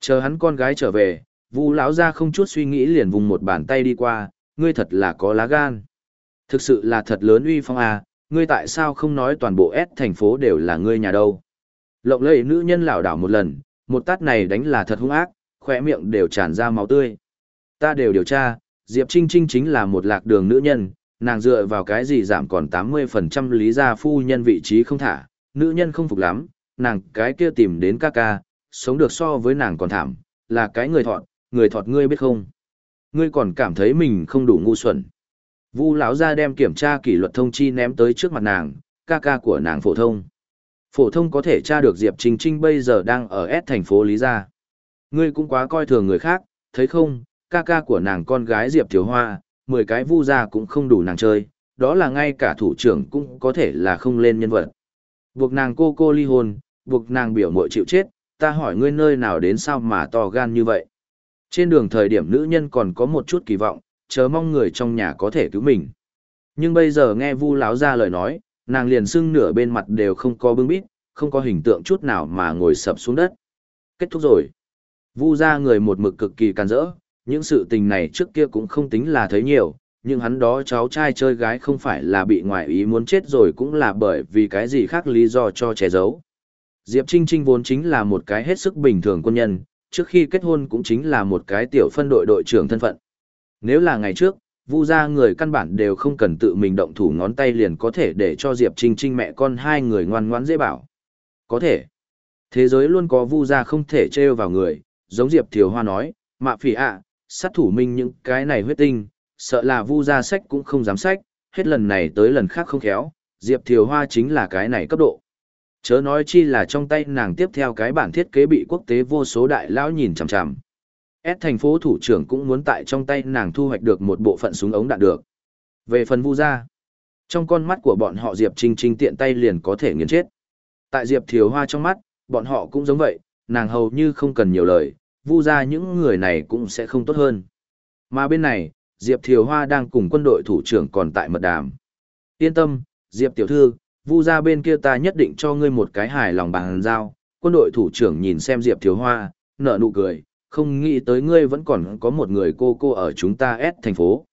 Chờ hắn con gái trở về, Vu lão ra không chút suy nghĩ liền vùng một bàn tay đi qua, ngươi thật là có lá gan. Thực sự là thật lớn uy phong à, ngươi tại sao không nói toàn bộ S thành phố đều là ngươi nhà đâu. Lộng lẫy nữ nhân lảo đảo một lần, một tát này đánh là thật hung ác, khỏe miệng đều tràn ra máu tươi. Ta đều điều tra, Diệp Trinh Trinh chính là một lạc đường nữ nhân, nàng dựa vào cái gì giảm còn 80% lý gia phu nhân vị trí không thả, nữ nhân không phục lắm, nàng cái kia tìm đến ca ca, sống được so với nàng còn thảm, là cái người thọt, người thọt ngươi biết không? Ngươi còn cảm thấy mình không đủ ngu xuẩn. Vu lão gia đem kiểm tra kỷ luật thông chi ném tới trước mặt nàng, ca ca của nàng phổ thông. Phổ thông có thể tra được Diệp Trình Trinh bây giờ đang ở S thành phố Lý Gia. Ngươi cũng quá coi thường người khác, thấy không, ca ca của nàng con gái Diệp Thiếu Hoa, 10 cái vu gia cũng không đủ nàng chơi, đó là ngay cả thủ trưởng cũng có thể là không lên nhân vật. Buộc nàng cô cô ly hôn, buộc nàng biểu mội chịu chết, ta hỏi ngươi nơi nào đến sao mà to gan như vậy. Trên đường thời điểm nữ nhân còn có một chút kỳ vọng, chờ mong người trong nhà có thể cứu mình. Nhưng bây giờ nghe Vu láo ra lời nói, nàng liền sưng nửa bên mặt đều không có bưng bít, không có hình tượng chút nào mà ngồi sập xuống đất. Kết thúc rồi. Vu ra người một mực cực kỳ can rỡ, những sự tình này trước kia cũng không tính là thấy nhiều, nhưng hắn đó cháu trai chơi gái không phải là bị ngoại ý muốn chết rồi cũng là bởi vì cái gì khác lý do cho che giấu. Diệp Trinh Trinh vốn chính là một cái hết sức bình thường quân nhân, trước khi kết hôn cũng chính là một cái tiểu phân đội đội trưởng thân phận. Nếu là ngày trước, Vu gia người căn bản đều không cần tự mình động thủ ngón tay liền có thể để cho Diệp Trinh Trinh mẹ con hai người ngoan ngoãn dễ bảo. Có thể. Thế giới luôn có Vu gia không thể trêu vào người, giống Diệp Thiều Hoa nói, mạ phỉ ạ, sát thủ minh những cái này huyết tinh, sợ là Vu gia sách cũng không dám sách, hết lần này tới lần khác không khéo, Diệp Thiều Hoa chính là cái này cấp độ. Chớ nói chi là trong tay nàng tiếp theo cái bản thiết kế bị quốc tế vô số đại lão nhìn chằm chằm. S thành phố thủ trưởng cũng muốn tại trong tay nàng thu hoạch được một bộ phận súng ống đạn được. Về phần vu gia, trong con mắt của bọn họ Diệp Trinh Trinh tiện tay liền có thể nghiền chết. Tại Diệp Thiều Hoa trong mắt, bọn họ cũng giống vậy, nàng hầu như không cần nhiều lời, vu gia những người này cũng sẽ không tốt hơn. Mà bên này, Diệp Thiều Hoa đang cùng quân đội thủ trưởng còn tại mật đàm. Yên tâm, Diệp Tiểu Thư, vu gia bên kia ta nhất định cho ngươi một cái hài lòng bằng giao. Quân đội thủ trưởng nhìn xem Diệp Thiều Hoa, nở nụ cười, không nghĩ tới ngươi vẫn còn có một người cô cô ở chúng ta S thành phố.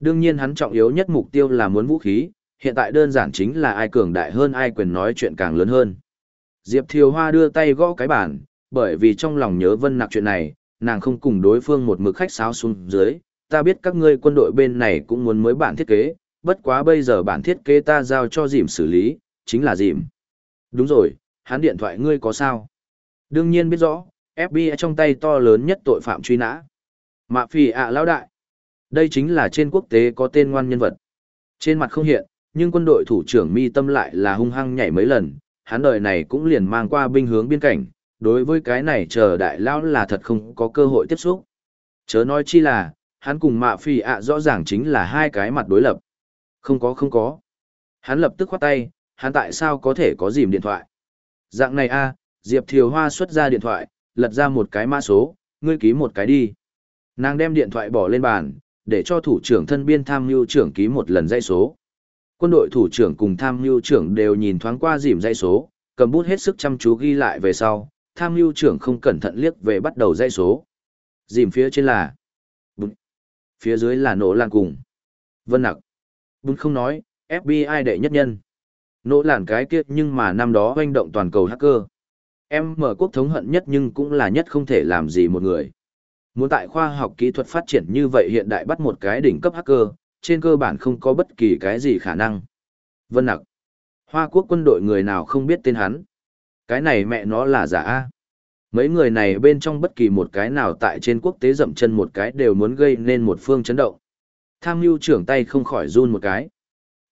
Đương nhiên hắn trọng yếu nhất mục tiêu là muốn vũ khí, hiện tại đơn giản chính là ai cường đại hơn ai quyền nói chuyện càng lớn hơn. Diệp Thiều Hoa đưa tay gõ cái bàn, bởi vì trong lòng nhớ vân nặc chuyện này, nàng không cùng đối phương một mực khách sáo xuống dưới, ta biết các ngươi quân đội bên này cũng muốn mới bản thiết kế, bất quá bây giờ bản thiết kế ta giao cho dìm xử lý, chính là dìm. Đúng rồi, hắn điện thoại ngươi có sao? Đương nhiên biết rõ, FBI trong tay to lớn nhất tội phạm truy nã. Mạ phì ạ lão đại. Đây chính là trên quốc tế có tên ngoan nhân vật. Trên mặt không hiện, nhưng quân đội thủ trưởng mi tâm lại là hung hăng nhảy mấy lần, hắn đời này cũng liền mang qua binh hướng biên cảnh, đối với cái này chờ đại lão là thật không có cơ hội tiếp xúc. Chớ nói chi là, hắn cùng mạ phì ạ rõ ràng chính là hai cái mặt đối lập. Không có không có. Hắn lập tức khoát tay, hắn tại sao có thể có dìm điện thoại. Dạng này a Diệp Thiều Hoa xuất ra điện thoại, lật ra một cái mã số, ngươi ký một cái đi. Nàng đem điện thoại bỏ lên bàn, để cho thủ trưởng thân biên tham mưu trưởng ký một lần dây số. Quân đội thủ trưởng cùng tham mưu trưởng đều nhìn thoáng qua dìm dây số, cầm bút hết sức chăm chú ghi lại về sau, tham mưu trưởng không cẩn thận liếc về bắt đầu dây số. Dìm phía trên là bút, phía dưới là nổ lan cùng. Vân nặc. Bút không nói, FBI đệ nhất nhân. Nỗ làn cái kia nhưng mà năm đó hoành động toàn cầu hacker. Em mở quốc thống hận nhất nhưng cũng là nhất không thể làm gì một người. Muốn tại khoa học kỹ thuật phát triển như vậy hiện đại bắt một cái đỉnh cấp hacker, trên cơ bản không có bất kỳ cái gì khả năng. Vân nặc. Hoa quốc quân đội người nào không biết tên hắn. Cái này mẹ nó là giả A. Mấy người này bên trong bất kỳ một cái nào tại trên quốc tế dậm chân một cái đều muốn gây nên một phương chấn động. Tham mưu trưởng tay không khỏi run một cái.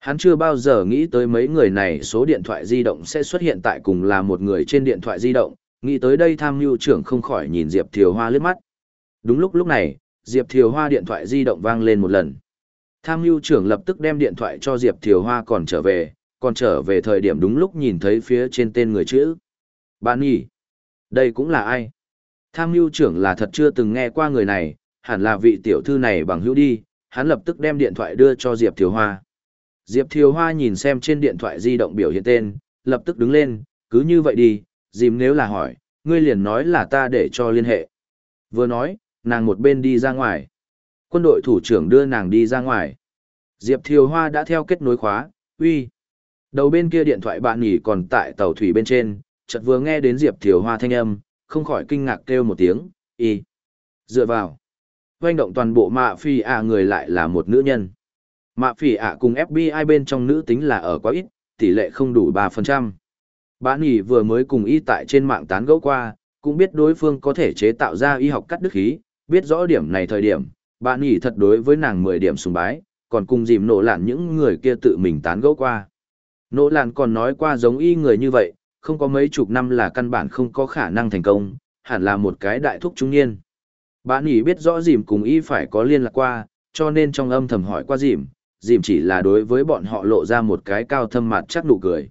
Hắn chưa bao giờ nghĩ tới mấy người này số điện thoại di động sẽ xuất hiện tại cùng là một người trên điện thoại di động, nghĩ tới đây tham mưu trưởng không khỏi nhìn Diệp Thiều Hoa lướt mắt. Đúng lúc lúc này, Diệp Thiều Hoa điện thoại di động vang lên một lần. Tham mưu trưởng lập tức đem điện thoại cho Diệp Thiều Hoa còn trở về, còn trở về thời điểm đúng lúc nhìn thấy phía trên tên người chữ. Bạn nhỉ? Đây cũng là ai? Tham mưu trưởng là thật chưa từng nghe qua người này, hẳn là vị tiểu thư này bằng hữu đi, hắn lập tức đem điện thoại đưa cho Diệp Thiều Hoa. Diệp Thiều Hoa nhìn xem trên điện thoại di động biểu hiện tên, lập tức đứng lên, cứ như vậy đi, dìm nếu là hỏi, ngươi liền nói là ta để cho liên hệ. Vừa nói, nàng một bên đi ra ngoài. Quân đội thủ trưởng đưa nàng đi ra ngoài. Diệp Thiều Hoa đã theo kết nối khóa, uy. Đầu bên kia điện thoại bạn nghỉ còn tại tàu thủy bên trên, chợt vừa nghe đến Diệp Thiều Hoa thanh âm, không khỏi kinh ngạc kêu một tiếng, y. Dựa vào. Doanh động toàn bộ mạ phi à người lại là một nữ nhân. Mạ phỉ ạ cùng FBI bên trong nữ tính là ở quá ít, tỷ lệ không đủ 3%. Bạn nghỉ vừa mới cùng y tại trên mạng tán gẫu qua, cũng biết đối phương có thể chế tạo ra y học cắt đứt khí, biết rõ điểm này thời điểm, bạn nghỉ thật đối với nàng 10 điểm sùng bái, còn cùng dìm nổ lạn những người kia tự mình tán gẫu qua. Nổ lạn còn nói qua giống y người như vậy, không có mấy chục năm là căn bản không có khả năng thành công, hẳn là một cái đại thúc trung niên. Bạn nghỉ biết rõ dìm cùng y phải có liên lạc qua, cho nên trong âm thầm hỏi qua dìm, dìm chỉ là đối với bọn họ lộ ra một cái cao thâm mặt chắc nụ cười.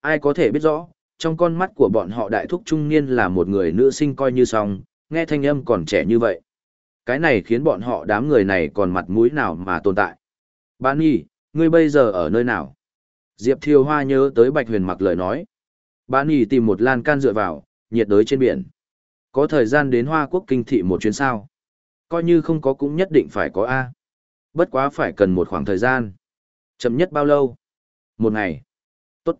Ai có thể biết rõ, trong con mắt của bọn họ đại thúc trung niên là một người nữ sinh coi như xong, nghe thanh âm còn trẻ như vậy. Cái này khiến bọn họ đám người này còn mặt mũi nào mà tồn tại. Bạn nhi, ngươi bây giờ ở nơi nào? Diệp Thiều Hoa nhớ tới Bạch Huyền mặc lời nói. Bạn nhi tìm một lan can dựa vào, nhiệt đới trên biển. Có thời gian đến Hoa Quốc kinh thị một chuyến sao? Coi như không có cũng nhất định phải có A. Bất quá phải cần một khoảng thời gian. Chậm nhất bao lâu? Một ngày. Tốt.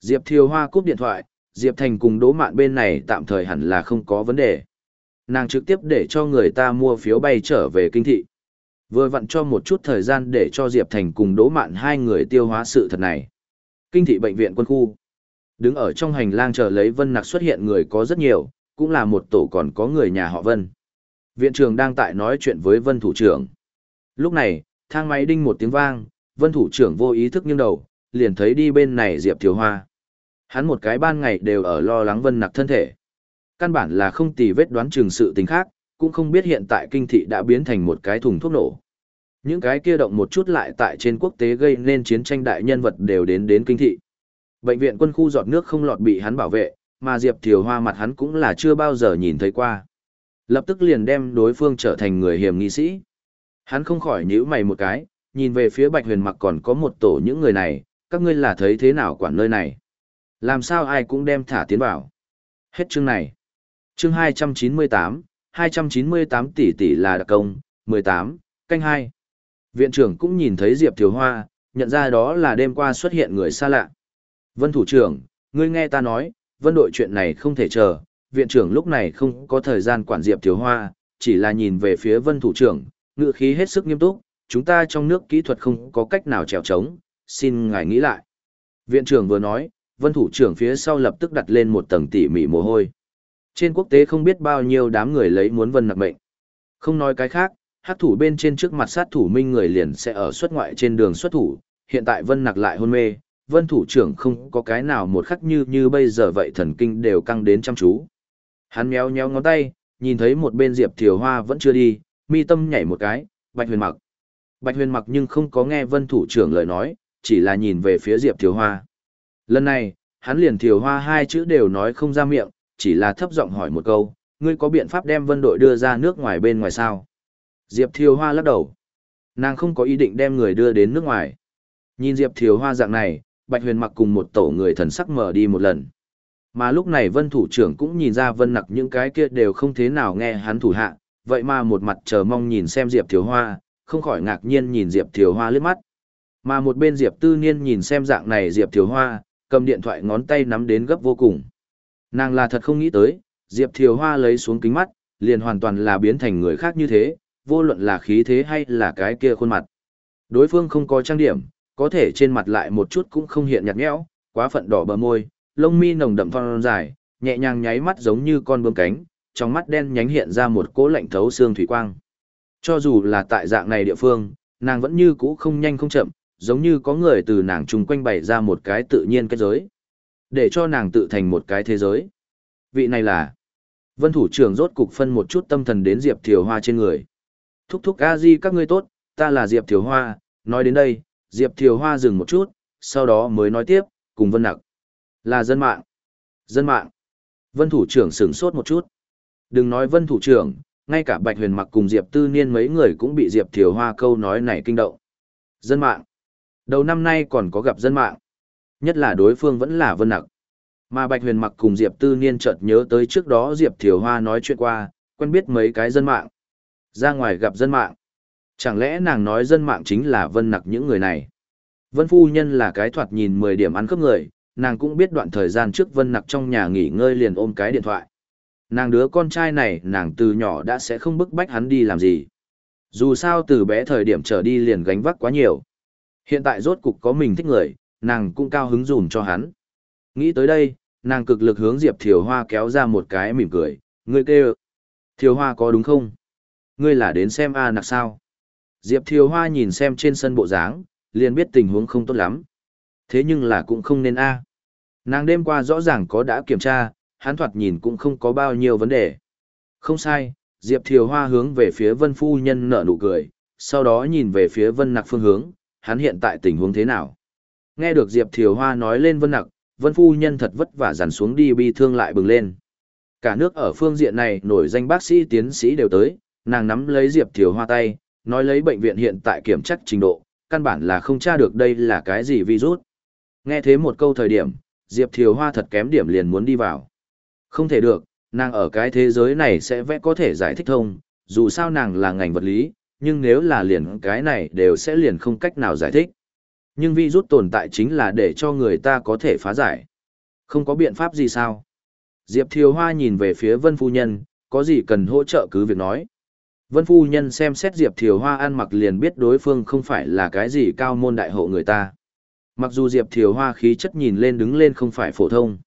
Diệp Thiều Hoa cúp điện thoại, Diệp Thành cùng đố mạn bên này tạm thời hẳn là không có vấn đề. Nàng trực tiếp để cho người ta mua phiếu bay trở về kinh thị. Vừa vặn cho một chút thời gian để cho Diệp Thành cùng đố mạn hai người tiêu hóa sự thật này. Kinh thị bệnh viện quân khu. Đứng ở trong hành lang chờ lấy Vân Nặc xuất hiện người có rất nhiều, cũng là một tổ còn có người nhà họ Vân. Viện trưởng đang tại nói chuyện với Vân thủ trưởng. Lúc này, thang máy đinh một tiếng vang, vân thủ trưởng vô ý thức nghiêng đầu, liền thấy đi bên này Diệp Thiều Hoa. Hắn một cái ban ngày đều ở lo lắng vân nặc thân thể. Căn bản là không tì vết đoán chừng sự tình khác, cũng không biết hiện tại kinh thị đã biến thành một cái thùng thuốc nổ. Những cái kia động một chút lại tại trên quốc tế gây nên chiến tranh đại nhân vật đều đến đến kinh thị. Bệnh viện quân khu giọt nước không lọt bị hắn bảo vệ, mà Diệp Thiều Hoa mặt hắn cũng là chưa bao giờ nhìn thấy qua. Lập tức liền đem đối phương trở thành người hiểm nghi sĩ. Hắn không khỏi nhíu mày một cái, nhìn về phía Bạch Huyền Mặc còn có một tổ những người này, các ngươi là thấy thế nào quản nơi này? Làm sao ai cũng đem thả tiến vào? Hết chương này. Chương 298, 298 tỷ tỷ là đặc công, 18, canh 2. Viện trưởng cũng nhìn thấy Diệp Thiếu Hoa, nhận ra đó là đêm qua xuất hiện người xa lạ. Vân thủ trưởng, ngươi nghe ta nói, vân đội chuyện này không thể chờ, viện trưởng lúc này không có thời gian quản Diệp Thiếu Hoa, chỉ là nhìn về phía vân thủ trưởng, ngự khí hết sức nghiêm túc, chúng ta trong nước kỹ thuật không có cách nào trèo trống, xin ngài nghĩ lại. Viện trưởng vừa nói, vân thủ trưởng phía sau lập tức đặt lên một tầng tỉ mỉ mồ hôi. Trên quốc tế không biết bao nhiêu đám người lấy muốn vân nặc mệnh. Không nói cái khác, hát thủ bên trên trước mặt sát thủ minh người liền sẽ ở xuất ngoại trên đường xuất thủ, hiện tại vân nặc lại hôn mê, vân thủ trưởng không có cái nào một khắc như như bây giờ vậy thần kinh đều căng đến chăm chú. Hắn méo méo ngón tay, nhìn thấy một bên Diệp Thiều Hoa vẫn chưa đi, mi tâm nhảy một cái, Bạch Huyền mặc. Bạch Huyền mặc nhưng không có nghe vân thủ trưởng lời nói, chỉ là nhìn về phía Diệp Thiều Hoa. Lần này, hắn liền Thiều Hoa hai chữ đều nói không ra miệng, chỉ là thấp giọng hỏi một câu, ngươi có biện pháp đem vân đội đưa ra nước ngoài bên ngoài sao? Diệp Thiều Hoa lắc đầu. Nàng không có ý định đem người đưa đến nước ngoài. Nhìn Diệp Thiều Hoa dạng này, Bạch Huyền mặc cùng một tổ người thần sắc mở đi một lần. Mà lúc này Vân thủ trưởng cũng nhìn ra Vân nặc những cái kia đều không thế nào nghe hắn thủ hạ, vậy mà một mặt chờ mong nhìn xem Diệp Thiều Hoa, không khỏi ngạc nhiên nhìn Diệp Thiều Hoa lướt mắt. Mà một bên Diệp Tư Niên nhìn xem dạng này Diệp Thiều Hoa, cầm điện thoại ngón tay nắm đến gấp vô cùng. Nàng là thật không nghĩ tới, Diệp Thiều Hoa lấy xuống kính mắt, liền hoàn toàn là biến thành người khác như thế, vô luận là khí thế hay là cái kia khuôn mặt. Đối phương không có trang điểm, có thể trên mặt lại một chút cũng không hiện nhạt nhẽo, quá phận đỏ bờ môi, lông mi nồng đậm phong dài, nhẹ nhàng nháy mắt giống như con bướm cánh, trong mắt đen nhánh hiện ra một cỗ lạnh thấu xương thủy quang. Cho dù là tại dạng này địa phương, nàng vẫn như cũ không nhanh không chậm, giống như có người từ nàng chung quanh bày ra một cái tự nhiên kết giới. Để cho nàng tự thành một cái thế giới. Vị này là Vân thủ trưởng rốt cục phân một chút tâm thần đến Diệp Thiều Hoa trên người. Thúc thúc a di các ngươi tốt, ta là Diệp Thiều Hoa, nói đến đây, Diệp Thiều Hoa dừng một chút, sau đó mới nói tiếp, cùng Vân Nặc. Là dân mạng. Dân mạng. Vân thủ trưởng sửng sốt một chút. Đừng nói Vân thủ trưởng, ngay cả Bạch Huyền Mặc cùng Diệp Tư Niên mấy người cũng bị Diệp Thiều Hoa câu nói này kinh động. Dân mạng. Đầu năm nay còn có gặp dân mạng. Nhất là đối phương vẫn là Vân Nặc. Mà Bạch Huyền Mặc cùng Diệp Tư Niên chợt nhớ tới trước đó Diệp Thiều Hoa nói chuyện qua, quen biết mấy cái dân mạng. Ra ngoài gặp dân mạng. Chẳng lẽ nàng nói dân mạng chính là Vân Nặc những người này? Vân Phu Nhân là cái thoạt nhìn 10 điểm ăn cướp người, nàng cũng biết đoạn thời gian trước Vân Nặc trong nhà nghỉ ngơi liền ôm cái điện thoại. Nàng đứa con trai này nàng từ nhỏ đã sẽ không bức bách hắn đi làm gì. Dù sao từ bé thời điểm trở đi liền gánh vác quá nhiều. Hiện tại rốt cục có mình thích người, nàng cũng cao hứng dùm cho hắn. Nghĩ tới đây, nàng cực lực hướng Diệp Thiều Hoa kéo ra một cái mỉm cười, ngươi kêu. Thiều Hoa có đúng không? Ngươi là đến xem A nặc sao? Diệp Thiều Hoa nhìn xem trên sân bộ dáng, liền biết tình huống không tốt lắm. Thế nhưng là cũng không nên A. Nàng đêm qua rõ ràng có đã kiểm tra, hắn thoạt nhìn cũng không có bao nhiêu vấn đề. Không sai, Diệp Thiều Hoa hướng về phía Vân Phu Nhân nở nụ cười, sau đó nhìn về phía Vân Nặc phương hướng, hắn hiện tại tình huống thế nào. Nghe được Diệp Thiều Hoa nói lên Vân Nặc, Vân Phu Nhân thật vất vả dằn xuống đi bi thương lại bừng lên. Cả nước ở phương diện này nổi danh bác sĩ tiến sĩ đều tới, nàng nắm lấy Diệp Thiều Hoa tay, nói lấy bệnh viện hiện tại kiểm chắc trình độ, căn bản là không tra được đây là cái gì virus. Nghe thế một câu thời điểm, Diệp Thiều Hoa thật kém điểm liền muốn đi vào. Không thể được, nàng ở cái thế giới này sẽ vẽ có thể giải thích thông, dù sao nàng là ngành vật lý, nhưng nếu là liền cái này đều sẽ liền không cách nào giải thích. Nhưng vi rút tồn tại chính là để cho người ta có thể phá giải. Không có biện pháp gì sao? Diệp Thiều Hoa nhìn về phía Vân Phu Nhân, có gì cần hỗ trợ cứ việc nói. Vân Phu Nhân xem xét Diệp Thiều Hoa ăn mặc liền biết đối phương không phải là cái gì cao môn đại hộ người ta. Mặc dù Diệp Thiều Hoa khí chất nhìn lên đứng lên không phải phổ thông.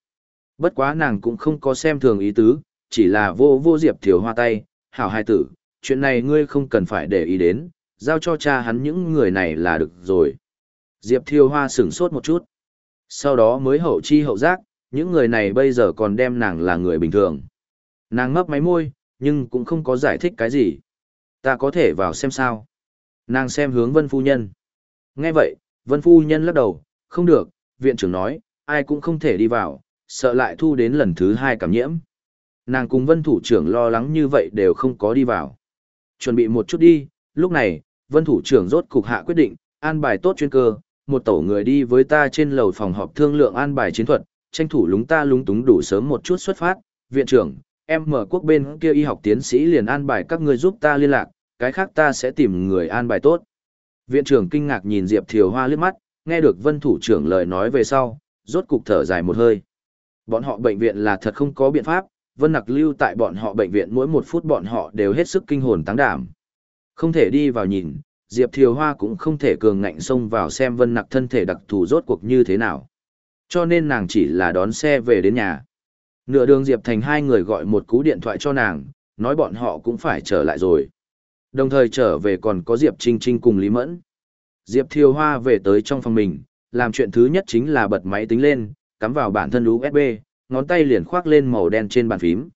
Bất quá nàng cũng không có xem thường ý tứ, chỉ là vô vô Diệp Thiều Hoa tay, hảo hai tử, chuyện này ngươi không cần phải để ý đến, giao cho cha hắn những người này là được rồi. Diệp Thiều Hoa sửng sốt một chút. Sau đó mới hậu chi hậu giác, những người này bây giờ còn đem nàng là người bình thường. Nàng mấp máy môi, nhưng cũng không có giải thích cái gì. Ta có thể vào xem sao. Nàng xem hướng Vân Phu Nhân. Nghe vậy, Vân Phu Nhân lắc đầu, không được, viện trưởng nói, ai cũng không thể đi vào, sợ lại thu đến lần thứ hai cảm nhiễm. Nàng cùng Vân Thủ trưởng lo lắng như vậy đều không có đi vào. Chuẩn bị một chút đi, lúc này, Vân Thủ trưởng rốt cục hạ quyết định, an bài tốt chuyên cơ, một tổ người đi với ta trên lầu phòng họp thương lượng an bài chiến thuật, tranh thủ lúng ta lúng túng đủ sớm một chút xuất phát. Viện trưởng, em mở quốc bên kia y học tiến sĩ liền an bài các người giúp ta liên lạc, cái khác ta sẽ tìm người an bài tốt. Viện trưởng kinh ngạc nhìn Diệp Thiều Hoa liếc mắt, nghe được vân thủ trưởng lời nói về sau, rốt cục thở dài một hơi. Bọn họ bệnh viện là thật không có biện pháp, vân nặc lưu tại bọn họ bệnh viện mỗi một phút bọn họ đều hết sức kinh hồn táng đảm. Không thể đi vào nhìn, Diệp Thiều Hoa cũng không thể cường ngạnh xông vào xem vân nặc thân thể đặc thù rốt cuộc như thế nào. Cho nên nàng chỉ là đón xe về đến nhà. Nửa đường Diệp Thành hai người gọi một cú điện thoại cho nàng, nói bọn họ cũng phải trở lại rồi. Đồng thời trở về còn có Diệp Trinh Trinh cùng Lý Mẫn. Diệp Thiều Hoa về tới trong phòng mình, làm chuyện thứ nhất chính là bật máy tính lên, cắm vào bản thân USB, ngón tay liền khoác lên màu đen trên bàn phím.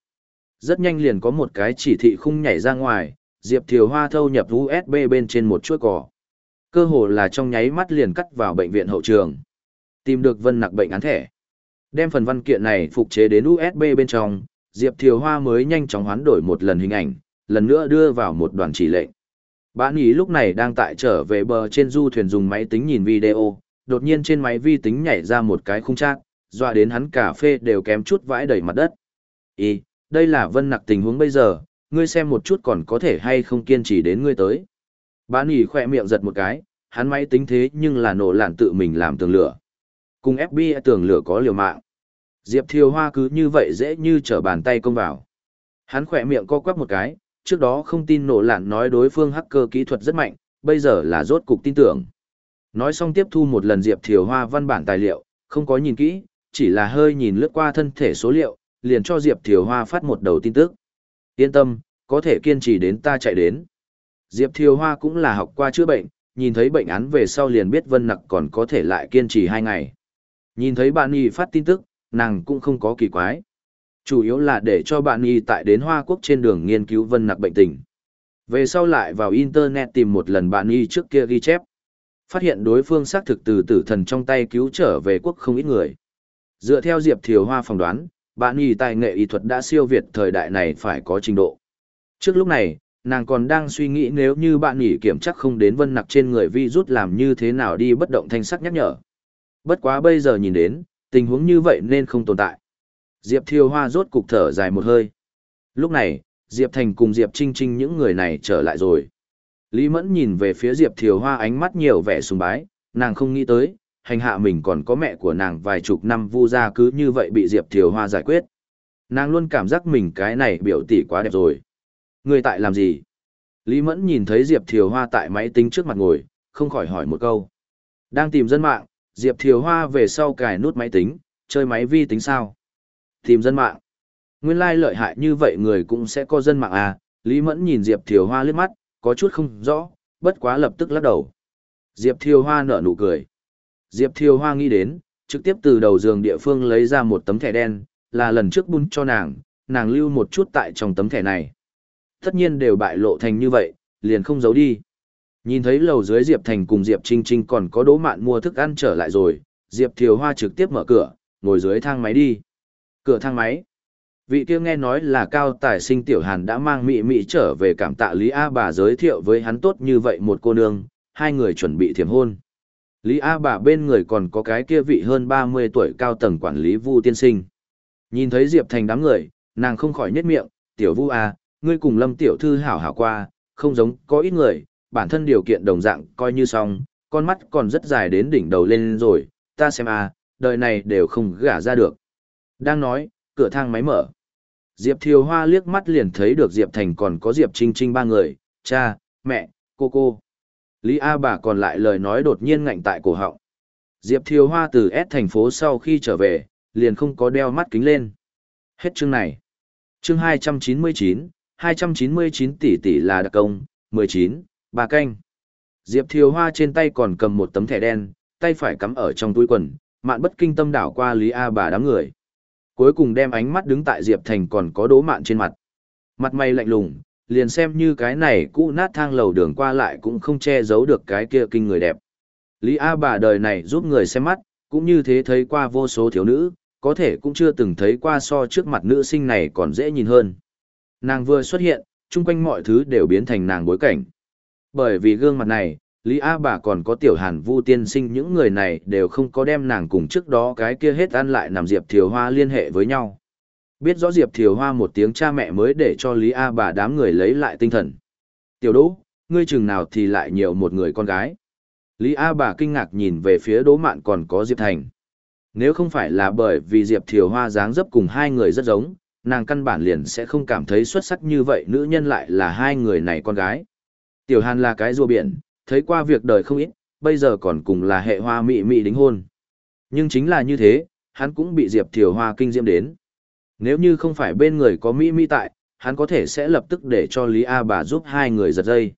Rất nhanh liền có một cái chỉ thị khung nhảy ra ngoài, Diệp Thiều Hoa thâu nhập USB bên trên một chuỗi cỏ. Cơ hồ là trong nháy mắt liền cắt vào bệnh viện hậu trường. Tìm được vân nặc bệnh án thẻ. Đem phần văn kiện này phục chế đến USB bên trong, Diệp Thiều Hoa mới nhanh chóng hoán đổi một lần hình ảnh, lần nữa đưa vào một đoàn chỉ lệnh. Bạn ý lúc này đang tại trở về bờ trên du thuyền dùng máy tính nhìn video, đột nhiên trên máy vi tính nhảy ra một cái khung trác, dọa đến hắn cà phê đều kém chút vãi đầy mặt đất. Ý, đây là vân nặc tình huống bây giờ, ngươi xem một chút còn có thể hay không kiên trì đến ngươi tới. Bạn ý khỏe miệng giật một cái, hắn máy tính thế nhưng là nổ lạn tự mình làm tường lửa. Cùng FBI tường lửa có liều mạng. Diệp Thiều Hoa cứ như vậy dễ như trở bàn tay công vào. Hắn khỏe miệng co quắp một cái, trước đó không tin nổ lạn nói đối phương hacker kỹ thuật rất mạnh, bây giờ là rốt cục tin tưởng. Nói xong tiếp thu một lần Diệp Thiều Hoa văn bản tài liệu, không có nhìn kỹ, chỉ là hơi nhìn lướt qua thân thể số liệu, liền cho Diệp Thiều Hoa phát một đầu tin tức. Yên tâm, có thể kiên trì đến ta chạy đến. Diệp Thiều Hoa cũng là học qua chữa bệnh, nhìn thấy bệnh án về sau liền biết Vân Nặc còn có thể lại kiên trì hai ngày. Nhìn thấy bạn y phát tin tức, nàng cũng không có kỳ quái. Chủ yếu là để cho bạn y tại đến Hoa Quốc trên đường nghiên cứu Vân Nặc bệnh tình. Về sau lại vào Internet tìm một lần bạn y trước kia ghi chép. Phát hiện đối phương xác thực từ tử thần trong tay cứu trở về quốc không ít người. Dựa theo Diệp Thiều Hoa phỏng đoán, bạn nhì tài nghệ y thuật đã siêu việt thời đại này phải có trình độ. Trước lúc này, nàng còn đang suy nghĩ nếu như bạn nhì kiểm chắc không đến vân nặc trên người vi rút làm như thế nào đi bất động thanh sắc nhắc nhở. Bất quá bây giờ nhìn đến, tình huống như vậy nên không tồn tại. Diệp Thiều Hoa rốt cục thở dài một hơi. Lúc này, Diệp Thành cùng Diệp Trinh Trinh những người này trở lại rồi. Lý Mẫn nhìn về phía Diệp Thiều Hoa ánh mắt nhiều vẻ sùng bái, nàng không nghĩ tới, hành hạ mình còn có mẹ của nàng vài chục năm vu gia cứ như vậy bị Diệp Thiều Hoa giải quyết. Nàng luôn cảm giác mình cái này biểu tỷ quá đẹp rồi. Người tại làm gì? Lý Mẫn nhìn thấy Diệp Thiều Hoa tại máy tính trước mặt ngồi, không khỏi hỏi một câu. Đang tìm dân mạng, Diệp Thiều Hoa về sau cài nút máy tính, chơi máy vi tính sao? Tìm dân mạng. Nguyên lai lợi hại như vậy người cũng sẽ có dân mạng à? Lý Mẫn nhìn Diệp Thiều Hoa liếc mắt, có chút không rõ, bất quá lập tức lắc đầu. Diệp Thiều Hoa nở nụ cười. Diệp Thiều Hoa nghĩ đến, trực tiếp từ đầu giường địa phương lấy ra một tấm thẻ đen, là lần trước bún cho nàng, nàng lưu một chút tại trong tấm thẻ này tất nhiên đều bại lộ thành như vậy, liền không giấu đi. Nhìn thấy lầu dưới Diệp Thành cùng Diệp Trinh Trinh còn có đố mạn mua thức ăn trở lại rồi, Diệp Thiều Hoa trực tiếp mở cửa, ngồi dưới thang máy đi. Cửa thang máy. Vị kia nghe nói là cao tài sinh tiểu hàn đã mang mị mị trở về cảm tạ Lý A bà giới thiệu với hắn tốt như vậy một cô nương, hai người chuẩn bị thiểm hôn. Lý A bà bên người còn có cái kia vị hơn 30 tuổi cao tầng quản lý Vu tiên sinh. Nhìn thấy Diệp Thành đám người, nàng không khỏi nhếch miệng, "Tiểu Vu a, à, ngươi cùng lâm tiểu thư hảo hảo qua, không giống có ít người, bản thân điều kiện đồng dạng coi như xong, con mắt còn rất dài đến đỉnh đầu lên rồi, ta xem à, đời này đều không gả ra được. Đang nói, cửa thang máy mở. Diệp Thiều Hoa liếc mắt liền thấy được Diệp Thành còn có Diệp Trinh Trinh ba người, cha, mẹ, cô cô. Lý A bà còn lại lời nói đột nhiên ngạnh tại cổ họng. Diệp Thiều Hoa từ S thành phố sau khi trở về, liền không có đeo mắt kính lên. Hết chương này. Chương 299, 299 tỷ tỷ là đặc công, 19, bà canh. Diệp Thiều Hoa trên tay còn cầm một tấm thẻ đen, tay phải cắm ở trong túi quần, mạn bất kinh tâm đảo qua Lý A bà đám người. Cuối cùng đem ánh mắt đứng tại Diệp Thành còn có đố mạn trên mặt. Mặt mày lạnh lùng, liền xem như cái này cũ nát thang lầu đường qua lại cũng không che giấu được cái kia kinh người đẹp. Lý A bà đời này giúp người xem mắt, cũng như thế thấy qua vô số thiếu nữ, có thể cũng chưa từng thấy qua so trước mặt nữ sinh này còn dễ nhìn hơn. Nàng vừa xuất hiện, chung quanh mọi thứ đều biến thành nàng bối cảnh. Bởi vì gương mặt này, Lý A bà còn có tiểu hàn vu tiên sinh những người này đều không có đem nàng cùng trước đó cái kia hết ăn lại nằm Diệp Thiều Hoa liên hệ với nhau. Biết rõ Diệp Thiều Hoa một tiếng cha mẹ mới để cho Lý A bà đám người lấy lại tinh thần. Tiểu đỗ, ngươi chừng nào thì lại nhiều một người con gái. Lý A bà kinh ngạc nhìn về phía đỗ mạn còn có Diệp Thành. Nếu không phải là bởi vì Diệp Thiều Hoa dáng dấp cùng hai người rất giống, nàng căn bản liền sẽ không cảm thấy xuất sắc như vậy nữ nhân lại là hai người này con gái. Tiểu Hàn là cái rùa biển, thấy qua việc đời không ít, bây giờ còn cùng là hệ hoa mị mị đính hôn. Nhưng chính là như thế, hắn cũng bị Diệp Thiều Hoa kinh diễm đến. Nếu như không phải bên người có Mỹ Mỹ tại, hắn có thể sẽ lập tức để cho Lý A bà giúp hai người giật dây.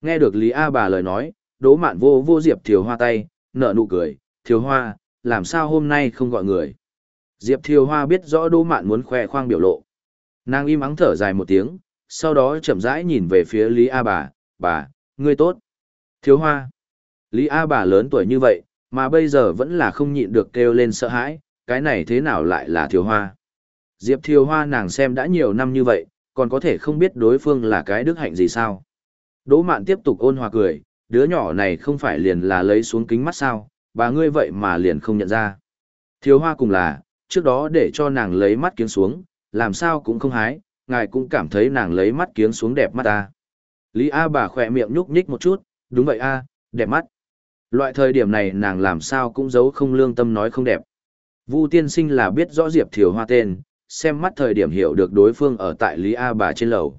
Nghe được Lý A bà lời nói, Đỗ Mạn vô vô Diệp Thiều Hoa tay, nở nụ cười, Thiều Hoa, làm sao hôm nay không gọi người. Diệp Thiều Hoa biết rõ Đỗ Mạn muốn khoe khoang biểu lộ. Nàng im ắng thở dài một tiếng, sau đó chậm rãi nhìn về phía Lý A bà, bà, ngươi tốt. Thiếu Hoa. Lý A bà lớn tuổi như vậy, mà bây giờ vẫn là không nhịn được kêu lên sợ hãi, cái này thế nào lại là Thiếu Hoa. Diệp Thiều Hoa nàng xem đã nhiều năm như vậy, còn có thể không biết đối phương là cái đức hạnh gì sao. Đỗ Mạn tiếp tục ôn hòa cười, đứa nhỏ này không phải liền là lấy xuống kính mắt sao, bà ngươi vậy mà liền không nhận ra. Thiều Hoa cùng là, trước đó để cho nàng lấy mắt kiếng xuống, làm sao cũng không hái, ngài cũng cảm thấy nàng lấy mắt kiếng xuống đẹp mắt ta. Lý A bà khỏe miệng nhúc nhích một chút, đúng vậy A, đẹp mắt. Loại thời điểm này nàng làm sao cũng giấu không lương tâm nói không đẹp. Vu tiên sinh là biết rõ Diệp Thiều Hoa tên, xem mắt thời điểm hiểu được đối phương ở tại Lý A bà trên lầu.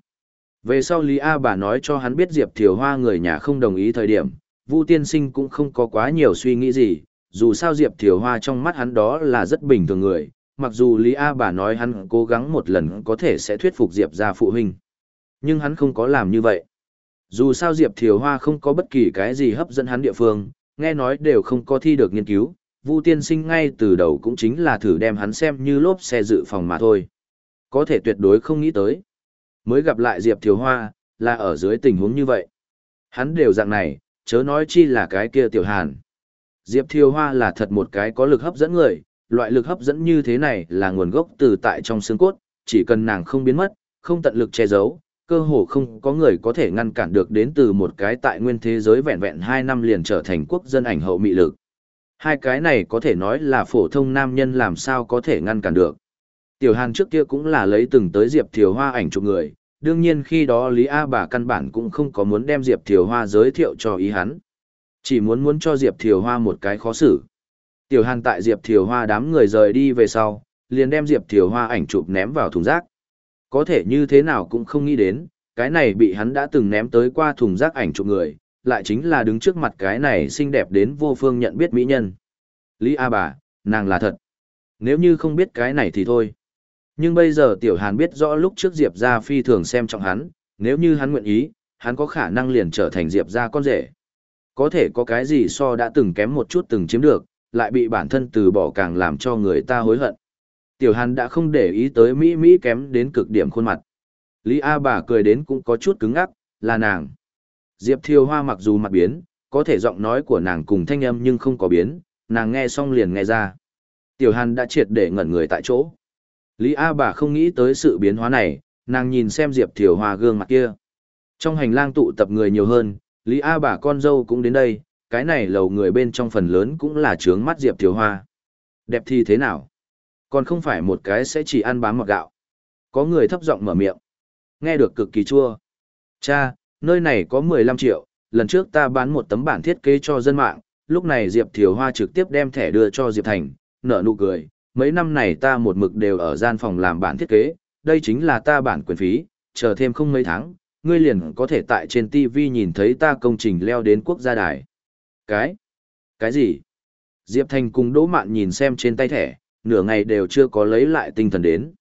Về sau Lý A bà nói cho hắn biết Diệp Thiều Hoa người nhà không đồng ý thời điểm, Vu tiên sinh cũng không có quá nhiều suy nghĩ gì, dù sao Diệp Thiều Hoa trong mắt hắn đó là rất bình thường người, mặc dù Lý A bà nói hắn cố gắng một lần có thể sẽ thuyết phục Diệp ra phụ huynh. Nhưng hắn không có làm như vậy. Dù sao Diệp Thiều Hoa không có bất kỳ cái gì hấp dẫn hắn địa phương, nghe nói đều không có thi được nghiên cứu, Vu tiên sinh ngay từ đầu cũng chính là thử đem hắn xem như lốp xe dự phòng mà thôi. Có thể tuyệt đối không nghĩ tới. Mới gặp lại Diệp Thiều Hoa, là ở dưới tình huống như vậy. Hắn đều dạng này, chớ nói chi là cái kia tiểu hàn. Diệp Thiều Hoa là thật một cái có lực hấp dẫn người, loại lực hấp dẫn như thế này là nguồn gốc từ tại trong xương cốt, chỉ cần nàng không biến mất, không tận lực che giấu, cơ hồ không có người có thể ngăn cản được đến từ một cái tại nguyên thế giới vẹn vẹn 2 năm liền trở thành quốc dân ảnh hậu mị lực. Hai cái này có thể nói là phổ thông nam nhân làm sao có thể ngăn cản được. Tiểu Hàn trước kia cũng là lấy từng tới Diệp Thiều Hoa ảnh chụp người, đương nhiên khi đó Lý A bà căn bản cũng không có muốn đem Diệp Thiều Hoa giới thiệu cho ý hắn. Chỉ muốn muốn cho Diệp Thiều Hoa một cái khó xử. Tiểu Hàn tại Diệp Thiều Hoa đám người rời đi về sau, liền đem Diệp Thiều Hoa ảnh chụp ném vào thùng rác. Có thể như thế nào cũng không nghĩ đến, cái này bị hắn đã từng ném tới qua thùng rác ảnh chụp người, lại chính là đứng trước mặt cái này xinh đẹp đến vô phương nhận biết mỹ nhân. Lý A bà, nàng là thật. Nếu như không biết cái này thì thôi. Nhưng bây giờ Tiểu Hàn biết rõ lúc trước Diệp gia phi thường xem trọng hắn, nếu như hắn nguyện ý, hắn có khả năng liền trở thành Diệp gia con rể. Có thể có cái gì so đã từng kém một chút từng chiếm được, lại bị bản thân từ bỏ càng làm cho người ta hối hận. Tiểu Hàn đã không để ý tới Mỹ Mỹ kém đến cực điểm khuôn mặt. Lý A bà cười đến cũng có chút cứng ngắc, là nàng. Diệp Thiều Hoa mặc dù mặt biến, có thể giọng nói của nàng cùng thanh âm nhưng không có biến, nàng nghe xong liền nghe ra. Tiểu Hàn đã triệt để ngẩn người tại chỗ. Lý A bà không nghĩ tới sự biến hóa này, nàng nhìn xem Diệp Thiều Hoa gương mặt kia. Trong hành lang tụ tập người nhiều hơn, Lý A bà con dâu cũng đến đây, cái này lầu người bên trong phần lớn cũng là trướng mắt Diệp Thiều Hoa. Đẹp thì thế nào? Còn không phải một cái sẽ chỉ ăn bám mọt gạo. Có người thấp giọng mở miệng. Nghe được cực kỳ chua. Cha, nơi này có 15 triệu, lần trước ta bán một tấm bản thiết kế cho dân mạng, lúc này Diệp Thiều Hoa trực tiếp đem thẻ đưa cho Diệp Thành, nở nụ cười. Mấy năm này ta một mực đều ở gian phòng làm bản thiết kế, đây chính là ta bản quyền phí, chờ thêm không mấy tháng, ngươi liền có thể tại trên TV nhìn thấy ta công trình leo đến quốc gia đài. Cái? Cái gì? Diệp Thành cùng Đỗ Mạn nhìn xem trên tay thẻ, nửa ngày đều chưa có lấy lại tinh thần đến.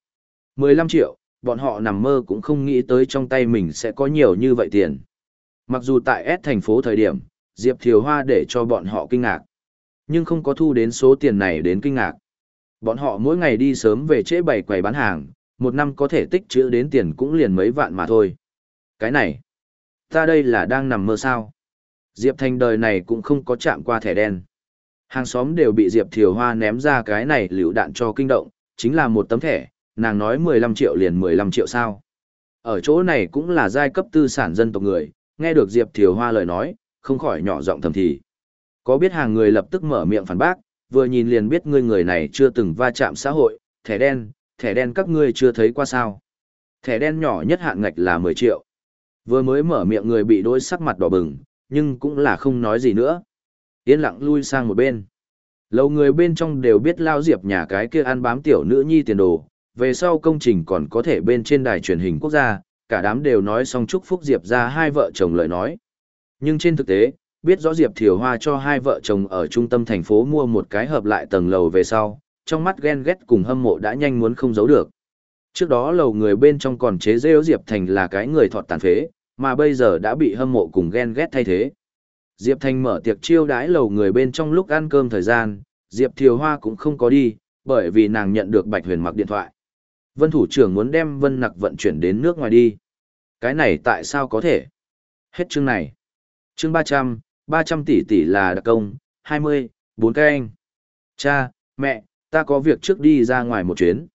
15 triệu, bọn họ nằm mơ cũng không nghĩ tới trong tay mình sẽ có nhiều như vậy tiền. Mặc dù tại S thành phố thời điểm, Diệp Thiều Hoa để cho bọn họ kinh ngạc, nhưng không có thu đến số tiền này đến kinh ngạc. Bọn họ mỗi ngày đi sớm về trễ bày quầy bán hàng, một năm có thể tích trữ đến tiền cũng liền mấy vạn mà thôi. Cái này, ta đây là đang nằm mơ sao? Diệp Thành đời này cũng không có chạm qua thẻ đen. Hàng xóm đều bị Diệp Thiều Hoa ném ra cái này liều đạn cho kinh động, chính là một tấm thẻ, nàng nói 15 triệu liền 15 triệu sao. Ở chỗ này cũng là giai cấp tư sản dân tộc người, nghe được Diệp Thiều Hoa lời nói, không khỏi nhỏ giọng thầm thì. Có biết hàng người lập tức mở miệng phản bác, vừa nhìn liền biết ngươi người này chưa từng va chạm xã hội, thẻ đen, thẻ đen các ngươi chưa thấy qua sao. Thẻ đen nhỏ nhất hạn ngạch là 10 triệu. Vừa mới mở miệng người bị đôi sắc mặt đỏ bừng, nhưng cũng là không nói gì nữa. Yên lặng lui sang một bên. Lâu người bên trong đều biết lao diệp nhà cái kia ăn bám tiểu nữ nhi tiền đồ, về sau công trình còn có thể bên trên đài truyền hình quốc gia, cả đám đều nói xong chúc phúc diệp ra hai vợ chồng lời nói. Nhưng trên thực tế, biết rõ diệp thiều hoa cho hai vợ chồng ở trung tâm thành phố mua một cái hợp lại tầng lầu về sau, trong mắt ghen ghét cùng hâm mộ đã nhanh muốn không giấu được. Trước đó lầu người bên trong còn chế rêu Diệp Thành là cái người thọt tàn phế, mà bây giờ đã bị hâm mộ cùng ghen ghét thay thế. Diệp Thành mở tiệc chiêu đãi lầu người bên trong lúc ăn cơm thời gian, Diệp Thiều Hoa cũng không có đi, bởi vì nàng nhận được Bạch Huyền mặc điện thoại. Vân thủ trưởng muốn đem Vân Nặc vận chuyển đến nước ngoài đi. Cái này tại sao có thể? Hết chương này. Chương 300, 300 tỷ tỷ là đặc công, 20, 4 cái anh. Cha, mẹ, ta có việc trước đi ra ngoài một chuyến.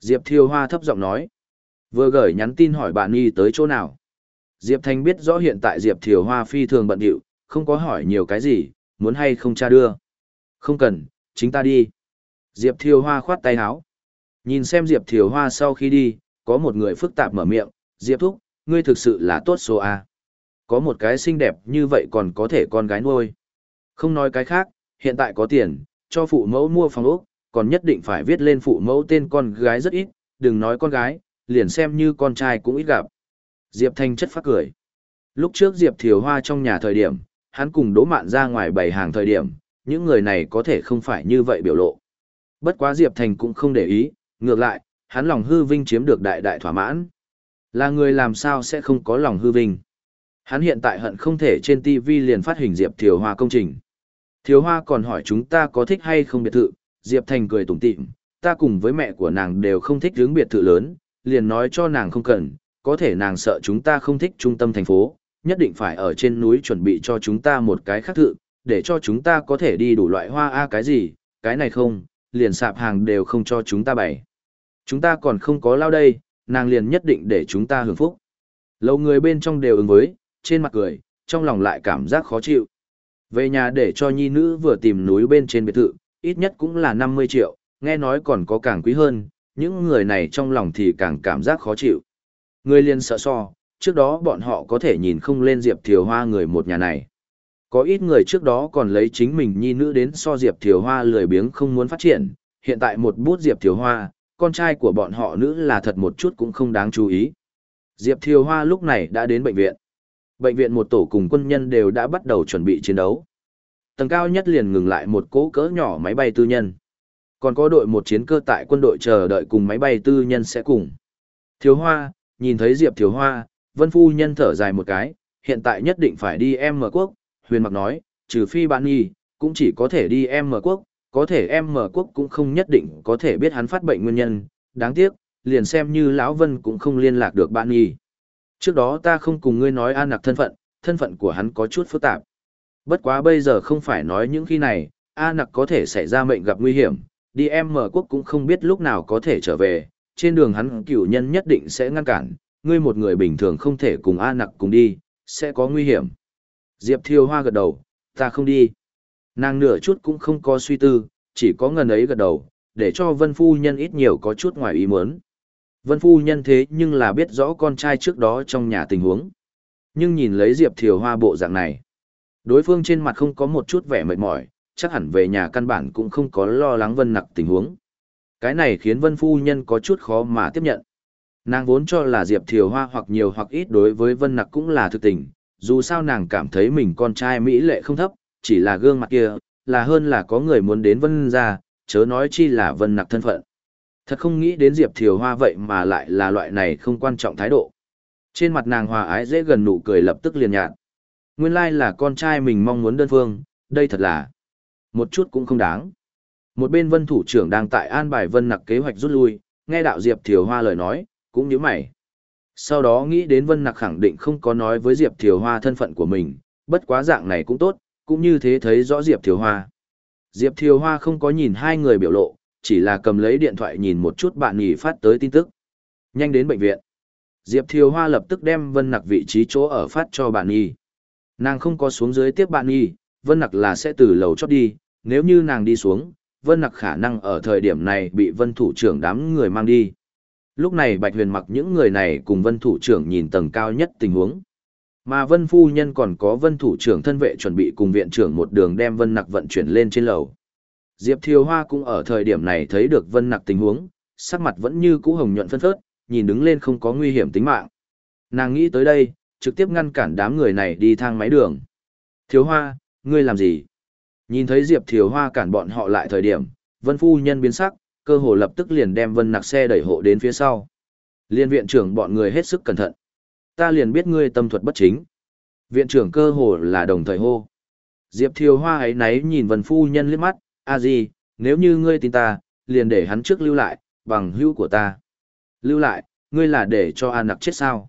Diệp Thiều Hoa thấp giọng nói. Vừa gửi nhắn tin hỏi bạn y tới chỗ nào. Diệp Thanh biết rõ hiện tại Diệp Thiều Hoa phi thường bận điệu, không có hỏi nhiều cái gì, muốn hay không cha đưa. Không cần, chính ta đi. Diệp Thiều Hoa khoát tay áo. Nhìn xem Diệp Thiều Hoa sau khi đi, có một người phức tạp mở miệng, Diệp Thúc, ngươi thực sự là tốt số A. Có một cái xinh đẹp như vậy còn có thể con gái nuôi. Không nói cái khác, hiện tại có tiền, cho phụ mẫu mua phòng ốc, còn nhất định phải viết lên phụ mẫu tên con gái rất ít, đừng nói con gái, liền xem như con trai cũng ít gặp. Diệp Thanh chất phát cười. Lúc trước Diệp Thiều Hoa trong nhà thời điểm, hắn cùng Đỗ Mạn ra ngoài bày hàng thời điểm, những người này có thể không phải như vậy biểu lộ. Bất quá Diệp Thành cũng không để ý, ngược lại, hắn lòng hư vinh chiếm được đại đại thỏa mãn. Là người làm sao sẽ không có lòng hư vinh. Hắn hiện tại hận không thể trên TV liền phát hình Diệp Thiều Hoa công trình. Thiều Hoa còn hỏi chúng ta có thích hay không biệt thự, Diệp Thành cười tủm tỉm, ta cùng với mẹ của nàng đều không thích hướng biệt thự lớn, liền nói cho nàng không cần, có thể nàng sợ chúng ta không thích trung tâm thành phố, nhất định phải ở trên núi chuẩn bị cho chúng ta một cái khác thự, để cho chúng ta có thể đi đủ loại hoa a cái gì, cái này không, liền sạp hàng đều không cho chúng ta bày. Chúng ta còn không có lao đây, nàng liền nhất định để chúng ta hưởng phúc. Lâu người bên trong đều ứng với, trên mặt cười, trong lòng lại cảm giác khó chịu. Về nhà để cho nhi nữ vừa tìm núi bên trên biệt thự, ít nhất cũng là 50 triệu, nghe nói còn có càng quý hơn, những người này trong lòng thì càng cảm giác khó chịu. Người liền sợ so, trước đó bọn họ có thể nhìn không lên Diệp Thiều Hoa người một nhà này. Có ít người trước đó còn lấy chính mình nhi nữ đến so Diệp Thiều Hoa lười biếng không muốn phát triển, hiện tại một bút Diệp Thiều Hoa, con trai của bọn họ nữ là thật một chút cũng không đáng chú ý. Diệp Thiều Hoa lúc này đã đến bệnh viện. Bệnh viện một tổ cùng quân nhân đều đã bắt đầu chuẩn bị chiến đấu. Tầng cao nhất liền ngừng lại một cỗ cỡ nhỏ máy bay tư nhân. Còn có đội một chiến cơ tại quân đội chờ đợi cùng máy bay tư nhân sẽ cùng. Thiếu Hoa, nhìn thấy Diệp Thiếu Hoa, Vân Phu Nhân thở dài một cái, hiện tại nhất định phải đi em mở quốc, huyền mặc nói, trừ phi bạn nhì cũng chỉ có thể đi em mở quốc, có thể em mở quốc cũng không nhất định có thể biết hắn phát bệnh nguyên nhân, đáng tiếc, liền xem như lão Vân cũng không liên lạc được bạn nhi. Trước đó ta không cùng ngươi nói an nặc thân phận, thân phận của hắn có chút phức tạp. Bất quá bây giờ không phải nói những khi này, A nặc có thể xảy ra mệnh gặp nguy hiểm, đi em mở quốc cũng không biết lúc nào có thể trở về, trên đường hắn cửu nhân nhất định sẽ ngăn cản, ngươi một người bình thường không thể cùng A nặc cùng đi, sẽ có nguy hiểm. Diệp thiêu Hoa gật đầu, ta không đi. Nàng nửa chút cũng không có suy tư, chỉ có ngần ấy gật đầu, để cho Vân Phu Nhân ít nhiều có chút ngoài ý muốn. Vân Phu Nhân thế nhưng là biết rõ con trai trước đó trong nhà tình huống. Nhưng nhìn lấy Diệp Thiều Hoa bộ dạng này, đối phương trên mặt không có một chút vẻ mệt mỏi, chắc hẳn về nhà căn bản cũng không có lo lắng Vân nặc tình huống. Cái này khiến Vân Phu Nhân có chút khó mà tiếp nhận. Nàng vốn cho là Diệp Thiều Hoa hoặc nhiều hoặc ít đối với Vân Nặc cũng là thực tình, dù sao nàng cảm thấy mình con trai Mỹ lệ không thấp, chỉ là gương mặt kia, là hơn là có người muốn đến Vân ra, chớ nói chi là Vân Nặc thân phận. Thật không nghĩ đến Diệp Thiều Hoa vậy mà lại là loại này không quan trọng thái độ. Trên mặt nàng hòa ái dễ gần nụ cười lập tức liền nhạt. Nguyên lai là con trai mình mong muốn đơn phương, đây thật là một chút cũng không đáng. Một bên vân thủ trưởng đang tại an bài vân nặc kế hoạch rút lui, nghe đạo Diệp Thiều Hoa lời nói, cũng như mày. Sau đó nghĩ đến vân nặc khẳng định không có nói với Diệp Thiều Hoa thân phận của mình, bất quá dạng này cũng tốt, cũng như thế thấy rõ Diệp Thiều Hoa. Diệp Thiều Hoa không có nhìn hai người biểu lộ, chỉ là cầm lấy điện thoại nhìn một chút bạn nghỉ phát tới tin tức. Nhanh đến bệnh viện. Diệp Thiều Hoa lập tức đem Vân Nặc vị trí chỗ ở phát cho bạn nghỉ. Nàng không có xuống dưới tiếp bạn nghỉ, Vân Nặc là sẽ từ lầu chót đi, nếu như nàng đi xuống, Vân Nặc khả năng ở thời điểm này bị Vân thủ trưởng đám người mang đi. Lúc này Bạch Huyền mặc những người này cùng Vân thủ trưởng nhìn tầng cao nhất tình huống. Mà Vân phu nhân còn có Vân thủ trưởng thân vệ chuẩn bị cùng viện trưởng một đường đem Vân Nặc vận chuyển lên trên lầu. Diệp Thiều Hoa cũng ở thời điểm này thấy được Vân Nặc tình huống, sắc mặt vẫn như cũ hồng nhuận phân phớt, nhìn đứng lên không có nguy hiểm tính mạng. Nàng nghĩ tới đây, trực tiếp ngăn cản đám người này đi thang máy đường. Thiếu Hoa, ngươi làm gì? Nhìn thấy Diệp Thiều Hoa cản bọn họ lại thời điểm, Vân Phu Nhân biến sắc, cơ hồ lập tức liền đem Vân Nặc xe đẩy hộ đến phía sau. Liên viện trưởng bọn người hết sức cẩn thận. Ta liền biết ngươi tâm thuật bất chính. Viện trưởng cơ hồ là đồng thời hô. Diệp Thiều Hoa ấy náy nhìn Vân Phu Nhân liếc mắt, a gì, nếu như ngươi tin ta, liền để hắn trước lưu lại, bằng hữu của ta. Lưu lại, ngươi là để cho An nặc chết sao?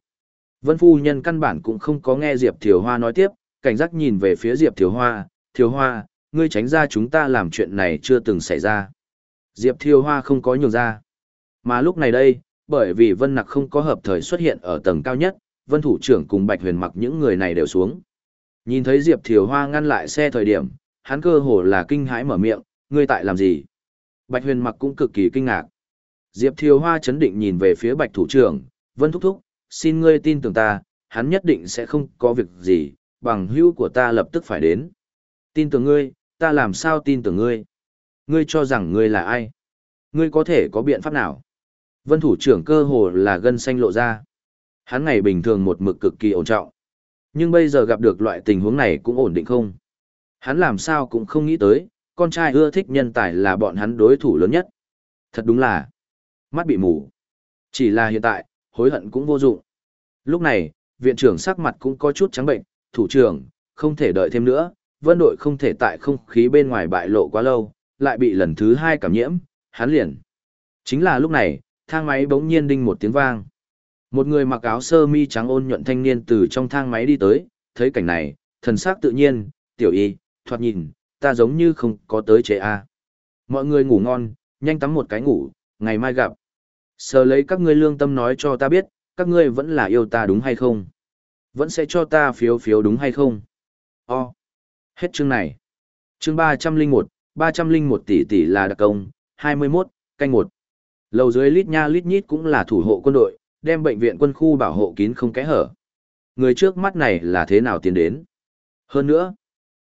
Vân Phu Nhân căn bản cũng không có nghe Diệp Thiều Hoa nói tiếp, cảnh giác nhìn về phía Diệp Thiều Hoa, Thiều Hoa, ngươi tránh ra chúng ta làm chuyện này chưa từng xảy ra. Diệp Thiều Hoa không có nhường ra. Mà lúc này đây, bởi vì Vân Nặc không có hợp thời xuất hiện ở tầng cao nhất, Vân Thủ trưởng cùng Bạch Huyền mặc những người này đều xuống. Nhìn thấy Diệp Thiều Hoa ngăn lại xe thời điểm, hắn cơ hồ là kinh hãi mở miệng, ngươi tại làm gì? Bạch Huyền mặc cũng cực kỳ kinh ngạc. Diệp Thiều Hoa chấn định nhìn về phía Bạch Thủ trưởng, Vân Thúc Thúc, xin ngươi tin tưởng ta, hắn nhất định sẽ không có việc gì, bằng hữu của ta lập tức phải đến. Tin tưởng ngươi, ta làm sao tin tưởng ngươi? Ngươi cho rằng ngươi là ai? Ngươi có thể có biện pháp nào? Vân thủ trưởng cơ hồ là gân xanh lộ ra. Hắn ngày bình thường một mực cực kỳ ổn trọng. Nhưng bây giờ gặp được loại tình huống này cũng ổn định không? Hắn làm sao cũng không nghĩ tới, con trai ưa thích nhân tài là bọn hắn đối thủ lớn nhất. Thật đúng là, mắt bị mù. Chỉ là hiện tại, hối hận cũng vô dụng. Lúc này, viện trưởng sắc mặt cũng có chút trắng bệnh, thủ trưởng, không thể đợi thêm nữa, vân đội không thể tại không khí bên ngoài bại lộ quá lâu, lại bị lần thứ hai cảm nhiễm, hắn liền. Chính là lúc này, thang máy bỗng nhiên đinh một tiếng vang. Một người mặc áo sơ mi trắng ôn nhuận thanh niên từ trong thang máy đi tới, thấy cảnh này, thần sắc tự nhiên, tiểu y, thoạt nhìn, ta giống như không có tới chế A. Mọi người ngủ ngon, nhanh tắm một cái ngủ, ngày mai gặp. Sờ lấy các ngươi lương tâm nói cho ta biết, các ngươi vẫn là yêu ta đúng hay không? Vẫn sẽ cho ta phiếu phiếu đúng hay không? O. Hết chương này. Chương ba trăm linh một, ba trăm linh một tỷ tỷ là đặc công, hai mươi 21, canh một. Lầu dưới lít nha lít nhít cũng là thủ hộ quân đội, đem bệnh viện quân khu bảo hộ kín không kẽ hở. Người trước mắt này là thế nào tiến đến? Hơn nữa,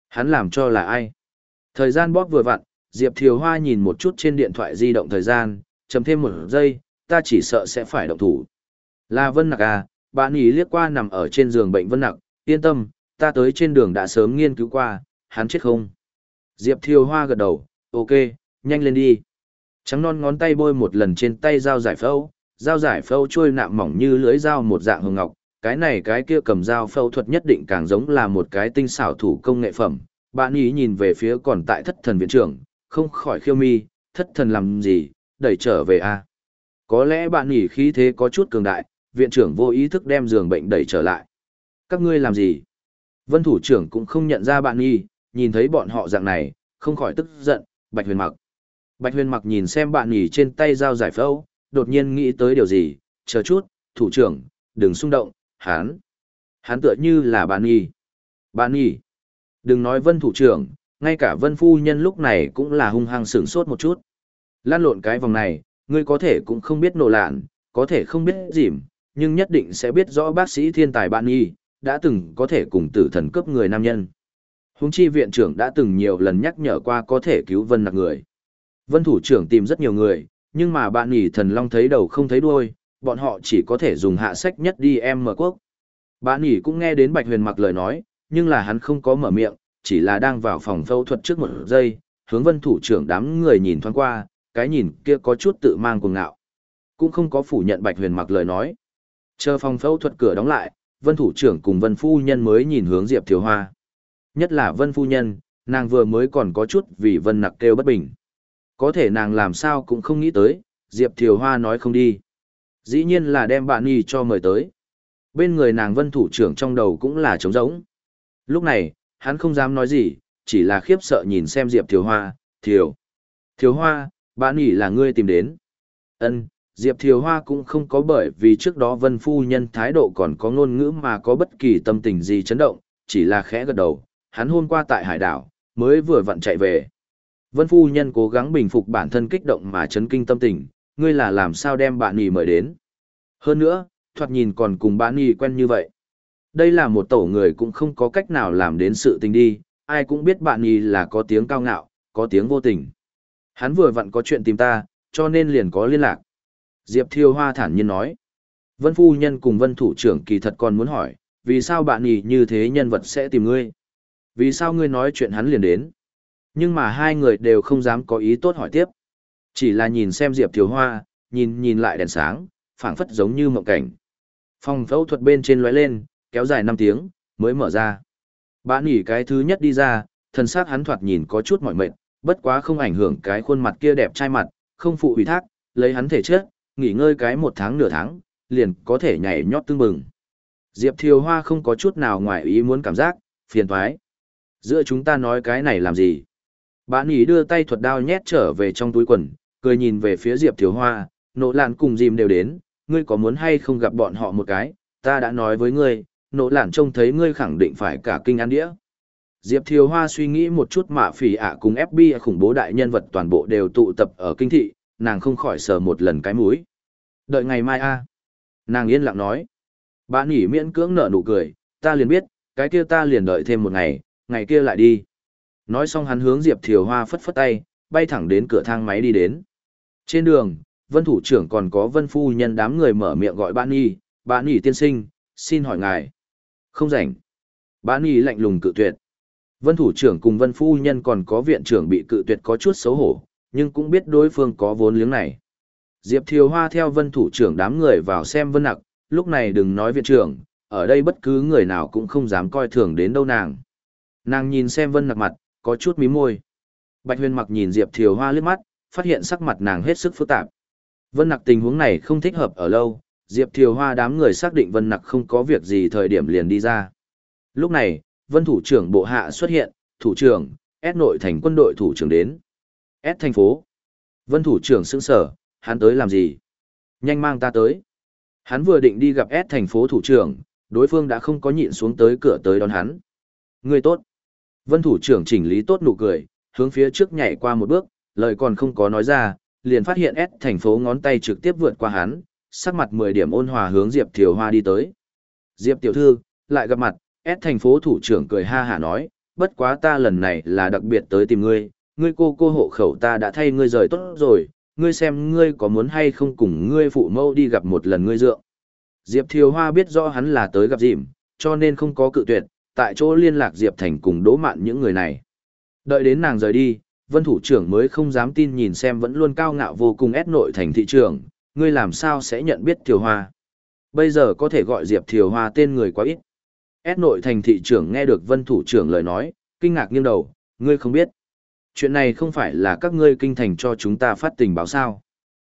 hắn làm cho là ai? Thời gian bóp vừa vặn, Diệp Thiều Hoa nhìn một chút trên điện thoại di động thời gian, chấm thêm một giây, ta chỉ sợ sẽ phải động thủ. Là Vân Nặc à, bạn ý liếc qua nằm ở trên giường bệnh Vân Nặc, yên tâm, ta tới trên đường đã sớm nghiên cứu qua, hắn chết không? Diệp Thiều Hoa gật đầu, ok, nhanh lên đi. Trắng non ngón tay bôi một lần trên tay dao giải phẫu, dao giải phẫu trôi nạm mỏng như lưới dao một dạng hồng ngọc, cái này cái kia cầm dao phẫu thuật nhất định càng giống là một cái tinh xảo thủ công nghệ phẩm. Bạn ý nhìn về phía còn tại thất thần viện trưởng, không khỏi khiêu mi, thất thần làm gì, đẩy trở về a à? Có lẽ bạn nhỉ khí thế có chút cường đại, viện trưởng vô ý thức đem giường bệnh đẩy trở lại. Các ngươi làm gì? Vân thủ trưởng cũng không nhận ra bạn nhỉ, nhìn thấy bọn họ dạng này, không khỏi tức giận, Bạch Huyền Mặc. Bạch Huyền Mặc nhìn xem bạn nhỉ trên tay dao giải phẫu, đột nhiên nghĩ tới điều gì, chờ chút, thủ trưởng, đừng xung động, hắn. Hắn tựa như là bạn nhỉ. Bạn nhỉ. Đừng nói Vân thủ trưởng, ngay cả Vân phu nhân lúc này cũng là hung hăng sửng sốt một chút. Lan lộn cái vòng này, ngươi có thể cũng không biết nổ lạn, có thể không biết dìm, nhưng nhất định sẽ biết rõ bác sĩ thiên tài bạn y, đã từng có thể cùng tử thần cấp người nam nhân. Hùng chi viện trưởng đã từng nhiều lần nhắc nhở qua có thể cứu vân nặc người. Vân thủ trưởng tìm rất nhiều người, nhưng mà bạn nhỉ thần long thấy đầu không thấy đuôi, bọn họ chỉ có thể dùng hạ sách nhất đi em mở quốc. Bạn nhỉ cũng nghe đến Bạch Huyền mặc lời nói, nhưng là hắn không có mở miệng, chỉ là đang vào phòng phẫu thuật trước một giây, hướng vân thủ trưởng đám người nhìn thoáng qua, cái nhìn kia có chút tự mang cuồng ngạo. Cũng không có phủ nhận Bạch Huyền mặc lời nói. Chờ phòng phẫu thuật cửa đóng lại, Vân thủ trưởng cùng Vân phu nhân mới nhìn hướng Diệp Thiều Hoa. Nhất là Vân phu nhân, nàng vừa mới còn có chút vì Vân nặc kêu bất bình. Có thể nàng làm sao cũng không nghĩ tới, Diệp Thiều Hoa nói không đi. Dĩ nhiên là đem bạn y cho mời tới. Bên người nàng Vân thủ trưởng trong đầu cũng là trống rỗng. Lúc này, hắn không dám nói gì, chỉ là khiếp sợ nhìn xem Diệp Thiều Hoa, Thiều. Thiều Hoa, bạn nhỉ là ngươi tìm đến. Ân, Diệp Thiều Hoa cũng không có bởi vì trước đó Vân Phu Nhân thái độ còn có ngôn ngữ mà có bất kỳ tâm tình gì chấn động, chỉ là khẽ gật đầu, hắn hôm qua tại hải đảo, mới vừa vặn chạy về. Vân Phu Nhân cố gắng bình phục bản thân kích động mà chấn kinh tâm tình, ngươi là làm sao đem bạn Nhi mời đến. Hơn nữa, thoạt nhìn còn cùng bạn Nhi quen như vậy. Đây là một tổ người cũng không có cách nào làm đến sự tình đi, ai cũng biết bạn Nhi là có tiếng cao ngạo, có tiếng vô tình. Hắn vừa vặn có chuyện tìm ta, cho nên liền có liên lạc. Diệp Thiêu Hoa thản nhiên nói. Vân Phu Nhân cùng Vân Thủ trưởng kỳ thật còn muốn hỏi, vì sao bạn Nhi như thế nhân vật sẽ tìm ngươi? Vì sao ngươi nói chuyện hắn liền đến? Nhưng mà hai người đều không dám có ý tốt hỏi tiếp. Chỉ là nhìn xem Diệp Thiều Hoa, nhìn nhìn lại đèn sáng, phảng phất giống như mộng cảnh. Phòng phẫu thuật bên trên lóe lên, kéo dài 5 tiếng, mới mở ra. Bạn nghỉ cái thứ nhất đi ra, thân xác hắn thoạt nhìn có chút mỏi mệt, bất quá không ảnh hưởng cái khuôn mặt kia đẹp trai mặt, không phụ ủy thác, lấy hắn thể chất, nghỉ ngơi cái một tháng nửa tháng, liền có thể nhảy nhót tương bừng. Diệp Thiều Hoa không có chút nào ngoài ý muốn cảm giác, phiền thoái. Giữa chúng ta nói cái này làm gì? Bạn ý đưa tay thuật đao nhét trở về trong túi quần, cười nhìn về phía Diệp Thiếu Hoa, nộ lạn cùng dìm đều đến, ngươi có muốn hay không gặp bọn họ một cái, ta đã nói với ngươi, nộ lạn trông thấy ngươi khẳng định phải cả kinh ăn đĩa. Diệp Thiều Hoa suy nghĩ một chút mà phỉ ạ cùng FBI khủng bố đại nhân vật toàn bộ đều tụ tập ở kinh thị, nàng không khỏi sờ một lần cái mũi. Đợi ngày mai a Nàng yên lặng nói. Bạn nhỉ miễn cưỡng nở nụ cười, ta liền biết, cái kia ta liền đợi thêm một ngày, ngày kia lại đi. Nói xong hắn hướng Diệp Thiều Hoa phất phất tay, bay thẳng đến cửa thang máy đi đến. Trên đường, vân thủ trưởng còn có vân phu nhân đám người mở miệng gọi bạn nhỉ, bạn nhỉ tiên sinh, xin hỏi ngài. Không rảnh. Bạn nhỉ lạnh lùng cự tuyệt. Vân thủ trưởng cùng vân phu nhân còn có viện trưởng bị cự tuyệt có chút xấu hổ, nhưng cũng biết đối phương có vốn liếng này. Diệp Thiều Hoa theo vân thủ trưởng đám người vào xem vân nặc, lúc này đừng nói viện trưởng, ở đây bất cứ người nào cũng không dám coi thường đến đâu nàng. Nàng nhìn xem vân nặc mặt, có chút mí môi. Bạch huyền mặc nhìn Diệp Thiều Hoa liếc mắt, phát hiện sắc mặt nàng hết sức phức tạp. Vân nặc tình huống này không thích hợp ở lâu, Diệp Thiều Hoa đám người xác định vân nặc không có việc gì thời điểm liền đi ra. Lúc này, vân thủ trưởng bộ hạ xuất hiện, thủ trưởng, S nội thành quân đội thủ trưởng đến. S thành phố. Vân thủ trưởng sững sở, hắn tới làm gì? Nhanh mang ta tới. Hắn vừa định đi gặp S thành phố thủ trưởng, đối phương đã không có nhịn xuống tới cửa tới đón hắn. Người tốt. Vân thủ trưởng chỉnh lý tốt nụ cười, hướng phía trước nhảy qua một bước, lời còn không có nói ra, liền phát hiện S thành phố ngón tay trực tiếp vượt qua hắn, sắc mặt 10 điểm ôn hòa hướng Diệp Thiều Hoa đi tới. Diệp tiểu thư, lại gặp mặt, S thành phố thủ trưởng cười ha hả nói, bất quá ta lần này là đặc biệt tới tìm ngươi, ngươi cô cô hộ khẩu ta đã thay ngươi rời tốt rồi, ngươi xem ngươi có muốn hay không cùng ngươi phụ mẫu đi gặp một lần ngươi dượng. Diệp Thiều Hoa biết rõ hắn là tới gặp dìm, cho nên không có cự tuyệt, tại chỗ liên lạc Diệp Thành cùng đỗ mạn những người này. Đợi đến nàng rời đi, vân thủ trưởng mới không dám tin nhìn xem vẫn luôn cao ngạo vô cùng ép nội thành thị trường, ngươi làm sao sẽ nhận biết Thiều Hoa. Bây giờ có thể gọi Diệp Thiều Hoa tên người quá ít. Ép nội thành thị trưởng nghe được vân thủ trưởng lời nói, kinh ngạc nghiêng đầu, ngươi không biết. Chuyện này không phải là các ngươi kinh thành cho chúng ta phát tình báo sao.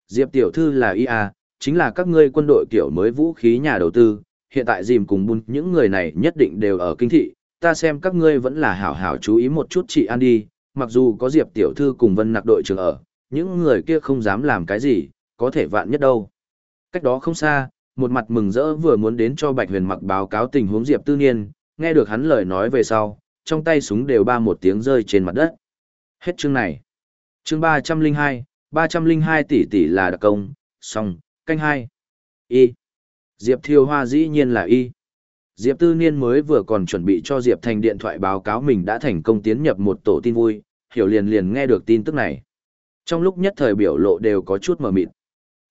Diệp tiểu thư là IA, chính là các ngươi quân đội kiểu mới vũ khí nhà đầu tư, hiện tại dìm cùng bùn những người này nhất định đều ở kinh thị, ta xem các ngươi vẫn là hảo hảo chú ý một chút chị An đi, mặc dù có Diệp tiểu thư cùng vân nặc đội trưởng ở, những người kia không dám làm cái gì, có thể vạn nhất đâu. Cách đó không xa, một mặt mừng rỡ vừa muốn đến cho Bạch Huyền mặc báo cáo tình huống Diệp Tư Niên, nghe được hắn lời nói về sau, trong tay súng đều ba một tiếng rơi trên mặt đất. Hết chương này. Chương ba trăm linh hai, ba trăm linh hai tỷ tỷ là đặc công, xong, canh hai. Y. Diệp Thiều Hoa dĩ nhiên là Y. Diệp Tư Niên mới vừa còn chuẩn bị cho Diệp Thành điện thoại báo cáo mình đã thành công tiến nhập một tổ tin vui, hiểu liền liền nghe được tin tức này. Trong lúc nhất thời biểu lộ đều có chút mờ mịt.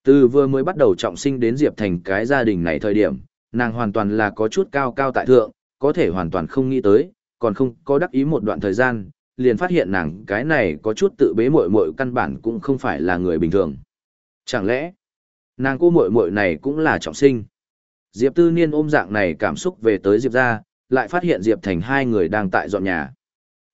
Từ vừa mới bắt đầu trọng sinh đến Diệp Thành cái gia đình này thời điểm, nàng hoàn toàn là có chút cao cao tại thượng, có thể hoàn toàn không nghĩ tới, còn không có đắc ý một đoạn thời gian, liền phát hiện nàng cái này có chút tự bế muội muội căn bản cũng không phải là người bình thường. Chẳng lẽ, nàng cô muội muội này cũng là trọng sinh? Diệp Tư Niên ôm dạng này cảm xúc về tới Diệp ra, lại phát hiện Diệp Thành hai người đang tại dọn nhà.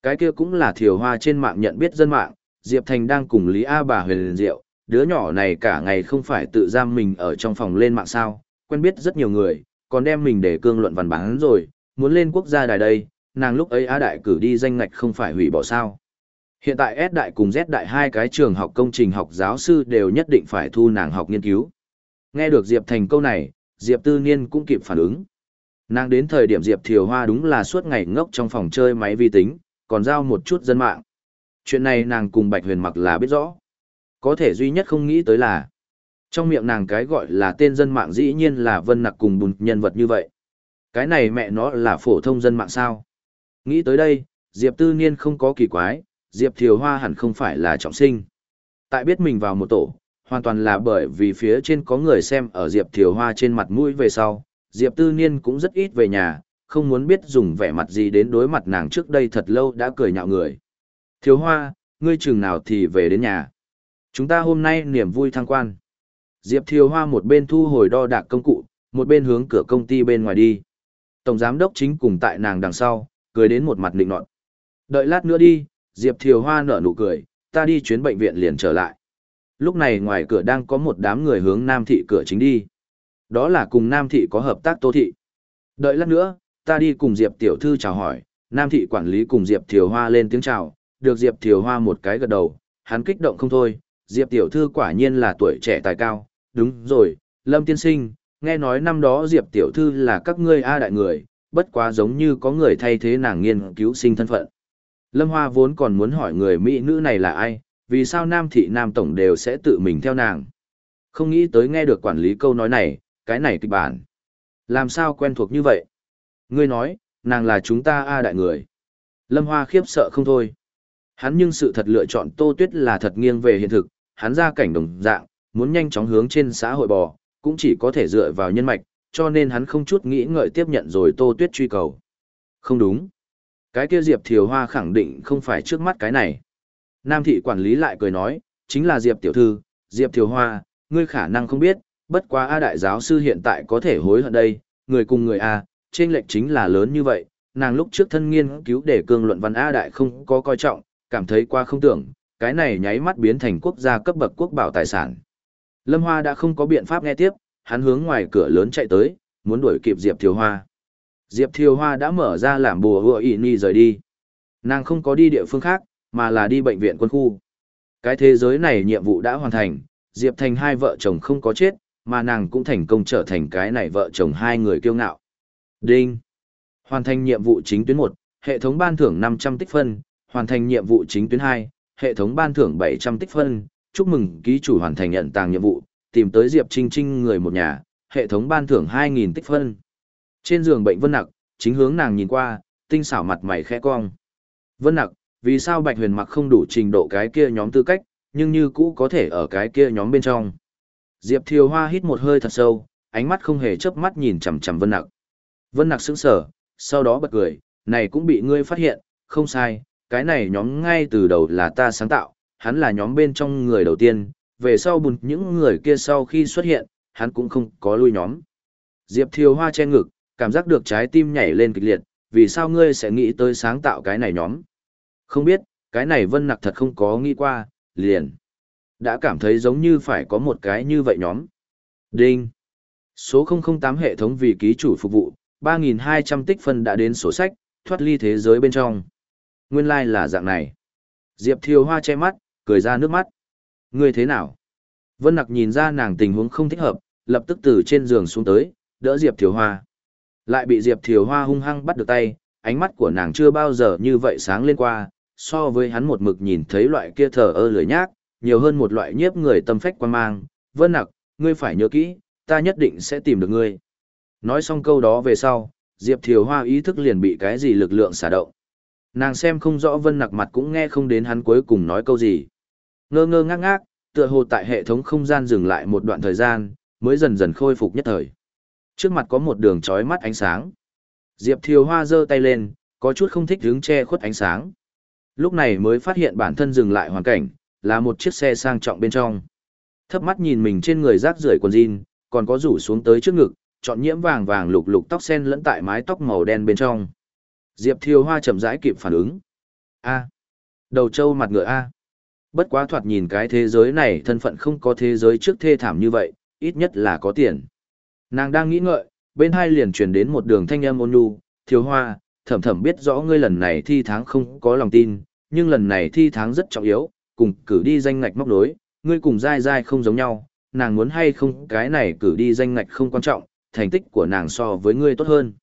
Cái kia cũng là thiều hoa trên mạng nhận biết dân mạng, Diệp Thành đang cùng Lý A bà huyền liền diệu, đứa nhỏ này cả ngày không phải tự giam mình ở trong phòng lên mạng sao, quen biết rất nhiều người, còn đem mình để cương luận văn bán rồi, muốn lên quốc gia đài đây, nàng lúc ấy Á đại cử đi danh ngạch không phải hủy bỏ sao. Hiện tại S đại cùng Z đại hai cái trường học công trình học giáo sư đều nhất định phải thu nàng học nghiên cứu. Nghe được Diệp Thành câu này, Diệp Tư Niên cũng kịp phản ứng. Nàng đến thời điểm Diệp Thiều Hoa đúng là suốt ngày ngốc trong phòng chơi máy vi tính, còn giao một chút dân mạng. Chuyện này nàng cùng Bạch Huyền mặc là biết rõ. Có thể duy nhất không nghĩ tới là, trong miệng nàng cái gọi là tên dân mạng dĩ nhiên là Vân Nặc cùng bùn nhân vật như vậy. Cái này mẹ nó là phổ thông dân mạng sao? Nghĩ tới đây, Diệp Tư Niên không có kỳ quái, Diệp Thiều Hoa hẳn không phải là trọng sinh. Tại biết mình vào một tổ, hoàn toàn là bởi vì phía trên có người xem ở Diệp Thiều Hoa trên mặt mũi về sau, Diệp Tư Niên cũng rất ít về nhà, không muốn biết dùng vẻ mặt gì đến đối mặt nàng trước đây thật lâu đã cười nhạo người. Thiều Hoa, ngươi chừng nào thì về đến nhà. Chúng ta hôm nay niềm vui thăng quan. Diệp Thiều Hoa một bên thu hồi đo đạc công cụ, một bên hướng cửa công ty bên ngoài đi. Tổng giám đốc chính cùng tại nàng đằng sau, cười đến một mặt định nọt. Đợi lát nữa đi, Diệp Thiều Hoa nở nụ cười, ta đi chuyến bệnh viện liền trở lại. Lúc này ngoài cửa đang có một đám người hướng Nam Thị cửa chính đi. Đó là cùng Nam Thị có hợp tác Tô Thị. Đợi lát nữa, ta đi cùng Diệp Tiểu Thư chào hỏi, Nam Thị quản lý cùng Diệp Thiều Hoa lên tiếng chào, được Diệp Thiều Hoa một cái gật đầu, hắn kích động không thôi, Diệp Tiểu Thư quả nhiên là tuổi trẻ tài cao, đúng rồi, Lâm Tiên Sinh, nghe nói năm đó Diệp Tiểu Thư là các ngươi A đại người, bất quá giống như có người thay thế nàng nghiên cứu sinh thân phận. Lâm Hoa vốn còn muốn hỏi người Mỹ nữ này là ai, vì sao Nam Thị Nam Tổng đều sẽ tự mình theo nàng. Không nghĩ tới nghe được quản lý câu nói này, cái này kịch bản. Làm sao quen thuộc như vậy? Ngươi nói, nàng là chúng ta A đại người. Lâm Hoa khiếp sợ không thôi. Hắn nhưng sự thật lựa chọn Tô Tuyết là thật nghiêng về hiện thực, hắn ra cảnh đồng dạng, muốn nhanh chóng hướng trên xã hội bò, cũng chỉ có thể dựa vào nhân mạch, cho nên hắn không chút nghĩ ngợi tiếp nhận rồi Tô Tuyết truy cầu. Không đúng. Cái kia Diệp Thiều Hoa khẳng định không phải trước mắt cái này. Nam thị quản lý lại cười nói, chính là Diệp Tiểu Thư, Diệp Thiều Hoa, ngươi khả năng không biết, bất quá A đại giáo sư hiện tại có thể hối hận đây, người cùng người A, trên lệch chính là lớn như vậy, nàng lúc trước thân nghiên cứu để cương luận văn A đại không có coi trọng, cảm thấy qua không tưởng, cái này nháy mắt biến thành quốc gia cấp bậc quốc bảo tài sản. Lâm Hoa đã không có biện pháp nghe tiếp, hắn hướng ngoài cửa lớn chạy tới, muốn đuổi kịp Diệp Thiều Hoa. Diệp Thiều Hoa đã mở ra làm bùa hựa ỉ ni rời đi. Nàng không có đi địa phương khác, mà là đi bệnh viện quân khu. Cái thế giới này nhiệm vụ đã hoàn thành, Diệp Thành hai vợ chồng không có chết, mà nàng cũng thành công trở thành cái này vợ chồng hai người kiêu ngạo. Đinh! Hoàn thành nhiệm vụ chính tuyến 1, hệ thống ban thưởng 500 tích phân, hoàn thành nhiệm vụ chính tuyến 2, hệ thống ban thưởng 700 tích phân, chúc mừng ký chủ hoàn thành nhận tàng nhiệm vụ, tìm tới Diệp Trinh Trinh người một nhà, hệ thống ban thưởng 2.000 tích phân. Trên giường bệnh Vân Nặc, chính hướng nàng nhìn qua, tinh xảo mặt mày khẽ cong. Vân Nặc, vì sao Bạch Huyền mặc không đủ trình độ cái kia nhóm tư cách, nhưng như cũ có thể ở cái kia nhóm bên trong. Diệp Thiều Hoa hít một hơi thật sâu, ánh mắt không hề chớp mắt nhìn chằm chằm Vân Nặc. Vân Nặc sững sờ, sau đó bật cười, này cũng bị ngươi phát hiện, không sai, cái này nhóm ngay từ đầu là ta sáng tạo, hắn là nhóm bên trong người đầu tiên, về sau bùn những người kia sau khi xuất hiện, hắn cũng không có lui nhóm. Diệp Thiều Hoa che ngực, cảm giác được trái tim nhảy lên kịch liệt, vì sao ngươi sẽ nghĩ tới sáng tạo cái này nhóm? Không biết, cái này Vân Nặc thật không có nghĩ qua, liền. Đã cảm thấy giống như phải có một cái như vậy nhóm. Đinh. Số 008 hệ thống vì ký chủ phục vụ, 3.200 tích phân đã đến sổ sách, thoát ly thế giới bên trong. Nguyên lai like là dạng này. Diệp Thiều Hoa che mắt, cười ra nước mắt. Ngươi thế nào? Vân Nặc nhìn ra nàng tình huống không thích hợp, lập tức từ trên giường xuống tới, đỡ Diệp Thiều Hoa. Lại bị Diệp Thiều Hoa hung hăng bắt được tay, ánh mắt của nàng chưa bao giờ như vậy sáng lên qua, so với hắn một mực nhìn thấy loại kia thờ ơ lười nhác, nhiều hơn một loại nhiếp người tâm phách quan mang. Vân Nặc, ngươi phải nhớ kỹ, ta nhất định sẽ tìm được ngươi. Nói xong câu đó về sau, Diệp Thiều Hoa ý thức liền bị cái gì lực lượng xả động. Nàng xem không rõ Vân Nặc mặt cũng nghe không đến hắn cuối cùng nói câu gì. Ngơ ngơ ngác ngác, tựa hồ tại hệ thống không gian dừng lại một đoạn thời gian, mới dần dần khôi phục nhất thời. Trước mặt có một đường chói mắt ánh sáng. Diệp Thiều Hoa giơ tay lên, có chút không thích hướng che khuất ánh sáng. Lúc này mới phát hiện bản thân dừng lại hoàn cảnh, là một chiếc xe sang trọng bên trong. Thấp mắt nhìn mình trên người rác rưởi quần jean, còn có rủ xuống tới trước ngực, chọn nhiễm vàng vàng lục lục tóc sen lẫn tại mái tóc màu đen bên trong. Diệp Thiều Hoa chậm rãi kịp phản ứng. A. Đầu trâu mặt ngựa A. Bất quá thoạt nhìn cái thế giới này thân phận không có thế giới trước thê thảm như vậy, ít nhất là có tiền. Nàng đang nghĩ ngợi, bên hai liền truyền đến một đường thanh âm ôn nhu, Thiều Hoa, thẩm thẩm biết rõ ngươi lần này thi tháng không có lòng tin, nhưng lần này thi tháng rất trọng yếu, cùng cử đi danh ngạch móc đối, ngươi cùng dai dai không giống nhau, nàng muốn hay không cái này cử đi danh ngạch không quan trọng, thành tích của nàng so với ngươi tốt hơn.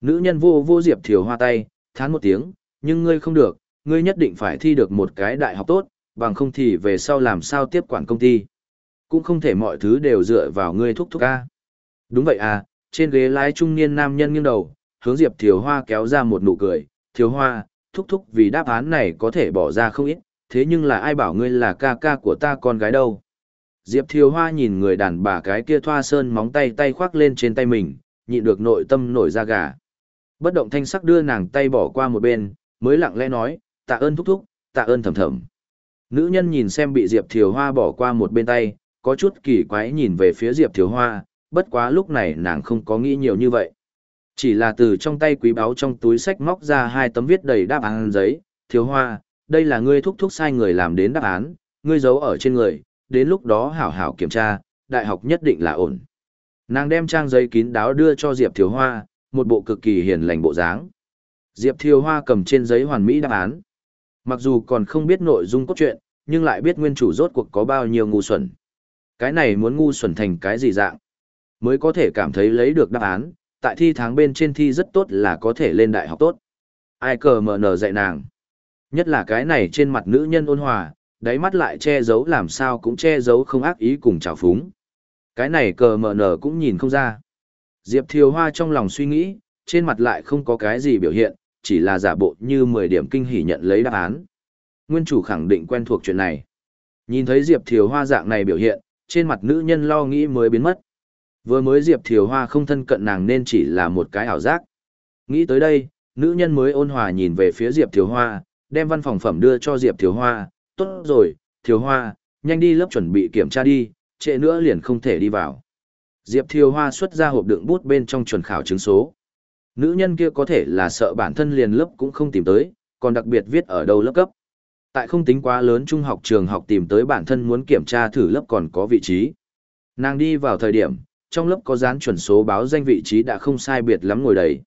Nữ nhân vô vô Diệp Thiều Hoa tay, thán một tiếng, nhưng ngươi không được, ngươi nhất định phải thi được một cái đại học tốt, bằng không thì về sau làm sao tiếp quản công ty. Cũng không thể mọi thứ đều dựa vào ngươi thúc thúc ca. Đúng vậy à, trên ghế lái trung niên nam nhân nghiêng đầu, hướng Diệp Thiều Hoa kéo ra một nụ cười, Thiều Hoa, thúc thúc vì đáp án này có thể bỏ ra không ít, thế nhưng là ai bảo ngươi là ca ca của ta con gái đâu. Diệp Thiều Hoa nhìn người đàn bà cái kia thoa sơn móng tay tay khoác lên trên tay mình, nhịn được nội tâm nổi da gà. Bất động thanh sắc đưa nàng tay bỏ qua một bên, mới lặng lẽ nói, tạ ơn thúc thúc, tạ ơn thầm thầm. Nữ nhân nhìn xem bị Diệp Thiều Hoa bỏ qua một bên tay, có chút kỳ quái nhìn về phía Diệp Thiếu Hoa, bất quá lúc này nàng không có nghĩ nhiều như vậy. Chỉ là từ trong tay quý báu trong túi sách móc ra hai tấm viết đầy đáp án giấy, Thiếu Hoa, đây là ngươi thúc thúc sai người làm đến đáp án, ngươi giấu ở trên người, đến lúc đó hảo hảo kiểm tra, đại học nhất định là ổn. Nàng đem trang giấy kín đáo đưa cho Diệp Thiếu Hoa, một bộ cực kỳ hiền lành bộ dáng. Diệp Thiếu Hoa cầm trên giấy hoàn mỹ đáp án. Mặc dù còn không biết nội dung cốt truyện, nhưng lại biết nguyên chủ rốt cuộc có bao nhiêu ngu xuẩn. Cái này muốn ngu xuẩn thành cái gì dạng, mới có thể cảm thấy lấy được đáp án, tại thi tháng bên trên thi rất tốt là có thể lên đại học tốt. Ai cờ mở nở dạy nàng. Nhất là cái này trên mặt nữ nhân ôn hòa, đáy mắt lại che giấu làm sao cũng che giấu không ác ý cùng trào phúng. Cái này cờ mở nở cũng nhìn không ra. Diệp Thiều Hoa trong lòng suy nghĩ, trên mặt lại không có cái gì biểu hiện, chỉ là giả bộ như 10 điểm kinh hỉ nhận lấy đáp án. Nguyên chủ khẳng định quen thuộc chuyện này. Nhìn thấy Diệp Thiều Hoa dạng này biểu hiện, trên mặt nữ nhân lo nghĩ mới biến mất. Vừa mới Diệp Thiều Hoa không thân cận nàng nên chỉ là một cái ảo giác. Nghĩ tới đây, nữ nhân mới ôn hòa nhìn về phía Diệp Thiều Hoa, đem văn phòng phẩm đưa cho Diệp Thiều Hoa. Tốt rồi, Thiều Hoa, nhanh đi lớp chuẩn bị kiểm tra đi, trễ nữa liền không thể đi vào. Diệp Thiều Hoa xuất ra hộp đựng bút bên trong chuẩn khảo chứng số. Nữ nhân kia có thể là sợ bản thân liền lớp cũng không tìm tới, còn đặc biệt viết ở đâu lớp cấp. Tại không tính quá lớn trung học trường học tìm tới bản thân muốn kiểm tra thử lớp còn có vị trí. Nàng đi vào thời điểm, trong lớp có dán chuẩn số báo danh vị trí đã không sai biệt lắm ngồi đầy.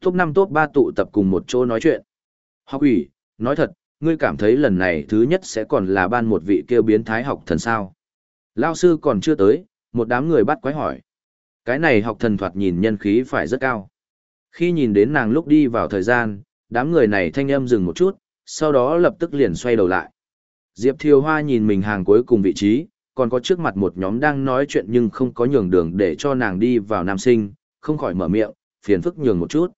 Top 5 top 3 tụ tập cùng một chỗ nói chuyện. Học ủy, nói thật, ngươi cảm thấy lần này thứ nhất sẽ còn là ban một vị kêu biến thái học thần sao. Lao sư còn chưa tới, một đám người bắt quái hỏi. Cái này học thần thoạt nhìn nhân khí phải rất cao. Khi nhìn đến nàng lúc đi vào thời gian, đám người này thanh âm dừng một chút, sau đó lập tức liền xoay đầu lại. Diệp Thiều Hoa nhìn mình hàng cuối cùng vị trí, còn có trước mặt một nhóm đang nói chuyện nhưng không có nhường đường để cho nàng đi vào nam sinh, không khỏi mở miệng, phiền phức nhường một chút.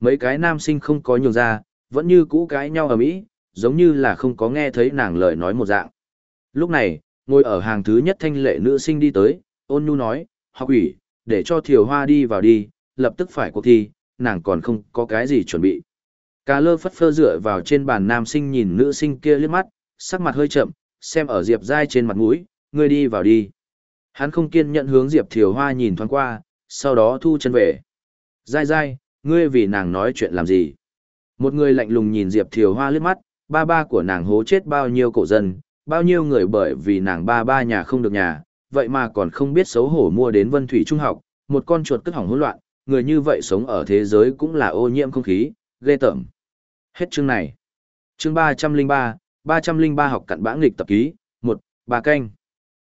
Mấy cái nam sinh không có nhường ra, vẫn như cũ cái nhau ở mỹ, giống như là không có nghe thấy nàng lời nói một dạng. Lúc này, ngồi ở hàng thứ nhất thanh lệ nữ sinh đi tới, ôn nhu nói, học ủy, để cho Thiều Hoa đi vào đi, lập tức phải cuộc thi, nàng còn không có cái gì chuẩn bị. Cà lơ phất phơ dựa vào trên bàn nam sinh nhìn nữ sinh kia liếc mắt, sắc mặt hơi chậm, xem ở Diệp Giai trên mặt mũi, ngươi đi vào đi. Hắn không kiên nhận hướng Diệp Thiều Hoa nhìn thoáng qua, sau đó thu chân về. Dai dai, ngươi vì nàng nói chuyện làm gì? Một người lạnh lùng nhìn Diệp Thiều Hoa liếc mắt, ba ba của nàng hố chết bao nhiêu cổ dân, bao nhiêu người bởi vì nàng ba ba nhà không được nhà, vậy mà còn không biết xấu hổ mua đến Vân Thủy Trung học, một con chuột cất hỏng hỗn loạn, người như vậy sống ở thế giới cũng là ô nhiễm không khí, ghê tởm. Hết chương này. Chương 303, 303 học cặn bã nghịch tập ký, 1, bà canh.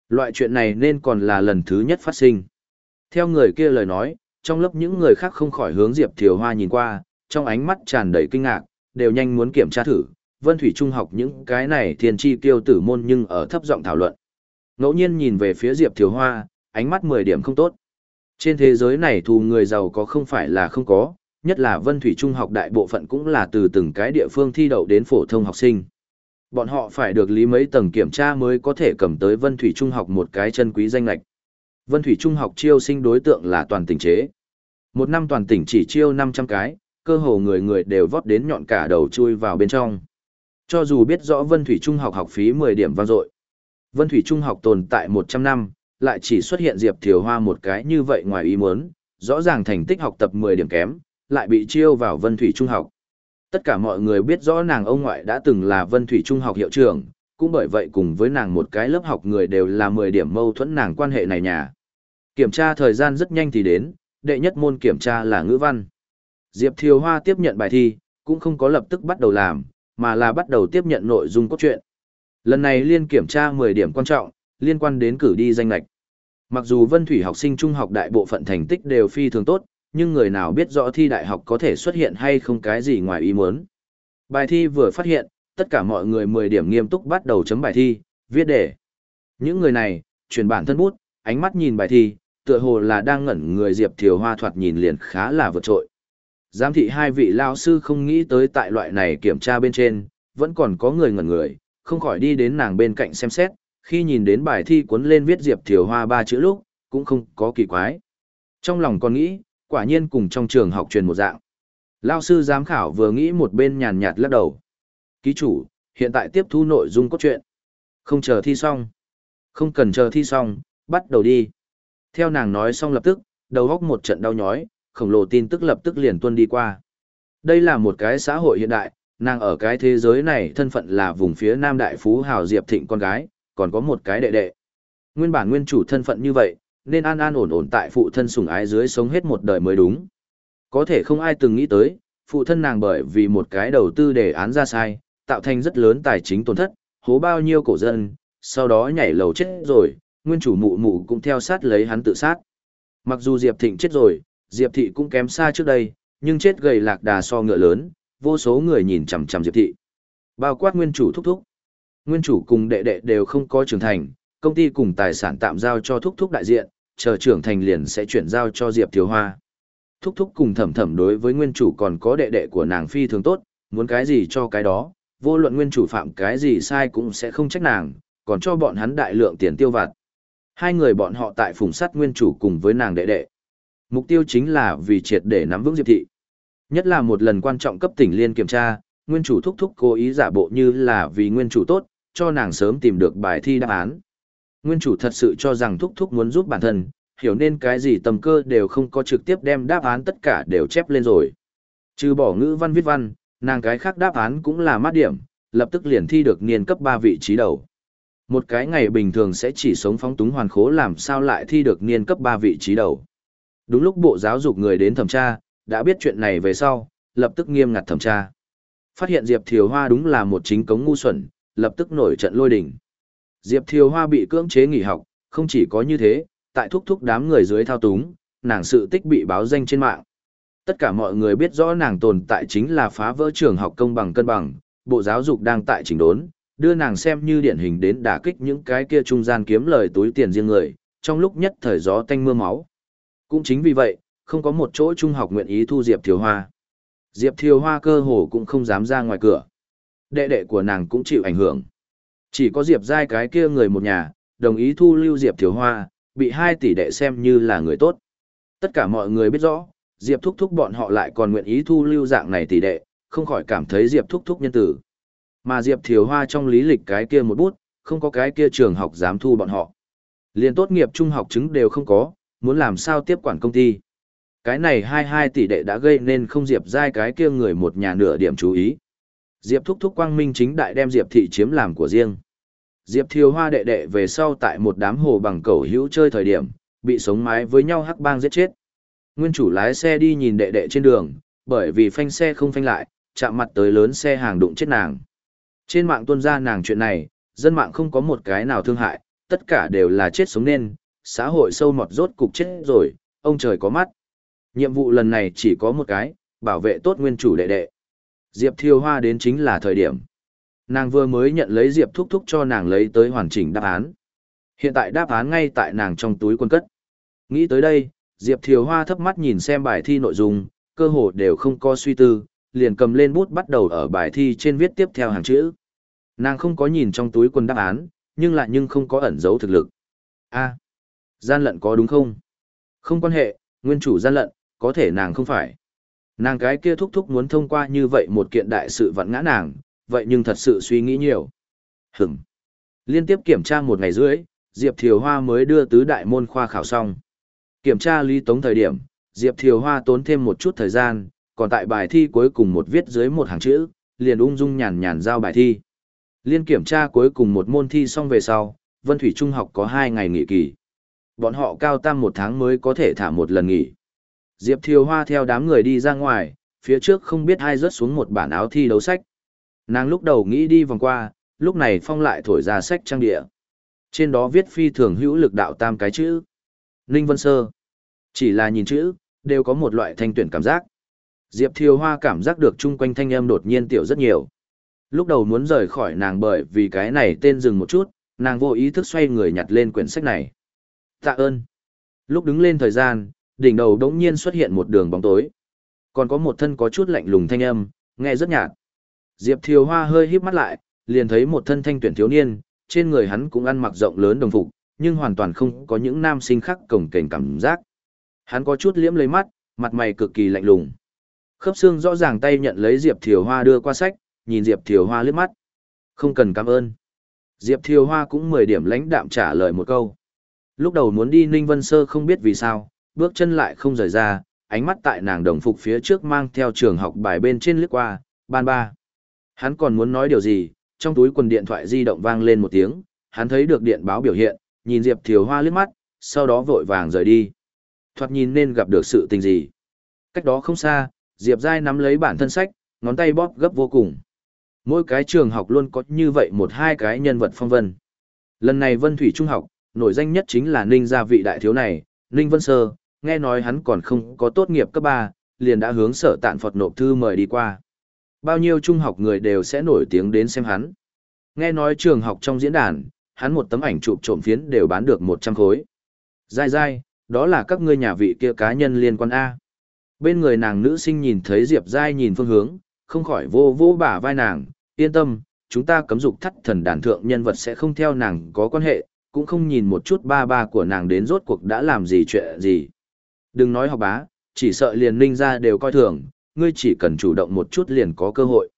Loại chuyện này nên còn là lần thứ nhất phát sinh. Theo người kia lời nói, trong lớp những người khác không khỏi hướng Diệp Thiều Hoa nhìn qua, trong ánh mắt tràn đầy kinh ngạc, đều nhanh muốn kiểm tra thử, Vân Thủy Trung học những cái này thiên chi tiêu tử môn nhưng ở thấp giọng thảo luận. Ngẫu nhiên nhìn về phía Diệp Thiều Hoa, ánh mắt 10 điểm không tốt. Trên thế giới này thù người giàu có không phải là không có, nhất là Vân Thủy Trung học đại bộ phận cũng là từ từng cái địa phương thi đậu đến phổ thông học sinh. Bọn họ phải được lý mấy tầng kiểm tra mới có thể cầm tới Vân Thủy Trung học một cái chân quý danh lạch. Vân Thủy Trung học chiêu sinh đối tượng là toàn tỉnh chế. Một năm toàn tỉnh chỉ chiêu 500 cái, cơ hồ người người đều vót đến nhọn cả đầu chui vào bên trong. Cho dù biết rõ Vân Thủy Trung học học phí 10 điểm vang dội. Vân Thủy Trung học tồn tại 100 năm, lại chỉ xuất hiện Diệp Thiều Hoa một cái như vậy ngoài ý muốn, rõ ràng thành tích học tập 10 điểm kém, lại bị chiêu vào Vân Thủy Trung học. Tất cả mọi người biết rõ nàng ông ngoại đã từng là Vân Thủy Trung học hiệu trưởng, cũng bởi vậy cùng với nàng một cái lớp học người đều là 10 điểm mâu thuẫn nàng quan hệ này nhà. Kiểm tra thời gian rất nhanh thì đến, đệ nhất môn kiểm tra là ngữ văn. Diệp Thiều Hoa tiếp nhận bài thi, cũng không có lập tức bắt đầu làm, mà là bắt đầu tiếp nhận nội dung cốt truyện. Lần này liên kiểm tra 10 điểm quan trọng, liên quan đến cử đi danh lạch. Mặc dù Vân Thủy học sinh trung học đại bộ phận thành tích đều phi thường tốt, nhưng người nào biết rõ thi đại học có thể xuất hiện hay không cái gì ngoài ý muốn. Bài thi vừa phát hiện, tất cả mọi người 10 điểm nghiêm túc bắt đầu chấm bài thi, viết đề. Những người này, chuyển bản thân bút, ánh mắt nhìn bài thi, tựa hồ là đang ngẩn người Diệp Thiều Hoa thoạt nhìn liền khá là vượt trội. Giám thị hai vị lao sư không nghĩ tới tại loại này kiểm tra bên trên, vẫn còn có người ngẩn người, không khỏi đi đến nàng bên cạnh xem xét, khi nhìn đến bài thi cuốn lên viết Diệp Thiều Hoa ba chữ lúc, cũng không có kỳ quái. Trong lòng còn nghĩ, quả nhiên cùng trong trường học truyền một dạng. Lao sư giám khảo vừa nghĩ một bên nhàn nhạt lắc đầu. Ký chủ, hiện tại tiếp thu nội dung cốt truyện. Không chờ thi xong. Không cần chờ thi xong, bắt đầu đi. Theo nàng nói xong lập tức, đầu góc một trận đau nhói, khổng lồ tin tức lập tức liền tuân đi qua. Đây là một cái xã hội hiện đại, nàng ở cái thế giới này thân phận là vùng phía Nam Đại Phú Hào Diệp Thịnh con gái, còn có một cái đệ đệ. Nguyên bản nguyên chủ thân phận như vậy, nên an an ổn ổn tại phụ thân sủng ái dưới sống hết một đời mới đúng. Có thể không ai từng nghĩ tới, phụ thân nàng bởi vì một cái đầu tư đề án ra sai, tạo thành rất lớn tài chính tổn thất, hố bao nhiêu cổ dân, sau đó nhảy lầu chết rồi, nguyên chủ mụ mụ cũng theo sát lấy hắn tự sát. Mặc dù Diệp Thịnh chết rồi, Diệp Thị cũng kém xa trước đây, nhưng chết gầy lạc đà so ngựa lớn, vô số người nhìn chằm chằm Diệp Thị. Bao quát nguyên chủ thúc thúc. Nguyên chủ cùng đệ đệ đều không có trưởng thành, công ty cùng tài sản tạm giao cho thúc thúc đại diện, chờ trưởng thành liền sẽ chuyển giao cho Diệp Thiếu Hoa. Thúc thúc cùng thẩm thẩm đối với nguyên chủ còn có đệ đệ của nàng phi thường tốt, muốn cái gì cho cái đó, vô luận nguyên chủ phạm cái gì sai cũng sẽ không trách nàng, còn cho bọn hắn đại lượng tiền tiêu vặt. Hai người bọn họ tại phùng sắt nguyên chủ cùng với nàng đệ đệ. Mục tiêu chính là vì triệt để nắm vững Diệp thị. Nhất là một lần quan trọng cấp tỉnh liên kiểm tra, nguyên chủ thúc thúc cố ý giả bộ như là vì nguyên chủ tốt, cho nàng sớm tìm được bài thi đáp án. Nguyên chủ thật sự cho rằng thúc thúc muốn giúp bản thân, hiểu nên cái gì tầm cơ đều không có trực tiếp đem đáp án tất cả đều chép lên rồi. Trừ bỏ ngữ văn viết văn, nàng cái khác đáp án cũng là mát điểm, lập tức liền thi được niên cấp 3 vị trí đầu. Một cái ngày bình thường sẽ chỉ sống phóng túng hoàn khố làm sao lại thi được niên cấp 3 vị trí đầu. Đúng lúc bộ giáo dục người đến thẩm tra, đã biết chuyện này về sau, lập tức nghiêm ngặt thẩm tra. Phát hiện Diệp Thiều Hoa đúng là một chính cống ngu xuẩn, lập tức nổi trận lôi đình. Diệp Thiều Hoa bị cưỡng chế nghỉ học, không chỉ có như thế, tại thúc thúc đám người dưới thao túng, nàng sự tích bị báo danh trên mạng. Tất cả mọi người biết rõ nàng tồn tại chính là phá vỡ trường học công bằng cân bằng, bộ giáo dục đang tại chỉnh đốn, đưa nàng xem như điển hình đến đả kích những cái kia trung gian kiếm lời túi tiền riêng người, trong lúc nhất thời gió tanh mưa máu. Cũng chính vì vậy, không có một chỗ trung học nguyện ý thu Diệp Thiều Hoa. Diệp Thiều Hoa cơ hồ cũng không dám ra ngoài cửa. Đệ đệ của nàng cũng chịu ảnh hưởng. Chỉ có Diệp giai cái kia người một nhà, đồng ý thu lưu Diệp Thiếu Hoa, bị hai tỷ đệ xem như là người tốt. Tất cả mọi người biết rõ, Diệp thúc thúc bọn họ lại còn nguyện ý thu lưu dạng này tỷ đệ, không khỏi cảm thấy Diệp thúc thúc nhân tử. Mà Diệp Thiếu Hoa trong lý lịch cái kia một bút, không có cái kia trường học dám thu bọn họ. Liên tốt nghiệp trung học chứng đều không có, muốn làm sao tiếp quản công ty. Cái này hai hai tỷ đệ đã gây nên không Diệp giai cái kia người một nhà nửa điểm chú ý. Diệp thúc thúc quang minh chính đại đem Diệp thị chiếm làm của riêng. Diệp Thiều Hoa đệ đệ về sau tại một đám hồ bằng cầu hữu chơi thời điểm, bị sống mái với nhau hắc bang giết chết. Nguyên chủ lái xe đi nhìn đệ đệ trên đường, bởi vì phanh xe không phanh lại, chạm mặt tới lớn xe hàng đụng chết nàng. Trên mạng tuân ra nàng chuyện này, dân mạng không có một cái nào thương hại, tất cả đều là chết sống nên, xã hội sâu mọt rốt cục chết rồi, ông trời có mắt. Nhiệm vụ lần này chỉ có một cái, bảo vệ tốt nguyên chủ đệ đệ. Diệp Thiêu Hoa đến chính là thời điểm. Nàng vừa mới nhận lấy Diệp Thúc Thúc cho nàng lấy tới hoàn chỉnh đáp án. Hiện tại đáp án ngay tại nàng trong túi quân cất. Nghĩ tới đây, Diệp Thiều Hoa thấp mắt nhìn xem bài thi nội dung, cơ hồ đều không có suy tư, liền cầm lên bút bắt đầu ở bài thi trên viết tiếp theo hàng chữ. Nàng không có nhìn trong túi quân đáp án, nhưng lại nhưng không có ẩn giấu thực lực. A, gian lận có đúng không? Không quan hệ, nguyên chủ gian lận, có thể nàng không phải. Nàng cái kia thúc thúc muốn thông qua như vậy một kiện đại sự vặn ngã nàng, vậy nhưng thật sự suy nghĩ nhiều. Hửm. Liên tiếp kiểm tra một ngày rưỡi, Diệp Thiều Hoa mới đưa tứ đại môn khoa khảo xong. Kiểm tra lý tống thời điểm, Diệp Thiều Hoa tốn thêm một chút thời gian, còn tại bài thi cuối cùng một viết dưới một hàng chữ, liền ung dung nhàn nhàn giao bài thi. Liên kiểm tra cuối cùng một môn thi xong về sau, Vân Thủy Trung học có hai ngày nghỉ kỳ. Bọn họ cao tam một tháng mới có thể thả một lần nghỉ. Diệp Thiều Hoa theo đám người đi ra ngoài, phía trước không biết ai rớt xuống một bản áo thi đấu sách. Nàng lúc đầu nghĩ đi vòng qua, lúc này phong lại thổi ra sách trang địa. Trên đó viết phi thường hữu lực đạo tam cái chữ. Ninh Vân Sơ. Chỉ là nhìn chữ, đều có một loại thanh tuyển cảm giác. Diệp Thiều Hoa cảm giác được chung quanh thanh âm đột nhiên tiểu rất nhiều. Lúc đầu muốn rời khỏi nàng bởi vì cái này tên dừng một chút, nàng vô ý thức xoay người nhặt lên quyển sách này. Tạ ơn. Lúc đứng lên thời gian, đỉnh đầu đống nhiên xuất hiện một đường bóng tối. Còn có một thân có chút lạnh lùng thanh âm, nghe rất nhạt. Diệp Thiều Hoa hơi híp mắt lại, liền thấy một thân thanh tuyển thiếu niên, trên người hắn cũng ăn mặc rộng lớn đồng phục, nhưng hoàn toàn không có những nam sinh khác cổng kềnh cảm giác. Hắn có chút liễm lấy mắt, mặt mày cực kỳ lạnh lùng. Khớp xương rõ ràng tay nhận lấy Diệp Thiều Hoa đưa qua sách, nhìn Diệp Thiều Hoa liếc mắt. Không cần cảm ơn. Diệp Thiều Hoa cũng 10 điểm lãnh đạm trả lời một câu. Lúc đầu muốn đi Ninh Vân Sơ không biết vì sao, bước chân lại không rời ra, ánh mắt tại nàng đồng phục phía trước mang theo trường học bài bên trên lướt qua, ban ba. Hắn còn muốn nói điều gì, trong túi quần điện thoại di động vang lên một tiếng, hắn thấy được điện báo biểu hiện, nhìn Diệp Thiều Hoa liếc mắt, sau đó vội vàng rời đi. Thoạt nhìn nên gặp được sự tình gì. Cách đó không xa, Diệp Giai nắm lấy bản thân sách, ngón tay bóp gấp vô cùng. Mỗi cái trường học luôn có như vậy một hai cái nhân vật phong vân. Lần này Vân Thủy Trung học, nổi danh nhất chính là Ninh gia vị đại thiếu này, Ninh Vân Sơ, nghe nói hắn còn không có tốt nghiệp cấp 3, liền đã hướng sở tạn Phật nộp thư mời đi qua. Bao nhiêu trung học người đều sẽ nổi tiếng đến xem hắn. Nghe nói trường học trong diễn đàn, hắn một tấm ảnh chụp trộm phiến đều bán được 100 khối. Dai dai, đó là các ngươi nhà vị kia cá nhân liên quan A. Bên người nàng nữ sinh nhìn thấy Diệp Giai nhìn phương hướng, không khỏi vô vô bả vai nàng, yên tâm, chúng ta cấm dục thắt thần đàn thượng nhân vật sẽ không theo nàng có quan hệ, cũng không nhìn một chút ba ba của nàng đến rốt cuộc đã làm gì chuyện gì. Đừng nói học bá, chỉ sợ liền ninh ra đều coi thường, ngươi chỉ cần chủ động một chút liền có cơ hội.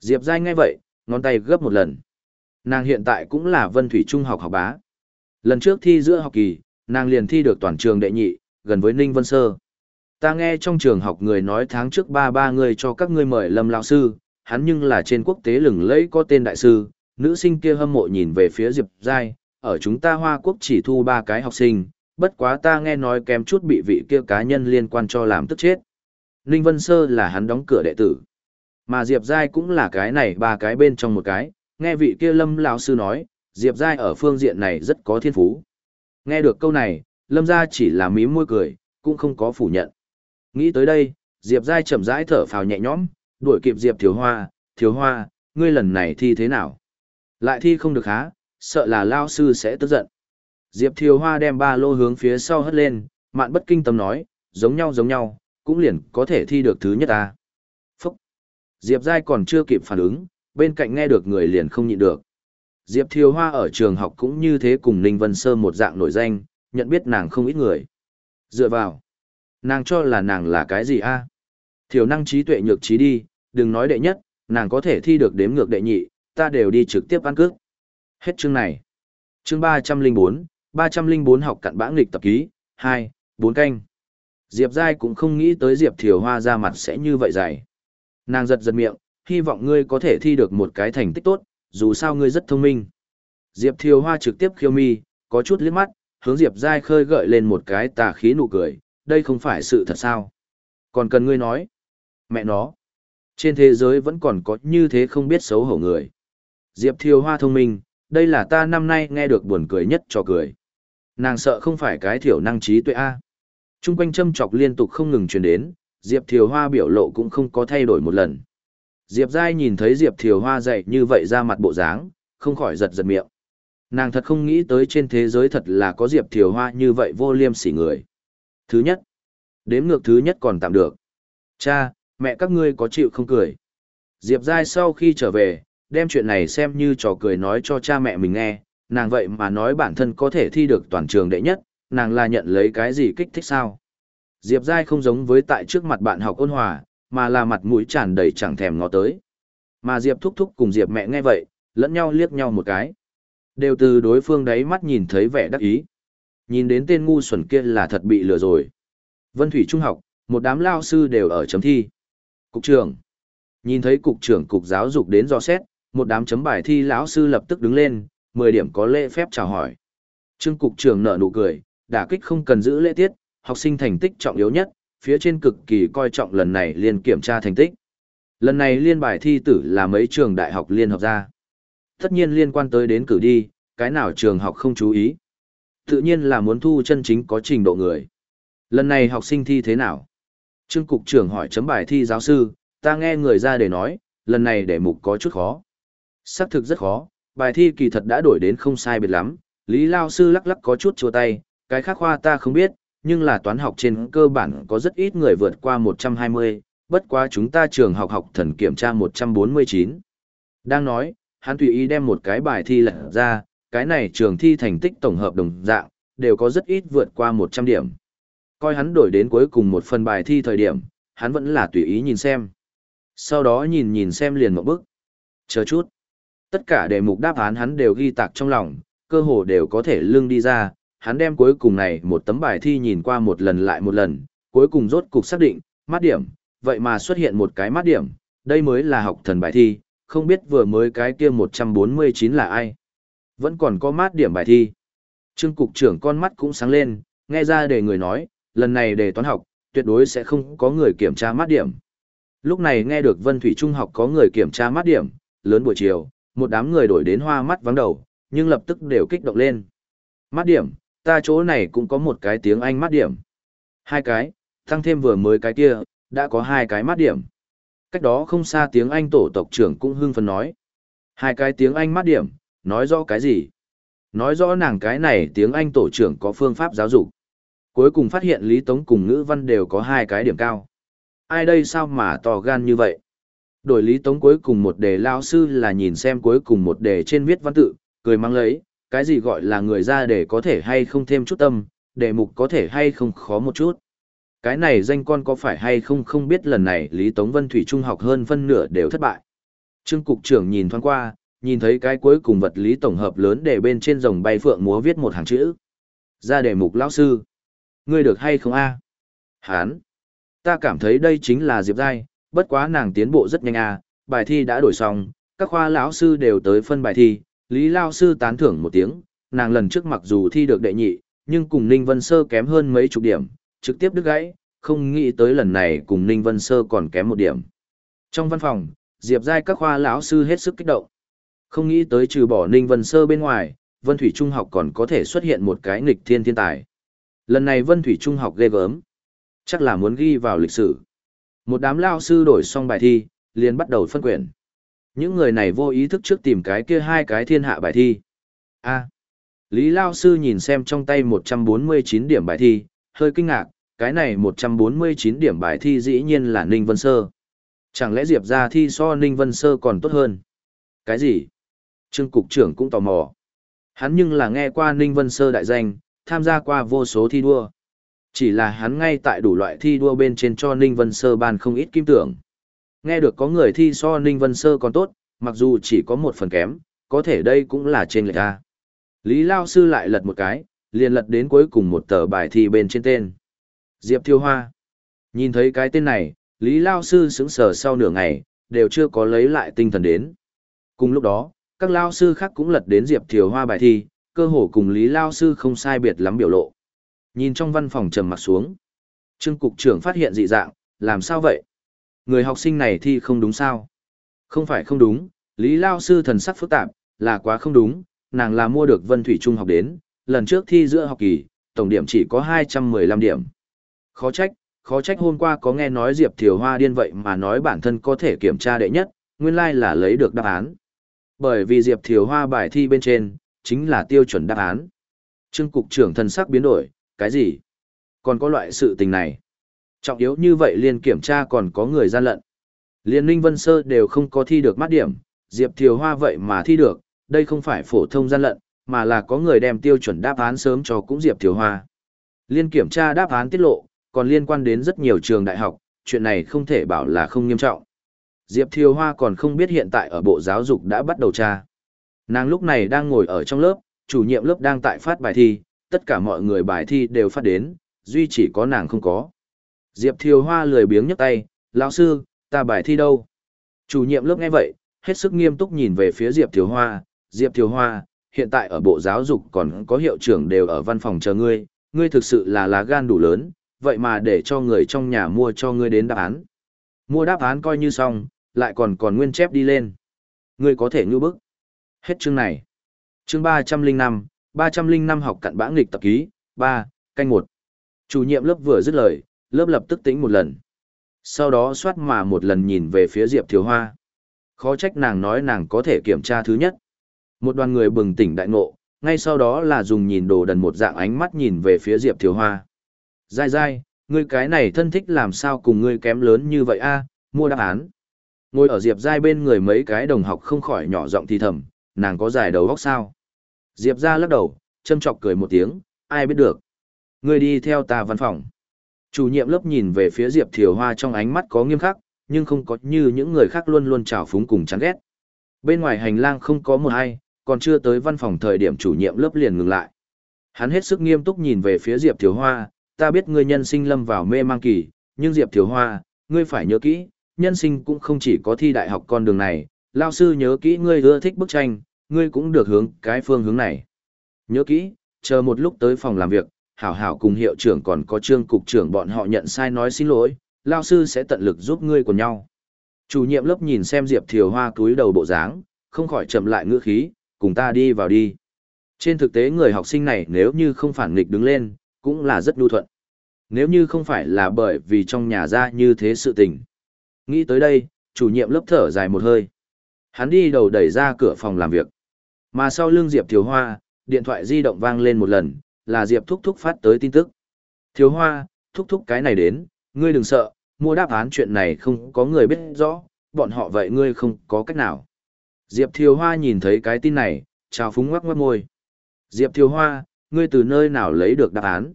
Diệp Giai nghe vậy, ngón tay gấp một lần. Nàng hiện tại cũng là vân thủy trung học học bá. Lần trước thi giữa học kỳ, nàng liền thi được toàn trường đệ nhị, gần với Ninh Vân Sơ. Ta nghe trong trường học người nói tháng trước ba ba người cho các ngươi mời lâm lão sư, hắn nhưng là trên quốc tế lừng lẫy có tên đại sư, nữ sinh kia hâm mộ nhìn về phía Diệp Giai, ở chúng ta Hoa Quốc chỉ thu ba cái học sinh, bất quá ta nghe nói kém chút bị vị kia cá nhân liên quan cho làm tức chết. Ninh Vân Sơ là hắn đóng cửa đệ tử. Mà Diệp Giai cũng là cái này ba cái bên trong một cái, nghe vị kia lâm lão sư nói, Diệp Giai ở phương diện này rất có thiên phú. Nghe được câu này, lâm gia chỉ là mím môi cười, cũng không có phủ nhận. Nghĩ tới đây, Diệp Giai chậm rãi thở phào nhẹ nhõm, đuổi kịp Diệp Thiếu Hoa, Thiếu Hoa, ngươi lần này thi thế nào? Lại thi không được há, sợ là lao sư sẽ tức giận. Diệp Thiều Hoa đem ba lô hướng phía sau hất lên, mạn bất kinh tâm nói, giống nhau giống nhau, cũng liền có thể thi được thứ nhất ta. Phúc! Diệp Giai còn chưa kịp phản ứng, bên cạnh nghe được người liền không nhịn được. Diệp Thiều Hoa ở trường học cũng như thế cùng Ninh Vân Sơ một dạng nổi danh, nhận biết nàng không ít người. Dựa vào, nàng cho là nàng là cái gì a? Thiều năng trí tuệ nhược trí đi, đừng nói đệ nhất, nàng có thể thi được đếm ngược đệ nhị, ta đều đi trực tiếp ăn cước. Hết chương này. Chương 304, 304 học cặn bã nghịch tập ký, 2, 4 canh. Diệp Giai cũng không nghĩ tới Diệp Thiều Hoa ra mặt sẽ như vậy dày. Nàng giật giật miệng, hy vọng ngươi có thể thi được một cái thành tích tốt, dù sao ngươi rất thông minh. Diệp Thiều Hoa trực tiếp khiêu mi, có chút liếc mắt, hướng Diệp Giai khơi gợi lên một cái tà khí nụ cười, đây không phải sự thật sao. Còn cần ngươi nói, mẹ nó, trên thế giới vẫn còn có như thế không biết xấu hổ người. Diệp Thiều Hoa thông minh, đây là ta năm nay nghe được buồn cười nhất cho cười. Nàng sợ không phải cái thiểu năng trí tuệ A. Trung quanh châm chọc liên tục không ngừng truyền đến, Diệp Thiều Hoa biểu lộ cũng không có thay đổi một lần. Diệp Giai nhìn thấy Diệp Thiều Hoa dậy như vậy ra mặt bộ dáng, không khỏi giật giật miệng. Nàng thật không nghĩ tới trên thế giới thật là có Diệp Thiều Hoa như vậy vô liêm sỉ người. Thứ nhất, đếm ngược thứ nhất còn tạm được. Cha, mẹ các ngươi có chịu không cười. Diệp Giai sau khi trở về, đem chuyện này xem như trò cười nói cho cha mẹ mình nghe, nàng vậy mà nói bản thân có thể thi được toàn trường đệ nhất, nàng là nhận lấy cái gì kích thích sao. Diệp Giai không giống với tại trước mặt bạn học ôn hòa, mà là mặt mũi tràn đầy chẳng thèm ngó tới. Mà Diệp thúc thúc cùng Diệp mẹ nghe vậy, lẫn nhau liếc nhau một cái. Đều từ đối phương đấy mắt nhìn thấy vẻ đắc ý. Nhìn đến tên ngu xuẩn kia là thật bị lừa rồi. Vân Thủy Trung học, một đám lao sư đều ở chấm thi. Cục trưởng. Nhìn thấy cục trưởng cục giáo dục đến do xét, một đám chấm bài thi lão sư lập tức đứng lên, 10 điểm có lễ phép chào hỏi. Trương cục trưởng nở nụ cười, đả kích không cần giữ lễ tiết, học sinh thành tích trọng yếu nhất, phía trên cực kỳ coi trọng lần này liên kiểm tra thành tích. Lần này liên bài thi tử là mấy trường đại học liên hợp ra. Tất nhiên liên quan tới đến cử đi, cái nào trường học không chú ý. Tự nhiên là muốn thu chân chính có trình độ người. Lần này học sinh thi thế nào? Trương cục trưởng hỏi chấm bài thi giáo sư, ta nghe người ra để nói, lần này để mục có chút khó. Xác thực rất khó, bài thi kỳ thật đã đổi đến không sai biệt lắm, Lý Lao sư lắc lắc có chút chua tay, cái khác khoa ta không biết, nhưng là toán học trên cơ bản có rất ít người vượt qua 120, bất quá chúng ta trường học học thần kiểm tra 149. Đang nói, hắn tùy ý đem một cái bài thi lật ra, cái này trường thi thành tích tổng hợp đồng dạng, đều có rất ít vượt qua 100 điểm. Coi hắn đổi đến cuối cùng một phần bài thi thời điểm, hắn vẫn là tùy ý nhìn xem. Sau đó nhìn nhìn xem liền một bức. Chờ chút. Tất cả đề mục đáp án hắn đều ghi tạc trong lòng, cơ hồ đều có thể lưng đi ra, hắn đem cuối cùng này một tấm bài thi nhìn qua một lần lại một lần, cuối cùng rốt cục xác định, mát điểm, vậy mà xuất hiện một cái mát điểm, đây mới là học thần bài thi, không biết vừa mới cái kia 149 là ai. Vẫn còn có mát điểm bài thi. Trương cục trưởng con mắt cũng sáng lên, nghe ra để người nói, lần này đề toán học, tuyệt đối sẽ không có người kiểm tra mát điểm. Lúc này nghe được Vân Thủy Trung học có người kiểm tra mát điểm, lớn buổi chiều, một đám người đổi đến hoa mắt vắng đầu, nhưng lập tức đều kích động lên. mắt điểm, ta chỗ này cũng có một cái tiếng Anh mắt điểm. Hai cái, tăng thêm vừa mới cái kia, đã có hai cái mắt điểm. Cách đó không xa tiếng Anh tổ tộc trưởng cũng hưng phấn nói. Hai cái tiếng Anh mắt điểm, nói rõ cái gì? Nói rõ nàng cái này tiếng Anh tổ trưởng có phương pháp giáo dục. Cuối cùng phát hiện Lý Tống cùng ngữ văn đều có hai cái điểm cao. Ai đây sao mà to gan như vậy? Đổi Lý Tống cuối cùng một đề lao sư là nhìn xem cuối cùng một đề trên viết văn tự, cười mang lấy, cái gì gọi là người ra để có thể hay không thêm chút tâm, đề mục có thể hay không khó một chút. Cái này danh con có phải hay không không biết lần này Lý Tống Vân Thủy Trung học hơn phân nửa đều thất bại. Trương Cục trưởng nhìn thoáng qua, nhìn thấy cái cuối cùng vật lý tổng hợp lớn để bên trên dòng bay phượng múa viết một hàng chữ. Ra đề mục lão sư. Ngươi được hay không a? Hán. Ta cảm thấy đây chính là Diệp Giai, bất quá nàng tiến bộ rất nhanh à bài thi đã đổi xong, các khoa lão sư đều tới phân bài thi, Lý lão sư tán thưởng một tiếng, nàng lần trước mặc dù thi được đệ nhị, nhưng cùng Ninh Vân Sơ kém hơn mấy chục điểm, trực tiếp đứt gãy, không nghĩ tới lần này cùng Ninh Vân Sơ còn kém một điểm. Trong văn phòng, Diệp Giai các khoa lão sư hết sức kích động. Không nghĩ tới trừ bỏ Ninh Vân Sơ bên ngoài, Vân Thủy Trung học còn có thể xuất hiện một cái nghịch thiên thiên tài. Lần này Vân Thủy Trung học ghê gớm. Chắc là muốn ghi vào lịch sử. Một đám lao sư đổi xong bài thi, liền bắt đầu phân quyển. Những người này vô ý thức trước tìm cái kia hai cái thiên hạ bài thi. A. Lý Lao Sư nhìn xem trong tay 149 điểm bài thi, hơi kinh ngạc, cái này 149 điểm bài thi dĩ nhiên là Ninh Vân Sơ. Chẳng lẽ Diệp ra thi so Ninh Vân Sơ còn tốt hơn? Cái gì? Trương Cục trưởng cũng tò mò. Hắn nhưng là nghe qua Ninh Vân Sơ đại danh, tham gia qua vô số thi đua. Chỉ là hắn ngay tại đủ loại thi đua bên trên cho Ninh Vân Sơ ban không ít kim tưởng. Nghe được có người thi so Ninh Vân Sơ còn tốt, mặc dù chỉ có một phần kém, có thể đây cũng là trên lệch A. Lý Lao Sư lại lật một cái, liền lật đến cuối cùng một tờ bài thi bên trên tên. Diệp Thiêu Hoa. Nhìn thấy cái tên này, Lý Lao Sư sững sờ sau nửa ngày, đều chưa có lấy lại tinh thần đến. Cùng lúc đó, các Lao Sư khác cũng lật đến Diệp Thiều Hoa bài thi, cơ hồ cùng Lý Lao Sư không sai biệt lắm biểu lộ. Nhìn trong văn phòng trầm mặt xuống. Trương Cục trưởng phát hiện dị dạng, làm sao vậy? Người học sinh này thi không đúng sao? Không phải không đúng, Lý Lao Sư thần sắc phức tạp, là quá không đúng, nàng là mua được Vân Thủy Trung học đến, lần trước thi giữa học kỳ, tổng điểm chỉ có 215 điểm. Khó trách, khó trách hôm qua có nghe nói Diệp Thiều Hoa điên vậy mà nói bản thân có thể kiểm tra đệ nhất, nguyên lai là lấy được đáp án. Bởi vì Diệp Thiều Hoa bài thi bên trên, chính là tiêu chuẩn đáp án. Trương cục trưởng thần sắc biến đổi, cái gì? Còn có loại sự tình này. Trọng yếu như vậy liên kiểm tra còn có người gian lận. Liên Ninh Vân Sơ đều không có thi được mắt điểm, Diệp Thiều Hoa vậy mà thi được, đây không phải phổ thông gian lận, mà là có người đem tiêu chuẩn đáp án sớm cho cũng Diệp Thiều Hoa. Liên kiểm tra đáp án tiết lộ, còn liên quan đến rất nhiều trường đại học, chuyện này không thể bảo là không nghiêm trọng. Diệp Thiều Hoa còn không biết hiện tại ở Bộ Giáo dục đã bắt đầu tra. Nàng lúc này đang ngồi ở trong lớp, chủ nhiệm lớp đang tại phát bài thi, tất cả mọi người bài thi đều phát đến, duy chỉ có nàng không có. Diệp Thiều Hoa lười biếng nhấc tay, lão sư, ta bài thi đâu? Chủ nhiệm lớp nghe vậy, hết sức nghiêm túc nhìn về phía Diệp Thiều Hoa, Diệp Thiều Hoa, hiện tại ở Bộ Giáo dục còn có hiệu trưởng đều ở văn phòng chờ ngươi, ngươi thực sự là lá gan đủ lớn, vậy mà để cho người trong nhà mua cho ngươi đến đáp án. Mua đáp án coi như xong, lại còn còn nguyên chép đi lên. Ngươi có thể ngư bức. Hết chương này. Chương 305, 305 học cặn bã nghịch tập ký, 3, canh 1. Chủ nhiệm lớp vừa dứt lời, lớp lập tức tĩnh một lần. Sau đó soát mà một lần nhìn về phía Diệp Thiếu Hoa. Khó trách nàng nói nàng có thể kiểm tra thứ nhất. Một đoàn người bừng tỉnh đại ngộ, ngay sau đó là dùng nhìn đồ đần một dạng ánh mắt nhìn về phía Diệp Thiếu Hoa. Dai dai, ngươi cái này thân thích làm sao cùng ngươi kém lớn như vậy a? mua đáp án. Ngồi ở Diệp Giai bên người mấy cái đồng học không khỏi nhỏ giọng thì thầm, nàng có giải đầu góc sao? Diệp ra lắc đầu, châm chọc cười một tiếng, ai biết được. Ngươi đi theo ta văn phòng. Chủ nhiệm lớp nhìn về phía Diệp Thiều Hoa trong ánh mắt có nghiêm khắc, nhưng không có như những người khác luôn luôn trào phúng cùng chán ghét. Bên ngoài hành lang không có một ai, còn chưa tới văn phòng thời điểm chủ nhiệm lớp liền ngừng lại. Hắn hết sức nghiêm túc nhìn về phía Diệp Thiều Hoa, ta biết ngươi nhân sinh lâm vào mê mang kỳ, nhưng Diệp Thiều Hoa, ngươi phải nhớ kỹ, nhân sinh cũng không chỉ có thi đại học con đường này, lao sư nhớ kỹ ngươi ưa thích bức tranh, ngươi cũng được hướng cái phương hướng này. Nhớ kỹ, chờ một lúc tới phòng làm việc, hảo hảo cùng hiệu trưởng còn có trương cục trưởng bọn họ nhận sai nói xin lỗi, lao sư sẽ tận lực giúp ngươi của nhau. Chủ nhiệm lớp nhìn xem Diệp Thiều Hoa cúi đầu bộ dáng, không khỏi chậm lại ngữ khí, cùng ta đi vào đi. Trên thực tế người học sinh này nếu như không phản nghịch đứng lên, cũng là rất đu thuận. Nếu như không phải là bởi vì trong nhà ra như thế sự tình. Nghĩ tới đây, chủ nhiệm lớp thở dài một hơi. Hắn đi đầu đẩy ra cửa phòng làm việc. Mà sau lưng Diệp Thiếu Hoa, điện thoại di động vang lên một lần, là Diệp Thúc Thúc phát tới tin tức. Thiếu Hoa, Thúc Thúc cái này đến, ngươi đừng sợ, mua đáp án chuyện này không có người biết rõ, bọn họ vậy ngươi không có cách nào. Diệp Thiếu Hoa nhìn thấy cái tin này, chào phúng ngoắc ngoắc môi. Diệp Thiếu Hoa, ngươi từ nơi nào lấy được đáp án?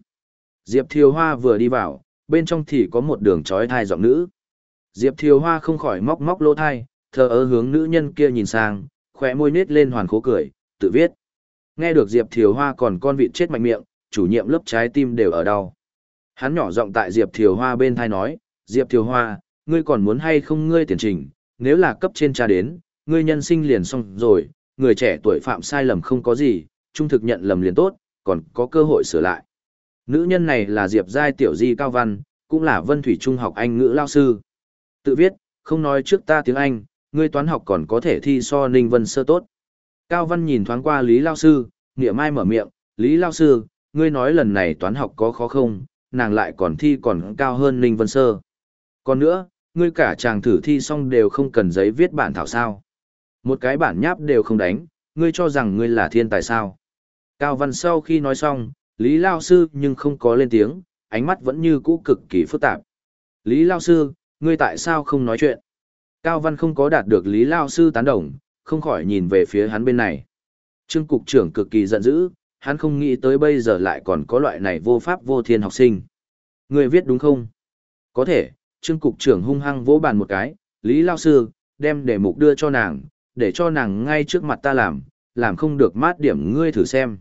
Diệp Thiếu Hoa vừa đi vào, bên trong thì có một đường trói thai giọng nữ. Diệp Thiếu Hoa không khỏi móc móc lỗ thai, thờ ơ hướng nữ nhân kia nhìn sang, khóe môi nết lên hoàn khố cười, tự viết. Nghe được Diệp Thiều Hoa còn con vịt chết mạnh miệng, chủ nhiệm lớp trái tim đều ở đau. Hắn nhỏ giọng tại Diệp Thiều Hoa bên thai nói, Diệp Thiều Hoa, ngươi còn muốn hay không ngươi tiền trình, nếu là cấp trên cha đến, ngươi nhân sinh liền xong rồi, người trẻ tuổi phạm sai lầm không có gì, trung thực nhận lầm liền tốt, còn có cơ hội sửa lại. Nữ nhân này là Diệp Giai Tiểu Di Cao Văn, cũng là Vân Thủy Trung học Anh ngữ lao sư. Tự viết, không nói trước ta tiếng Anh, ngươi toán học còn có thể thi so Ninh Vân sơ tốt. Cao Văn nhìn thoáng qua Lý Lao Sư, nghĩa mai mở miệng, Lý Lao Sư, ngươi nói lần này toán học có khó không, nàng lại còn thi còn cao hơn Ninh Vân sơ. Còn nữa, ngươi cả chàng thử thi xong đều không cần giấy viết bản thảo sao. Một cái bản nháp đều không đánh, ngươi cho rằng ngươi là thiên tài sao. Cao Văn sau khi nói xong, Lý Lao Sư nhưng không có lên tiếng, ánh mắt vẫn như cũ cực kỳ phức tạp. Lý Lao Sư, ngươi tại sao không nói chuyện? Cao Văn không có đạt được Lý Lao Sư tán đồng, không khỏi nhìn về phía hắn bên này. Trương Cục trưởng cực kỳ giận dữ, hắn không nghĩ tới bây giờ lại còn có loại này vô pháp vô thiên học sinh. Người viết đúng không? Có thể, Trương Cục trưởng hung hăng vỗ bàn một cái, Lý Lao Sư, đem đề mục đưa cho nàng, để cho nàng ngay trước mặt ta làm, làm không được mát điểm ngươi thử xem.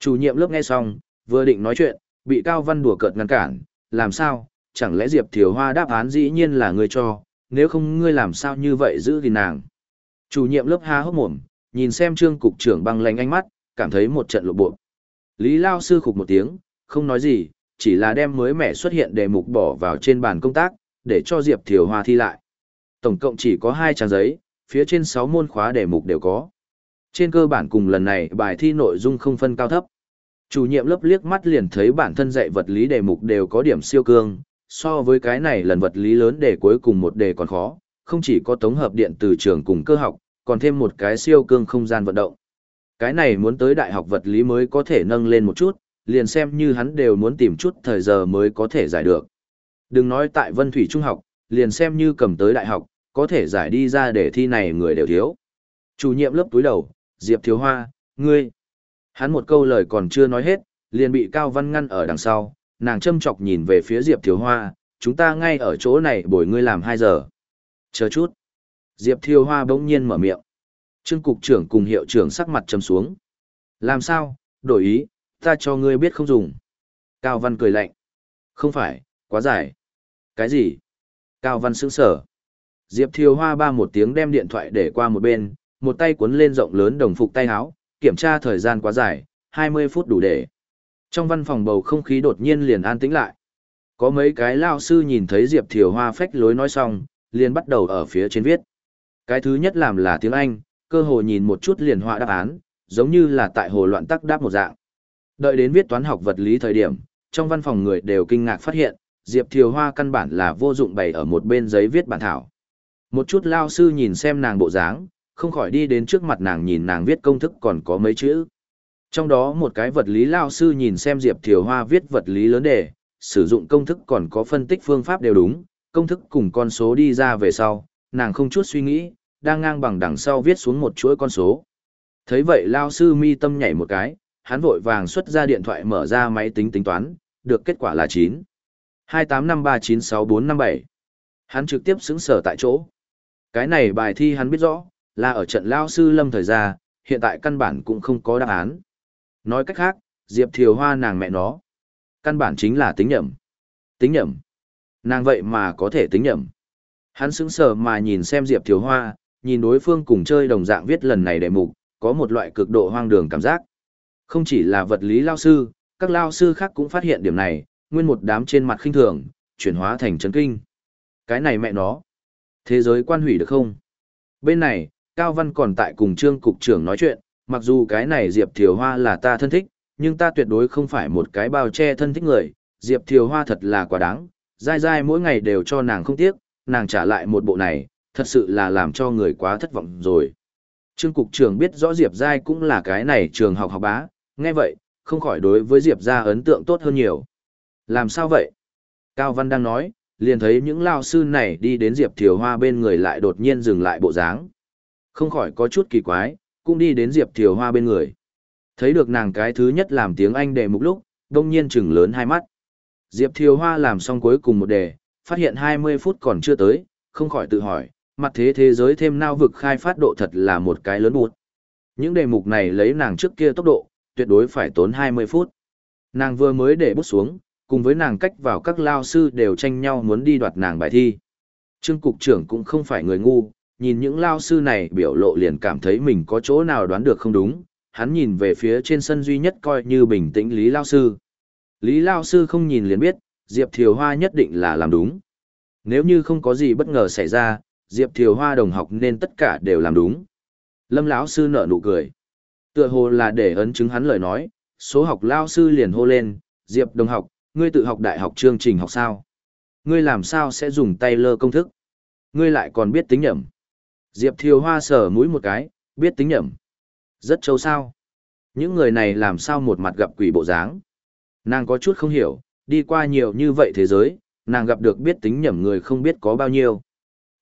Chủ nhiệm lớp nghe xong, vừa định nói chuyện, bị Cao Văn đùa cợt ngăn cản, làm sao, chẳng lẽ Diệp Thiều Hoa đáp án dĩ nhiên là ngươi cho, nếu không ngươi làm sao như vậy giữ gìn nàng. Chủ nhiệm lớp há hốc mồm, nhìn xem trương cục trưởng băng lánh ánh mắt, cảm thấy một trận lộ bộ. Lý Lao sư khục một tiếng, không nói gì, chỉ là đem mới mẻ xuất hiện đề mục bỏ vào trên bàn công tác, để cho Diệp Thiều Hoa thi lại. Tổng cộng chỉ có hai trang giấy, phía trên sáu môn khóa đề mục đều có. Trên cơ bản cùng lần này bài thi nội dung không phân cao thấp. Chủ nhiệm lớp liếc mắt liền thấy bản thân dạy vật lý đề mục đều có điểm siêu cương, so với cái này lần vật lý lớn để cuối cùng một đề còn khó, không chỉ có tổng hợp điện từ trường cùng cơ học, còn thêm một cái siêu cương không gian vận động. Cái này muốn tới đại học vật lý mới có thể nâng lên một chút, liền xem như hắn đều muốn tìm chút thời giờ mới có thể giải được. Đừng nói tại Vân Thủy Trung học, liền xem như cầm tới đại học, có thể giải đi ra để thi này người đều thiếu. Chủ nhiệm lớp túi đầu, Diệp Thiếu Hoa, ngươi. Hắn một câu lời còn chưa nói hết, liền bị Cao Văn ngăn ở đằng sau, nàng châm chọc nhìn về phía Diệp Thiều Hoa, chúng ta ngay ở chỗ này bồi ngươi làm 2 giờ. Chờ chút. Diệp Thiêu Hoa bỗng nhiên mở miệng. Trương cục trưởng cùng hiệu trưởng sắc mặt trầm xuống. Làm sao, đổi ý, ta cho ngươi biết không dùng. Cao Văn cười lạnh. Không phải, quá dài. Cái gì? Cao Văn sững sở. Diệp Thiêu Hoa ba một tiếng đem điện thoại để qua một bên, một tay cuốn lên rộng lớn đồng phục tay áo, kiểm tra thời gian quá dài, 20 phút đủ để. Trong văn phòng bầu không khí đột nhiên liền an tĩnh lại. Có mấy cái lao sư nhìn thấy Diệp Thiều Hoa phách lối nói xong, liền bắt đầu ở phía trên viết. Cái thứ nhất làm là tiếng Anh, cơ hồ nhìn một chút liền họa đáp án, giống như là tại hồ loạn tắc đáp một dạng. Đợi đến viết toán học vật lý thời điểm, trong văn phòng người đều kinh ngạc phát hiện, Diệp Thiều Hoa căn bản là vô dụng bày ở một bên giấy viết bản thảo. Một chút lao sư nhìn xem nàng bộ dáng, không khỏi đi đến trước mặt nàng nhìn nàng viết công thức còn có mấy chữ. Trong đó một cái vật lý lao sư nhìn xem Diệp Thiều Hoa viết vật lý lớn đề, sử dụng công thức còn có phân tích phương pháp đều đúng, công thức cùng con số đi ra về sau, nàng không chút suy nghĩ, đang ngang bằng đằng sau viết xuống một chuỗi con số. Thấy vậy lao sư mi tâm nhảy một cái, hắn vội vàng xuất ra điện thoại mở ra máy tính tính toán, được kết quả là 9. 28539647. Hắn trực tiếp xứng sở tại chỗ. Cái này bài thi hắn biết rõ, là ở trận lao sư lâm thời gia, hiện tại căn bản cũng không có đáp án. Nói cách khác, Diệp Thiều Hoa nàng mẹ nó. Căn bản chính là tính nhầm. Tính nhầm. Nàng vậy mà có thể tính nhầm. Hắn sững sờ mà nhìn xem Diệp Thiều Hoa, nhìn đối phương cùng chơi đồng dạng viết lần này đề mục, có một loại cực độ hoang đường cảm giác. Không chỉ là vật lý lao sư, các lao sư khác cũng phát hiện điểm này, nguyên một đám trên mặt khinh thường, chuyển hóa thành chấn kinh. Cái này mẹ nó. Thế giới quan hủy được không? Bên này, Cao Văn còn tại cùng Trương Cục trưởng nói chuyện, mặc dù cái này Diệp Thiều Hoa là ta thân thích, nhưng ta tuyệt đối không phải một cái bao che thân thích người, Diệp Thiều Hoa thật là quá đáng, dai dai mỗi ngày đều cho nàng không tiếc, nàng trả lại một bộ này, thật sự là làm cho người quá thất vọng rồi. Trương Cục trưởng biết rõ Diệp Giai cũng là cái này trường học học bá, nghe vậy, không khỏi đối với Diệp gia ấn tượng tốt hơn nhiều. Làm sao vậy? Cao Văn đang nói, liền thấy những lao sư này đi đến Diệp Thiều Hoa bên người lại đột nhiên dừng lại bộ dáng. Không khỏi có chút kỳ quái, cũng đi đến Diệp Thiều Hoa bên người. Thấy được nàng cái thứ nhất làm tiếng Anh đề mục lúc, đông nhiên chừng lớn hai mắt. Diệp Thiều Hoa làm xong cuối cùng một đề, phát hiện 20 phút còn chưa tới, không khỏi tự hỏi, mặt thế thế giới thêm nao vực khai phát độ thật là một cái lớn bụt. Những đề mục này lấy nàng trước kia tốc độ, tuyệt đối phải tốn 20 phút. Nàng vừa mới để bút xuống, cùng với nàng cách vào các lao sư đều tranh nhau muốn đi đoạt nàng bài thi. Trương cục trưởng cũng không phải người ngu, nhìn những lao sư này biểu lộ liền cảm thấy mình có chỗ nào đoán được không đúng, hắn nhìn về phía trên sân duy nhất coi như bình tĩnh Lý Lao Sư. Lý Lao Sư không nhìn liền biết, Diệp Thiều Hoa nhất định là làm đúng. Nếu như không có gì bất ngờ xảy ra, Diệp Thiều Hoa đồng học nên tất cả đều làm đúng. Lâm lão sư nở nụ cười. Tựa hồ là để ấn chứng hắn lời nói, số học lao sư liền hô lên, Diệp đồng học, ngươi tự học đại học chương trình học sao? Ngươi làm sao sẽ dùng tay lơ công thức? Ngươi lại còn biết tính nhẩm. Diệp Thiều Hoa sờ mũi một cái, biết tính nhẩm. Rất châu sao. Những người này làm sao một mặt gặp quỷ bộ dáng. Nàng có chút không hiểu, đi qua nhiều như vậy thế giới, nàng gặp được biết tính nhẩm người không biết có bao nhiêu.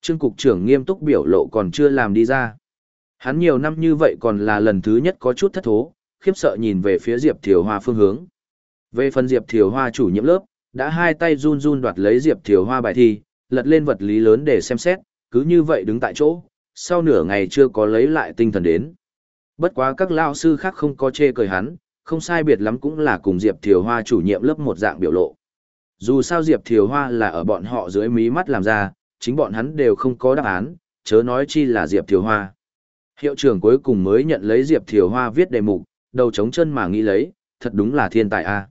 Trương Cục trưởng nghiêm túc biểu lộ còn chưa làm đi ra. Hắn nhiều năm như vậy còn là lần thứ nhất có chút thất thố, khiếp sợ nhìn về phía Diệp Thiều Hoa phương hướng. Về phần Diệp Thiều Hoa chủ nhiệm lớp, đã hai tay run run đoạt lấy Diệp Thiều Hoa bài thi, lật lên vật lý lớn để xem xét, cứ như vậy đứng tại chỗ, sau nửa ngày chưa có lấy lại tinh thần đến. Bất quá các lao sư khác không có chê cười hắn, không sai biệt lắm cũng là cùng Diệp Thiều Hoa chủ nhiệm lớp một dạng biểu lộ. Dù sao Diệp Thiều Hoa là ở bọn họ dưới mí mắt làm ra, chính bọn hắn đều không có đáp án, chớ nói chi là Diệp Thiều Hoa. Hiệu trưởng cuối cùng mới nhận lấy Diệp Thiều Hoa viết đề mục, đầu chống chân mà nghĩ lấy, thật đúng là thiên tài a.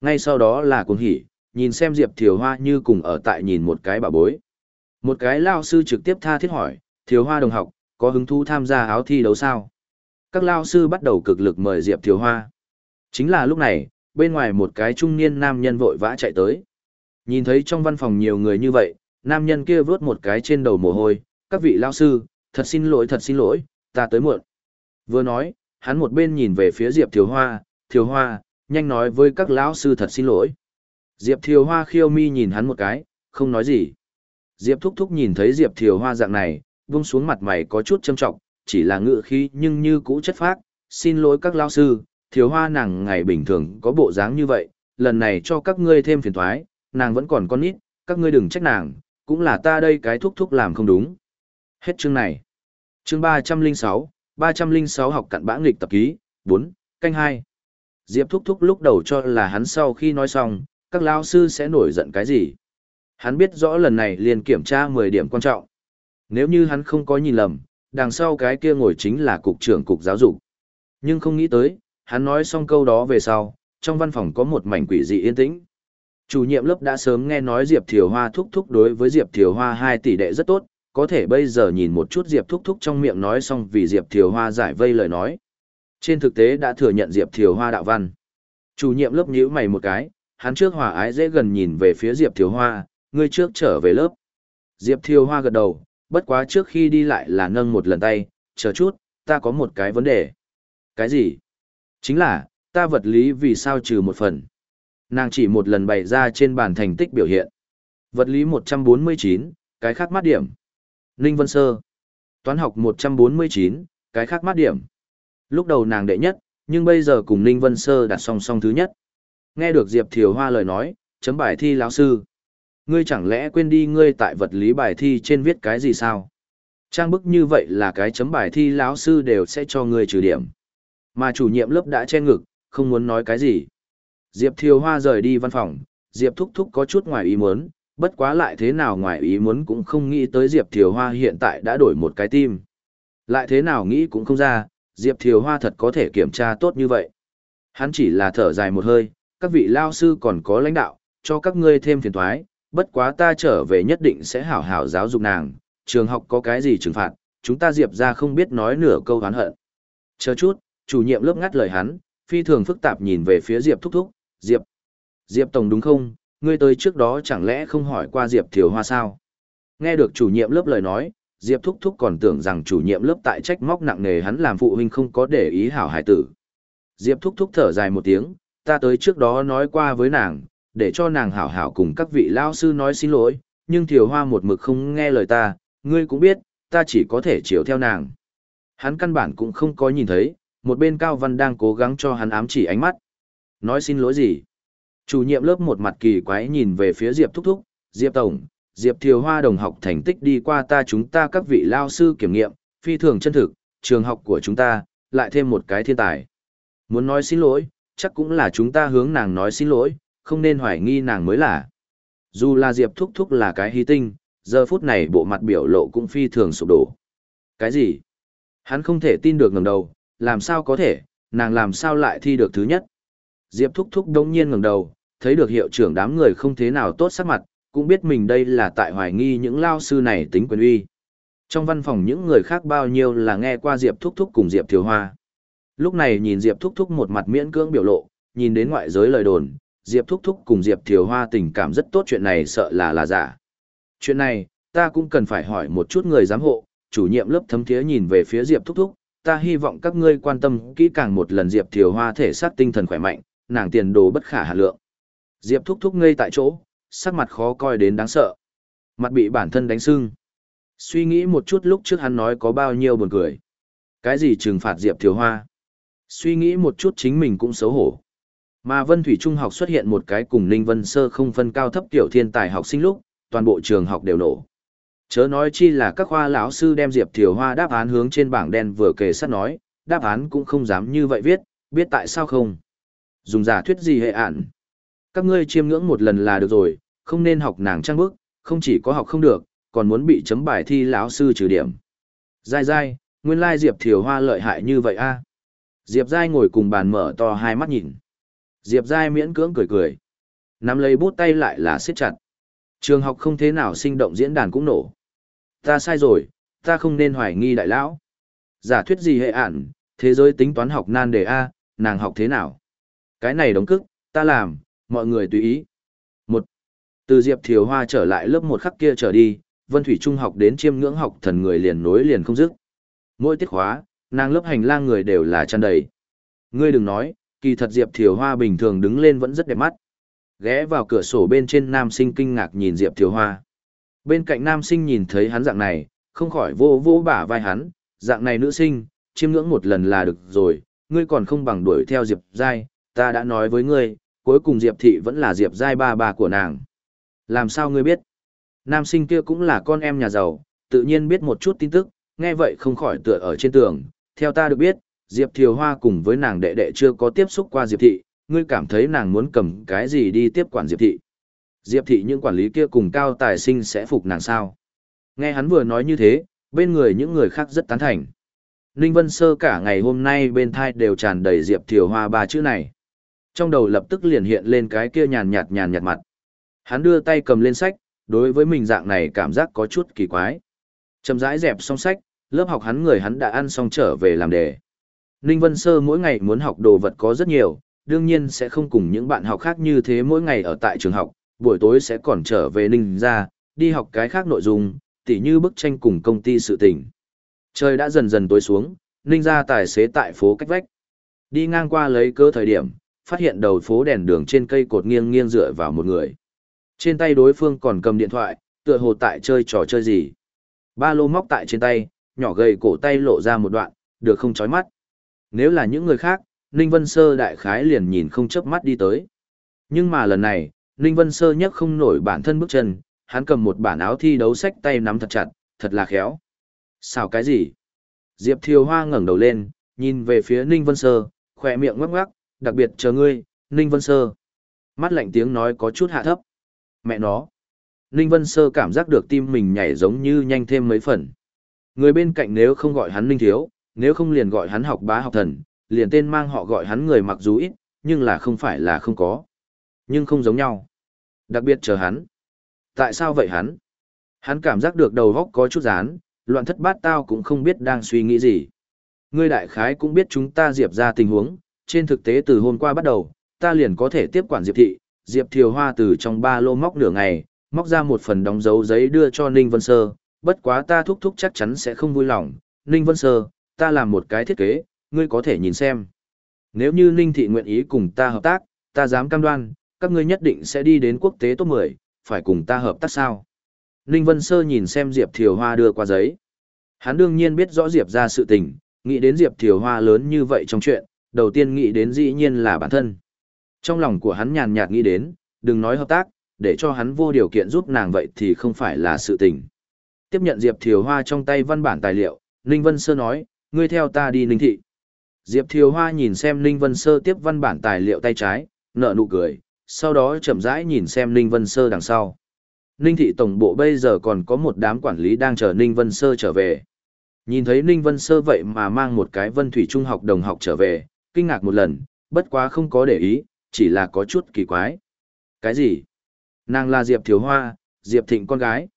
Ngay sau đó là cuồng hỉ, nhìn xem Diệp Thiều Hoa như cùng ở tại nhìn một cái bà bối. Một cái lao sư trực tiếp tha thiết hỏi, Thiếu Hoa đồng học, có hứng thú tham gia áo thi đấu sao? Các lao sư bắt đầu cực lực mời Diệp Thiếu Hoa. Chính là lúc này, bên ngoài một cái trung niên nam nhân vội vã chạy tới. Nhìn thấy trong văn phòng nhiều người như vậy, nam nhân kia vớt một cái trên đầu mồ hôi, các vị lao sư, thật xin lỗi thật xin lỗi, ta tới muộn. Vừa nói, hắn một bên nhìn về phía Diệp Thiếu Hoa, Thiếu Hoa, nhanh nói với các lão sư thật xin lỗi. Diệp Thiều Hoa khiêu mi nhìn hắn một cái, không nói gì. Diệp Thúc Thúc nhìn thấy Diệp Thiều Hoa dạng này, vung xuống mặt mày có chút châm trọng, chỉ là ngựa khí nhưng như cũ chất phác, xin lỗi các lao sư, thiếu Hoa nàng ngày bình thường có bộ dáng như vậy, lần này cho các ngươi thêm phiền toái, nàng vẫn còn con nít, các ngươi đừng trách nàng, cũng là ta đây cái thúc thúc làm không đúng. Hết chương này. Chương 306, 306 học cặn bã nghịch tập ký, 4, canh 2. Diệp thúc thúc lúc đầu cho là hắn sau khi nói xong, các lao sư sẽ nổi giận cái gì. Hắn biết rõ lần này liền kiểm tra 10 điểm quan trọng. Nếu như hắn không có nhìn lầm, đằng sau cái kia ngồi chính là cục trưởng cục giáo dục. Nhưng không nghĩ tới, hắn nói xong câu đó về sau, trong văn phòng có một mảnh quỷ dị yên tĩnh. Chủ nhiệm lớp đã sớm nghe nói Diệp Thiều Hoa thúc thúc đối với Diệp Thiều Hoa hai tỷ đệ rất tốt, có thể bây giờ nhìn một chút Diệp thúc thúc trong miệng nói xong vì Diệp Thiều Hoa giải vây lời nói. Trên thực tế đã thừa nhận Diệp Thiều Hoa đạo văn. Chủ nhiệm lớp nhíu mày một cái, hắn trước hòa ái dễ gần nhìn về phía Diệp Thiều Hoa, ngươi trước trở về lớp. Diệp Thiều Hoa gật đầu, bất quá trước khi đi lại là nâng một lần tay, chờ chút, ta có một cái vấn đề. Cái gì? Chính là, ta vật lý vì sao trừ một phần. Nàng chỉ một lần bày ra trên bàn thành tích biểu hiện. Vật lý 149, cái khác mát điểm. Ninh Vân Sơ. Toán học 149, cái khác mát điểm. Lúc đầu nàng đệ nhất, nhưng bây giờ cùng Ninh Vân Sơ đặt song song thứ nhất. Nghe được Diệp Thiều Hoa lời nói, chấm bài thi lão sư. Ngươi chẳng lẽ quên đi ngươi tại vật lý bài thi trên viết cái gì sao? Trang bức như vậy là cái chấm bài thi lão sư đều sẽ cho ngươi trừ điểm. Mà chủ nhiệm lớp đã che ngực, không muốn nói cái gì. Diệp Thiều Hoa rời đi văn phòng, Diệp Thúc Thúc có chút ngoài ý muốn, bất quá lại thế nào ngoài ý muốn cũng không nghĩ tới Diệp Thiều Hoa hiện tại đã đổi một cái tim. Lại thế nào nghĩ cũng không ra, Diệp Thiều Hoa thật có thể kiểm tra tốt như vậy. Hắn chỉ là thở dài một hơi, các vị lao sư còn có lãnh đạo, cho các ngươi thêm phiền thoái, bất quá ta trở về nhất định sẽ hảo hảo giáo dục nàng, trường học có cái gì trừng phạt, chúng ta Diệp ra không biết nói nửa câu hán hận. Chờ chút, chủ nhiệm lớp ngắt lời hắn, phi thường phức tạp nhìn về phía Diệp thúc thúc, Diệp. Diệp Tổng đúng không, ngươi tới trước đó chẳng lẽ không hỏi qua Diệp Thiều Hoa sao? Nghe được chủ nhiệm lớp lời nói, Diệp Thúc Thúc còn tưởng rằng chủ nhiệm lớp tại trách móc nặng nề hắn làm phụ huynh không có để ý hảo hải tử. Diệp Thúc Thúc thở dài một tiếng, ta tới trước đó nói qua với nàng, để cho nàng hảo hảo cùng các vị lao sư nói xin lỗi, nhưng Thiều Hoa một mực không nghe lời ta, ngươi cũng biết, ta chỉ có thể chiều theo nàng. Hắn căn bản cũng không có nhìn thấy, một bên Cao Văn đang cố gắng cho hắn ám chỉ ánh mắt. Nói xin lỗi gì? Chủ nhiệm lớp một mặt kỳ quái nhìn về phía Diệp Thúc Thúc, Diệp Tổng, Diệp Thiều Hoa đồng học thành tích đi qua ta chúng ta các vị lao sư kiểm nghiệm, phi thường chân thực, trường học của chúng ta, lại thêm một cái thiên tài. Muốn nói xin lỗi, chắc cũng là chúng ta hướng nàng nói xin lỗi, không nên hoài nghi nàng mới là. Dù là Diệp Thúc Thúc là cái hy tinh, giờ phút này bộ mặt biểu lộ cũng phi thường sụp đổ. Cái gì? Hắn không thể tin được ngẩng đầu, làm sao có thể, nàng làm sao lại thi được thứ nhất? Diệp Thúc Thúc đống nhiên ngẩng đầu, thấy được hiệu trưởng đám người không thế nào tốt sắc mặt, cũng biết mình đây là tại hoài nghi những lao sư này tính quyền uy. Trong văn phòng những người khác bao nhiêu là nghe qua Diệp Thúc Thúc cùng Diệp Thiều Hoa. Lúc này nhìn Diệp Thúc Thúc một mặt miễn cưỡng biểu lộ, nhìn đến ngoại giới lời đồn, Diệp Thúc Thúc cùng Diệp Thiều Hoa tình cảm rất tốt chuyện này sợ là là giả. Chuyện này, ta cũng cần phải hỏi một chút người giám hộ, chủ nhiệm lớp thấm thiế nhìn về phía Diệp Thúc Thúc, ta hy vọng các ngươi quan tâm kỹ càng một lần Diệp Thiều Hoa thể xác tinh thần khỏe mạnh, nàng tiền đồ bất khả hà lượng. Diệp Thúc Thúc ngây tại chỗ, sắc mặt khó coi đến đáng sợ. Mặt bị bản thân đánh sưng. Suy nghĩ một chút lúc trước hắn nói có bao nhiêu buồn cười. Cái gì trừng phạt Diệp Thiều Hoa? Suy nghĩ một chút chính mình cũng xấu hổ. Mà Vân Thủy Trung học xuất hiện một cái cùng Ninh Vân Sơ không phân cao thấp tiểu thiên tài học sinh lúc, toàn bộ trường học đều nổ. Chớ nói chi là các khoa lão sư đem Diệp Thiều Hoa đáp án hướng trên bảng đen vừa kề sát nói, đáp án cũng không dám như vậy viết, biết tại sao không? Dùng giả thuyết gì hệ ản? Các ngươi chiêm ngưỡng một lần là được rồi, không nên học nàng trang bức, không chỉ có học không được, còn muốn bị chấm bài thi lão sư trừ điểm. Dai dai, nguyên lai Diệp Thiều Hoa lợi hại như vậy a. Diệp Giai ngồi cùng bàn mở to hai mắt nhìn. Diệp Giai miễn cưỡng cười cười. Nắm lấy bút tay lại là siết chặt. Trường học không thế nào sinh động diễn đàn cũng nổ. Ta sai rồi, ta không nên hoài nghi đại lão. Giả thuyết gì hệ ản, thế giới tính toán học nan đề A, nàng học thế nào? Cái này đóng cức, ta làm, mọi người tùy ý. Một, từ Diệp Thiều Hoa trở lại lớp một khắc kia trở đi, Vân Thủy Trung học đến chiêm ngưỡng học thần người liền nối liền không dứt. Mỗi tiết khóa, nàng lớp hành lang người đều là tràn đầy. Ngươi đừng nói, kỳ thật Diệp Thiều Hoa bình thường đứng lên vẫn rất đẹp mắt. Ghé vào cửa sổ bên trên nam sinh kinh ngạc nhìn Diệp Thiều Hoa. Bên cạnh nam sinh nhìn thấy hắn dạng này, không khỏi vô vô bả vai hắn, dạng này nữ sinh, chiêm ngưỡng một lần là được rồi, ngươi còn không bằng đuổi theo Diệp Giai, ta đã nói với ngươi, cuối cùng Diệp Thị vẫn là Diệp Giai ba bà của nàng. Làm sao ngươi biết? Nam sinh kia cũng là con em nhà giàu, tự nhiên biết một chút tin tức, nghe vậy không khỏi tựa ở trên tường. Theo ta được biết, Diệp Thiều Hoa cùng với nàng đệ đệ chưa có tiếp xúc qua Diệp Thị, ngươi cảm thấy nàng muốn cầm cái gì đi tiếp quản Diệp Thị. Diệp Thị những quản lý kia cùng cao tài sinh sẽ phục nàng sao. Nghe hắn vừa nói như thế, bên người những người khác rất tán thành. Ninh Vân Sơ cả ngày hôm nay bên thai đều tràn đầy Diệp Thiều Hoa ba chữ này. Trong đầu lập tức liền hiện lên cái kia nhàn nhạt nhàn nhạt mặt. Hắn đưa tay cầm lên sách, đối với mình dạng này cảm giác có chút kỳ quái. Chầm rãi dẹp xong sách, lớp học hắn người hắn đã ăn xong trở về làm đề. Ninh Vân Sơ mỗi ngày muốn học đồ vật có rất nhiều, đương nhiên sẽ không cùng những bạn học khác như thế mỗi ngày ở tại trường học, buổi tối sẽ còn trở về Ninh ra, đi học cái khác nội dung, tỉ như bức tranh cùng công ty sự tình. Trời đã dần dần tối xuống, Ninh ra tài xế tại phố cách vách. Đi ngang qua lấy cơ thời điểm, phát hiện đầu phố đèn đường trên cây cột nghiêng nghiêng dựa vào một người. Trên tay đối phương còn cầm điện thoại, tựa hồ tại chơi trò chơi gì. Ba lô móc tại trên tay, nhỏ gầy cổ tay lộ ra một đoạn, được không chói mắt. Nếu là những người khác, Ninh Vân Sơ đại khái liền nhìn không chớp mắt đi tới. Nhưng mà lần này, Ninh Vân Sơ nhấc không nổi bản thân bước chân, hắn cầm một bản áo thi đấu sách tay nắm thật chặt, thật là khéo. Sao cái gì? Diệp Thiều Hoa ngẩng đầu lên, nhìn về phía Ninh Vân Sơ, khỏe miệng ngắc ngắc, đặc biệt chờ ngươi, Ninh Vân Sơ. Mắt lạnh tiếng nói có chút hạ thấp. Mẹ nó. Ninh Vân Sơ cảm giác được tim mình nhảy giống như nhanh thêm mấy phần. Người bên cạnh nếu không gọi hắn Ninh Thiếu, nếu không liền gọi hắn học bá học thần, liền tên mang họ gọi hắn người mặc dù ít, nhưng là không phải là không có. Nhưng không giống nhau. Đặc biệt chờ hắn. Tại sao vậy hắn? Hắn cảm giác được đầu góc có chút rán, loạn thất bát tao cũng không biết đang suy nghĩ gì. Ngươi đại khái cũng biết chúng ta diệp ra tình huống, trên thực tế từ hôm qua bắt đầu, ta liền có thể tiếp quản diệp thị, diệp thiều hoa từ trong ba lô móc nửa ngày, móc ra một phần đóng dấu giấy đưa cho Ninh Vân Sơ, bất quá ta thúc thúc chắc chắn sẽ không vui lòng. Ninh Vân Sơ, ta làm một cái thiết kế, ngươi có thể nhìn xem. Nếu như Ninh Thị nguyện ý cùng ta hợp tác, ta dám cam đoan, các ngươi nhất định sẽ đi đến quốc tế top 10, phải cùng ta hợp tác sao? Ninh Vân Sơ nhìn xem Diệp Thiều Hoa đưa qua giấy. Hắn đương nhiên biết rõ Diệp ra sự tình, nghĩ đến Diệp Thiều Hoa lớn như vậy trong chuyện, đầu tiên nghĩ đến dĩ nhiên là bản thân. Trong lòng của hắn nhàn nhạt nghĩ đến, đừng nói hợp tác, để cho hắn vô điều kiện giúp nàng vậy thì không phải là sự tình. Tiếp nhận Diệp Thiều Hoa trong tay văn bản tài liệu, Ninh Vân Sơ nói, ngươi theo ta đi Ninh Thị. Diệp Thiều Hoa nhìn xem Ninh Vân Sơ tiếp văn bản tài liệu tay trái, nở nụ cười, sau đó chậm rãi nhìn xem Ninh Vân Sơ đằng sau. Ninh Thị Tổng bộ bây giờ còn có một đám quản lý đang chờ Ninh Vân Sơ trở về. Nhìn thấy Ninh Vân Sơ vậy mà mang một cái Vân Thủy Trung học đồng học trở về, kinh ngạc một lần, bất quá không có để ý, chỉ là có chút kỳ quái. Cái gì? Nàng là Diệp Thiếu Hoa, Diệp Thịnh con gái.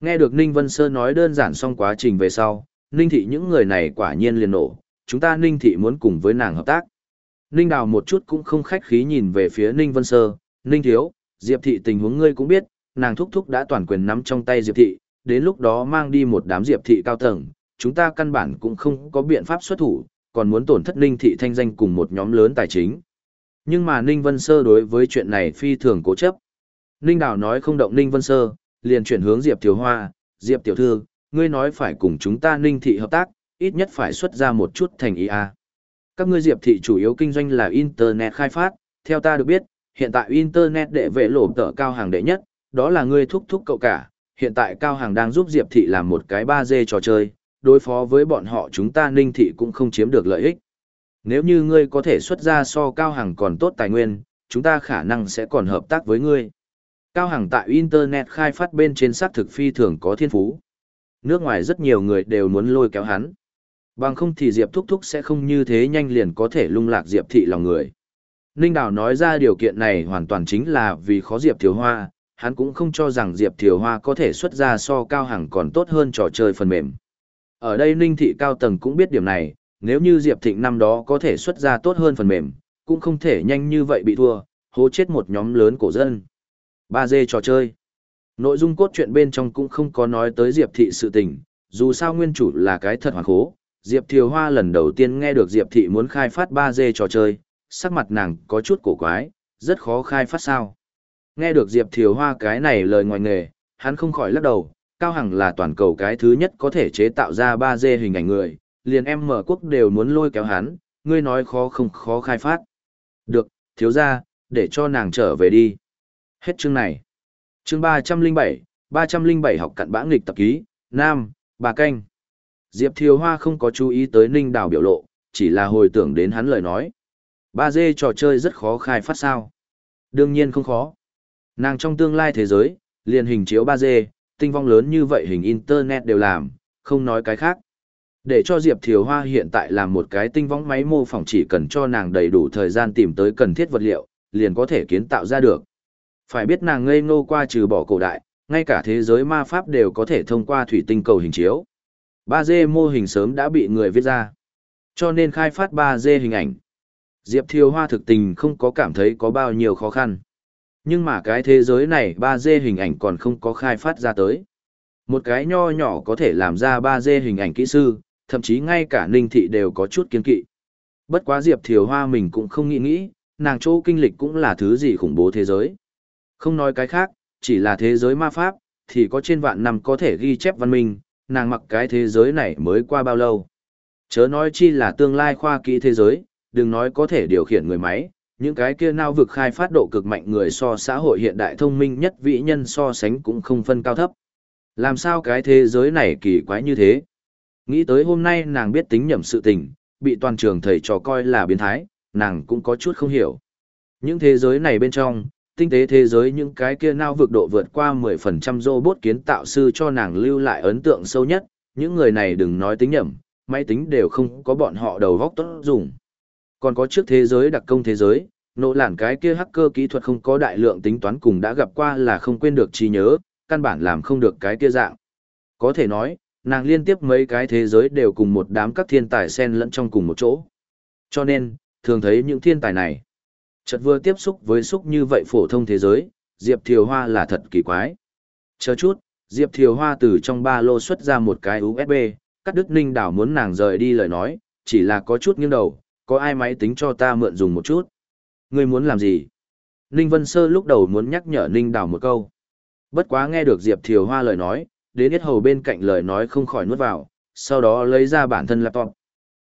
Nghe được Ninh Vân Sơ nói đơn giản xong quá trình về sau, Ninh Thị những người này quả nhiên liền nổ, chúng ta Ninh Thị muốn cùng với nàng hợp tác. Ninh Đào một chút cũng không khách khí nhìn về phía Ninh Vân Sơ, Ninh Thiếu, Diệp Thị tình huống ngươi cũng biết, nàng thúc thúc đã toàn quyền nắm trong tay Diệp Thị, đến lúc đó mang đi một đám Diệp Thị cao tầng, chúng ta căn bản cũng không có biện pháp xuất thủ, còn muốn tổn thất Ninh Thị thanh danh cùng một nhóm lớn tài chính. Nhưng mà Ninh Vân Sơ đối với chuyện này phi thường cố chấp. Ninh Đào nói không động Ninh Vân Sơ, liền chuyển hướng Diệp Tiểu Hoa, Diệp Tiểu Thư, ngươi nói phải cùng chúng ta Ninh Thị hợp tác, ít nhất phải xuất ra một chút thành ý a. Các ngươi Diệp Thị chủ yếu kinh doanh là Internet khai phát, theo ta được biết, hiện tại Internet đệ vệ lộ tờ cao hàng đệ nhất, đó là ngươi thúc thúc cậu cả, hiện tại cao hàng đang giúp Diệp Thị làm một cái 3G trò chơi, đối phó với bọn họ chúng ta Ninh Thị cũng không chiếm được lợi ích. Nếu như ngươi có thể xuất ra so cao hàng còn tốt tài nguyên, chúng ta khả năng sẽ còn hợp tác với ngươi. Cao hàng tại Internet khai phát bên trên xác thực phi thường có thiên phú. Nước ngoài rất nhiều người đều muốn lôi kéo hắn. Bằng không thì Diệp Thúc Thúc sẽ không như thế nhanh liền có thể lung lạc Diệp Thị lòng người. Ninh Đào nói ra điều kiện này hoàn toàn chính là vì khó Diệp Thiều Hoa, hắn cũng không cho rằng Diệp Thiều Hoa có thể xuất ra so cao hàng còn tốt hơn trò chơi phần mềm. Ở đây Ninh Thị cao tầng cũng biết điểm này, nếu như Diệp Thịnh năm đó có thể xuất ra tốt hơn phần mềm, cũng không thể nhanh như vậy bị thua, hố chết một nhóm lớn cổ dân. 3D trò chơi. Nội dung cốt truyện bên trong cũng không có nói tới Diệp Thị sự tình, dù sao nguyên chủ là cái thật hoàn khố. Diệp Thiều Hoa lần đầu tiên nghe được Diệp Thị muốn khai phát 3D trò chơi, sắc mặt nàng có chút cổ quái, rất khó khai phát sao. Nghe được Diệp Thiều Hoa cái này lời ngoài nghề, hắn không khỏi lắc đầu, Cao Hằng là toàn cầu cái thứ nhất có thể chế tạo ra 3D hình ảnh người, liền em mở quốc đều muốn lôi kéo hắn, ngươi nói khó không khó khai phát. Được, thiếu ra, để cho nàng trở về đi. Hết chương này. Chương 307, 307 học cặn bã nghịch tập ký, Nam, bà canh. Diệp Thiều Hoa không có chú ý tới Ninh Đào biểu lộ, chỉ là hồi tưởng đến hắn lời nói. Ba dê trò chơi rất khó khai phát sao. Đương nhiên không khó. Nàng trong tương lai thế giới, liền hình chiếu ba d tinh vong lớn như vậy hình Internet đều làm, không nói cái khác. Để cho Diệp Thiều Hoa hiện tại làm một cái tinh vong máy mô phỏng chỉ cần cho nàng đầy đủ thời gian tìm tới cần thiết vật liệu, liền có thể kiến tạo ra được. Phải biết nàng ngây ngô qua trừ bỏ cổ đại, ngay cả thế giới ma pháp đều có thể thông qua thủy tinh cầu hình chiếu. 3D mô hình sớm đã bị người viết ra. Cho nên khai phát 3D hình ảnh. Diệp Thiều Hoa thực tình không có cảm thấy có bao nhiêu khó khăn. Nhưng mà cái thế giới này 3D hình ảnh còn không có khai phát ra tới. Một cái nho nhỏ có thể làm ra 3D hình ảnh kỹ sư, thậm chí ngay cả Ninh Thị đều có chút kiên kỵ. Bất quá Diệp Thiều Hoa mình cũng không nghĩ nghĩ, nàng chỗ kinh lịch cũng là thứ gì khủng bố thế giới. Không nói cái khác, chỉ là thế giới ma pháp, thì có trên vạn năm có thể ghi chép văn minh, nàng mặc cái thế giới này mới qua bao lâu. Chớ nói chi là tương lai khoa kỹ thế giới, đừng nói có thể điều khiển người máy, những cái kia nao vực khai phát độ cực mạnh người so xã hội hiện đại thông minh nhất vĩ nhân so sánh cũng không phân cao thấp. Làm sao cái thế giới này kỳ quái như thế? Nghĩ tới hôm nay nàng biết tính nhầm sự tình, bị toàn trường thầy trò coi là biến thái, nàng cũng có chút không hiểu. Những thế giới này bên trong, tinh tế thế giới những cái kia nao vực độ vượt qua 10% robot kiến tạo sư cho nàng lưu lại ấn tượng sâu nhất, những người này đừng nói tính nhầm, máy tính đều không có bọn họ đầu góc tốt dùng. Còn có trước thế giới đặc công thế giới, nộ lản cái kia hacker kỹ thuật không có đại lượng tính toán cùng đã gặp qua là không quên được trí nhớ, căn bản làm không được cái kia dạng. Có thể nói, nàng liên tiếp mấy cái thế giới đều cùng một đám các thiên tài xen lẫn trong cùng một chỗ. Cho nên, thường thấy những thiên tài này. Chợt vừa tiếp xúc với xúc như vậy phổ thông thế giới, Diệp Thiều Hoa là thật kỳ quái. Chờ chút, Diệp Thiều Hoa từ trong ba lô xuất ra một cái USB, cắt đứt Ninh Đảo muốn nàng rời đi lời nói, chỉ là có chút nghiêng đầu, có ai máy tính cho ta mượn dùng một chút. Ngươi muốn làm gì? Ninh Vân Sơ lúc đầu muốn nhắc nhở Ninh Đảo một câu. Bất quá nghe được Diệp Thiều Hoa lời nói, đến hết hầu bên cạnh lời nói không khỏi nuốt vào, sau đó lấy ra bản thân laptop.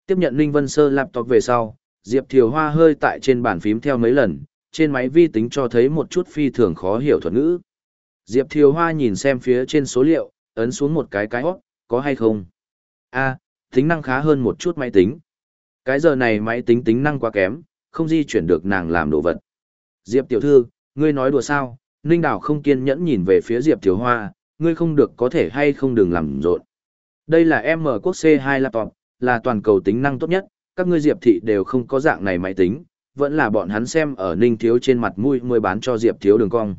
Tiếp nhận Ninh Vân Sơ laptop về sau, Diệp Thiều Hoa hơi tại trên bàn phím theo mấy lần, trên máy vi tính cho thấy một chút phi thường khó hiểu thuật ngữ. Diệp Thiều Hoa nhìn xem phía trên số liệu, ấn xuống một cái cái hót, có hay không? a tính năng khá hơn một chút máy tính. Cái giờ này máy tính tính năng quá kém, không di chuyển được nàng làm đồ vật. Diệp tiểu thư, ngươi nói đùa sao? Ninh Đào không kiên nhẫn nhìn về phía Diệp Thiều Hoa, ngươi không được có thể hay không đừng làm rộn. Đây là M quốc C2 laptop, là toàn cầu tính năng tốt nhất, các ngươi Diệp thị đều không có dạng này máy tính, vẫn là bọn hắn xem ở Ninh Thiếu trên mặt mũi mới bán cho Diệp Thiếu đường cong.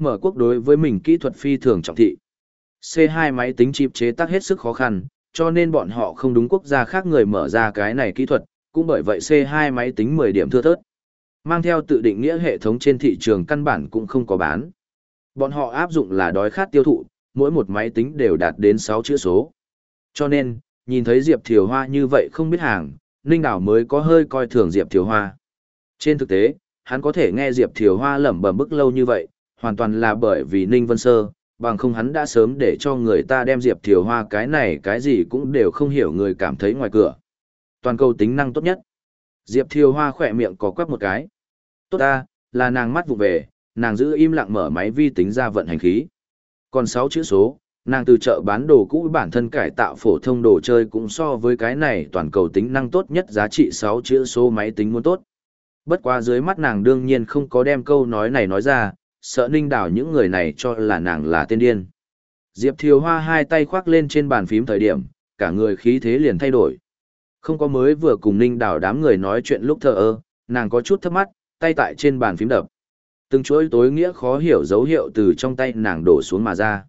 mở quốc đối với mình kỹ thuật phi thường trọng thị. C2 máy tính chip chế tác hết sức khó khăn, cho nên bọn họ không đúng quốc gia khác người mở ra cái này kỹ thuật, cũng bởi vậy C2 máy tính 10 điểm thưa thớt. Mang theo tự định nghĩa hệ thống trên thị trường căn bản cũng không có bán. Bọn họ áp dụng là đói khát tiêu thụ, mỗi một máy tính đều đạt đến 6 chữ số. Cho nên, nhìn thấy Diệp Thiều Hoa như vậy không biết hàng, Ninh Đảo mới có hơi coi thường Diệp Thiều Hoa. Trên thực tế, hắn có thể nghe Diệp Thiều Hoa lẩm bẩm bức lâu như vậy, hoàn toàn là bởi vì Ninh Vân Sơ, bằng không hắn đã sớm để cho người ta đem Diệp Thiều Hoa cái này cái gì cũng đều không hiểu người cảm thấy ngoài cửa. Toàn cầu tính năng tốt nhất. Diệp Thiều Hoa khỏe miệng có quắp một cái. Tốt ta, là nàng mắt vụ về, nàng giữ im lặng mở máy vi tính ra vận hành khí. Còn 6 chữ số, nàng từ chợ bán đồ cũ bản thân cải tạo phổ thông đồ chơi cũng so với cái này toàn cầu tính năng tốt nhất giá trị 6 chữ số máy tính muốn tốt. Bất quá dưới mắt nàng đương nhiên không có đem câu nói này nói ra, sợ ninh đảo những người này cho là nàng là tên điên. Diệp Thiều Hoa hai tay khoác lên trên bàn phím thời điểm, cả người khí thế liền thay đổi. Không có mới vừa cùng ninh đảo đám người nói chuyện lúc thờ ơ, nàng có chút thấp mắt, tay tại trên bàn phím đập. Từng chuỗi tối nghĩa khó hiểu dấu hiệu từ trong tay nàng đổ xuống mà ra.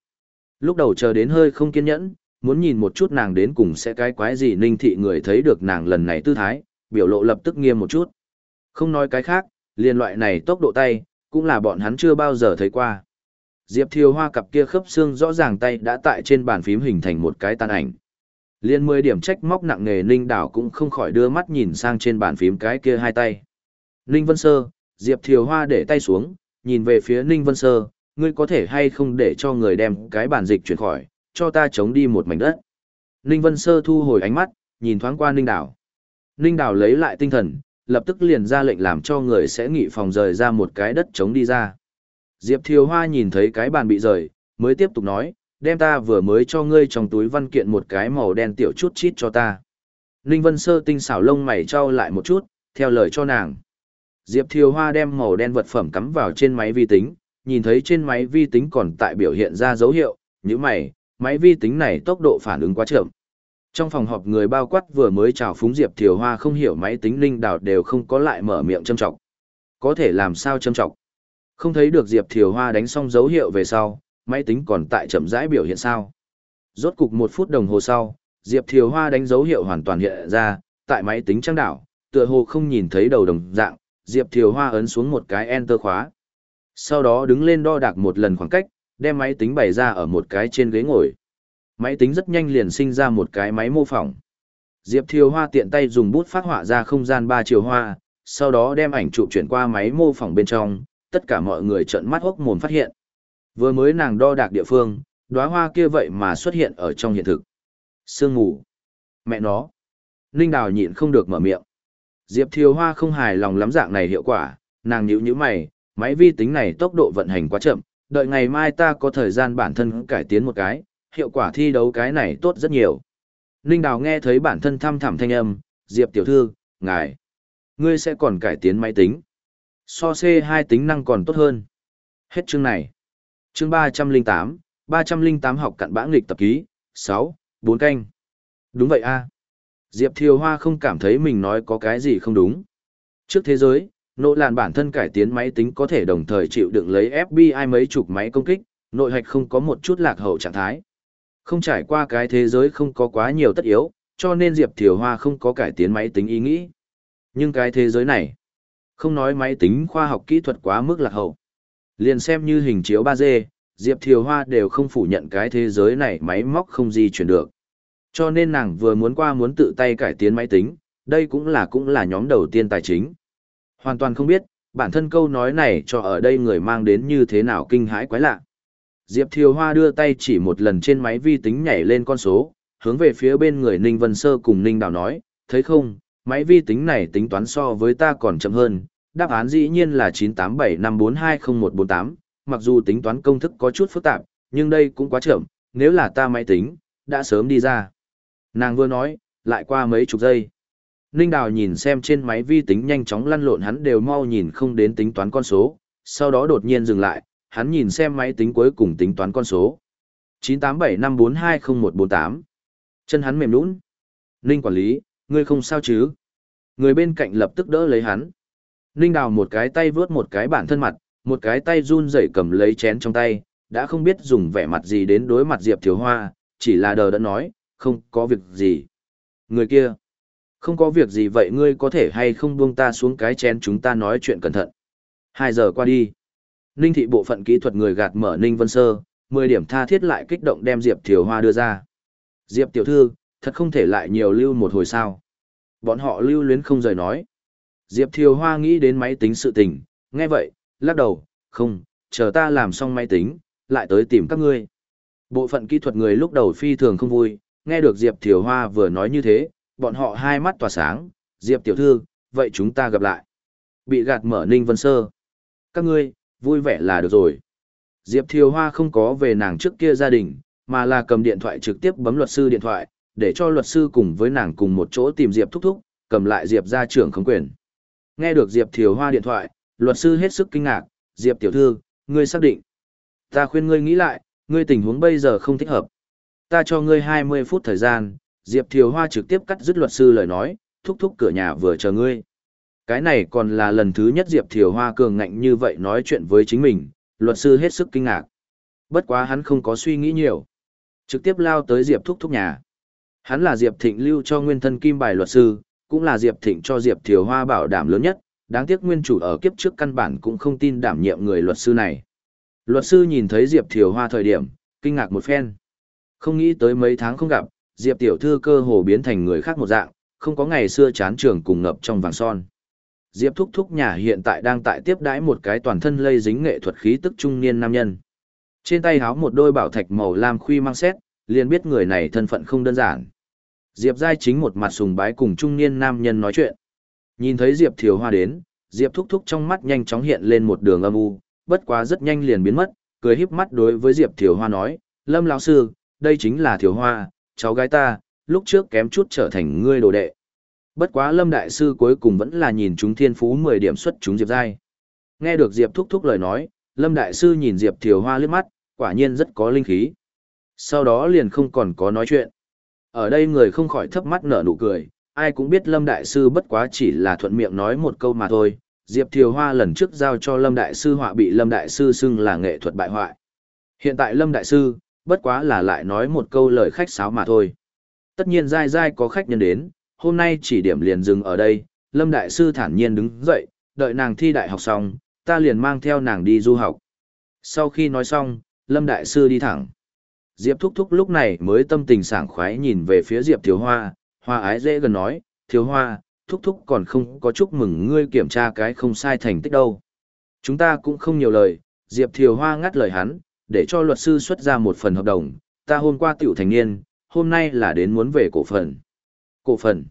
Lúc đầu chờ đến hơi không kiên nhẫn, muốn nhìn một chút nàng đến cùng sẽ cái quái gì ninh thị người thấy được nàng lần này tư thái, biểu lộ lập tức nghiêm một chút. Không nói cái khác, liên loại này tốc độ tay, cũng là bọn hắn chưa bao giờ thấy qua. Diệp Thiều Hoa cặp kia khớp xương rõ ràng tay đã tại trên bàn phím hình thành một cái tàn ảnh. Liên 10 điểm trách móc nặng nề Ninh Đảo cũng không khỏi đưa mắt nhìn sang trên bàn phím cái kia hai tay. Ninh Vân Sơ, Diệp Thiều Hoa để tay xuống, nhìn về phía Ninh Vân Sơ, ngươi có thể hay không để cho người đem cái bản dịch chuyển khỏi, cho ta chống đi một mảnh đất. Ninh Vân Sơ thu hồi ánh mắt, nhìn thoáng qua Ninh Đảo. Ninh Đảo lấy lại tinh thần, lập tức liền ra lệnh làm cho người sẽ nghỉ phòng rời ra một cái đất chống đi ra. Diệp Thiều Hoa nhìn thấy cái bàn bị rời, mới tiếp tục nói, đem ta vừa mới cho ngươi trong túi văn kiện một cái màu đen tiểu chút chít cho ta. Ninh Vân Sơ tinh xảo lông mày trao lại một chút, theo lời cho nàng. Diệp Thiều Hoa đem màu đen vật phẩm cắm vào trên máy vi tính, nhìn thấy trên máy vi tính còn tại biểu hiện ra dấu hiệu, như mày, máy vi tính này tốc độ phản ứng quá chậm. Trong phòng họp người bao quát vừa mới chào phúng Diệp Thiều Hoa không hiểu máy tính linh đảo đều không có lại mở miệng châm trọng. Có thể làm sao châm trọng? Không thấy được Diệp Thiều Hoa đánh xong dấu hiệu về sau, máy tính còn tại chậm rãi biểu hiện sao. Rốt cục một phút đồng hồ sau, Diệp Thiều Hoa đánh dấu hiệu hoàn toàn hiện ra, tại máy tính trang đảo, tựa hồ không nhìn thấy đầu đồng dạng, Diệp Thiều Hoa ấn xuống một cái Enter khóa. Sau đó đứng lên đo đạc một lần khoảng cách, đem máy tính bày ra ở một cái trên ghế ngồi. Máy tính rất nhanh liền sinh ra một cái máy mô phỏng. Diệp Thiều Hoa tiện tay dùng bút phát họa ra không gian ba chiều hoa, sau đó đem ảnh chụp chuyển qua máy mô phỏng bên trong, tất cả mọi người trợn mắt hốc mồm phát hiện. Vừa mới nàng đo đạc địa phương, đóa hoa kia vậy mà xuất hiện ở trong hiện thực. Sương ngủ. Mẹ nó. Ninh Đào nhịn không được mở miệng. Diệp Thiều Hoa không hài lòng lắm dạng này hiệu quả, nàng nhíu nhíu mày, máy vi tính này tốc độ vận hành quá chậm, đợi ngày mai ta có thời gian bản thân cải tiến một cái, hiệu quả thi đấu cái này tốt rất nhiều. Ninh Đào nghe thấy bản thân thăm thẳm thanh âm, Diệp tiểu thư, ngài, ngươi sẽ còn cải tiến máy tính. So C2 tính năng còn tốt hơn. Hết chương này. Chương 308, 308 học cặn bã nghịch tập ký, 6, 4 canh. Đúng vậy a. Diệp Thiều Hoa không cảm thấy mình nói có cái gì không đúng. Trước thế giới, nỗ làn bản thân cải tiến máy tính có thể đồng thời chịu đựng lấy FBI mấy chục máy công kích, nội hạch không có một chút lạc hậu trạng thái. Không trải qua cái thế giới không có quá nhiều tất yếu, cho nên Diệp Thiều Hoa không có cải tiến máy tính ý nghĩ. Nhưng cái thế giới này, không nói máy tính khoa học kỹ thuật quá mức lạc hậu. Liền xem như hình chiếu 3D, Diệp Thiều Hoa đều không phủ nhận cái thế giới này máy móc không di chuyển được. Cho nên nàng vừa muốn qua muốn tự tay cải tiến máy tính, đây cũng là cũng là nhóm đầu tiên tài chính. Hoàn toàn không biết, bản thân câu nói này cho ở đây người mang đến như thế nào kinh hãi quái lạ. Diệp Thiều Hoa đưa tay chỉ một lần trên máy vi tính nhảy lên con số, hướng về phía bên người Ninh Vân Sơ cùng Ninh Đào nói, thấy không, máy vi tính này tính toán so với ta còn chậm hơn, đáp án dĩ nhiên là 98754201148, mặc dù tính toán công thức có chút phức tạp, nhưng đây cũng quá chậm, nếu là ta máy tính, đã sớm đi ra. Nàng vừa nói, lại qua mấy chục giây. Ninh Đào nhìn xem trên máy vi tính nhanh chóng lăn lộn hắn đều mau nhìn không đến tính toán con số, sau đó đột nhiên dừng lại, hắn nhìn xem máy tính cuối cùng tính toán con số. 98754201148. Chân hắn mềm nũng. Ninh quản lý, ngươi không sao chứ? Người bên cạnh lập tức đỡ lấy hắn. Ninh đào một cái tay vướt một cái bản thân mặt, một cái tay run rẩy cầm lấy chén trong tay, đã không biết dùng vẻ mặt gì đến đối mặt Diệp Thiếu Hoa, chỉ là đờ đã nói, không có việc gì. Người kia, không có việc gì vậy ngươi có thể hay không buông ta xuống cái chén chúng ta nói chuyện cẩn thận. Hai giờ qua đi. Ninh thị bộ phận kỹ thuật người gạt mở Ninh Vân Sơ, 10 điểm tha thiết lại kích động đem Diệp Thiều Hoa đưa ra. Diệp tiểu thư, thật không thể lại nhiều lưu một hồi sao. Bọn họ lưu luyến không rời nói. Diệp Thiều Hoa nghĩ đến máy tính sự tình, nghe vậy, lắc đầu, không, chờ ta làm xong máy tính, lại tới tìm các ngươi. Bộ phận kỹ thuật người lúc đầu phi thường không vui, nghe được Diệp Thiều Hoa vừa nói như thế, bọn họ hai mắt tỏa sáng, Diệp tiểu thư, vậy chúng ta gặp lại. Bị gạt mở Ninh Vân Sơ. Các ngươi, vui vẻ là được rồi. Diệp Thiều Hoa không có về nàng trước kia gia đình, mà là cầm điện thoại trực tiếp bấm luật sư điện thoại, để cho luật sư cùng với nàng cùng một chỗ tìm Diệp thúc thúc, cầm lại Diệp ra trưởng không quyền. Nghe được Diệp Thiều Hoa điện thoại, luật sư hết sức kinh ngạc, Diệp tiểu thư, ngươi xác định. Ta khuyên ngươi nghĩ lại, ngươi tình huống bây giờ không thích hợp. Ta cho ngươi 20 phút thời gian, Diệp Thiều Hoa trực tiếp cắt dứt luật sư lời nói, thúc thúc cửa nhà vừa chờ ngươi. Cái này còn là lần thứ nhất Diệp Thiều Hoa cường ngạnh như vậy nói chuyện với chính mình, luật sư hết sức kinh ngạc. Bất quá hắn không có suy nghĩ nhiều. Trực tiếp lao tới Diệp thúc thúc nhà. Hắn là Diệp Thịnh lưu cho nguyên thân kim bài luật sư, cũng là Diệp Thịnh cho Diệp Thiều Hoa bảo đảm lớn nhất, đáng tiếc nguyên chủ ở kiếp trước căn bản cũng không tin đảm nhiệm người luật sư này. Luật sư nhìn thấy Diệp Thiều Hoa thời điểm, kinh ngạc một phen. Không nghĩ tới mấy tháng không gặp, Diệp tiểu thư cơ hồ biến thành người khác một dạng, không có ngày xưa chán trường cùng ngập trong vàng son. Diệp thúc thúc nhà hiện tại đang tại tiếp đãi một cái toàn thân lây dính nghệ thuật khí tức trung niên nam nhân. Trên tay háo một đôi bảo thạch màu lam khuy mang xét, liền biết người này thân phận không đơn giản. Diệp Giai chính một mặt sùng bái cùng trung niên nam nhân nói chuyện. Nhìn thấy Diệp Thiều Hoa đến, Diệp thúc thúc trong mắt nhanh chóng hiện lên một đường âm u, bất quá rất nhanh liền biến mất, cười híp mắt đối với Diệp Thiều Hoa nói, Lâm lão sư, đây chính là Thiều Hoa, cháu gái ta, lúc trước kém chút trở thành ngươi đồ đệ. Bất quá Lâm Đại Sư cuối cùng vẫn là nhìn chúng thiên phú 10 điểm xuất chúng Diệp Giai. Nghe được Diệp thúc thúc lời nói, Lâm Đại Sư nhìn Diệp Thiều Hoa liếc mắt, quả nhiên rất có linh khí. Sau đó liền không còn có nói chuyện. Ở đây người không khỏi thấp mắt nở nụ cười, ai cũng biết Lâm Đại Sư bất quá chỉ là thuận miệng nói một câu mà thôi. Diệp Thiều Hoa lần trước giao cho Lâm Đại Sư họa bị Lâm Đại Sư xưng là nghệ thuật bại hoại. Hiện tại Lâm Đại Sư, bất quá là lại nói một câu lời khách sáo mà thôi. Tất nhiên dai dai có khách nhân đến, hôm nay chỉ điểm liền dừng ở đây, Lâm Đại Sư thản nhiên đứng dậy, đợi nàng thi đại học xong, ta liền mang theo nàng đi du học. Sau khi nói xong, Lâm Đại Sư đi thẳng. Diệp Thúc Thúc lúc này mới tâm tình sảng khoái nhìn về phía Diệp Thiếu Hoa, Hoa ái dễ gần nói, Thiếu Hoa, Thúc Thúc còn không có chúc mừng ngươi kiểm tra cái không sai thành tích đâu. Chúng ta cũng không nhiều lời, Diệp Thiều Hoa ngắt lời hắn, để cho luật sư xuất ra một phần hợp đồng, ta hôm qua tiểu thành niên, hôm nay là đến muốn về cổ phần. Cổ phần.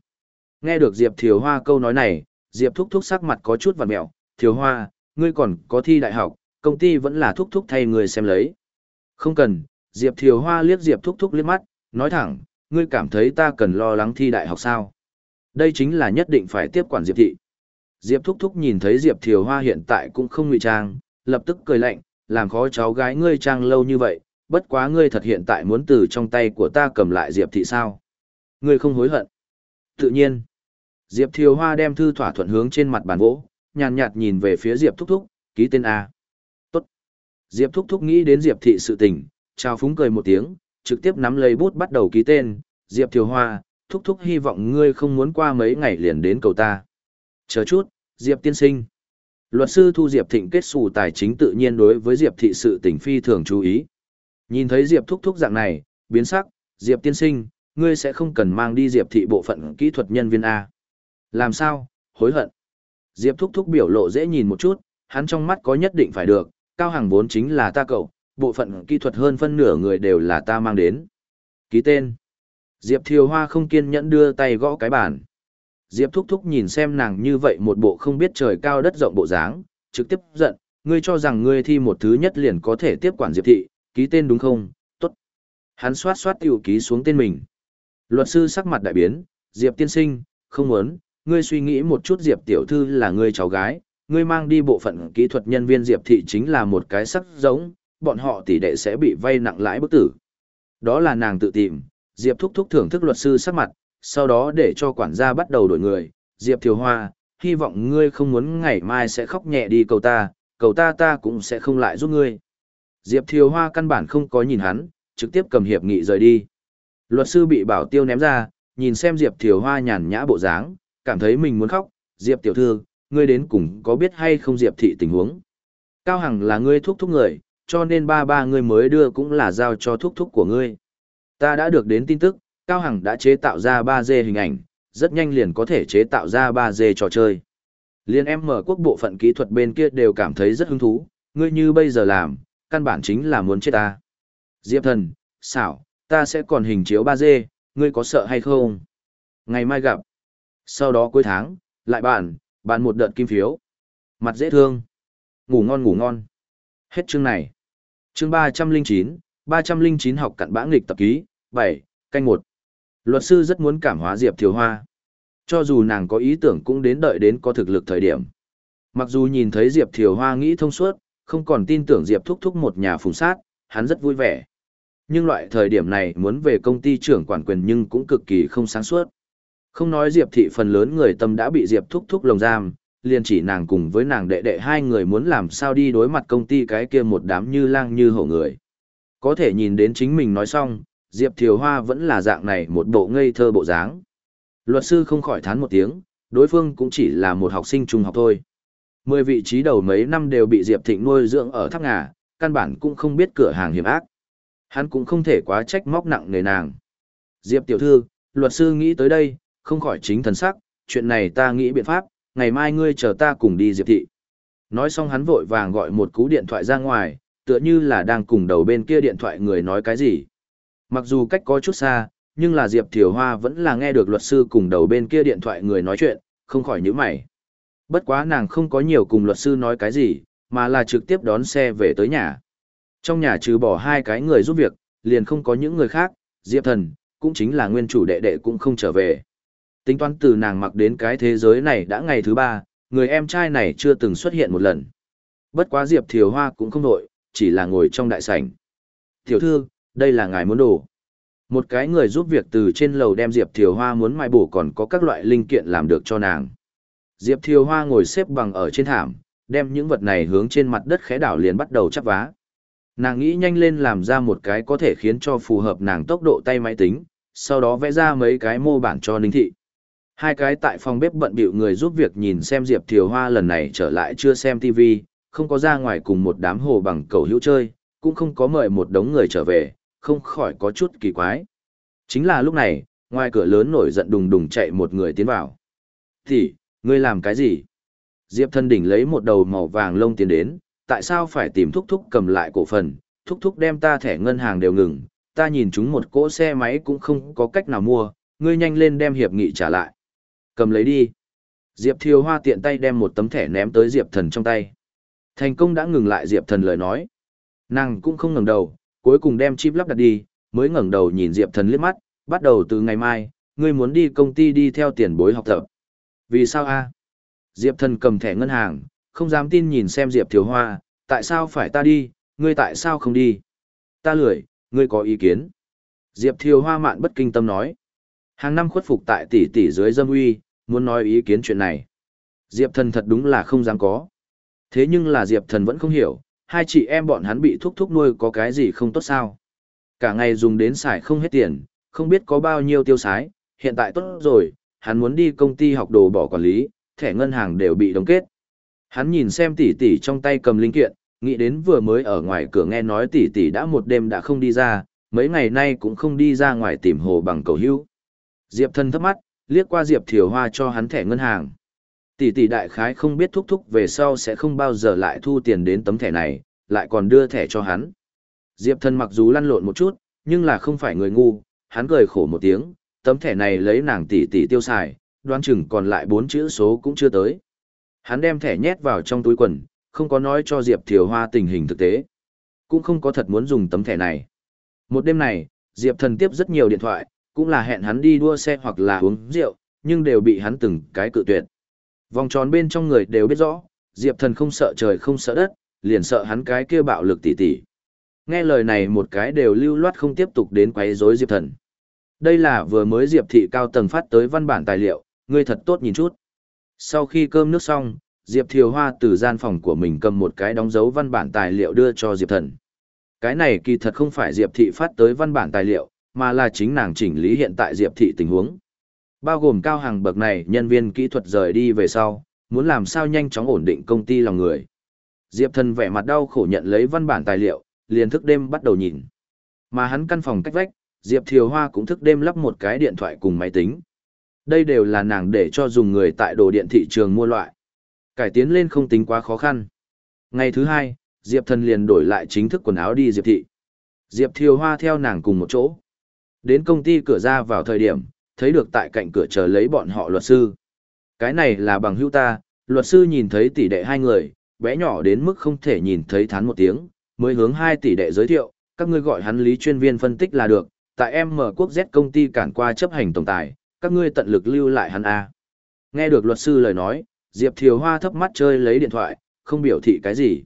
Nghe được Diệp Thiều Hoa câu nói này, Diệp Thúc Thúc sắc mặt có chút vằn mẹo, Thiều Hoa, ngươi còn có thi đại học, công ty vẫn là Thúc Thúc thay người xem lấy. Không cần, Diệp Thiều Hoa liếc Diệp Thúc Thúc liếc mắt, nói thẳng, ngươi cảm thấy ta cần lo lắng thi đại học sao? Đây chính là nhất định phải tiếp quản Diệp thị. Diệp Thúc Thúc nhìn thấy Diệp Thiều Hoa hiện tại cũng không ngụy trang, lập tức cười lạnh, làm khó cháu gái ngươi trang lâu như vậy, bất quá ngươi thật hiện tại muốn từ trong tay của ta cầm lại Diệp thị sao? Ngươi không hối hận. Tự nhiên. Diệp Thiều Hoa đem thư thỏa thuận hướng trên mặt bàn gỗ, nhàn nhạt nhìn về phía Diệp Thúc Thúc, ký tên A. Tốt. Diệp Thúc Thúc nghĩ đến Diệp thị sự tình, chào phúng cười một tiếng, trực tiếp nắm lấy bút bắt đầu ký tên, Diệp Thiều Hoa, Thúc Thúc hy vọng ngươi không muốn qua mấy ngày liền đến cầu ta. Chờ chút, Diệp tiên sinh. Luật sư thu Diệp Thịnh kết xù tài chính tự nhiên đối với Diệp thị sự tình phi thường chú ý. Nhìn thấy Diệp thúc thúc dạng này, biến sắc, Diệp tiên sinh, ngươi sẽ không cần mang đi Diệp thị bộ phận kỹ thuật nhân viên A. Làm sao, hối hận. Diệp thúc thúc biểu lộ dễ nhìn một chút, hắn trong mắt có nhất định phải được, cao hàng vốn chính là ta cậu, bộ phận kỹ thuật hơn phân nửa người đều là ta mang đến. Ký tên. Diệp Thiều Hoa không kiên nhẫn đưa tay gõ cái bàn. Diệp Thúc Thúc nhìn xem nàng như vậy một bộ không biết trời cao đất rộng bộ dáng, trực tiếp giận, ngươi cho rằng ngươi thi một thứ nhất liền có thể tiếp quản Diệp Thị, ký tên đúng không? Tốt. Hắn xoát xoát tiểu ký xuống tên mình. Luật sư sắc mặt đại biến, Diệp tiên sinh, không muốn, ngươi suy nghĩ một chút Diệp tiểu thư là ngươi cháu gái, ngươi mang đi bộ phận kỹ thuật nhân viên Diệp Thị chính là một cái sắc giống, bọn họ tỷ đệ sẽ bị vay nặng lãi bức tử. Đó là nàng tự tìm, Diệp thúc thúc thưởng thức luật sư sắc mặt, sau đó để cho quản gia bắt đầu đổi người, Diệp Thiều Hoa, hy vọng ngươi không muốn ngày mai sẽ khóc nhẹ đi cầu ta, cầu ta ta cũng sẽ không lại giúp ngươi. Diệp Thiều Hoa căn bản không có nhìn hắn, trực tiếp cầm hiệp nghị rời đi. Luật sư bị bảo tiêu ném ra, nhìn xem Diệp Thiều Hoa nhàn nhã bộ dáng, cảm thấy mình muốn khóc, Diệp tiểu thư, ngươi đến cùng có biết hay không Diệp thị tình huống. Cao Hằng là ngươi thúc thúc người, cho nên ba ba ngươi mới đưa cũng là giao cho thúc thúc của ngươi. Ta đã được đến tin tức, Cao Hằng đã chế tạo ra 3D hình ảnh, rất nhanh liền có thể chế tạo ra 3D trò chơi. Liên em mở quốc bộ phận kỹ thuật bên kia đều cảm thấy rất hứng thú, ngươi như bây giờ làm, căn bản chính là muốn chết ta. Diệp thần, xảo, ta sẽ còn hình chiếu 3D, ngươi có sợ hay không? Ngày mai gặp. Sau đó cuối tháng, lại bạn, bạn một đợt kim phiếu. Mặt dễ thương. Ngủ ngon ngủ ngon. Hết chương này. Chương 309, 309 học cặn bã nghịch tập ký, 7, canh 1. Luật sư rất muốn cảm hóa Diệp Thiều Hoa. Cho dù nàng có ý tưởng cũng đến đợi đến có thực lực thời điểm. Mặc dù nhìn thấy Diệp Thiều Hoa nghĩ thông suốt, không còn tin tưởng Diệp thúc thúc một nhà phùng sát, hắn rất vui vẻ. Nhưng loại thời điểm này muốn về công ty trưởng quản quyền nhưng cũng cực kỳ không sáng suốt. Không nói Diệp thị phần lớn người tâm đã bị Diệp thúc thúc lồng giam, liền chỉ nàng cùng với nàng đệ đệ hai người muốn làm sao đi đối mặt công ty cái kia một đám như lang như hổ người. Có thể nhìn đến chính mình nói xong, Diệp Thiều Hoa vẫn là dạng này một bộ ngây thơ bộ dáng. Luật sư không khỏi thán một tiếng, đối phương cũng chỉ là một học sinh trung học thôi. Mười vị trí đầu mấy năm đều bị Diệp Thịnh nuôi dưỡng ở tháp ngà, căn bản cũng không biết cửa hàng hiểm ác. Hắn cũng không thể quá trách móc nặng nề nàng. Diệp tiểu thư, luật sư nghĩ tới đây, không khỏi chính thần sắc, chuyện này ta nghĩ biện pháp, ngày mai ngươi chờ ta cùng đi Diệp thị. Nói xong hắn vội vàng gọi một cú điện thoại ra ngoài, tựa như là đang cùng đầu bên kia điện thoại người nói cái gì. Mặc dù cách có chút xa, nhưng là Diệp Thiều Hoa vẫn là nghe được luật sư cùng đầu bên kia điện thoại người nói chuyện, không khỏi nhíu mày. Bất quá nàng không có nhiều cùng luật sư nói cái gì, mà là trực tiếp đón xe về tới nhà. Trong nhà trừ bỏ hai cái người giúp việc, liền không có những người khác, Diệp Thần, cũng chính là nguyên chủ đệ đệ cũng không trở về. Tính toán từ nàng mặc đến cái thế giới này đã ngày thứ ba, người em trai này chưa từng xuất hiện một lần. Bất quá Diệp Thiều Hoa cũng không đội, chỉ là ngồi trong đại sảnh. Tiểu thư, đây là ngài muốn đồ. Một cái người giúp việc từ trên lầu đem Diệp Thiều Hoa muốn mai bổ còn có các loại linh kiện làm được cho nàng. Diệp Thiều Hoa ngồi xếp bằng ở trên thảm, đem những vật này hướng trên mặt đất khẽ đảo liền bắt đầu chắp vá. Nàng nghĩ nhanh lên làm ra một cái có thể khiến cho phù hợp nàng tốc độ tay máy tính, sau đó vẽ ra mấy cái mô bản cho Ninh Thị. Hai cái tại phòng bếp bận bịu người giúp việc nhìn xem Diệp Thiều Hoa lần này trở lại chưa xem TV, không có ra ngoài cùng một đám hồ bằng cầu hữu chơi, cũng không có mời một đống người trở về, không khỏi có chút kỳ quái. Chính là lúc này, ngoài cửa lớn nổi giận đùng đùng chạy một người tiến vào. Thì, ngươi làm cái gì? Diệp thân đỉnh lấy một đầu màu vàng lông tiến đến, tại sao phải tìm thúc thúc cầm lại cổ phần, thúc thúc đem ta thẻ ngân hàng đều ngừng, ta nhìn chúng một cỗ xe máy cũng không có cách nào mua, ngươi nhanh lên đem hiệp nghị trả lại. Cầm lấy đi. Diệp Thiều Hoa tiện tay đem một tấm thẻ ném tới Diệp Thần trong tay. Thành công đã ngừng lại Diệp Thần lời nói. Nàng cũng không ngẩng đầu, cuối cùng đem chip lắp đặt đi, mới ngẩng đầu nhìn Diệp Thần liếc mắt, bắt đầu từ ngày mai, ngươi muốn đi công ty đi theo tiền bối học tập. Vì sao a? Diệp thần cầm thẻ ngân hàng, không dám tin nhìn xem Diệp Thiều Hoa, tại sao phải ta đi, ngươi tại sao không đi? Ta lười, ngươi có ý kiến? Diệp Thiều Hoa mạn bất kinh tâm nói. Hàng năm khuất phục tại tỷ tỷ dưới dâm uy, muốn nói ý kiến chuyện này. Diệp thần thật đúng là không dám có. Thế nhưng là Diệp thần vẫn không hiểu, hai chị em bọn hắn bị thúc thúc nuôi có cái gì không tốt sao. Cả ngày dùng đến xài không hết tiền, không biết có bao nhiêu tiêu xái, hiện tại tốt rồi, hắn muốn đi công ty học đồ bỏ quản lý, thẻ ngân hàng đều bị đóng kết. Hắn nhìn xem tỷ tỷ trong tay cầm linh kiện, nghĩ đến vừa mới ở ngoài cửa nghe nói tỷ tỷ đã một đêm đã không đi ra, mấy ngày nay cũng không đi ra ngoài tìm hồ bằng cầu hữu. Diệp thân thấp mắt, liếc qua Diệp Thiều Hoa cho hắn thẻ ngân hàng. Tỷ tỷ đại khái không biết thúc thúc về sau sẽ không bao giờ lại thu tiền đến tấm thẻ này, lại còn đưa thẻ cho hắn. Diệp Thần mặc dù lăn lộn một chút, nhưng là không phải người ngu, hắn cười khổ một tiếng, tấm thẻ này lấy nàng tỷ tỷ tiêu xài, đoán chừng còn lại bốn chữ số cũng chưa tới. Hắn đem thẻ nhét vào trong túi quần, không có nói cho Diệp Thiều Hoa tình hình thực tế. Cũng không có thật muốn dùng tấm thẻ này. Một đêm này, Diệp thần tiếp rất nhiều điện thoại, cũng là hẹn hắn đi đua xe hoặc là uống rượu, nhưng đều bị hắn từng cái cự tuyệt. Vòng tròn bên trong người đều biết rõ, Diệp thần không sợ trời không sợ đất, liền sợ hắn cái kia bạo lực tỉ tỉ. Nghe lời này một cái đều lưu loát không tiếp tục đến quấy rối Diệp thần. Đây là vừa mới Diệp thị cao tầng phát tới văn bản tài liệu, ngươi thật tốt nhìn chút. Sau khi cơm nước xong, Diệp Thiều Hoa từ gian phòng của mình cầm một cái đóng dấu văn bản tài liệu đưa cho Diệp Thần. Cái này kỳ thật không phải Diệp Thị phát tới văn bản tài liệu, mà là chính nàng chỉnh lý hiện tại Diệp Thị tình huống. Bao gồm cao hàng bậc này nhân viên kỹ thuật rời đi về sau, muốn làm sao nhanh chóng ổn định công ty lòng người. Diệp Thần vẻ mặt đau khổ nhận lấy văn bản tài liệu, liền thức đêm bắt đầu nhìn. Mà hắn căn phòng cách vách, Diệp Thiều Hoa cũng thức đêm lắp một cái điện thoại cùng máy tính. Đây đều là nàng để cho dùng người tại đồ điện thị trường mua loại. Cải tiến lên không tính quá khó khăn. Ngày thứ hai, Diệp Thần liền đổi lại chính thức quần áo đi Diệp Thị. Diệp Thiều Hoa theo nàng cùng một chỗ. Đến công ty cửa ra vào thời điểm, thấy được tại cạnh cửa chờ lấy bọn họ luật sư. Cái này là bằng hữu ta, luật sư nhìn thấy tỷ đệ hai người, bé nhỏ đến mức không thể nhìn thấy thán một tiếng, mới hướng hai tỷ đệ giới thiệu, các ngươi gọi hắn lý chuyên viên phân tích là được, tại em mở quốc Z công ty cản qua chấp hành tổng tài, các ngươi tận lực lưu lại hắn A. Nghe được luật sư lời nói, Diệp Thiều Hoa thấp mắt chơi lấy điện thoại, không biểu thị cái gì.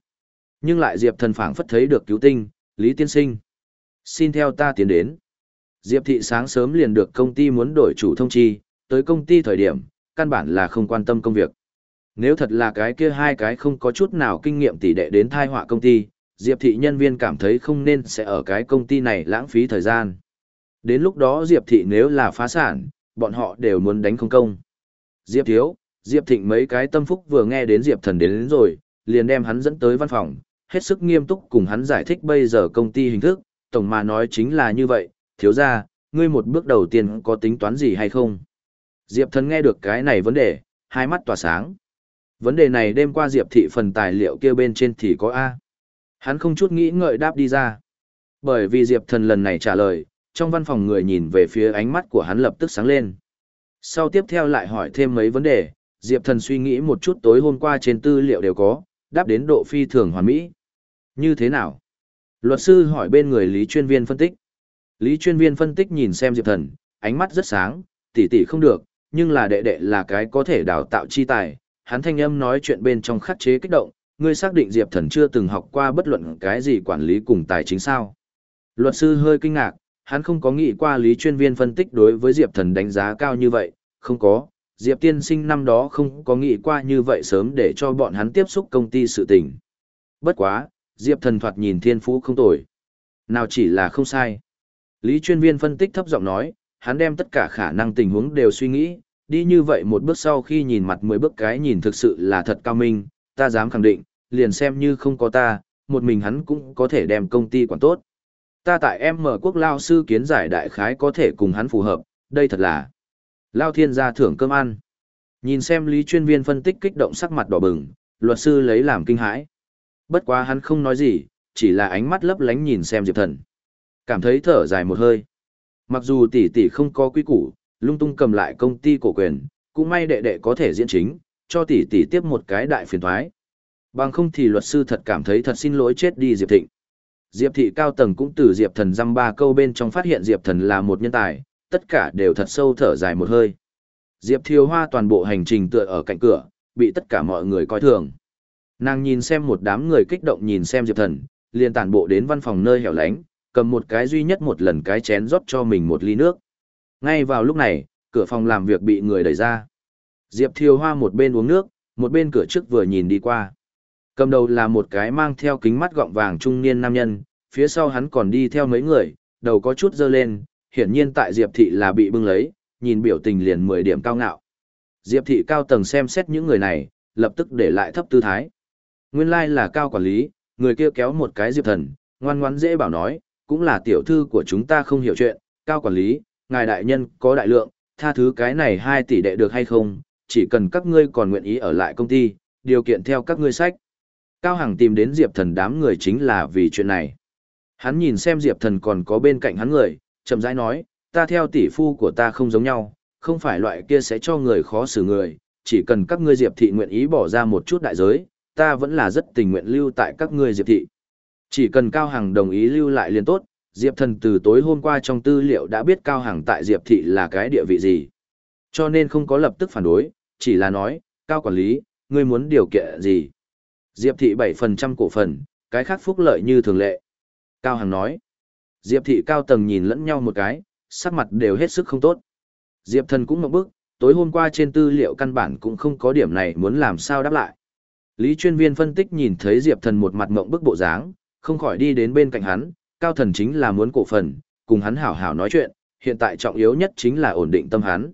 Nhưng lại Diệp thần phảng phất thấy được cứu tinh, Lý Tiên Sinh. Xin theo ta tiến đến. Diệp thị sáng sớm liền được công ty muốn đổi chủ thông chi, tới công ty thời điểm, căn bản là không quan tâm công việc. Nếu thật là cái kia hai cái không có chút nào kinh nghiệm tỷ đệ đến thai họa công ty, Diệp thị nhân viên cảm thấy không nên sẽ ở cái công ty này lãng phí thời gian. Đến lúc đó Diệp thị nếu là phá sản, bọn họ đều muốn đánh không công. Diệp thiếu, Diệp thịnh mấy cái tâm phúc vừa nghe đến Diệp thần đến, đến rồi, liền đem hắn dẫn tới văn phòng, hết sức nghiêm túc cùng hắn giải thích bây giờ công ty hình thức, tổng mà nói chính là như vậy, thiếu ra, ngươi một bước đầu tiên có tính toán gì hay không? Diệp thần nghe được cái này vấn đề, hai mắt tỏa sáng. Vấn đề này đêm qua Diệp thị phần tài liệu kia bên trên thì có A. Hắn không chút nghĩ ngợi đáp đi ra. Bởi vì Diệp thần lần này trả lời, trong văn phòng người nhìn về phía ánh mắt của hắn lập tức sáng lên. Sau tiếp theo lại hỏi thêm mấy vấn đề, Diệp thần suy nghĩ một chút tối hôm qua trên tư liệu đều có, đáp đến độ phi thường hoàn mỹ. Như thế nào? Luật sư hỏi bên người Lý chuyên viên phân tích. Lý chuyên viên phân tích nhìn xem Diệp thần, ánh mắt rất sáng, tỉ tỉ không được, nhưng là đệ đệ là cái có thể đào tạo chi tài. Hắn thanh âm nói chuyện bên trong khắc chế kích động, ngươi xác định Diệp thần chưa từng học qua bất luận cái gì quản lý cùng tài chính sao. Luật sư hơi kinh ngạc, hắn không có nghĩ qua lý chuyên viên phân tích đối với Diệp Thần đánh giá cao như vậy, không có, Diệp tiên sinh năm đó không có nghĩ qua như vậy sớm để cho bọn hắn tiếp xúc công ty sự tình. Bất quá, Diệp Thần thoạt nhìn thiên phú không tồi. Nào chỉ là không sai. Lý chuyên viên phân tích thấp giọng nói, hắn đem tất cả khả năng tình huống đều suy nghĩ, đi như vậy một bước sau khi nhìn mặt mười bước cái nhìn thực sự là thật cao minh, ta dám khẳng định, liền xem như không có ta, một mình hắn cũng có thể đem công ty quản tốt. Ta tại em mở quốc lao sư kiến giải đại khái có thể cùng hắn phù hợp, đây thật là lao thiên gia thưởng cơm ăn. Nhìn xem lý chuyên viên phân tích kích động sắc mặt đỏ bừng, luật sư lấy làm kinh hãi. Bất quá hắn không nói gì, chỉ là ánh mắt lấp lánh nhìn xem Diệp Thần. Cảm thấy thở dài một hơi. Mặc dù tỷ tỷ không có quy củ, lung tung cầm lại công ty cổ quyền, cũng may đệ đệ có thể diễn chính, cho tỷ tỷ tiếp một cái đại phiền thoái. Bằng không thì luật sư thật cảm thấy thật xin lỗi chết đi Diệp Thịnh. Diệp thị cao tầng cũng từ Diệp thần dăm ba câu bên trong phát hiện Diệp thần là một nhân tài, tất cả đều thật sâu thở dài một hơi. Diệp Thiều Hoa toàn bộ hành trình tựa ở cạnh cửa, bị tất cả mọi người coi thường. Nàng nhìn xem một đám người kích động nhìn xem Diệp Thần, liền tản bộ đến văn phòng nơi hẻo lánh, cầm một cái duy nhất một lần cái chén rót cho mình một ly nước. Ngay vào lúc này, cửa phòng làm việc bị người đẩy ra. Diệp Thiều Hoa một bên uống nước, một bên cửa trước vừa nhìn đi qua. Cầm đầu là một cái mang theo kính mắt gọng vàng trung niên nam nhân, phía sau hắn còn đi theo mấy người, đầu có chút dơ lên, hiển nhiên tại Diệp Thị là bị bưng lấy, nhìn biểu tình liền 10 điểm cao ngạo. Diệp Thị cao tầng xem xét những người này, lập tức để lại thấp tư thái. Nguyên lai like là cao quản lý, người kia kéo một cái Diệp Thần, ngoan ngoãn dễ bảo nói, cũng là tiểu thư của chúng ta không hiểu chuyện, cao quản lý, ngài đại nhân có đại lượng, tha thứ cái này 2 tỷ đệ được hay không, chỉ cần các ngươi còn nguyện ý ở lại công ty, điều kiện theo các ngươi sách. Cao Hằng tìm đến Diệp Thần đám người chính là vì chuyện này. Hắn nhìn xem Diệp Thần còn có bên cạnh hắn người, chậm rãi nói, ta theo tỷ phu của ta không giống nhau, không phải loại kia sẽ cho người khó xử người, chỉ cần các ngươi Diệp thị nguyện ý bỏ ra một chút đại giới, ta vẫn là rất tình nguyện lưu tại các ngươi Diệp thị. Chỉ cần Cao Hằng đồng ý lưu lại liền tốt, Diệp Thần từ tối hôm qua trong tư liệu đã biết Cao Hằng tại Diệp thị là cái địa vị gì. Cho nên không có lập tức phản đối, chỉ là nói, Cao quản lý, ngươi muốn điều kiện gì? Diệp thị 7% cổ phần, cái khác phúc lợi như thường lệ. Cao Hằng nói. Diệp thị cao tầng nhìn lẫn nhau một cái, sắc mặt đều hết sức không tốt. Diệp thần cũng một bức, tối hôm qua trên tư liệu căn bản cũng không có điểm này muốn làm sao đáp lại. Lý chuyên viên phân tích nhìn thấy Diệp thần một mặt mộng bức bộ dáng, không khỏi đi đến bên cạnh hắn, cao thần chính là muốn cổ phần, cùng hắn hảo hảo nói chuyện, hiện tại trọng yếu nhất chính là ổn định tâm hắn.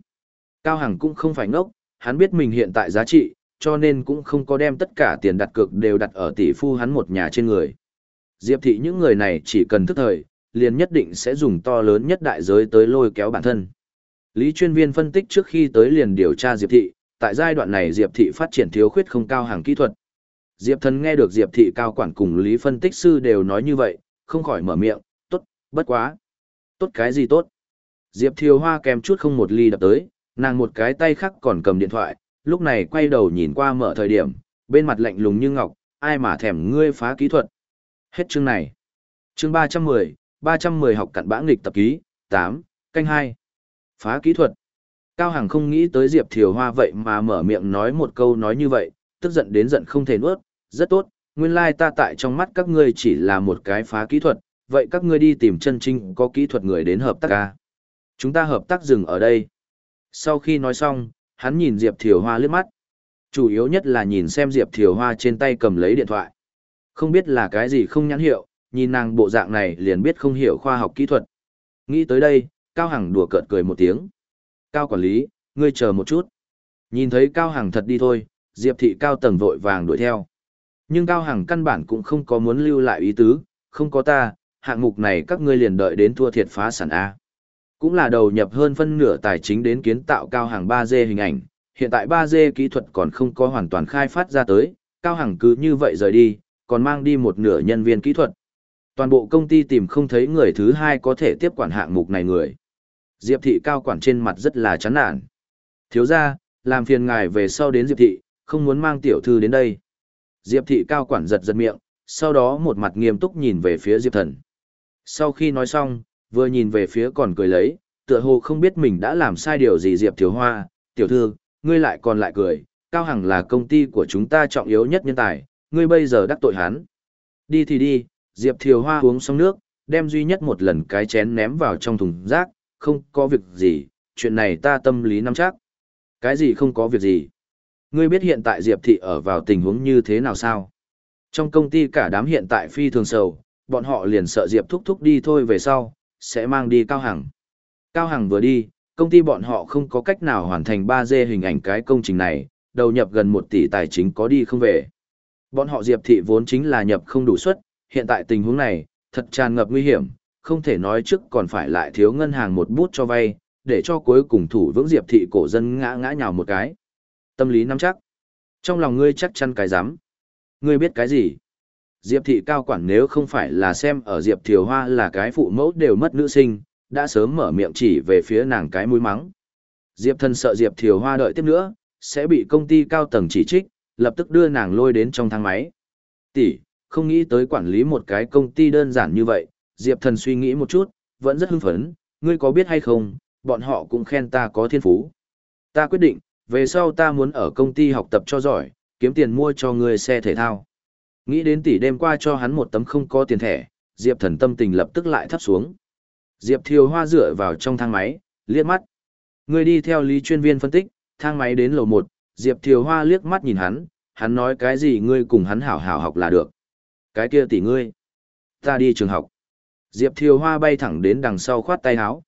Cao Hằng cũng không phải ngốc, hắn biết mình hiện tại giá trị, cho nên cũng không có đem tất cả tiền đặt cược đều đặt ở tỷ phu hắn một nhà trên người. Diệp thị những người này chỉ cần thức thời, liền nhất định sẽ dùng to lớn nhất đại giới tới lôi kéo bản thân. Lý chuyên viên phân tích trước khi tới liền điều tra Diệp thị, tại giai đoạn này Diệp thị phát triển thiếu khuyết không cao hàng kỹ thuật. Diệp thần nghe được Diệp thị cao quản cùng Lý phân tích sư đều nói như vậy, không khỏi mở miệng, tốt, bất quá. Tốt cái gì tốt? Diệp thiều hoa kèm chút không một ly đập tới, nàng một cái tay khác còn cầm điện thoại, lúc này quay đầu nhìn qua mở thời điểm, bên mặt lạnh lùng như ngọc, ai mà thèm ngươi phá kỹ thuật. Hết chương này. Chương 310, 310 học cặn bã nghịch tập ký, 8, canh 2. Phá kỹ thuật. Cao Hằng không nghĩ tới Diệp Thiều Hoa vậy mà mở miệng nói một câu nói như vậy, tức giận đến giận không thể nuốt, rất tốt, nguyên lai ta tại trong mắt các ngươi chỉ là một cái phá kỹ thuật, vậy các ngươi đi tìm chân trinh có kỹ thuật người đến hợp tác ca. Chúng ta hợp tác dừng ở đây. Sau khi nói xong, hắn nhìn Diệp Thiều Hoa liếc mắt. Chủ yếu nhất là nhìn xem Diệp Thiều Hoa trên tay cầm lấy điện thoại. Không biết là cái gì không nhãn hiệu, nhìn nàng bộ dạng này liền biết không hiểu khoa học kỹ thuật. Nghĩ tới đây, Cao Hằng đùa cợt cười một tiếng. Cao quản lý, ngươi chờ một chút. Nhìn thấy Cao Hằng thật đi thôi, Diệp thị cao tầng vội vàng đuổi theo. Nhưng Cao Hằng căn bản cũng không có muốn lưu lại ý tứ, không có ta, hạng mục này các ngươi liền đợi đến thua thiệt phá sản A. Cũng là đầu nhập hơn phân nửa tài chính đến kiến tạo Cao Hằng 3D hình ảnh, hiện tại 3D kỹ thuật còn không có hoàn toàn khai phát ra tới, Cao Hằng cứ như vậy rời đi, còn mang đi một nửa nhân viên kỹ thuật. Toàn bộ công ty tìm không thấy người thứ hai có thể tiếp quản hạng mục này người. Diệp thị cao quản trên mặt rất là chán nản. Thiếu ra, làm phiền ngài về sau đến Diệp thị, không muốn mang tiểu thư đến đây. Diệp thị cao quản giật giật miệng, sau đó một mặt nghiêm túc nhìn về phía Diệp thần. Sau khi nói xong, vừa nhìn về phía còn cười lấy, tựa hồ không biết mình đã làm sai điều gì Diệp Thiếu Hoa, tiểu thư, ngươi lại còn lại cười, Cao Hằng là công ty của chúng ta trọng yếu nhất nhân tài, ngươi bây giờ đắc tội hắn. Đi thì đi, Diệp Thiều Hoa uống xong nước, đem duy nhất một lần cái chén ném vào trong thùng rác, không có việc gì, chuyện này ta tâm lý nắm chắc. Cái gì không có việc gì? Ngươi biết hiện tại Diệp Thị ở vào tình huống như thế nào sao? Trong công ty cả đám hiện tại phi thường sầu, bọn họ liền sợ Diệp thúc thúc đi thôi về sau, sẽ mang đi Cao Hằng. Cao Hằng vừa đi, công ty bọn họ không có cách nào hoàn thành 3D hình ảnh cái công trình này, đầu nhập gần 1 tỷ tài chính có đi không về. Bọn họ Diệp Thị vốn chính là nhập không đủ suất, hiện tại tình huống này, thật tràn ngập nguy hiểm, không thể nói trước còn phải lại thiếu ngân hàng một bút cho vay, để cho cuối cùng thủ vững Diệp thị cổ dân ngã ngã nhào một cái. Tâm lý nắm chắc. Trong lòng ngươi chắc chắn cái dám. Ngươi biết cái gì? Diệp thị cao quản nếu không phải là xem ở Diệp Thiều Hoa là cái phụ mẫu đều mất nữ sinh, đã sớm mở miệng chỉ về phía nàng cái mũi mắng. Diệp thân sợ Diệp Thiều Hoa đợi tiếp nữa, sẽ bị công ty cao tầng chỉ trích, lập tức đưa nàng lôi đến trong thang máy. Tỷ, không nghĩ tới quản lý một cái công ty đơn giản như vậy, Diệp Thần suy nghĩ một chút, vẫn rất hưng phấn, ngươi có biết hay không, bọn họ cũng khen ta có thiên phú. Ta quyết định, về sau ta muốn ở công ty học tập cho giỏi, kiếm tiền mua cho người xe thể thao. Nghĩ đến tỷ đêm qua cho hắn một tấm không có tiền thẻ, Diệp Thần tâm tình lập tức lại thấp xuống. Diệp Thiều Hoa dựa vào trong thang máy, liếc mắt. Ngươi đi theo lý chuyên viên phân tích, thang máy đến lầu 1, Diệp Thiều Hoa liếc mắt nhìn hắn, hắn nói cái gì ngươi cùng hắn hảo hảo học là được. Cái kia tỷ ngươi. Ta đi trường học. Diệp Thiều Hoa bay thẳng đến đằng sau khoát tay áo.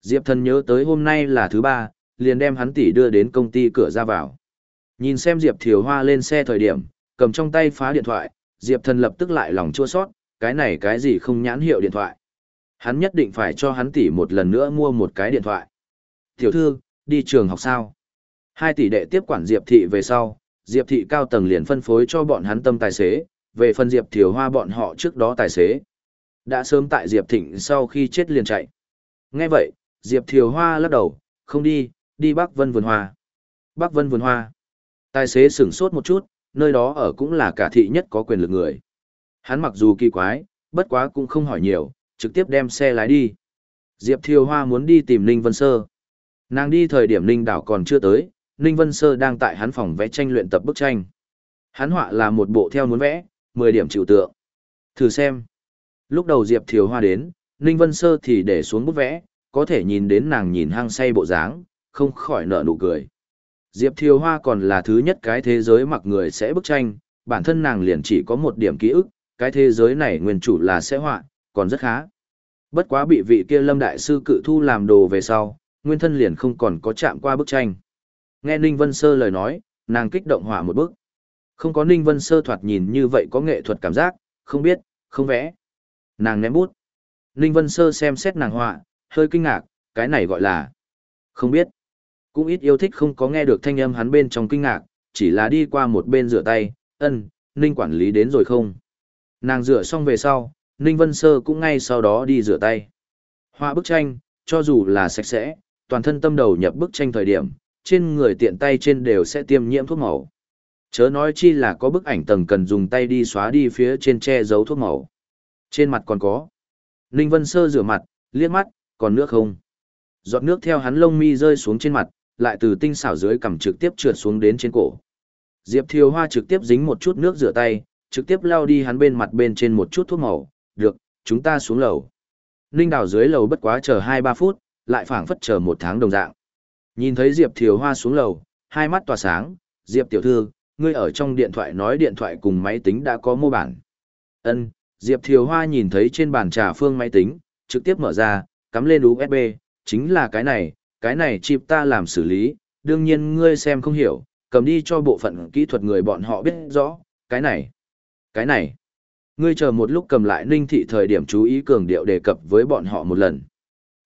Diệp Thần nhớ tới hôm nay là thứ ba, liền đem hắn tỷ đưa đến công ty cửa ra vào. Nhìn xem Diệp Thiều Hoa lên xe thời điểm, cầm trong tay phá điện thoại, Diệp Thần lập tức lại lòng chua sót, cái này cái gì không nhãn hiệu điện thoại. Hắn nhất định phải cho hắn tỷ một lần nữa mua một cái điện thoại. Tiểu thư, đi trường học sao? Hai tỷ đệ tiếp quản Diệp Thị về sau, Diệp Thị cao tầng liền phân phối cho bọn hắn tâm tài xế, về phần Diệp Thiều Hoa bọn họ trước đó tài xế. Đã sớm tại Diệp Thịnh sau khi chết liền chạy. Nghe vậy, Diệp Thiều Hoa lắc đầu, không đi, đi Bắc Vân Vườn Hoa. Bắc Vân Vườn Hoa. Tài xế sửng sốt một chút, nơi đó ở cũng là cả thị nhất có quyền lực người. Hắn mặc dù kỳ quái, bất quá cũng không hỏi nhiều, trực tiếp đem xe lái đi. Diệp Thiều Hoa muốn đi tìm Ninh Vân Sơ. Nàng đi thời điểm Ninh Đảo còn chưa tới, Ninh Vân Sơ đang tại hắn phòng vẽ tranh luyện tập bức tranh. Hắn họa là một bộ theo muốn vẽ, 10 điểm chịu tượng. Thử xem. Lúc đầu Diệp Thiều Hoa đến, Ninh Vân Sơ thì để xuống bút vẽ, có thể nhìn đến nàng nhìn hăng say bộ dáng, không khỏi nở nụ cười. Diệp Thiều Hoa còn là thứ nhất cái thế giới mặc người sẽ bức tranh, bản thân nàng liền chỉ có một điểm ký ức, cái thế giới này nguyên chủ là sẽ họa, còn rất khá. Bất quá bị vị kia lâm đại sư cự thu làm đồ về sau, nguyên thân liền không còn có chạm qua bức tranh. Nghe Ninh Vân Sơ lời nói, nàng kích động hỏa một bức. Không có Ninh Vân Sơ thoạt nhìn như vậy có nghệ thuật cảm giác, không biết, không vẽ. Nàng ném bút. Ninh Vân Sơ xem xét nàng họa, hơi kinh ngạc, cái này gọi là không biết. Cũng ít yêu thích không có nghe được thanh âm hắn bên trong kinh ngạc, chỉ là đi qua một bên rửa tay, ân, Ninh quản lý đến rồi không? Nàng rửa xong về sau, Ninh Vân Sơ cũng ngay sau đó đi rửa tay. Họa bức tranh, cho dù là sạch sẽ, toàn thân tâm đầu nhập bức tranh thời điểm, trên người tiện tay trên đều sẽ tiêm nhiễm thuốc màu. Chớ nói chi là có bức ảnh tầng cần dùng tay đi xóa đi phía trên che giấu thuốc màu. Trên mặt còn có. Ninh Vân Sơ rửa mặt, liếc mắt, còn nước không? Giọt nước theo hắn lông mi rơi xuống trên mặt, lại từ tinh xảo dưới cằm trực tiếp trượt xuống đến trên cổ. Diệp Thiều Hoa trực tiếp dính một chút nước rửa tay, trực tiếp lao đi hắn bên mặt bên trên một chút thuốc màu, được, chúng ta xuống lầu. Ninh đào dưới lầu bất quá chờ 2-3 phút, lại phảng phất chờ một tháng đồng dạng. Nhìn thấy Diệp Thiều Hoa xuống lầu, hai mắt tỏa sáng, Diệp tiểu thư, ngươi ở trong điện thoại nói điện thoại cùng máy tính đã có mô bản. Ân, Diệp Thiều Hoa nhìn thấy trên bàn trà phương máy tính, trực tiếp mở ra, cắm lên USB, chính là cái này, cái này chịp ta làm xử lý, đương nhiên ngươi xem không hiểu, cầm đi cho bộ phận kỹ thuật người bọn họ biết rõ, cái này, cái này. Ngươi chờ một lúc cầm lại ninh thị thời điểm chú ý cường điệu đề cập với bọn họ một lần.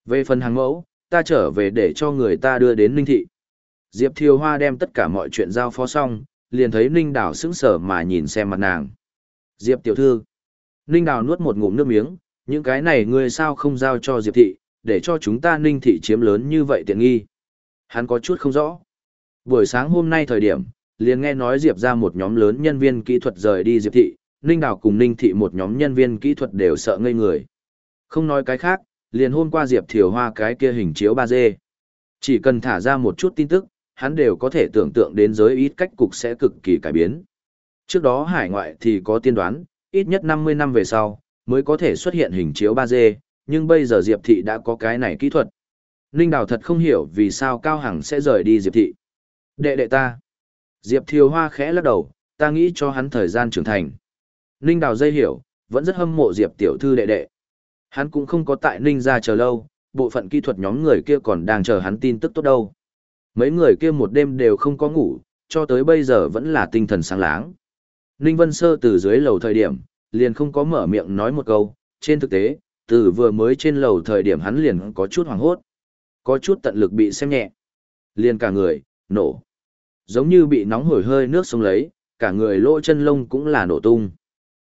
Về phần hàng mẫu, ta trở về để cho người ta đưa đến ninh thị. Diệp Thiều Hoa đem tất cả mọi chuyện giao phó xong, liền thấy Ninh Đào sững sờ mà nhìn xem mặt nàng. Diệp tiểu thư. Ninh Đào nuốt một ngụm nước miếng, những cái này ngươi sao không giao cho Diệp thị, để cho chúng ta Ninh thị chiếm lớn như vậy tiện nghi. Hắn có chút không rõ. Buổi sáng hôm nay thời điểm, liền nghe nói Diệp ra một nhóm lớn nhân viên kỹ thuật rời đi Diệp thị, Ninh Đào cùng Ninh thị một nhóm nhân viên kỹ thuật đều sợ ngây người. Không nói cái khác, liền hôm qua Diệp Thiều Hoa cái kia hình chiếu 3D. Chỉ cần thả ra một chút tin tức, hắn đều có thể tưởng tượng đến giới ít cách cục sẽ cực kỳ cải biến. Trước đó hải ngoại thì có tiên đoán, ít nhất 50 năm về sau, mới có thể xuất hiện hình chiếu 3D, nhưng bây giờ Diệp Thị đã có cái này kỹ thuật. Ninh Đào thật không hiểu vì sao Cao Hằng sẽ rời đi Diệp Thị. Đệ đệ ta. Diệp Thiều Hoa khẽ lắc đầu, ta nghĩ cho hắn thời gian trưởng thành. Ninh Đào dây hiểu, vẫn rất hâm mộ Diệp Tiểu Thư đệ đệ. Hắn cũng không có tại Ninh ra chờ lâu, bộ phận kỹ thuật nhóm người kia còn đang chờ hắn tin tức tốt đâu. Mấy người kia một đêm đều không có ngủ, cho tới bây giờ vẫn là tinh thần sáng láng. Ninh Vân Sơ từ dưới lầu thời điểm, liền không có mở miệng nói một câu, trên thực tế, từ vừa mới trên lầu thời điểm hắn liền có chút hoảng hốt. Có chút tận lực bị xem nhẹ. Liền cả người, nổ. Giống như bị nóng hổi hơi nước sông lấy, cả người lỗ chân lông cũng là nổ tung.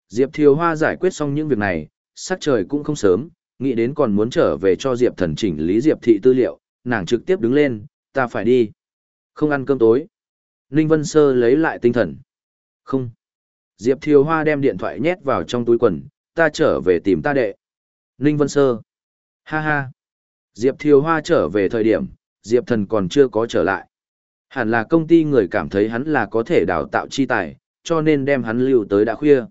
Diệp Thiều Hoa giải quyết xong những việc này, sắc trời cũng không sớm, nghĩ đến còn muốn trở về cho Diệp thần chỉnh lý Diệp thị tư liệu, nàng trực tiếp đứng lên, ta phải đi. Không ăn cơm tối. Ninh Vân Sơ lấy lại tinh thần. Không. Diệp Thiều Hoa đem điện thoại nhét vào trong túi quần, ta trở về tìm ta đệ. Ninh Vân Sơ. Ha ha. Diệp Thiều Hoa trở về thời điểm, Diệp Thần còn chưa có trở lại. Hẳn là công ty người cảm thấy hắn là có thể đào tạo chi tài, cho nên đem hắn lưu tới đã khuya.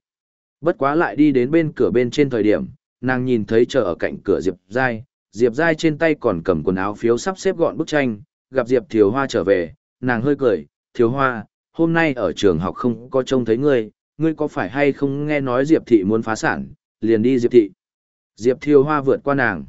Bất quá lại đi đến bên cửa bên trên thời điểm, nàng nhìn thấy chờ ở cạnh cửa Diệp Giai, Diệp Giai trên tay còn cầm quần áo phiếu sắp xếp gọn bức tranh, gặp Diệp Thiều Hoa trở về, nàng hơi cười, Thiều Hoa, hôm nay ở trường học không có trông thấy ngươi, ngươi có phải hay không nghe nói Diệp Thị muốn phá sản, liền đi Diệp Thị. Diệp Thiều Hoa vượt qua nàng.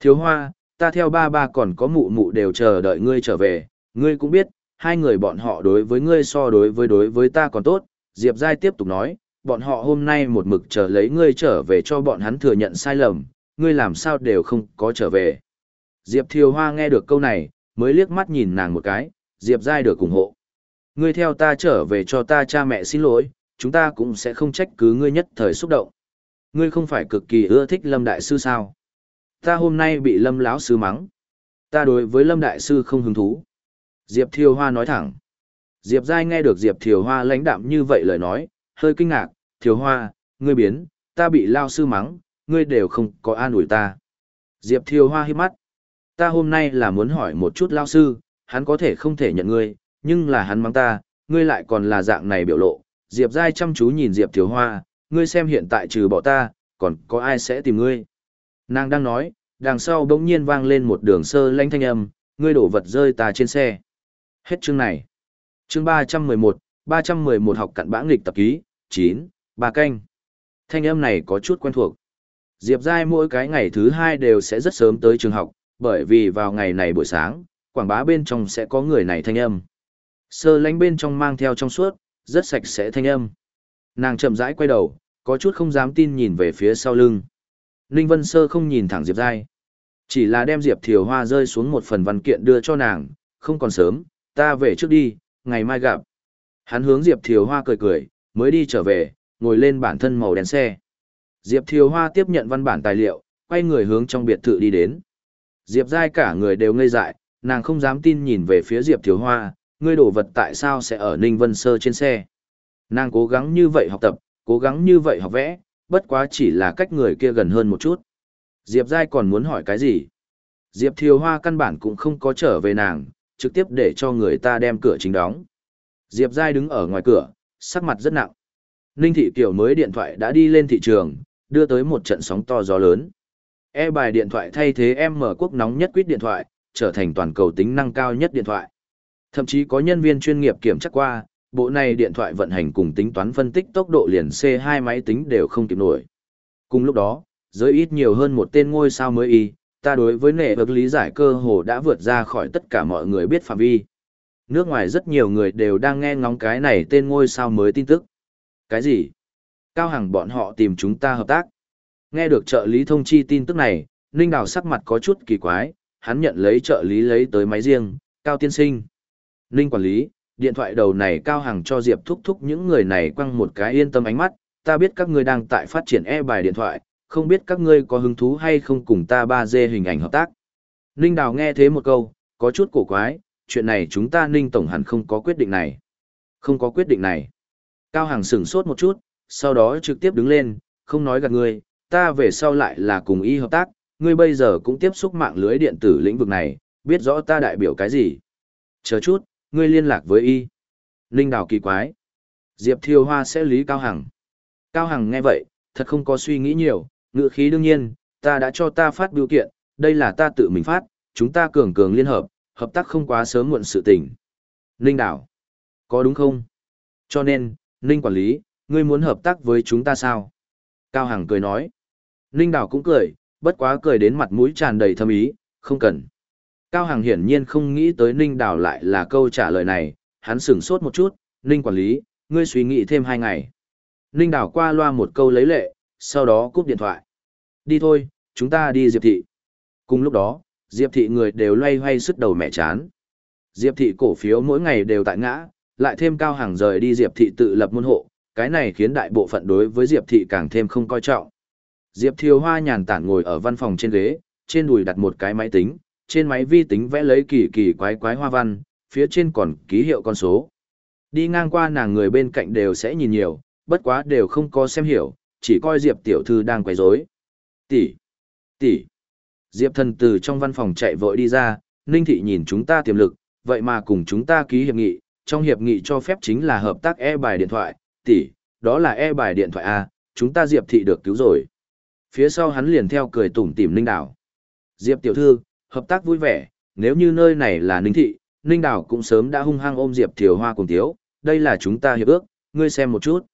Thiều Hoa, ta theo ba ba còn có mụ mụ đều chờ đợi ngươi trở về, ngươi cũng biết, hai người bọn họ đối với ngươi so đối với đối với ta còn tốt. Diệp Giai tiếp tục nói, bọn họ hôm nay một mực chờ lấy ngươi trở về cho bọn hắn thừa nhận sai lầm, ngươi làm sao đều không có trở về. Diệp Thiều Hoa nghe được câu này, mới liếc mắt nhìn nàng một cái, Diệp Giai được ủng hộ. Ngươi theo ta trở về cho ta cha mẹ xin lỗi, chúng ta cũng sẽ không trách cứ ngươi nhất thời xúc động. Ngươi không phải cực kỳ ưa thích Lâm Đại Sư sao? Ta hôm nay bị Lâm lão sư mắng. Ta đối với Lâm Đại Sư không hứng thú. Diệp Thiều Hoa nói thẳng. Diệp Giai nghe được Diệp Thiều Hoa lãnh đạm như vậy lời nói, hơi kinh ngạc, Thiều Hoa, ngươi biến, ta bị lao sư mắng, ngươi đều không có an ủi ta. Diệp Thiều Hoa hít mắt. Ta hôm nay là muốn hỏi một chút lao sư, hắn có thể không thể nhận ngươi, nhưng là hắn mắng ta, ngươi lại còn là dạng này biểu lộ. Diệp Giai chăm chú nhìn Diệp Thiều Hoa, ngươi xem hiện tại trừ bỏ ta, còn có ai sẽ tìm ngươi. Nàng đang nói, đằng sau bỗng nhiên vang lên một đường sơ lanh thanh âm, ngươi đổ vật rơi ta trên xe. Hết chương này. Chương 311, 311 học cặn bã nghịch tập ký, 9, ba canh. Thanh âm này có chút quen thuộc. Diệp Giai mỗi cái ngày thứ hai đều sẽ rất sớm tới trường học, bởi vì vào ngày này buổi sáng, quảng bá bên trong sẽ có người này thanh âm. Sơ lánh bên trong mang theo trong suốt, rất sạch sẽ thanh âm. Nàng chậm rãi quay đầu, có chút không dám tin nhìn về phía sau lưng. Ninh Vân Sơ không nhìn thẳng Diệp Giai. Chỉ là đem Diệp Thiều Hoa rơi xuống một phần văn kiện đưa cho nàng, không còn sớm, ta về trước đi, ngày mai gặp. Hắn hướng Diệp Thiều Hoa cười cười, mới đi trở về, ngồi lên bản thân màu đen xe. Diệp Thiều Hoa tiếp nhận văn bản tài liệu, quay người hướng trong biệt thự đi đến. Diệp Giai cả người đều ngây dại, nàng không dám tin nhìn về phía Diệp Thiều Hoa, ngươi đổ vật tại sao sẽ ở Ninh Vân Sơ trên xe. Nàng cố gắng như vậy học tập, cố gắng như vậy học vẽ, bất quá chỉ là cách người kia gần hơn một chút. Diệp Giai còn muốn hỏi cái gì? Diệp Thiều Hoa căn bản cũng không có trở về nàng, trực tiếp để cho người ta đem cửa chính đóng. Diệp Giai đứng ở ngoài cửa, sắc mặt rất nặng. Ninh Thị Kiều mới điện thoại đã đi lên thị trường, đưa tới một trận sóng to gió lớn. E bài điện thoại thay thế em mở quốc nóng nhất quyết điện thoại, trở thành toàn cầu tính năng cao nhất điện thoại. Thậm chí có nhân viên chuyên nghiệp kiểm tra qua, bộ này điện thoại vận hành cùng tính toán phân tích tốc độ liền C2 máy tính đều không kịp nổi. Cùng lúc đó, giới ít nhiều hơn một tên ngôi sao mới y, ta đối với nệ vật lý giải cơ hồ đã vượt ra khỏi tất cả mọi người biết phạm vi. Nước ngoài rất nhiều người đều đang nghe ngóng cái này tên ngôi sao mới tin tức. Cái gì? Cao Hằng bọn họ tìm chúng ta hợp tác. Nghe được trợ lý thông chi tin tức này, Ninh Đào sắc mặt có chút kỳ quái, hắn nhận lấy trợ lý lấy tới máy riêng, Cao Tiên Sinh. Ninh quản lý, điện thoại đầu này Cao hàng cho Diệp thúc thúc những người này quăng một cái yên tâm ánh mắt, ta biết các ngươi đang tại phát triển e bài điện thoại, không biết các ngươi có hứng thú hay không cùng ta ba d hình ảnh hợp tác. Ninh Đào nghe thế một câu, có chút cổ quái, chuyện này chúng ta Ninh Tổng hẳn không có quyết định này. Không có quyết định này. Cao hàng sửng sốt một chút, sau đó trực tiếp đứng lên, không nói gạt ngươi, ta về sau lại là cùng y hợp tác, ngươi bây giờ cũng tiếp xúc mạng lưới điện tử lĩnh vực này, biết rõ ta đại biểu cái gì. Chờ chút, ngươi liên lạc với y. Linh đào kỳ quái. Diệp Thiêu Hoa sẽ lý Cao Hằng. Cao Hằng nghe vậy, thật không có suy nghĩ nhiều, ngựa khí đương nhiên, ta đã cho ta phát biểu kiện, đây là ta tự mình phát, chúng ta cường cường liên hợp, hợp tác không quá sớm muộn sự tình. Linh đảo. Có đúng không? Cho nên, Ninh quản lý, ngươi muốn hợp tác với chúng ta sao? Cao Hằng cười nói. Ninh Đào cũng cười, bất quá cười đến mặt mũi tràn đầy thâm ý, không cần. Cao Hằng hiển nhiên không nghĩ tới Ninh Đào lại là câu trả lời này, hắn sửng sốt một chút, Ninh quản lý, ngươi suy nghĩ thêm hai ngày. Ninh Đào qua loa một câu lấy lệ, sau đó cúp điện thoại. Đi thôi, chúng ta đi Diệp Thị. Cùng lúc đó, Diệp Thị người đều loay hoay sức đầu mẹ chán. Diệp Thị cổ phiếu mỗi ngày đều tại ngã, lại thêm Cao Hằng rời đi Diệp Thị tự lập môn hộ, cái này khiến đại bộ phận đối với Diệp Thị càng thêm không coi trọng. Diệp Thiều Hoa nhàn tản ngồi ở văn phòng trên ghế, trên đùi đặt một cái máy tính, trên máy vi tính vẽ lấy kỳ kỳ quái quái hoa văn, phía trên còn ký hiệu con số. Đi ngang qua nàng người bên cạnh đều sẽ nhìn nhiều, bất quá đều không có xem hiểu, chỉ coi Diệp tiểu thư đang quấy rối. Tỷ, tỷ. Diệp thần từ trong văn phòng chạy vội đi ra, Ninh Thị nhìn chúng ta tiềm lực, vậy mà cùng chúng ta ký hiệp nghị, trong hiệp nghị cho phép chính là hợp tác e bài điện thoại, tỷ, đó là e bài điện thoại A, chúng ta Diệp Thị được cứu rồi. Phía sau hắn liền theo cười tủm tỉm Ninh Đảo. Diệp tiểu thư, hợp tác vui vẻ, nếu như nơi này là Ninh Thị, Ninh Đảo cũng sớm đã hung hăng ôm Diệp Thiều Hoa cùng tiếu, đây là chúng ta hiệp ước, ngươi xem một chút.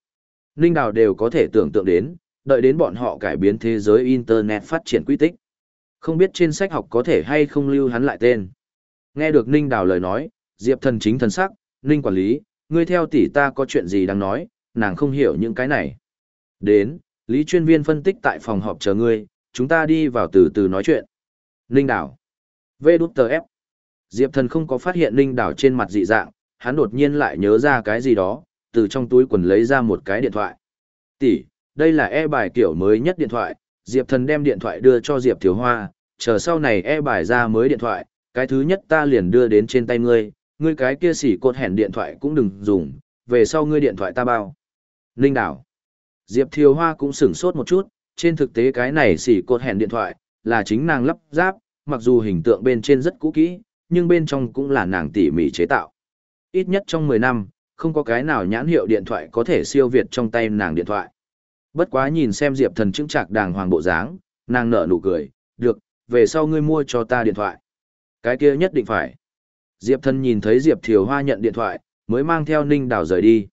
Ninh Đảo đều có thể tưởng tượng đến, đợi đến bọn họ cải biến thế giới Internet phát triển quy tích. Không biết trên sách học có thể hay không lưu hắn lại tên. Nghe được Ninh Đào lời nói, Diệp thần chính thần sắc, Ninh quản lý, ngươi theo tỷ ta có chuyện gì đang nói, nàng không hiểu những cái này. Đến, Lý chuyên viên phân tích tại phòng họp chờ ngươi, chúng ta đi vào từ từ nói chuyện. Ninh Đào. Vê đút tờ ép. Diệp thần không có phát hiện Ninh Đảo trên mặt dị dạng, hắn đột nhiên lại nhớ ra cái gì đó, từ trong túi quần lấy ra một cái điện thoại. Tỷ, đây là e bài kiểu mới nhất điện thoại, Diệp Thần đem điện thoại đưa cho Diệp Thiếu Hoa, chờ sau này e bài ra mới điện thoại, cái thứ nhất ta liền đưa đến trên tay ngươi, ngươi cái kia xỉ cột hẹn điện thoại cũng đừng dùng, về sau ngươi điện thoại ta bao. Linh đảo. Diệp Thiếu Hoa cũng sửng sốt một chút, trên thực tế cái này xỉ cột hẹn điện thoại, là chính nàng lắp ráp, mặc dù hình tượng bên trên rất cũ kỹ, nhưng bên trong cũng là nàng tỉ mỉ chế tạo. Ít nhất trong 10 năm, không có cái nào nhãn hiệu điện thoại có thể siêu việt trong tay nàng điện thoại. Bất quá nhìn xem Diệp Thần chứng trạc đàng hoàng bộ dáng, nàng nở nụ cười, được, về sau ngươi mua cho ta điện thoại. Cái kia nhất định phải. Diệp Thần nhìn thấy Diệp Thiều Hoa nhận điện thoại, mới mang theo Ninh Đào rời đi.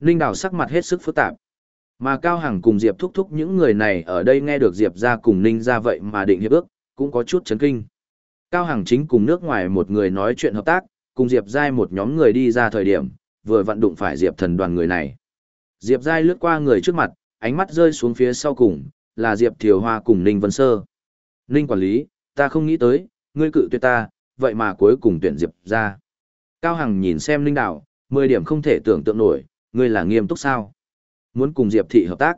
Ninh Đào sắc mặt hết sức phức tạp. Mà Cao Hằng cùng Diệp thúc thúc những người này ở đây nghe được Diệp ra cùng Ninh ra vậy mà định hiệp ước, cũng có chút chấn kinh. Cao Hằng chính cùng nước ngoài một người nói chuyện hợp tác, cùng Diệp Giai một nhóm người đi ra thời điểm, vừa vận đụng phải Diệp thần đoàn người này. Diệp Giai lướt qua người trước mặt, ánh mắt rơi xuống phía sau cùng, là Diệp Thiều Hoa cùng Ninh Vân Sơ. Ninh quản lý, ta không nghĩ tới, ngươi cự tuyệt ta, vậy mà cuối cùng tuyển Diệp ra. Cao Hằng nhìn xem Ninh Đạo, 10 điểm không thể tưởng tượng nổi, ngươi là nghiêm túc sao? Muốn cùng Diệp Thị hợp tác.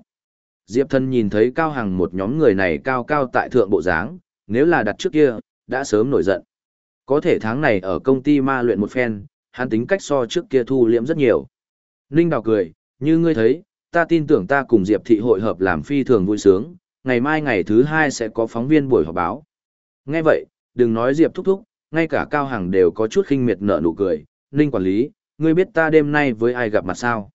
Diệp thân nhìn thấy Cao Hằng một nhóm người này cao cao tại thượng bộ dáng, nếu là đặt trước kia, đã sớm nổi giận. Có thể tháng này ở công ty ma luyện một phen, hắn tính cách so trước kia thu liễm rất nhiều. Ninh Đào cười, như ngươi thấy, ta tin tưởng ta cùng Diệp Thị hội hợp làm phi thường vui sướng, ngày mai ngày thứ hai sẽ có phóng viên buổi họp báo. Nghe vậy, đừng nói Diệp thúc thúc, ngay cả Cao Hằng đều có chút khinh miệt nở nụ cười, Ninh quản lý, ngươi biết ta đêm nay với ai gặp mặt sao?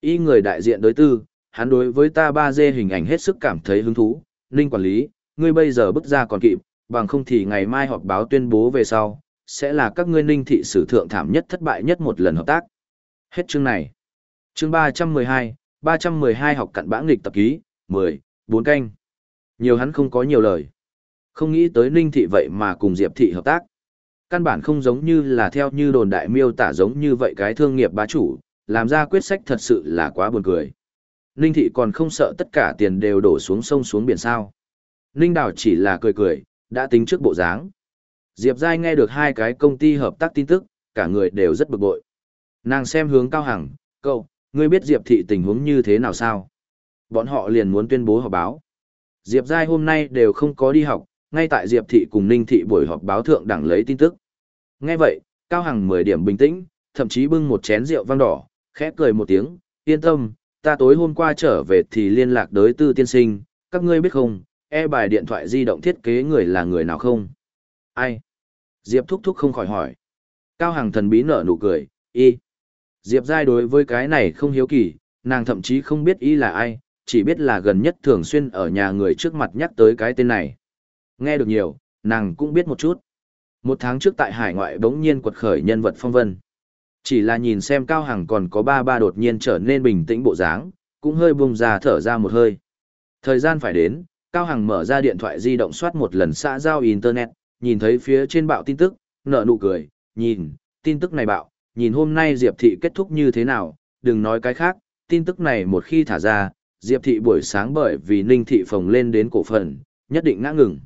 Y người đại diện đối tư, hắn đối với ta ba dê hình ảnh hết sức cảm thấy hứng thú, Ninh quản lý, ngươi bây giờ bước ra còn kịp, bằng không thì ngày mai họp báo tuyên bố về sau, sẽ là các ngươi Ninh thị sử thượng thảm nhất thất bại nhất một lần hợp tác. Hết chương này. Chương 312, 312 học cặn bã nghịch tập ký, 10, 4 canh. Nhiều hắn không có nhiều lời. Không nghĩ tới Ninh Thị vậy mà cùng Diệp Thị hợp tác. Căn bản không giống như là theo như đồn đại miêu tả giống như vậy cái thương nghiệp bá chủ, làm ra quyết sách thật sự là quá buồn cười. Ninh Thị còn không sợ tất cả tiền đều đổ xuống sông xuống biển sao. Ninh Đào chỉ là cười cười, đã tính trước bộ dáng. Diệp Giai nghe được hai cái công ty hợp tác tin tức, cả người đều rất bực bội. Nàng xem hướng cao hằng, câu, Ngươi biết Diệp thị tình huống như thế nào sao? Bọn họ liền muốn tuyên bố họp báo. Diệp Giai hôm nay đều không có đi học, ngay tại Diệp thị cùng Ninh thị buổi họp báo thượng đẳng lấy tin tức. Nghe vậy, Cao Hằng 10 điểm bình tĩnh, thậm chí bưng một chén rượu vang đỏ, khẽ cười một tiếng, yên tâm, ta tối hôm qua trở về thì liên lạc đới tư tiên sinh, các ngươi biết không, e bài điện thoại di động thiết kế người là người nào không? Ai? Diệp thúc thúc không khỏi hỏi. Cao Hằng thần bí nở nụ cười, y. Diệp Giai đối với cái này không hiếu kỳ, nàng thậm chí không biết y là ai, chỉ biết là gần nhất thường xuyên ở nhà người trước mặt nhắc tới cái tên này. Nghe được nhiều, nàng cũng biết một chút. Một tháng trước tại hải ngoại bỗng nhiên quật khởi nhân vật phong vân. Chỉ là nhìn xem Cao Hằng còn có ba ba đột nhiên trở nên bình tĩnh bộ dáng, cũng hơi bùng ra thở ra một hơi. Thời gian phải đến, Cao Hằng mở ra điện thoại di động soát một lần xã giao Internet, nhìn thấy phía trên bạo tin tức, nở nụ cười, nhìn, tin tức này bạo, nhìn hôm nay Diệp Thị kết thúc như thế nào, đừng nói cái khác, tin tức này một khi thả ra, Diệp Thị buổi sáng bởi vì Ninh Thị phồng lên đến cổ phần, nhất định ngã ngừng.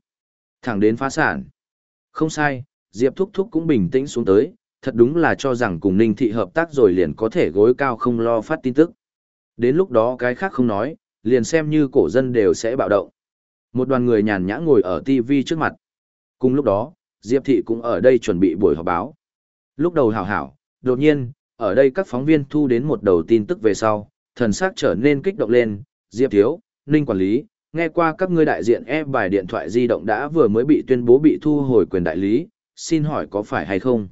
Thẳng đến phá sản. Không sai, Diệp Thúc Thúc cũng bình tĩnh xuống tới, thật đúng là cho rằng cùng Ninh Thị hợp tác rồi liền có thể gối cao không lo phát tin tức. Đến lúc đó cái khác không nói, liền xem như cổ dân đều sẽ bạo động. Một đoàn người nhàn nhã ngồi ở TV trước mặt. Cùng lúc đó, Diệp Thị cũng ở đây chuẩn bị buổi họp báo. Lúc đầu hảo hảo, đột nhiên, ở đây các phóng viên thu đến một đầu tin tức về sau, thần sắc trở nên kích động lên, Diệp Thiếu, Ninh quản lý, Nghe qua các ngươi đại diện e bài điện thoại di động đã vừa mới bị tuyên bố bị thu hồi quyền đại lý, xin hỏi có phải hay không?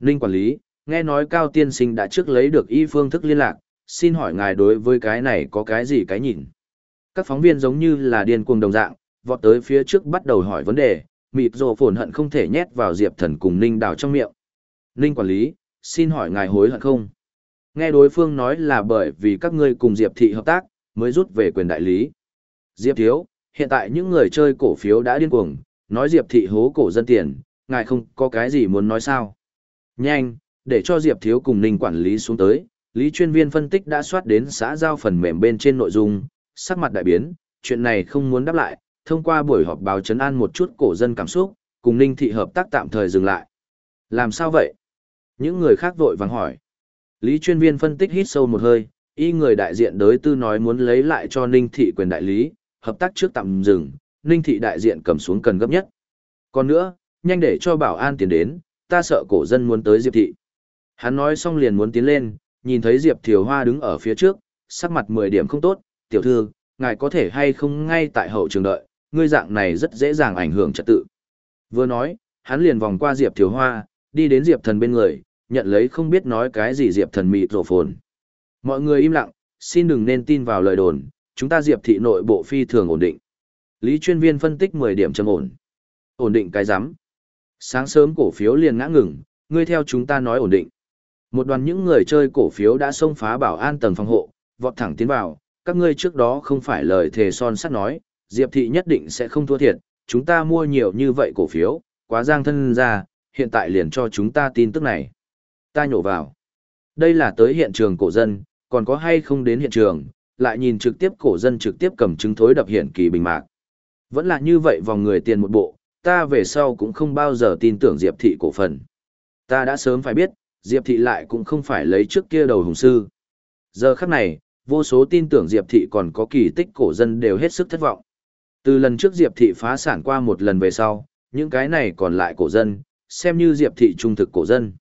Ninh quản lý, nghe nói Cao Tiên Sinh đã trước lấy được y phương thức liên lạc, xin hỏi ngài đối với cái này có cái gì cái nhìn? Các phóng viên giống như là điên cuồng đồng dạng, vọt tới phía trước bắt đầu hỏi vấn đề, mịt rồ phồn hận không thể nhét vào Diệp Thần cùng Ninh Đào trong miệng. Ninh quản lý, xin hỏi ngài hối hận không? Nghe đối phương nói là bởi vì các ngươi cùng Diệp Thị hợp tác, mới rút về quyền đại lý. Diệp Thiếu, hiện tại những người chơi cổ phiếu đã điên cuồng, nói Diệp Thị hố cổ dân tiền, ngài không có cái gì muốn nói sao? Nhanh, để cho Diệp Thiếu cùng Ninh quản lý xuống tới, Lý chuyên viên phân tích đã soát đến xã giao phần mềm bên trên nội dung, sắc mặt đại biến, chuyện này không muốn đáp lại, thông qua buổi họp báo chấn an một chút cổ dân cảm xúc, cùng Ninh thị hợp tác tạm thời dừng lại. Làm sao vậy? Những người khác vội vàng hỏi. Lý chuyên viên phân tích hít sâu một hơi, y người đại diện đối tư nói muốn lấy lại cho Ninh thị quyền đại lý, hợp tác trước tạm dừng, Ninh thị đại diện cầm xuống cần gấp nhất. Còn nữa, nhanh để cho bảo an tiến đến, ta sợ cổ dân muốn tới Diệp thị. Hắn nói xong liền muốn tiến lên, nhìn thấy Diệp Thiều Hoa đứng ở phía trước, sắc mặt 10 điểm không tốt, tiểu thư, ngài có thể hay không ngay tại hậu trường đợi, ngươi dạng này rất dễ dàng ảnh hưởng trật tự. Vừa nói, hắn liền vòng qua Diệp Thiều Hoa, đi đến Diệp Thần bên người, nhận lấy không biết nói cái gì Diệp Thần mịt rổ phồn. Mọi người im lặng, xin đừng nên tin vào lời đồn, chúng ta Diệp thị nội bộ phi thường ổn định. Lý chuyên viên phân tích 10 điểm trầm ổn. Ổn định cái rắm Sáng sớm cổ phiếu liền ngã ngừng, ngươi theo chúng ta nói ổn định. Một đoàn những người chơi cổ phiếu đã xông phá bảo an tầng phòng hộ, vọt thẳng tiến vào, các ngươi trước đó không phải lời thề son sắt nói, Diệp thị nhất định sẽ không thua thiệt, chúng ta mua nhiều như vậy cổ phiếu, quá giang thân ra, hiện tại liền cho chúng ta tin tức này. Ta nhổ vào. Đây là tới hiện trường cổ dân, còn có hay không đến hiện trường, lại nhìn trực tiếp cổ dân trực tiếp cầm chứng thối đập hiện kỳ bình mạc. Vẫn là như vậy vòng người tiền một bộ, ta về sau cũng không bao giờ tin tưởng Diệp thị cổ phần. Ta đã sớm phải biết, Diệp thị lại cũng không phải lấy trước kia đầu hùng sư. Giờ khắc này, vô số tin tưởng Diệp thị còn có kỳ tích cổ dân đều hết sức thất vọng. Từ lần trước Diệp thị phá sản qua một lần về sau, những cái này còn lại cổ dân, xem như Diệp thị trung thực cổ dân.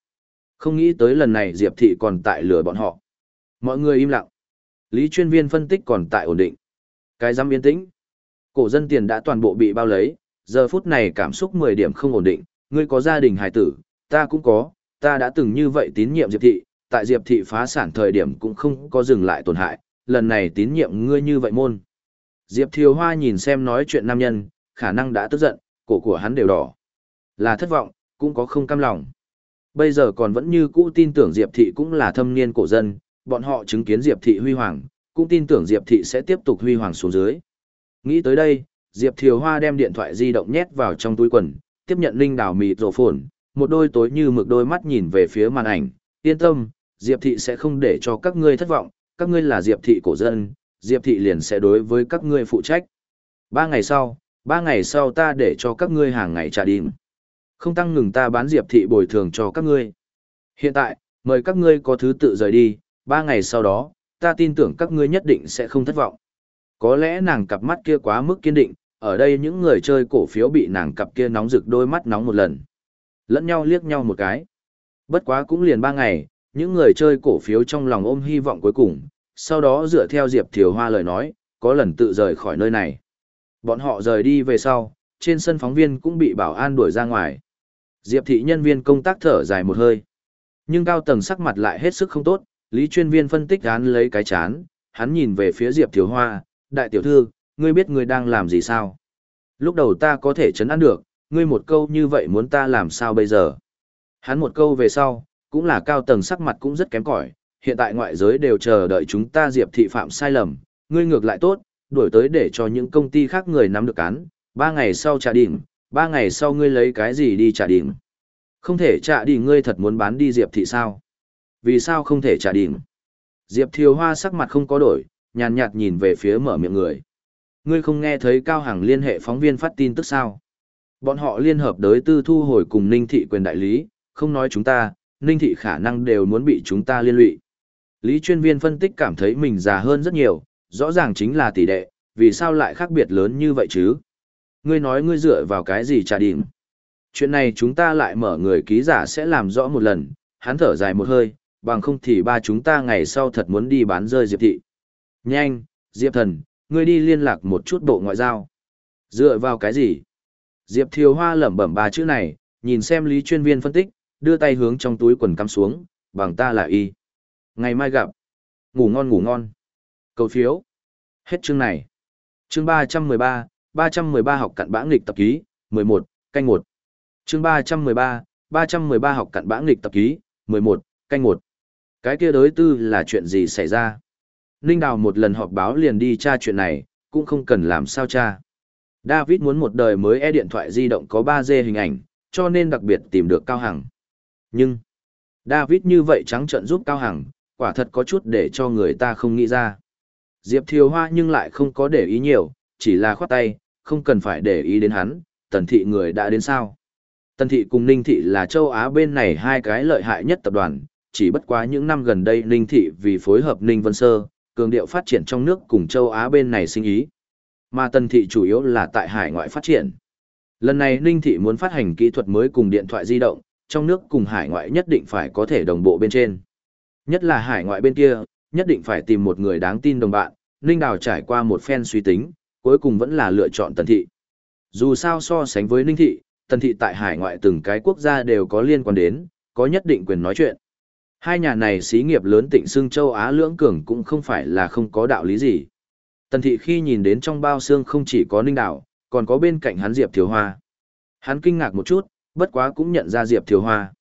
Không nghĩ tới lần này Diệp thị còn tại lừa bọn họ. Mọi người im lặng. Lý chuyên viên phân tích còn tại ổn định. Cái dám yên tĩnh. Cổ dân tiền đã toàn bộ bị bao lấy, giờ phút này cảm xúc 10 điểm không ổn định, ngươi có gia đình hài tử, ta cũng có, ta đã từng như vậy tín nhiệm Diệp thị, tại Diệp thị phá sản thời điểm cũng không có dừng lại tổn hại, lần này tín nhiệm ngươi như vậy môn. Diệp Thiều Hoa nhìn xem nói chuyện nam nhân, khả năng đã tức giận, cổ của hắn đều đỏ. Là thất vọng, cũng có không cam lòng. Bây giờ còn vẫn như cũ tin tưởng Diệp Thị cũng là thâm niên cổ dân, bọn họ chứng kiến Diệp Thị huy hoàng, cũng tin tưởng Diệp Thị sẽ tiếp tục huy hoàng xuống dưới. Nghĩ tới đây, Diệp Thiều Hoa đem điện thoại di động nhét vào trong túi quần, tiếp nhận linh đảo mịt rổ phồn, một đôi tối như mực đôi mắt nhìn về phía màn ảnh, yên tâm, Diệp Thị sẽ không để cho các ngươi thất vọng, các ngươi là Diệp Thị cổ dân, Diệp Thị liền sẽ đối với các ngươi phụ trách. Ba ngày sau, ba ngày sau ta để cho các ngươi hàng ngày trả đìm. Không tăng ngừng ta bán Diệp Thị bồi thường cho các ngươi. Hiện tại, mời các ngươi có thứ tự rời đi, ba ngày sau đó, ta tin tưởng các ngươi nhất định sẽ không thất vọng. Có lẽ nàng cặp mắt kia quá mức kiên định, ở đây những người chơi cổ phiếu bị nàng cặp kia nóng rực đôi mắt nóng một lần. Lẫn nhau liếc nhau một cái. Bất quá cũng liền ba ngày, những người chơi cổ phiếu trong lòng ôm hy vọng cuối cùng, sau đó dựa theo Diệp Thiều Hoa lời nói, có lần tự rời khỏi nơi này. Bọn họ rời đi về sau, trên sân phóng viên cũng bị bảo an đuổi ra ngoài. Diệp thị nhân viên công tác thở dài một hơi. Nhưng cao tầng sắc mặt lại hết sức không tốt, lý chuyên viên phân tích án lấy cái chán, hắn nhìn về phía Diệp Thiều Hoa, đại tiểu thư, ngươi biết ngươi đang làm gì sao? Lúc đầu ta có thể chấn an được, ngươi một câu như vậy muốn ta làm sao bây giờ? Hắn một câu về sau, cũng là cao tầng sắc mặt cũng rất kém cỏi, hiện tại ngoại giới đều chờ đợi chúng ta diệp thị phạm sai lầm, ngươi ngược lại tốt, đổi tới để cho những công ty khác người nắm được cán, ba ngày sau trả đỉnh, ba ngày sau ngươi lấy cái gì đi trả đỉnh. Không thể trả đỉnh ngươi thật muốn bán đi diệp thị sao? Vì sao không thể trả đỉnh? Diệp thiều hoa sắc mặt không có đổi, nhàn nhạt nhìn về phía mở miệng người. Ngươi không nghe thấy Cao Hằng liên hệ phóng viên phát tin tức sao? Bọn họ liên hợp đới tư thu hồi cùng Ninh Thị quyền đại lý, không nói chúng ta, Ninh Thị khả năng đều muốn bị chúng ta liên lụy. Lý chuyên viên phân tích cảm thấy mình già hơn rất nhiều, rõ ràng chính là tỷ đệ, vì sao lại khác biệt lớn như vậy chứ? Ngươi nói ngươi dựa vào cái gì trả điểm? Chuyện này chúng ta lại mở người ký giả sẽ làm rõ một lần, hắn thở dài một hơi, bằng không thì ba chúng ta ngày sau thật muốn đi bán rơi Diệp Thị. Nhanh, Diệp Thần, ngươi đi liên lạc một chút bộ ngoại giao. Dựa vào cái gì? Diệp Thiều Hoa lẩm bẩm ba chữ này, nhìn xem Lý chuyên viên phân tích, đưa tay hướng trong túi quần cắm xuống, bằng ta là y. Ngày mai gặp. Ngủ ngon ngủ ngon. Cầu phiếu. Hết chương này. Chương 313, 313 học cặn bã nghịch tập ký, 11, canh 1. Chương 313, 313 học cặn bã nghịch tập ký, 11, canh 1. Cái kia đối tư là chuyện gì xảy ra? Ninh Đào một lần họp báo liền đi tra chuyện này, cũng không cần làm sao tra. David muốn một đời mới e điện thoại di động có 3G hình ảnh, cho nên đặc biệt tìm được Cao Hằng. Nhưng, David như vậy trắng trợn giúp Cao Hằng, quả thật có chút để cho người ta không nghĩ ra. Diệp Thiều Hoa nhưng lại không có để ý nhiều, chỉ là khoát tay, không cần phải để ý đến hắn, tần thị người đã đến sao. Tần thị cùng Ninh thị là châu Á bên này hai cái lợi hại nhất tập đoàn, chỉ bất quá những năm gần đây Ninh thị vì phối hợp Ninh Vân Sơ, cường điệu phát triển trong nước cùng châu Á bên này sinh ý. Mà Tần thị chủ yếu là tại hải ngoại phát triển. Lần này Ninh thị muốn phát hành kỹ thuật mới cùng điện thoại di động, trong nước cùng hải ngoại nhất định phải có thể đồng bộ bên trên. Nhất là hải ngoại bên kia, nhất định phải tìm một người đáng tin đồng bạn, Ninh Đào trải qua một phen suy tính, cuối cùng vẫn là lựa chọn Tần Thị. Dù sao so sánh với Ninh Thị, Tần Thị tại hải ngoại từng cái quốc gia đều có liên quan đến, có nhất định quyền nói chuyện. Hai nhà này xí nghiệp lớn tịnh xương châu Á lưỡng cường cũng không phải là không có đạo lý gì. Tần Thị khi nhìn đến trong bao xương không chỉ có Ninh Đào, còn có bên cạnh hắn Diệp Thiều Hoa. Hắn kinh ngạc một chút, bất quá cũng nhận ra Diệp Thiều Hoa.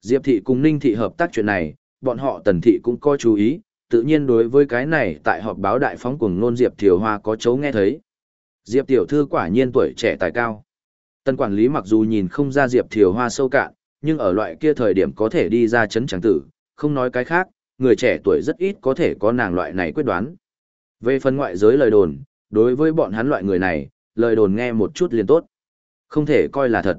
Diệp Thị cùng Ninh Thị hợp tác chuyện này, bọn họ Tần Thị cũng có chú ý, tự nhiên đối với cái này tại họp báo đại phóng cùng nôn Diệp Thiều Hoa có chấu nghe thấy. Diệp Tiểu Thư quả nhiên tuổi trẻ tài cao. tần quản lý mặc dù nhìn không ra Diệp Thiều Hoa sâu cạn, nhưng ở loại kia thời điểm có thể đi ra chấn trắng tử, không nói cái khác, người trẻ tuổi rất ít có thể có nàng loại này quyết đoán. Về phần ngoại giới lời đồn, đối với bọn hắn loại người này, lời đồn nghe một chút liền tốt. Không thể coi là thật.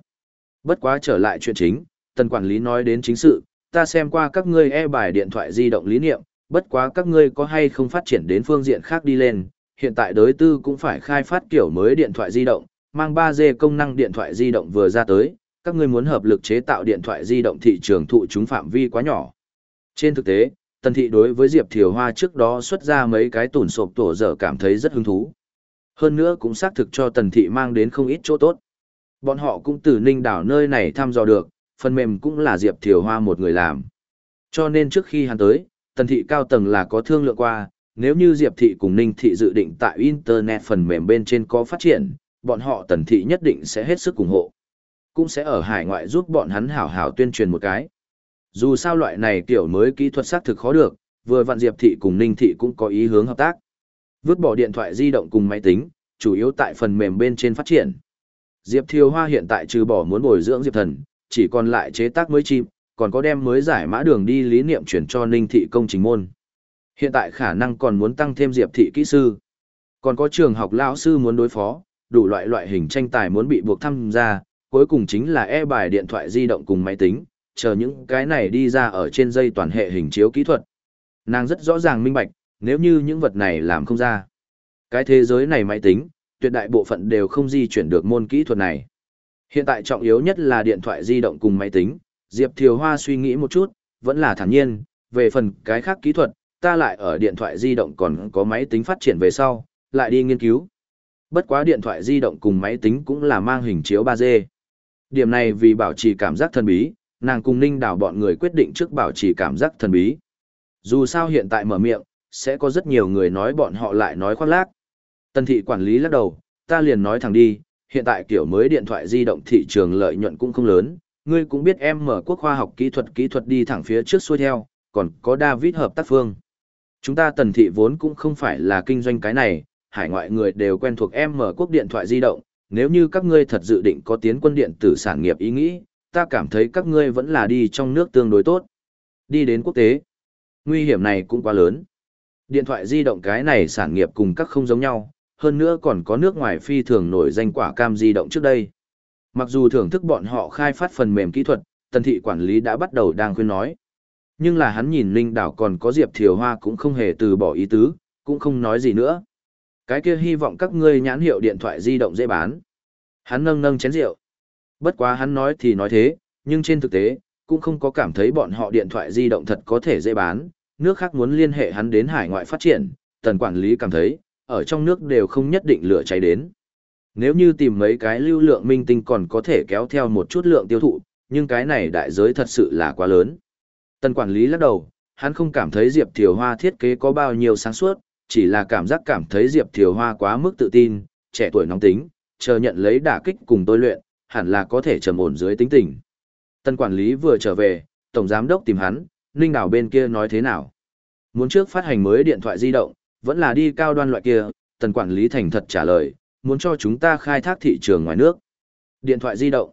Bất quá trở lại chuyện chính, tần quản lý nói đến chính sự, ta xem qua các ngươi e bài điện thoại di động lý niệm, bất quá các ngươi có hay không phát triển đến phương diện khác đi lên, hiện tại đối tư cũng phải khai phát kiểu mới điện thoại di động, mang 3G công năng điện thoại di động vừa ra tới, các ngươi muốn hợp lực chế tạo điện thoại di động thị trường thụ chúng phạm vi quá nhỏ. Trên thực tế, Tần Thị đối với Diệp Thiều Hoa trước đó xuất ra mấy cái tủn sộp tổ dở cảm thấy rất hứng thú. Hơn nữa cũng xác thực cho Tần Thị mang đến không ít chỗ tốt. Bọn họ cũng từ ninh đảo nơi này thăm dò được, phần mềm cũng là Diệp Thiều Hoa một người làm. Cho nên trước khi hắn tới, tần thị cao tầng là có thương lượng qua, nếu như Diệp thị cùng Ninh thị dự định tại Internet phần mềm bên trên có phát triển, bọn họ tần thị nhất định sẽ hết sức ủng hộ. Cũng sẽ ở hải ngoại giúp bọn hắn hảo hảo tuyên truyền một cái. Dù sao loại này kiểu mới kỹ thuật xác thực khó được, vừa vặn Diệp thị cùng Ninh thị cũng có ý hướng hợp tác. Vứt bỏ điện thoại di động cùng máy tính, chủ yếu tại phần mềm bên trên phát triển. Diệp Thiều Hoa hiện tại trừ bỏ muốn bồi dưỡng Diệp Thần, chỉ còn lại chế tác mới chim, còn có đem mới giải mã đường đi lý niệm chuyển cho Ninh thị công trình môn. Hiện tại khả năng còn muốn tăng thêm Diệp thị kỹ sư. Còn có trường học lão sư muốn đối phó, đủ loại loại hình tranh tài muốn bị buộc tham gia, cuối cùng chính là e bài điện thoại di động cùng máy tính, chờ những cái này đi ra ở trên dây toàn hệ hình chiếu kỹ thuật. Nàng rất rõ ràng minh bạch, nếu như những vật này làm không ra. Cái thế giới này máy tính, tuyệt đại bộ phận đều không di chuyển được môn kỹ thuật này. Hiện tại trọng yếu nhất là điện thoại di động cùng máy tính, Diệp Thiều Hoa suy nghĩ một chút, vẫn là thản nhiên, về phần cái khác kỹ thuật, ta lại ở điện thoại di động còn có máy tính phát triển về sau, lại đi nghiên cứu. Bất quá điện thoại di động cùng máy tính cũng là mang hình chiếu 3D. Điểm này vì bảo trì cảm giác thần bí, nàng cùng ninh đảo bọn người quyết định trước bảo trì cảm giác thần bí. Dù sao hiện tại mở miệng, sẽ có rất nhiều người nói bọn họ lại nói khoác lác. Tân thị quản lý lắc đầu, ta liền nói thẳng đi, hiện tại kiểu mới điện thoại di động thị trường lợi nhuận cũng không lớn, ngươi cũng biết em mở quốc khoa học kỹ thuật kỹ thuật đi thẳng phía trước xuôi theo, còn có David hợp tác phương. Chúng ta tần thị vốn cũng không phải là kinh doanh cái này, hải ngoại người đều quen thuộc em mở quốc điện thoại di động, nếu như các ngươi thật dự định có tiến quân điện tử sản nghiệp ý nghĩ, ta cảm thấy các ngươi vẫn là đi trong nước tương đối tốt. Đi đến quốc tế, nguy hiểm này cũng quá lớn. Điện thoại di động cái này sản nghiệp cùng các không giống nhau, hơn nữa còn có nước ngoài phi thường nổi danh quả cam di động trước đây. Mặc dù thưởng thức bọn họ khai phát phần mềm kỹ thuật, tần thị quản lý đã bắt đầu đang khuyên nói. Nhưng là hắn nhìn Linh Đảo còn có Diệp Thiều Hoa cũng không hề từ bỏ ý tứ, cũng không nói gì nữa. Cái kia hy vọng các ngươi nhãn hiệu điện thoại di động dễ bán. Hắn nâng nâng chén rượu. Bất quá hắn nói thì nói thế, nhưng trên thực tế, cũng không có cảm thấy bọn họ điện thoại di động thật có thể dễ bán. Nước khác muốn liên hệ hắn đến hải ngoại phát triển, tần quản lý cảm thấy, ở trong nước đều không nhất định lửa cháy đến. Nếu như tìm mấy cái lưu lượng minh tinh còn có thể kéo theo một chút lượng tiêu thụ, nhưng cái này đại giới thật sự là quá lớn. Tân quản lý lắc đầu, hắn không cảm thấy Diệp Thiều Hoa thiết kế có bao nhiêu sáng suốt, chỉ là cảm giác cảm thấy Diệp Thiều Hoa quá mức tự tin, trẻ tuổi nóng tính, chờ nhận lấy đả kích cùng tôi luyện, hẳn là có thể trầm ổn dưới tính tình. Tân quản lý vừa trở về, tổng giám đốc tìm hắn, Ninh Đào bên kia nói thế nào? Muốn trước phát hành mới điện thoại di động, vẫn là đi cao đoan loại kia, tần quản lý thành thật trả lời, muốn cho chúng ta khai thác thị trường ngoài nước. Điện thoại di động.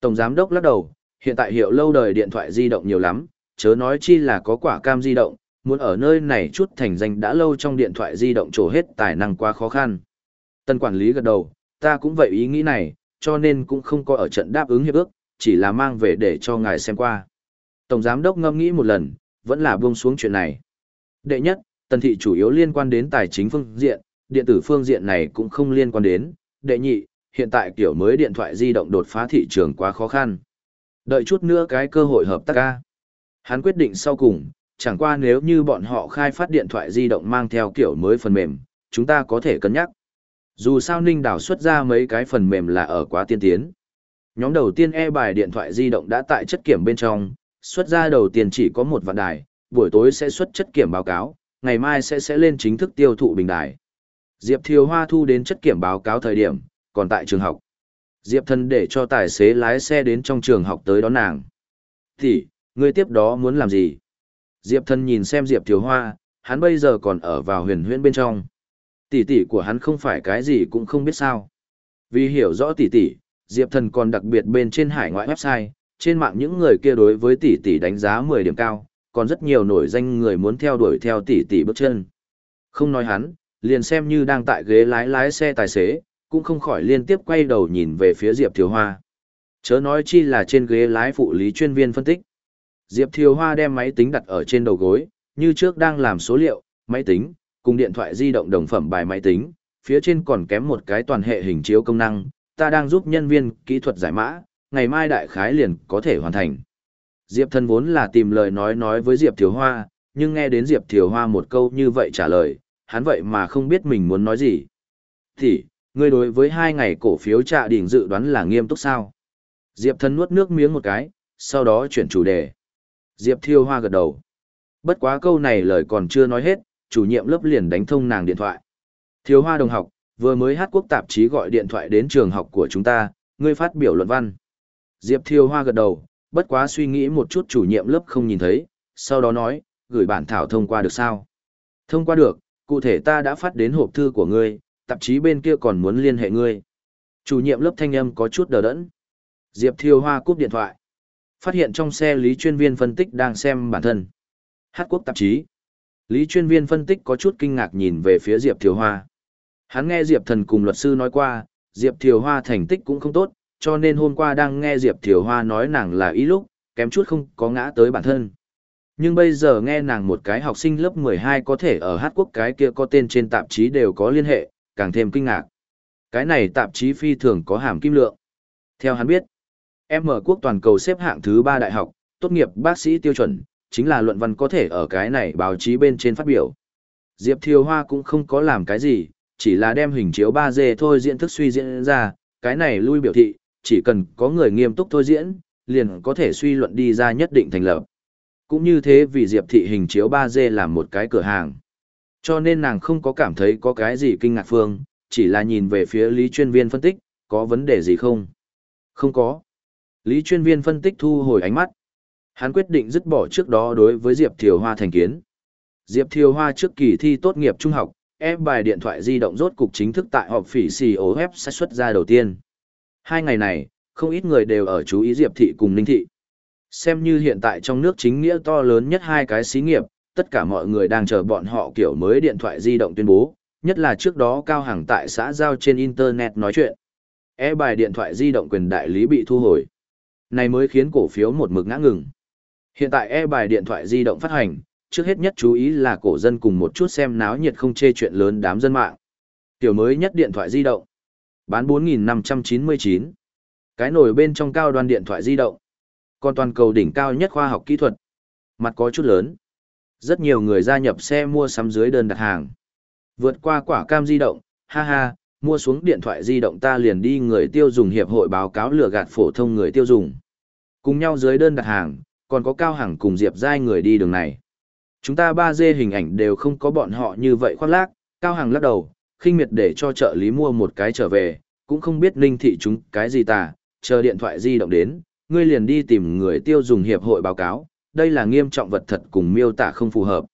Tổng giám đốc lắc đầu, hiện tại hiệu lâu đời điện thoại di động nhiều lắm, chớ nói chi là có quả cam di động, muốn ở nơi này chút thành danh đã lâu trong điện thoại di động trổ hết tài năng quá khó khăn. Tần quản lý gật đầu, ta cũng vậy ý nghĩ này, cho nên cũng không có ở trận đáp ứng hiệp ước, chỉ là mang về để cho ngài xem qua. Tổng giám đốc ngâm nghĩ một lần, vẫn là buông xuống chuyện này. Đệ nhất, tần thị chủ yếu liên quan đến tài chính phương diện, điện tử phương diện này cũng không liên quan đến. Đệ nhị, hiện tại kiểu mới điện thoại di động đột phá thị trường quá khó khăn. Đợi chút nữa cái cơ hội hợp tác ca. Hắn quyết định sau cùng, chẳng qua nếu như bọn họ khai phát điện thoại di động mang theo kiểu mới phần mềm, chúng ta có thể cân nhắc. Dù sao Ninh Đảo xuất ra mấy cái phần mềm là ở quá tiên tiến. Nhóm đầu tiên e bài điện thoại di động đã tại chất kiểm bên trong, xuất ra đầu tiên chỉ có một vạn đài, buổi tối sẽ xuất chất kiểm báo cáo, ngày mai sẽ sẽ lên chính thức tiêu thụ bình đài. Diệp Thiều Hoa thu đến chất kiểm báo cáo thời điểm, còn tại trường học. Diệp Thần để cho tài xế lái xe đến trong trường học tới đón nàng. Thì, người tiếp đó muốn làm gì? Diệp Thần nhìn xem Diệp Thiều Hoa, hắn bây giờ còn ở vào huyền huyễn bên trong. Tỷ tỷ của hắn không phải cái gì cũng không biết sao. Vì hiểu rõ tỷ tỷ, Diệp thần còn đặc biệt bên trên hải ngoại website, trên mạng những người kia đối với tỷ tỷ đánh giá 10 điểm cao, còn rất nhiều nổi danh người muốn theo đuổi theo tỷ tỷ bước chân. Không nói hắn, liền xem như đang tại ghế lái lái xe tài xế, cũng không khỏi liên tiếp quay đầu nhìn về phía Diệp Thiều Hoa. Chớ nói chi là trên ghế lái phụ lý chuyên viên phân tích. Diệp Thiều Hoa đem máy tính đặt ở trên đầu gối, như trước đang làm số liệu, máy tính, cùng điện thoại di động đồng phẩm bài máy tính, phía trên còn kém một cái toàn hệ hình chiếu công năng, ta đang giúp nhân viên kỹ thuật giải mã, ngày mai đại khái liền có thể hoàn thành. Diệp thần vốn là tìm lời nói nói với Diệp Thiều Hoa, nhưng nghe đến Diệp Thiều Hoa một câu như vậy trả lời, hắn vậy mà không biết mình muốn nói gì. Thì, ngươi đối với hai ngày cổ phiếu trạ đỉnh dự đoán là nghiêm túc sao? Diệp thần nuốt nước miếng một cái, sau đó chuyển chủ đề. Diệp Thiều Hoa gật đầu. Bất quá câu này lời còn chưa nói hết, chủ nhiệm lớp liền đánh thông nàng điện thoại. Thiều Hoa đồng học, vừa mới hát quốc tạp chí gọi điện thoại đến trường học của chúng ta, ngươi phát biểu luận văn. Diệp Thiều Hoa gật đầu, bất quá suy nghĩ một chút chủ nhiệm lớp không nhìn thấy, sau đó nói, gửi bản thảo thông qua được sao? Thông qua được, cụ thể ta đã phát đến hộp thư của ngươi, tạp chí bên kia còn muốn liên hệ ngươi. Chủ nhiệm lớp thanh âm có chút đờ đẫn. Diệp Thiều Hoa cúp điện thoại. Phát hiện trong xe Lý chuyên viên phân tích đang xem bản thân. Hát quốc tạp chí. Lý chuyên viên phân tích có chút kinh ngạc nhìn về phía Diệp Thiều Hoa. Hắn nghe Diệp Thần cùng luật sư nói qua, Diệp Thiều Hoa thành tích cũng không tốt, cho nên hôm qua đang nghe Diệp Thiều Hoa nói nàng là ý lúc, kém chút không có ngã tới bản thân. Nhưng bây giờ nghe nàng một cái học sinh lớp 12 có thể ở Hát Quốc cái kia có tên trên tạp chí đều có liên hệ, càng thêm kinh ngạc. Cái này tạp chí phi thường có hàm kim lượng. Theo hắn biết, M quốc toàn cầu xếp hạng thứ 3 đại học, tốt nghiệp bác sĩ tiêu chuẩn, chính là luận văn có thể ở cái này báo chí bên trên phát biểu. Diệp Thiều Hoa cũng không có làm cái gì, chỉ là đem hình chiếu 3D thôi diễn thức suy diễn ra, cái này lui biểu thị, chỉ cần có người nghiêm túc thôi diễn, liền có thể suy luận đi ra nhất định thành lập. Cũng như thế vì Diệp thị hình chiếu 3D làm một cái cửa hàng. Cho nên nàng không có cảm thấy có cái gì kinh ngạc phương, chỉ là nhìn về phía Lý chuyên viên phân tích, có vấn đề gì không? Không có. Lý chuyên viên phân tích thu hồi ánh mắt. Hắn quyết định dứt bỏ trước đó đối với Diệp Thiều Hoa thành kiến. Diệp Thiều Hoa trước kỳ thi tốt nghiệp trung học, ép bài điện thoại di động rốt cục chính thức tại họp phỉ xì ố sẽ xuất ra đầu tiên. Hai ngày này, không ít người đều ở chú ý Diệp Thị cùng Ninh Thị. Xem như hiện tại trong nước chính nghĩa to lớn nhất hai cái xí nghiệp, tất cả mọi người đang chờ bọn họ kiểu mới điện thoại di động tuyên bố, nhất là trước đó cao hàng tại xã giao trên Internet nói chuyện. E bài điện thoại di động quyền đại lý bị thu hồi. Này mới khiến cổ phiếu một mực ngã ngừng. Hiện tại e bài điện thoại di động phát hành, trước hết nhất chú ý là cổ dân cùng một chút xem náo nhiệt không chê chuyện lớn đám dân mạng. Tiểu mới nhất điện thoại di động. Bán 4.599. Cái nổi bên trong cao đoàn điện thoại di động. Còn toàn cầu đỉnh cao nhất khoa học kỹ thuật. Mặt có chút lớn. Rất nhiều người gia nhập xe mua sắm dưới đơn đặt hàng. Vượt qua quả cam di động, ha ha, mua xuống điện thoại di động ta liền đi người tiêu dùng hiệp hội báo cáo lừa gạt phổ thông người tiêu dùng. Cùng nhau dưới đơn đặt hàng, còn có cao hàng cùng Diệp Giai người đi đường này. Chúng ta ba dê hình ảnh đều không có bọn họ như vậy khoác lác, cao hàng lắc đầu, khinh miệt để cho trợ lý mua một cái trở về, cũng không biết ninh thị chúng cái gì tà, chờ điện thoại di động đến, ngươi liền đi tìm người tiêu dùng hiệp hội báo cáo, đây là nghiêm trọng vật thật cùng miêu tả không phù hợp.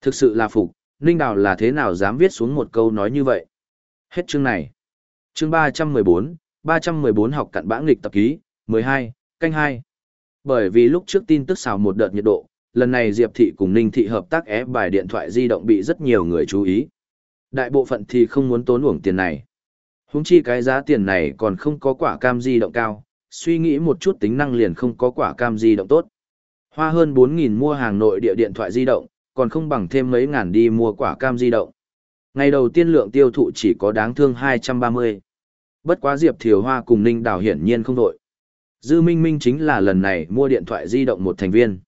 Thực sự là phục, Ninh Đào là thế nào dám viết xuống một câu nói như vậy. Hết chương này. Chương 314, 314 học cặn bã nghịch tập ký, 12, canh 2. Bởi vì lúc trước tin tức xào một đợt nhiệt độ, lần này Diệp Thị cùng Ninh Thị hợp tác ép bài điện thoại di động bị rất nhiều người chú ý. Đại bộ phận thì không muốn tốn uổng tiền này. Húng chi cái giá tiền này còn không có quả cam di động cao, suy nghĩ một chút tính năng liền không có quả cam di động tốt. Hoa hơn 4.000 mua hàng nội địa điện thoại di động, còn không bằng thêm mấy ngàn đi mua quả cam di động. Ngày đầu tiên lượng tiêu thụ chỉ có đáng thương 230. Bất quá Diệp Thiều Hoa cùng Ninh Đào hiển nhiên không đội. Dư Minh Minh chính là lần này mua điện thoại di động một thành viên.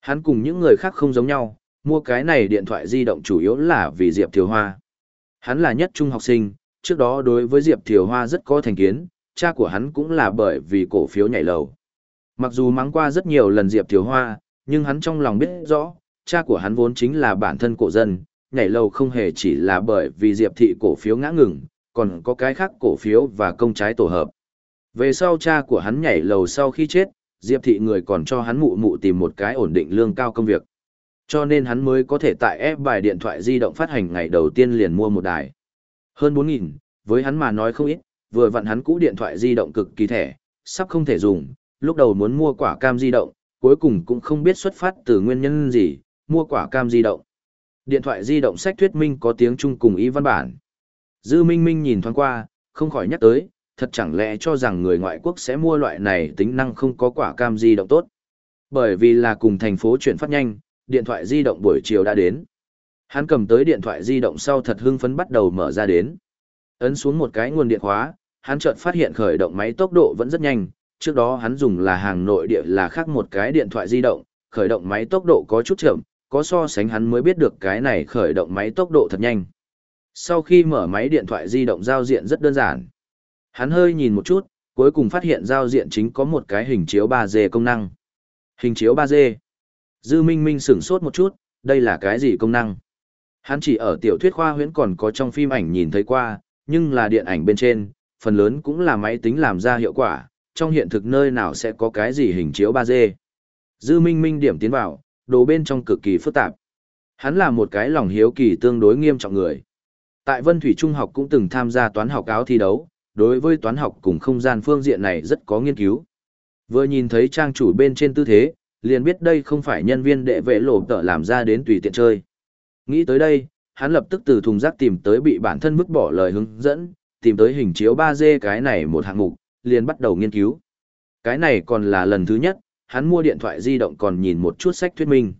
Hắn cùng những người khác không giống nhau, mua cái này điện thoại di động chủ yếu là vì Diệp Thiều Hoa. Hắn là nhất trung học sinh, trước đó đối với Diệp Thiều Hoa rất có thành kiến, cha của hắn cũng là bởi vì cổ phiếu nhảy lầu. Mặc dù mắng qua rất nhiều lần Diệp Thiều Hoa, nhưng hắn trong lòng biết rõ, cha của hắn vốn chính là bản thân cổ dân, nhảy lầu không hề chỉ là bởi vì Diệp thị cổ phiếu ngã ngừng, còn có cái khác cổ phiếu và công trái tổ hợp. Về sau cha của hắn nhảy lầu sau khi chết, Diệp thị người còn cho hắn mụ mụ tìm một cái ổn định lương cao công việc. Cho nên hắn mới có thể tại ép bài điện thoại di động phát hành ngày đầu tiên liền mua một đài. Hơn 4.000, với hắn mà nói không ít, vừa vặn hắn cũ điện thoại di động cực kỳ thẻ, sắp không thể dùng, lúc đầu muốn mua quả cam di động, cuối cùng cũng không biết xuất phát từ nguyên nhân gì, mua quả cam di động. Điện thoại di động sách thuyết minh có tiếng Trung cùng ý văn bản. Dư Minh Minh nhìn thoáng qua, không khỏi nhắc tới, thật chẳng lẽ cho rằng người ngoại quốc sẽ mua loại này tính năng không có quả cam di động tốt. Bởi vì là cùng thành phố chuyển phát nhanh, điện thoại di động buổi chiều đã đến. Hắn cầm tới điện thoại di động sau thật hưng phấn bắt đầu mở ra đến. Ấn xuống một cái nguồn điện khóa, hắn chợt phát hiện khởi động máy tốc độ vẫn rất nhanh, trước đó hắn dùng là hàng nội địa là khác một cái điện thoại di động, khởi động máy tốc độ có chút chậm, có so sánh hắn mới biết được cái này khởi động máy tốc độ thật nhanh. Sau khi mở máy điện thoại di động giao diện rất đơn giản. Hắn hơi nhìn một chút, cuối cùng phát hiện giao diện chính có một cái hình chiếu 3D công năng. Hình chiếu 3D. Dư Minh Minh sửng sốt một chút, đây là cái gì công năng? Hắn chỉ ở tiểu thuyết khoa huyễn còn có trong phim ảnh nhìn thấy qua, nhưng là điện ảnh bên trên, phần lớn cũng là máy tính làm ra hiệu quả, trong hiện thực nơi nào sẽ có cái gì hình chiếu 3D. Dư Minh Minh điểm tiến vào, đồ bên trong cực kỳ phức tạp. Hắn là một cái lòng hiếu kỳ tương đối nghiêm trọng người. Tại Vân Thủy Trung học cũng từng tham gia toán học áo thi đấu, đối với toán học cùng không gian phương diện này rất có nghiên cứu. Vừa nhìn thấy trang chủ bên trên tư thế, liền biết đây không phải nhân viên đệ vệ lộ tợ làm ra đến tùy tiện chơi. Nghĩ tới đây, hắn lập tức từ thùng rác tìm tới bị bản thân vứt bỏ lời hướng dẫn, tìm tới hình chiếu 3D cái này một hạng mục, liền bắt đầu nghiên cứu. Cái này còn là lần thứ nhất, hắn mua điện thoại di động còn nhìn một chút sách thuyết minh.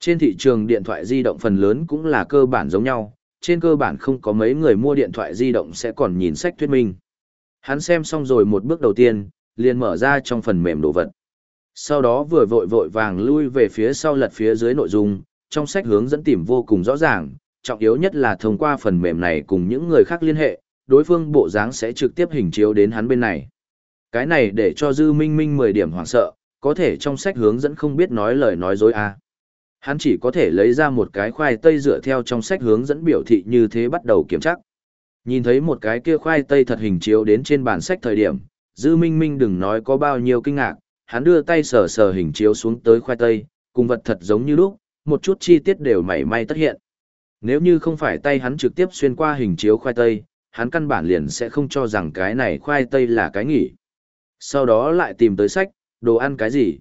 Trên thị trường điện thoại di động phần lớn cũng là cơ bản giống nhau, trên cơ bản không có mấy người mua điện thoại di động sẽ còn nhìn sách thuyết minh. Hắn xem xong rồi một bước đầu tiên, liền mở ra trong phần mềm đồ vật. Sau đó vừa vội vội vàng lui về phía sau lật phía dưới nội dung, trong sách hướng dẫn tìm vô cùng rõ ràng, trọng yếu nhất là thông qua phần mềm này cùng những người khác liên hệ, đối phương bộ dáng sẽ trực tiếp hình chiếu đến hắn bên này. Cái này để cho Dư Minh Minh 10 điểm hoảng sợ, có thể trong sách hướng dẫn không biết nói lời nói dối à. Hắn chỉ có thể lấy ra một cái khoai tây dựa theo trong sách hướng dẫn biểu thị như thế bắt đầu kiểm tra. Nhìn thấy một cái kia khoai tây thật hình chiếu đến trên bản sách thời điểm, Dư Minh Minh đừng nói có bao nhiêu kinh ngạc, hắn đưa tay sờ sờ hình chiếu xuống tới khoai tây, cùng vật thật giống như lúc, một chút chi tiết đều mảy may tất hiện. Nếu như không phải tay hắn trực tiếp xuyên qua hình chiếu khoai tây, hắn căn bản liền sẽ không cho rằng cái này khoai tây là cái nghỉ. Sau đó lại tìm tới sách, đồ ăn cái gì.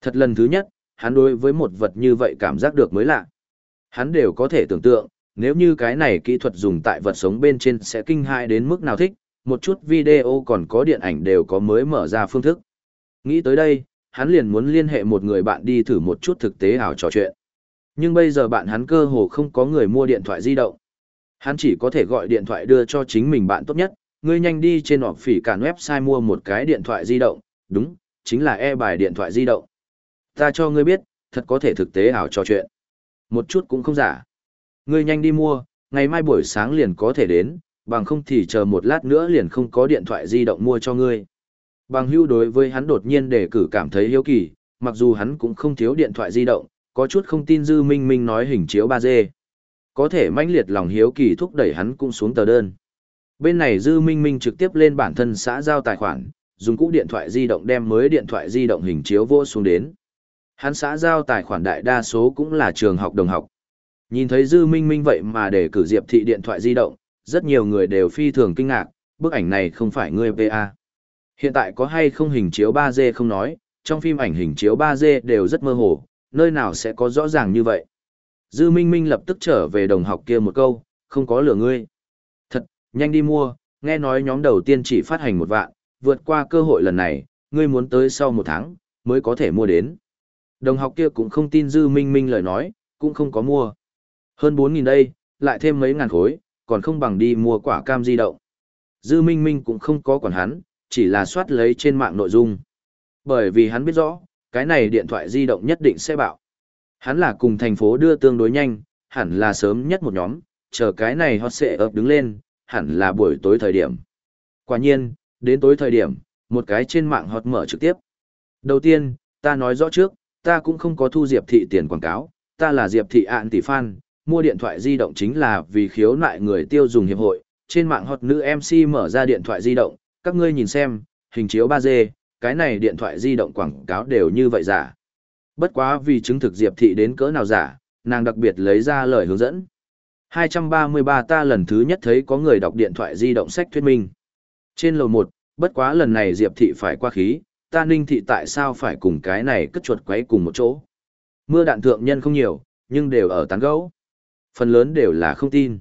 Thật lần thứ nhất, hắn đối với một vật như vậy cảm giác được mới lạ. Hắn đều có thể tưởng tượng, nếu như cái này kỹ thuật dùng tại vật sống bên trên sẽ kinh hại đến mức nào thích, một chút video còn có điện ảnh đều có mới mở ra phương thức. Nghĩ tới đây, hắn liền muốn liên hệ một người bạn đi thử một chút thực tế ảo trò chuyện. Nhưng bây giờ bạn hắn cơ hồ không có người mua điện thoại di động. Hắn chỉ có thể gọi điện thoại đưa cho chính mình bạn tốt nhất, ngươi nhanh đi trên họp phỉ cản website mua một cái điện thoại di động, đúng, chính là e bài điện thoại di động. Ta cho ngươi biết, thật có thể thực tế ảo trò chuyện. Một chút cũng không giả. Ngươi nhanh đi mua, ngày mai buổi sáng liền có thể đến, bằng không thì chờ một lát nữa liền không có điện thoại di động mua cho ngươi. Bằng hưu đối với hắn đột nhiên đề cử cảm thấy hiếu kỳ, mặc dù hắn cũng không thiếu điện thoại di động, có chút không tin Dư Minh Minh nói hình chiếu 3D. Có thể mãnh liệt lòng hiếu kỳ thúc đẩy hắn cũng xuống tờ đơn. Bên này Dư Minh Minh trực tiếp lên bản thân xã giao tài khoản, dùng cũ điện thoại di động đem mới điện thoại di động hình chiếu vô xuống đến. Hắn xã giao tài khoản đại đa số cũng là trường học đồng học. Nhìn thấy Dư Minh Minh vậy mà để cử Diệp Thị điện thoại di động, rất nhiều người đều phi thường kinh ngạc, bức ảnh này không phải ngươi VA. Hiện tại có hay không hình chiếu 3D không nói, trong phim ảnh hình chiếu 3D đều rất mơ hồ, nơi nào sẽ có rõ ràng như vậy. Dư Minh Minh lập tức trở về đồng học kia một câu, không có lửa ngươi. Thật, nhanh đi mua, nghe nói nhóm đầu tiên chỉ phát hành một vạn, vượt qua cơ hội lần này, ngươi muốn tới sau một tháng, mới có thể mua đến. Đồng học kia cũng không tin Dư Minh Minh lời nói, cũng không có mua. Hơn 4.000 đây, lại thêm mấy ngàn khối, còn không bằng đi mua quả cam di động. Dư Minh Minh cũng không có quản hắn, chỉ là soát lấy trên mạng nội dung. Bởi vì hắn biết rõ, cái này điện thoại di động nhất định sẽ bạo. Hắn là cùng thành phố đưa tương đối nhanh, hẳn là sớm nhất một nhóm, chờ cái này hot sẽ ập đứng lên, hẳn là buổi tối thời điểm. Quả nhiên, đến tối thời điểm, một cái trên mạng hot mở trực tiếp. Đầu tiên, ta nói rõ trước, ta cũng không có thu Diệp Thị tiền quảng cáo, ta là Diệp Thị ạn tỷ fan, mua điện thoại di động chính là vì khiếu nại người tiêu dùng hiệp hội, trên mạng hot nữ MC mở ra điện thoại di động, các ngươi nhìn xem, hình chiếu 3D, cái này điện thoại di động quảng cáo đều như vậy giả. Bất quá vì chứng thực Diệp Thị đến cỡ nào giả, nàng đặc biệt lấy ra lời hướng dẫn. 233 ta lần thứ nhất thấy có người đọc điện thoại di động sách thuyết minh. Trên lầu 1, bất quá lần này Diệp Thị phải qua khí, ta ninh thị tại sao phải cùng cái này cất chuột quấy cùng một chỗ. Mưa đạn thượng nhân không nhiều, nhưng đều ở tán gấu. Phần lớn đều là không tin.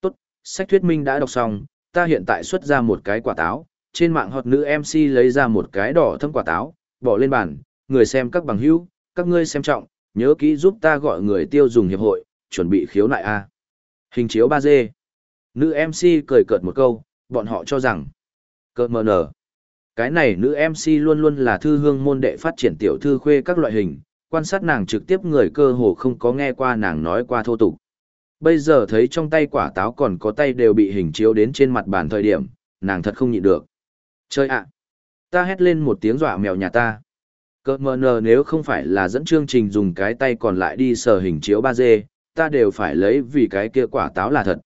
Tốt, sách thuyết minh đã đọc xong, ta hiện tại xuất ra một cái quả táo, trên mạng hot nữ MC lấy ra một cái đỏ thâm quả táo, bỏ lên bàn, người xem các bằng hữu, các ngươi xem trọng, nhớ kỹ giúp ta gọi người tiêu dùng hiệp hội, chuẩn bị khiếu nại A. Hình chiếu 3D. Nữ MC cười cợt một câu, bọn họ cho rằng, cợt mờ nở. Cái này nữ MC luôn luôn là thư hương môn đệ phát triển tiểu thư khuê các loại hình, quan sát nàng trực tiếp người cơ hồ không có nghe qua nàng nói qua thô tục. Bây giờ thấy trong tay quả táo còn có tay đều bị hình chiếu đến trên mặt bàn thời điểm, nàng thật không nhịn được. Chơi ạ! Ta hét lên một tiếng dọa mèo nhà ta. Cơ mờ nờ nếu không phải là dẫn chương trình dùng cái tay còn lại đi sờ hình chiếu 3D, ta đều phải lấy vì cái kia quả táo là thật.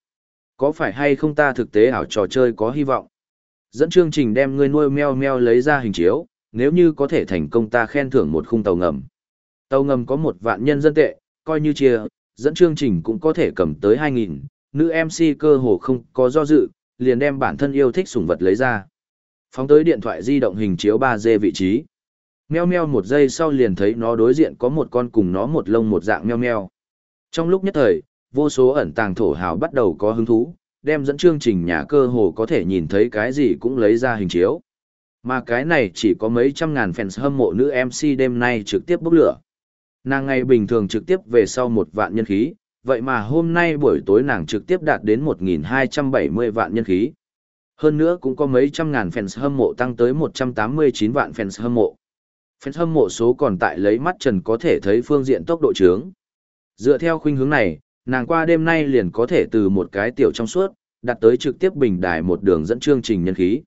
Có phải hay không ta thực tế ảo trò chơi có hy vọng? Dẫn chương trình đem ngươi nuôi meo meo lấy ra hình chiếu, nếu như có thể thành công ta khen thưởng một khung tàu ngầm. Tàu ngầm có một vạn nhân dân tệ, coi như chia, dẫn chương trình cũng có thể cầm tới 2.000, nữ MC cơ hồ không có do dự, liền đem bản thân yêu thích sủng vật lấy ra. Phóng tới điện thoại di động hình chiếu 3D vị trí. Meo meo một giây sau liền thấy nó đối diện có một con cùng nó một lông một dạng meo meo. Trong lúc nhất thời, vô số ẩn tàng thổ hào bắt đầu có hứng thú, đem dẫn chương trình nhà cơ hồ có thể nhìn thấy cái gì cũng lấy ra hình chiếu. Mà cái này chỉ có mấy trăm ngàn fans hâm mộ nữ MC đêm nay trực tiếp bốc lửa. Nàng ngày bình thường trực tiếp về sau một vạn nhân khí, vậy mà hôm nay buổi tối nàng trực tiếp đạt đến 1.270 vạn nhân khí. Hơn nữa cũng có mấy trăm ngàn fans hâm mộ tăng tới 189 vạn fans hâm mộ. Fans hâm mộ số còn tại lấy mắt trần có thể thấy phương diện tốc độ trướng. Dựa theo khuynh hướng này, nàng qua đêm nay liền có thể từ một cái tiểu trong suốt, đặt tới trực tiếp bình đài một đường dẫn chương trình nhân khí.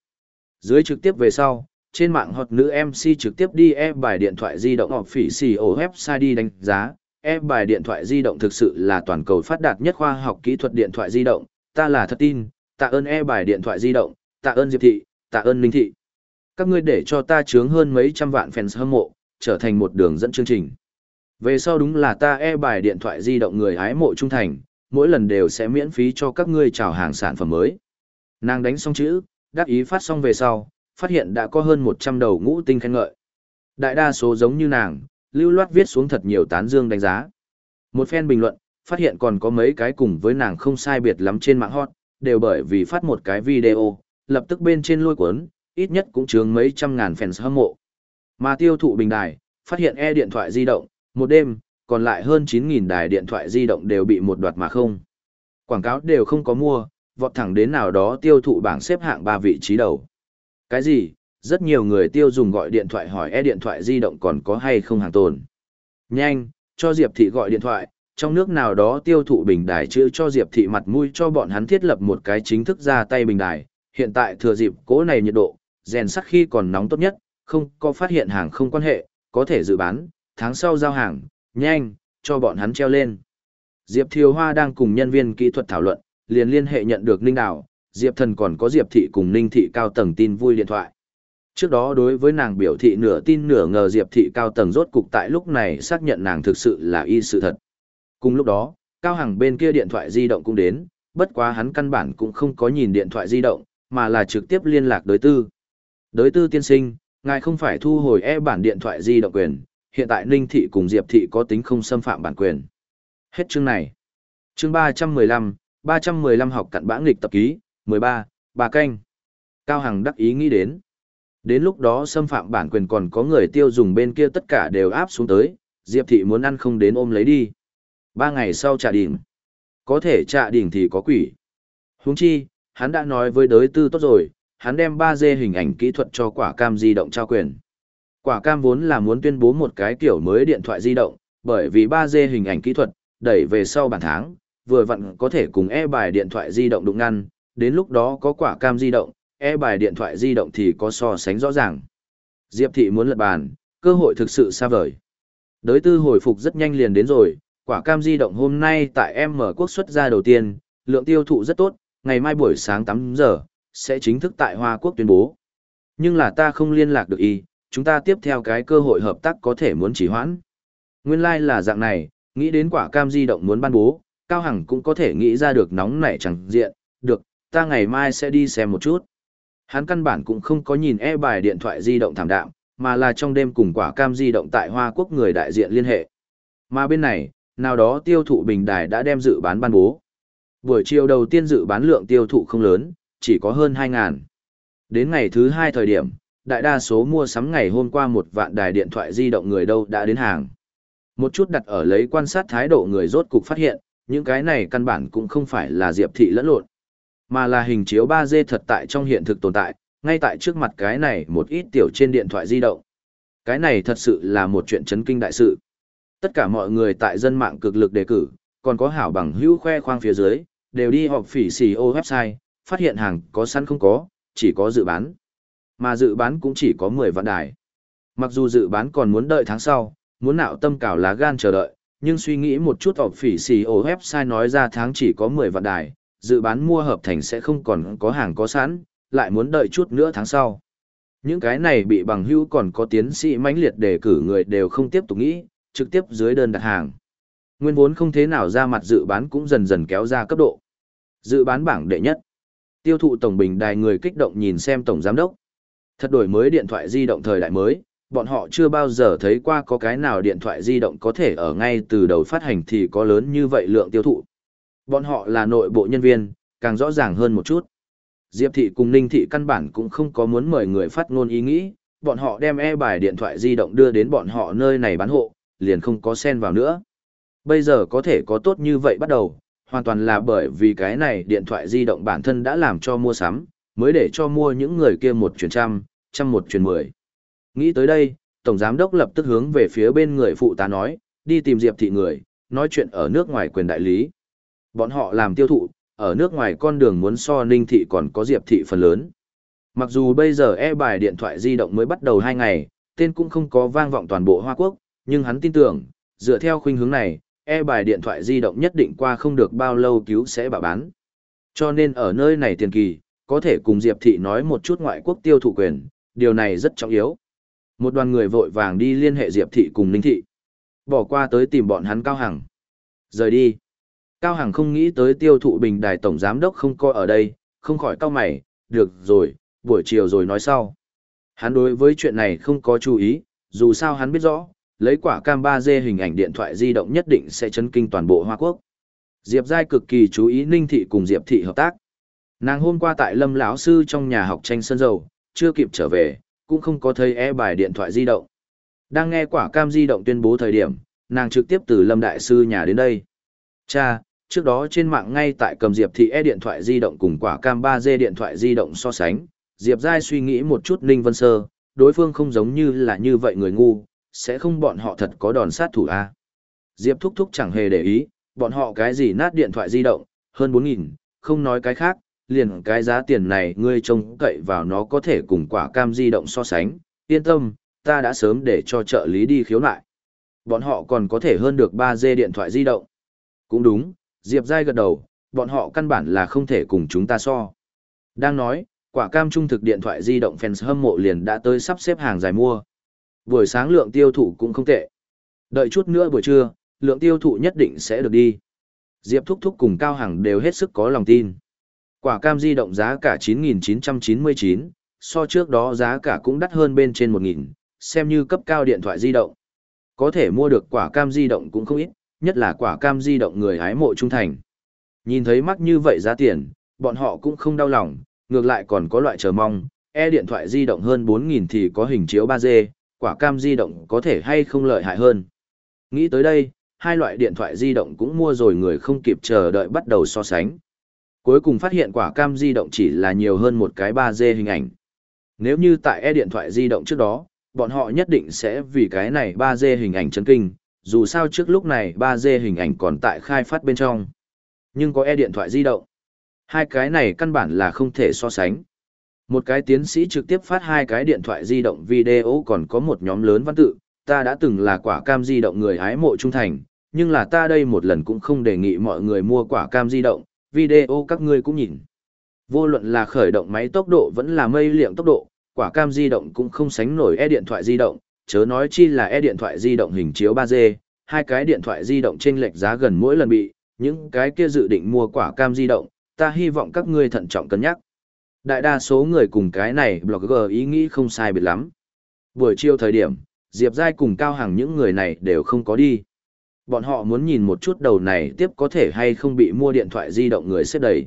Dưới trực tiếp về sau, trên mạng hoặc nữ MC trực tiếp đi e bài điện thoại di động hoặc phỉ xì ổ website đi đánh giá. E bài điện thoại di động thực sự là toàn cầu phát đạt nhất khoa học kỹ thuật điện thoại di động, ta là thật tin, tạ ơn e bài điện thoại di động, tạ ơn Diệp Thị, tạ ơn Ninh Thị. Các ngươi để cho ta chướng hơn mấy trăm vạn fans hâm mộ, trở thành một đường dẫn chương trình. Về sau đúng là ta e bài điện thoại di động người hái mộ trung thành, mỗi lần đều sẽ miễn phí cho các ngươi chào hàng sản phẩm mới. Nàng đánh xong chữ, đáp ý phát xong về sau, phát hiện đã có hơn 100 đầu ngũ tinh khen ngợi. Đại đa số giống như nàng, lưu loát viết xuống thật nhiều tán dương đánh giá. Một fan bình luận, phát hiện còn có mấy cái cùng với nàng không sai biệt lắm trên mạng hot, đều bởi vì phát một cái video, lập tức bên trên lôi cuốn, ít nhất cũng chướng mấy trăm ngàn fans hâm mộ. Mà tiêu thụ bình đài, phát hiện e điện thoại di động, một đêm, còn lại hơn 9.000 đài điện thoại di động đều bị một đoạt mà không. Quảng cáo đều không có mua, vọt thẳng đến nào đó tiêu thụ bảng xếp hạng 3 vị trí đầu. Cái gì? Rất nhiều người tiêu dùng gọi điện thoại hỏi e điện thoại di động còn có hay không hàng tồn. Nhanh, cho Diệp Thị gọi điện thoại, trong nước nào đó tiêu thụ bình đài chữ cho Diệp Thị mặt mũi cho bọn hắn thiết lập một cái chính thức ra tay bình đài, hiện tại thừa dịp cố này nhiệt độ, rèn sắt khi còn nóng tốt nhất, không có phát hiện hàng không quan hệ, có thể dự bán, tháng sau giao hàng, nhanh, cho bọn hắn treo lên. Diệp Thiều Hoa đang cùng nhân viên kỹ thuật thảo luận, liền liên hệ nhận được Ninh Đào, Diệp Thần còn có Diệp Thị cùng Ninh Thị cao tầng tin vui điện thoại. Trước đó đối với nàng biểu thị nửa tin nửa ngờ Diệp Thị cao tầng rốt cục tại lúc này xác nhận nàng thực sự là y sự thật. Cùng lúc đó, Cao Hằng bên kia điện thoại di động cũng đến, bất quá hắn căn bản cũng không có nhìn điện thoại di động, mà là trực tiếp liên lạc đối tư. Đối tư tiên sinh, ngài không phải thu hồi e bản điện thoại di động quyền, hiện tại Ninh Thị cùng Diệp Thị có tính không xâm phạm bản quyền. Hết chương này. Chương 315, 315 học cặn bã nghịch tập ký, 13, bà canh. Cao Hằng đắc ý nghĩ đến. Đến lúc đó xâm phạm bản quyền còn có người tiêu dùng bên kia tất cả đều áp xuống tới, Diệp Thị muốn ăn không đến ôm lấy đi. Ba ngày sau trả đỉnh. Có thể trả đỉnh thì có quỷ. Huống chi, hắn đã nói với đối tư tốt rồi, hắn đem 3D hình ảnh kỹ thuật cho quả cam di động trao quyền. Quả cam vốn là muốn tuyên bố một cái kiểu mới điện thoại di động, bởi vì 3D hình ảnh kỹ thuật, đẩy về sau bản tháng, vừa vặn có thể cùng e bài điện thoại di động đụng ngăn, đến lúc đó có quả cam di động, e bài điện thoại di động thì có so sánh rõ ràng. Diệp thị muốn lật bàn, cơ hội thực sự xa vời. Đới tư hồi phục rất nhanh liền đến rồi, quả cam di động hôm nay tại Em mở quốc xuất ra đầu tiên, lượng tiêu thụ rất tốt, ngày mai buổi sáng 8 giờ, sẽ chính thức tại Hoa Quốc tuyên bố. Nhưng là ta không liên lạc được y, chúng ta tiếp theo cái cơ hội hợp tác có thể muốn chỉ hoãn. Nguyên lai like là dạng này, nghĩ đến quả cam di động muốn ban bố, Cao Hằng cũng có thể nghĩ ra được nóng nảy chẳng diện, được, ta ngày mai sẽ đi xem một chút. Hắn căn bản cũng không có nhìn e bài điện thoại di động thảm đạm, mà là trong đêm cùng quả cam di động tại Hoa Quốc người đại diện liên hệ. Mà bên này, nào đó tiêu thụ bình đài đã đem dự bán ban bố. Buổi chiều đầu tiên dự bán lượng tiêu thụ không lớn, chỉ có hơn 2.000. Đến ngày thứ hai thời điểm, đại đa số mua sắm ngày hôm qua một vạn đài điện thoại di động người đâu đã đến hàng. Một chút đặt ở lấy quan sát thái độ người rốt cục phát hiện, những cái này căn bản cũng không phải là diệp thị lẫn lộn, mà là hình chiếu 3D thật tại trong hiện thực tồn tại, ngay tại trước mặt cái này một ít tiểu trên điện thoại di động. Cái này thật sự là một chuyện chấn kinh đại sự. Tất cả mọi người tại dân mạng cực lực đề cử, còn có hảo bằng hữu khoe khoang phía dưới, đều đi họp phỉ xì ô website, phát hiện hàng có sẵn không có, chỉ có dự bán. Mà dự bán cũng chỉ có 10 vạn đài. Mặc dù dự bán còn muốn đợi tháng sau, muốn nạo tâm cảo lá gan chờ đợi, nhưng suy nghĩ một chút họp phỉ xì ô website nói ra tháng chỉ có 10 vạn đài, dự bán mua hợp thành sẽ không còn có hàng có sẵn, lại muốn đợi chút nữa tháng sau. Những cái này bị bằng hữu còn có tiến sĩ mãnh liệt đề cử người đều không tiếp tục nghĩ, trực tiếp dưới đơn đặt hàng. Nguyên vốn không thế nào ra mặt dự bán cũng dần dần kéo ra cấp độ. Dự bán bảng đệ nhất. Tiêu thụ tổng bình đài người kích động nhìn xem tổng giám đốc. Thật đổi mới điện thoại di động thời đại mới, bọn họ chưa bao giờ thấy qua có cái nào điện thoại di động có thể ở ngay từ đầu phát hành thì có lớn như vậy lượng tiêu thụ. Bọn họ là nội bộ nhân viên, càng rõ ràng hơn một chút. Diệp thị cùng Ninh thị căn bản cũng không có muốn mời người phát ngôn ý nghĩ, bọn họ đem e bài điện thoại di động đưa đến bọn họ nơi này bán hộ, liền không có sen vào nữa. Bây giờ có thể có tốt như vậy bắt đầu, hoàn toàn là bởi vì cái này điện thoại di động bản thân đã làm cho mua sắm, mới để cho mua những người kia một chuyển trăm, trăm một chuyển mười. Nghĩ tới đây, Tổng Giám đốc lập tức hướng về phía bên người phụ tá nói, đi tìm Diệp thị người, nói chuyện ở nước ngoài quyền đại lý. Bọn họ làm tiêu thụ, ở nước ngoài con đường muốn so ninh thị còn có Diệp thị phần lớn. Mặc dù bây giờ e bài điện thoại di động mới bắt đầu hai ngày, tên cũng không có vang vọng toàn bộ Hoa Quốc, nhưng hắn tin tưởng, dựa theo khuynh hướng này, e bài điện thoại di động nhất định qua không được bao lâu cứu sẽ bạo bán. Cho nên ở nơi này tiền kỳ, có thể cùng Diệp Thị nói một chút ngoại quốc tiêu thụ quyền, điều này rất trọng yếu. Một đoàn người vội vàng đi liên hệ Diệp Thị cùng Ninh Thị. Bỏ qua tới tìm bọn hắn Cao Hằng. Rời đi. Cao Hằng không nghĩ tới tiêu thụ bình đài tổng giám đốc không coi ở đây, không khỏi cao mày, được rồi, buổi chiều rồi nói sau. Hắn đối với chuyện này không có chú ý, dù sao hắn biết rõ, lấy quả cam 3D hình ảnh điện thoại di động nhất định sẽ chấn kinh toàn bộ Hoa Quốc. Diệp Giai cực kỳ chú ý Ninh Thị cùng Diệp Thị hợp tác. Nàng hôm qua tại Lâm lão sư trong nhà học tranh sân dầu, chưa kịp trở về, cũng không có thấy e bài điện thoại di động. Đang nghe quả cam di động tuyên bố thời điểm, nàng trực tiếp từ Lâm đại sư nhà đến đây. Cha, trước đó trên mạng ngay tại cầm Diệp Thị e điện thoại di động cùng quả cam 3D điện thoại di động so sánh, Diệp Giai suy nghĩ một chút Ninh Vân Sơ, đối phương không giống như là như vậy người ngu, sẽ không bọn họ thật có đòn sát thủ a Diệp thúc thúc chẳng hề để ý, bọn họ cái gì nát điện thoại di động, hơn 4.000, không nói cái khác, liền cái giá tiền này ngươi trông cậy vào nó có thể cùng quả cam di động so sánh, yên tâm, ta đã sớm để cho trợ lý đi khiếu nại. Bọn họ còn có thể hơn được ba dê điện thoại di động. Cũng đúng, Diệp Giai gật đầu, bọn họ căn bản là không thể cùng chúng ta so. Đang nói, quả cam trung thực điện thoại di động fans hâm mộ liền đã tới sắp xếp hàng dài mua. Buổi sáng lượng tiêu thụ cũng không tệ. Đợi chút nữa buổi trưa, lượng tiêu thụ nhất định sẽ được đi. Diệp Thúc Thúc cùng Cao Hằng đều hết sức có lòng tin. Quả cam di động giá cả 9.999, so trước đó giá cả cũng đắt hơn bên trên 1.000, xem như cấp cao điện thoại di động. Có thể mua được quả cam di động cũng không ít, nhất là quả cam di động người hái mộ trung thành. Nhìn thấy mắc như vậy giá tiền, bọn họ cũng không đau lòng, ngược lại còn có loại chờ mong, e điện thoại di động hơn 4.000 thì có hình chiếu 3D, quả cam di động có thể hay không lợi hại hơn. Nghĩ tới đây, hai loại điện thoại di động cũng mua rồi người không kịp chờ đợi bắt đầu so sánh. Cuối cùng phát hiện quả cam di động chỉ là nhiều hơn một cái 3D hình ảnh. Nếu như tại e điện thoại di động trước đó, bọn họ nhất định sẽ vì cái này 3D hình ảnh chấn kinh, dù sao trước lúc này 3D hình ảnh còn tại khai phát bên trong. Nhưng có e điện thoại di động. Hai cái này căn bản là không thể so sánh. Một cái tiến sĩ trực tiếp phát hai cái điện thoại di động video còn có một nhóm lớn văn tự, ta đã từng là quả cam di động người hái mộ trung thành, nhưng là ta đây một lần cũng không đề nghị mọi người mua quả cam di động, video các ngươi cũng nhìn. Vô luận là khởi động máy tốc độ vẫn là mây liệng tốc độ, quả cam di động cũng không sánh nổi e điện thoại di động, chớ nói chi là e điện thoại di động hình chiếu 3g hai cái điện thoại di động chênh lệch giá gần mỗi lần bị, những cái kia dự định mua quả cam di động, ta hy vọng các ngươi thận trọng cân nhắc. Đại đa số người cùng cái này blogger ý nghĩ không sai biệt lắm. Buổi chiều thời điểm, Diệp Giai cùng Cao Hằng những người này đều không có đi. Bọn họ muốn nhìn một chút đầu này tiếp có thể hay không bị mua điện thoại di động người xếp đầy.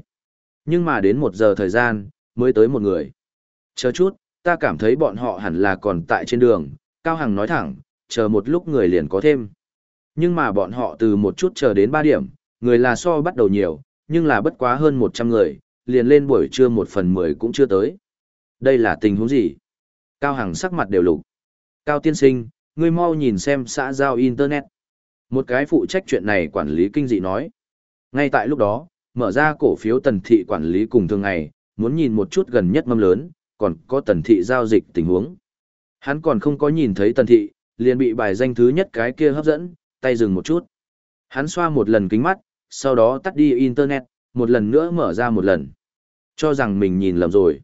Nhưng mà đến một giờ thời gian, mới tới một người. Chờ chút, ta cảm thấy bọn họ hẳn là còn tại trên đường, Cao Hằng nói thẳng, chờ một lúc người liền có thêm. Nhưng mà bọn họ từ một chút chờ đến ba điểm, người là so bắt đầu nhiều, nhưng là bất quá hơn một trăm người, liền lên buổi trưa một phần mười cũng chưa tới. Đây là tình huống gì? Cao Hằng sắc mặt đều lục. Cao tiên sinh, ngươi mau nhìn xem xã giao Internet. Một cái phụ trách chuyện này quản lý kinh dị nói. Ngay tại lúc đó, mở ra cổ phiếu tần thị quản lý cùng thường ngày, muốn nhìn một chút gần nhất mâm lớn, còn có tần thị giao dịch tình huống. Hắn còn không có nhìn thấy tần thị, liền bị bài danh thứ nhất cái kia hấp dẫn, tay dừng một chút. Hắn xoa một lần kính mắt, sau đó tắt đi internet, một lần nữa mở ra một lần. Cho rằng mình nhìn lầm rồi.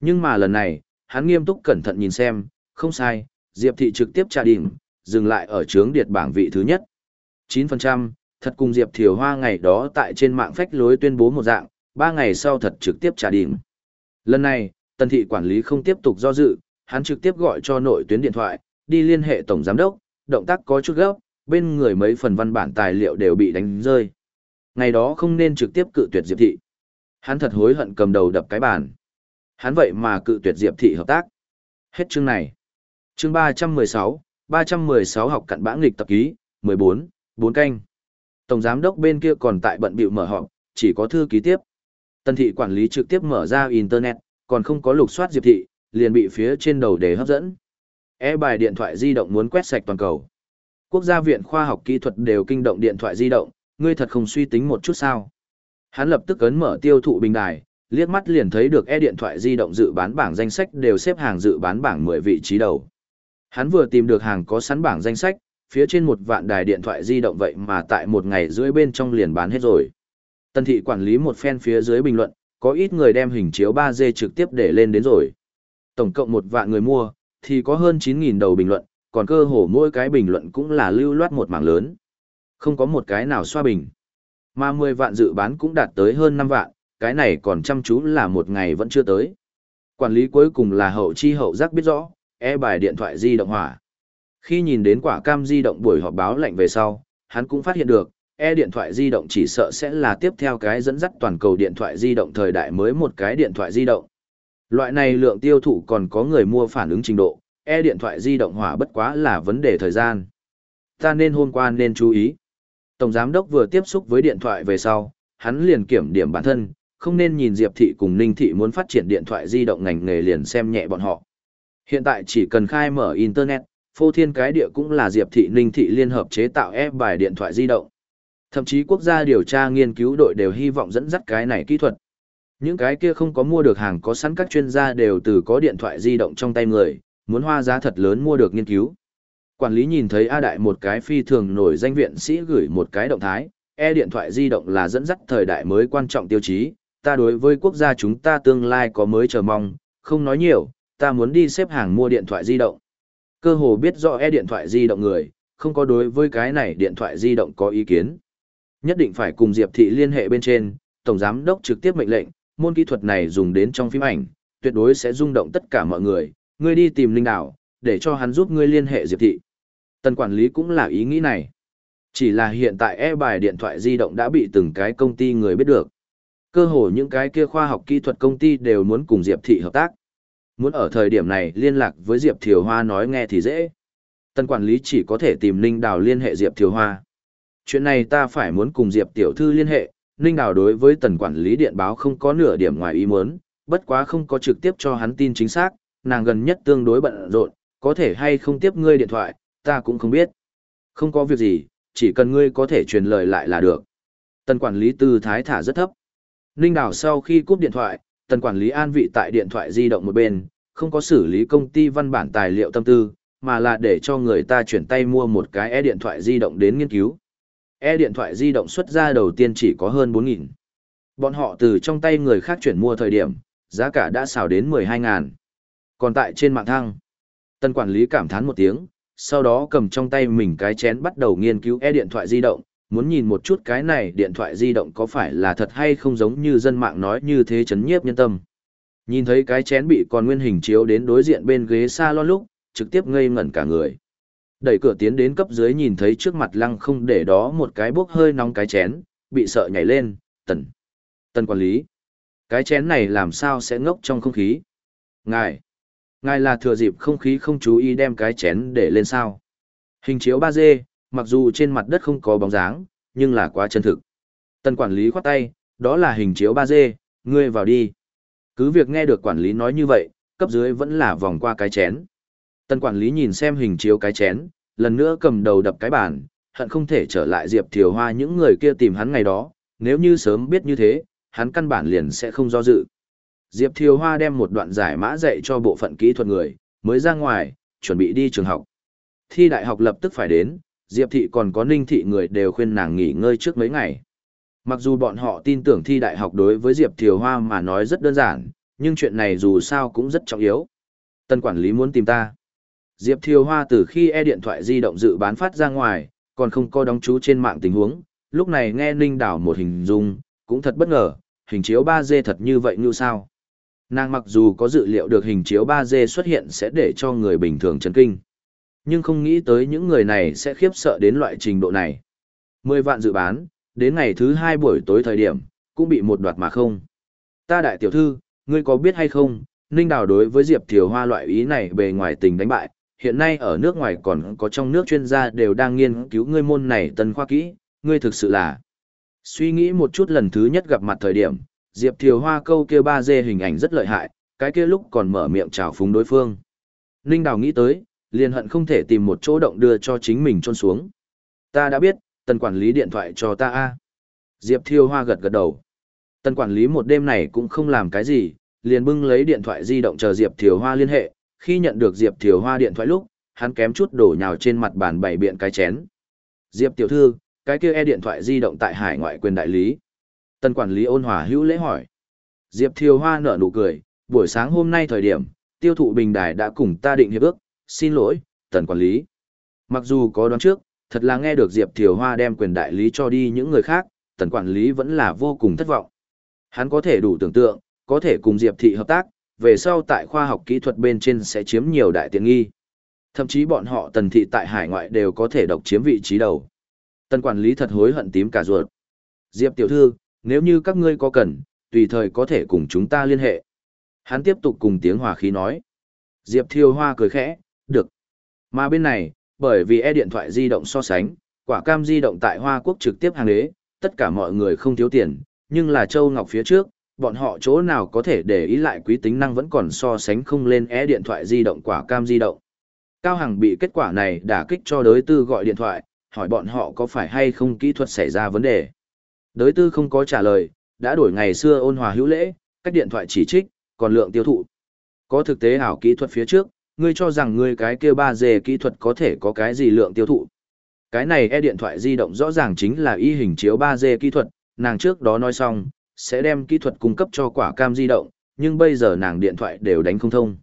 Nhưng mà lần này, hắn nghiêm túc cẩn thận nhìn xem, không sai, Diệp Thị trực tiếp trả đỉnh, dừng lại ở trướng điệt bảng vị thứ nhất. 9%, thật cùng Diệp Thiều Hoa ngày đó tại trên mạng phách lối tuyên bố một dạng, ba ngày sau thật trực tiếp trả đỉnh. Lần này, Tần Thị quản lý không tiếp tục do dự, hắn trực tiếp gọi cho nội tuyến điện thoại, đi liên hệ Tổng Giám đốc, động tác có chút gấp, bên người mấy phần văn bản tài liệu đều bị đánh rơi. Ngày đó không nên trực tiếp cự tuyệt Diệp Thị. Hắn thật hối hận cầm đầu đập cái bàn. Hắn vậy mà cự tuyệt Diệp Thị hợp tác. Hết chương này. Chương 316, 316 học cặn bã nghịch tập ký, 14, 4 canh. Tổng giám đốc bên kia còn tại bận bịu mở họp, chỉ có thư ký tiếp. Tân thị quản lý trực tiếp mở ra internet, còn không có lục soát Diệp Thị, liền bị phía trên đầu để hấp dẫn. E bài điện thoại di động muốn quét sạch toàn cầu. Quốc gia viện khoa học kỹ thuật đều kinh động điện thoại di động, ngươi thật không suy tính một chút sao. Hắn lập tức ấn mở tiêu thụ bình đài, liếc mắt liền thấy được e điện thoại di động dự bán bảng danh sách đều xếp hàng dự bán bảng 10 vị trí đầu. Hắn vừa tìm được hàng có sẵn bảng danh sách, phía trên một vạn đài điện thoại di động vậy mà tại một ngày rưỡi bên trong liền bán hết rồi. Tân thị quản lý một phen phía dưới bình luận, có ít người đem hình chiếu 3D trực tiếp để lên đến rồi. Tổng cộng một vạn người mua, thì có hơn 9.000 đầu bình luận, còn cơ hồ mỗi cái bình luận cũng là lưu loát một mảng lớn. Không có một cái nào xoa bình. Mà 10 vạn dự bán cũng đạt tới hơn 5 vạn, cái này còn chăm chú là một ngày vẫn chưa tới. Quản lý cuối cùng là hậu chi hậu giác biết rõ, e bài điện thoại di động hỏa. Khi nhìn đến quả cam di động buổi họp báo lệnh về sau, hắn cũng phát hiện được, e điện thoại di động chỉ sợ sẽ là tiếp theo cái dẫn dắt toàn cầu điện thoại di động thời đại mới một cái điện thoại di động. Loại này lượng tiêu thụ còn có người mua phản ứng trình độ, e điện thoại di động hỏa bất quá là vấn đề thời gian. Ta nên hôm qua nên chú ý. Tổng giám đốc vừa tiếp xúc với điện thoại về sau, hắn liền kiểm điểm bản thân, không nên nhìn Diệp Thị cùng Ninh Thị muốn phát triển điện thoại di động ngành nghề liền xem nhẹ bọn họ. Hiện tại chỉ cần khai mở Internet, phô thiên cái địa cũng là Diệp Thị Ninh Thị liên hợp chế tạo ép bài điện thoại di động. Thậm chí quốc gia điều tra nghiên cứu đội đều hy vọng dẫn dắt cái này kỹ thuật. Những cái kia không có mua được hàng có sẵn các chuyên gia đều từ có điện thoại di động trong tay người, muốn hoa giá thật lớn mua được nghiên cứu. Quản lý nhìn thấy A Đại một cái phi thường nổi danh viện sĩ gửi một cái động thái, e điện thoại di động là dẫn dắt thời đại mới quan trọng tiêu chí, ta đối với quốc gia chúng ta tương lai có mới chờ mong, không nói nhiều, ta muốn đi xếp hàng mua điện thoại di động. Cơ hồ biết rõ e điện thoại di động người, không có đối với cái này điện thoại di động có ý kiến. Nhất định phải cùng Diệp Thị liên hệ bên trên, Tổng Giám Đốc trực tiếp mệnh lệnh, môn kỹ thuật này dùng đến trong phim ảnh, tuyệt đối sẽ rung động tất cả mọi người, ngươi đi tìm Linh Đảo, để cho hắn giúp ngươi liên hệ Diệp Thị. Tần quản lý cũng là ý nghĩ này. Chỉ là hiện tại e bài điện thoại di động đã bị từng cái công ty người biết được. Cơ hồ những cái kia khoa học kỹ thuật công ty đều muốn cùng Diệp Thị hợp tác. Muốn ở thời điểm này liên lạc với Diệp Thiều Hoa nói nghe thì dễ. Tần quản lý chỉ có thể tìm Ninh Đào liên hệ Diệp Thiều Hoa. Chuyện này ta phải muốn cùng Diệp Tiểu Thư liên hệ, Ninh Đào đối với tần quản lý điện báo không có nửa điểm ngoài ý muốn, bất quá không có trực tiếp cho hắn tin chính xác, nàng gần nhất tương đối bận rộn, có thể hay không tiếp ngươi điện thoại, ta cũng không biết. Không có việc gì, chỉ cần ngươi có thể truyền lời lại là được. Tần quản lý tư thái thả rất thấp. Ninh Đào sau khi cúp điện thoại, tần quản lý an vị tại điện thoại di động một bên, không có xử lý công ty văn bản tài liệu tâm tư, mà là để cho người ta chuyển tay mua một cái e điện thoại di động đến nghiên cứu. E điện thoại di động xuất ra đầu tiên chỉ có hơn 4.000. Bọn họ từ trong tay người khác chuyển mua thời điểm, giá cả đã xào đến 12.000. Còn tại trên mạng thăng, tân quản lý cảm thán một tiếng, sau đó cầm trong tay mình cái chén bắt đầu nghiên cứu e điện thoại di động, muốn nhìn một chút cái này điện thoại di động có phải là thật hay không giống như dân mạng nói như thế chấn nhiếp nhân tâm. Nhìn thấy cái chén bị còn nguyên hình chiếu đến đối diện bên ghế salon lúc, trực tiếp ngây ngẩn cả người. Đẩy cửa tiến đến cấp dưới nhìn thấy trước mặt lăng không để đó một cái bốc hơi nóng cái chén, bị sợ nhảy lên, tần. Tần quản lý. Cái chén này làm sao sẽ ngốc trong không khí? Ngài. Ngài là thừa dịp không khí không chú ý đem cái chén để lên sao. Hình chiếu 3D, mặc dù trên mặt đất không có bóng dáng, nhưng là quá chân thực. Tần quản lý khoát tay, đó là hình chiếu 3D, ngươi vào đi. Cứ việc nghe được quản lý nói như vậy, cấp dưới vẫn là vòng qua cái chén. Tần quản lý nhìn xem hình chiếu cái chén, lần nữa cầm đầu đập cái bàn, hận không thể trở lại Diệp Thiều Hoa những người kia tìm hắn ngày đó, nếu như sớm biết như thế, hắn căn bản liền sẽ không do dự. Diệp Thiều Hoa đem một đoạn giải mã dạy cho bộ phận kỹ thuật người, mới ra ngoài, chuẩn bị đi trường học. Thi đại học lập tức phải đến, Diệp Thị còn có Ninh Thị người đều khuyên nàng nghỉ ngơi trước mấy ngày. Mặc dù bọn họ tin tưởng thi đại học đối với Diệp Thiều Hoa mà nói rất đơn giản, nhưng chuyện này dù sao cũng rất trọng yếu. Tân quản lý muốn tìm ta. Diệp Thiều Hoa từ khi e điện thoại di động dự bán phát ra ngoài, còn không có đóng chú trên mạng tình huống, lúc này nghe Ninh Đảo một hình dung, cũng thật bất ngờ, hình chiếu 3D thật như vậy như sao. Nàng mặc dù có dự liệu được hình chiếu 3D xuất hiện sẽ để cho người bình thường chấn kinh, nhưng không nghĩ tới những người này sẽ khiếp sợ đến loại trình độ này. 10 vạn dự bán, đến ngày thứ hai buổi tối thời điểm, cũng bị một đoạt mà không. Ta đại tiểu thư, ngươi có biết hay không, Ninh Đào đối với Diệp Thiều Hoa loại ý này bề ngoài tình đánh bại, hiện nay ở nước ngoài còn có trong nước chuyên gia đều đang nghiên cứu ngươi môn này tân khoa kỹ, ngươi thực sự là. Suy nghĩ một chút lần thứ nhất gặp mặt thời điểm, Diệp Thiều Hoa câu kia ba dê hình ảnh rất lợi hại, cái kia lúc còn mở miệng chào phúng đối phương. Ninh Đào nghĩ tới, liền hận không thể tìm một chỗ động đưa cho chính mình trôn xuống. Ta đã biết, tần quản lý điện thoại cho ta a. Diệp Thiều Hoa gật gật đầu. Tần quản lý một đêm này cũng không làm cái gì, liền bưng lấy điện thoại di động chờ Diệp Thiều Hoa liên hệ, khi nhận được Diệp Thiều Hoa điện thoại lúc, hắn kém chút đổ nhào trên mặt bàn bày biện cái chén. Diệp tiểu thư, cái kia e điện thoại di động tại hải ngoại quyền đại lý. Tần quản lý ôn hòa hữu lễ hỏi. Diệp Thiều Hoa nở nụ cười, buổi sáng hôm nay thời điểm, tiêu thụ bình đài đã cùng ta định hiệp ước, xin lỗi, tần quản lý. Mặc dù có đoán trước, thật là nghe được Diệp Thiều Hoa đem quyền đại lý cho đi những người khác, tần quản lý vẫn là vô cùng thất vọng. Hắn có thể đủ tưởng tượng, có thể cùng Diệp Thị hợp tác, về sau tại khoa học kỹ thuật bên trên sẽ chiếm nhiều đại tiện nghi. Thậm chí bọn họ tần thị tại hải ngoại đều có thể độc chiếm vị trí đầu. Tần quản lý thật hối hận tím cả ruột. Diệp tiểu thư, nếu như các ngươi có cần, tùy thời có thể cùng chúng ta liên hệ. Hắn tiếp tục cùng tiếng hòa khí nói. Diệp thiêu hoa cười khẽ, được. Mà bên này, bởi vì e điện thoại di động so sánh, quả cam di động tại Hoa Quốc trực tiếp hàng đế, tất cả mọi người không thiếu tiền, nhưng là Châu Ngọc phía trước, bọn họ chỗ nào có thể để ý lại quý tính năng vẫn còn so sánh không lên é điện thoại di động quả cam di động. Cao Hằng bị kết quả này đả kích cho đối tư gọi điện thoại, hỏi bọn họ có phải hay không kỹ thuật xảy ra vấn đề. Đối tư không có trả lời, đã đổi ngày xưa ôn hòa hữu lễ, cách điện thoại chỉ trích, còn lượng tiêu thụ. Có thực tế ảo kỹ thuật phía trước, ngươi cho rằng ngươi cái kia ba dề kỹ thuật có thể có cái gì lượng tiêu thụ. Cái này e điện thoại di động rõ ràng chính là y hình chiếu 3 dề kỹ thuật, nàng trước đó nói xong, sẽ đem kỹ thuật cung cấp cho quả cam di động, nhưng bây giờ nàng điện thoại đều đánh không thông.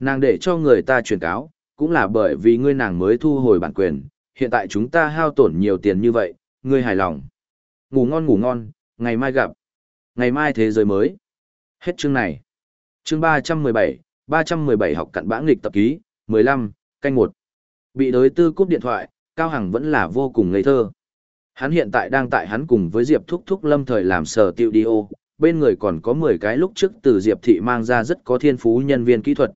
Nàng để cho người ta truyền cáo, cũng là bởi vì ngươi nàng mới thu hồi bản quyền, hiện tại chúng ta hao tổn nhiều tiền như vậy, ngươi hài lòng. Ngủ ngon ngủ ngon, ngày mai gặp. Ngày mai thế giới mới. Hết chương này. Chương 317, 317 học cặn bã nghịch tập ký, 15, canh một. Bị đối tư cúp điện thoại, Cao Hằng vẫn là vô cùng ngây thơ. Hắn hiện tại đang tại hắn cùng với Diệp Thúc Thúc lâm thời làm sở tiệu đi ô, bên người còn có 10 cái lúc trước từ Diệp Thị mang ra rất có thiên phú nhân viên kỹ thuật.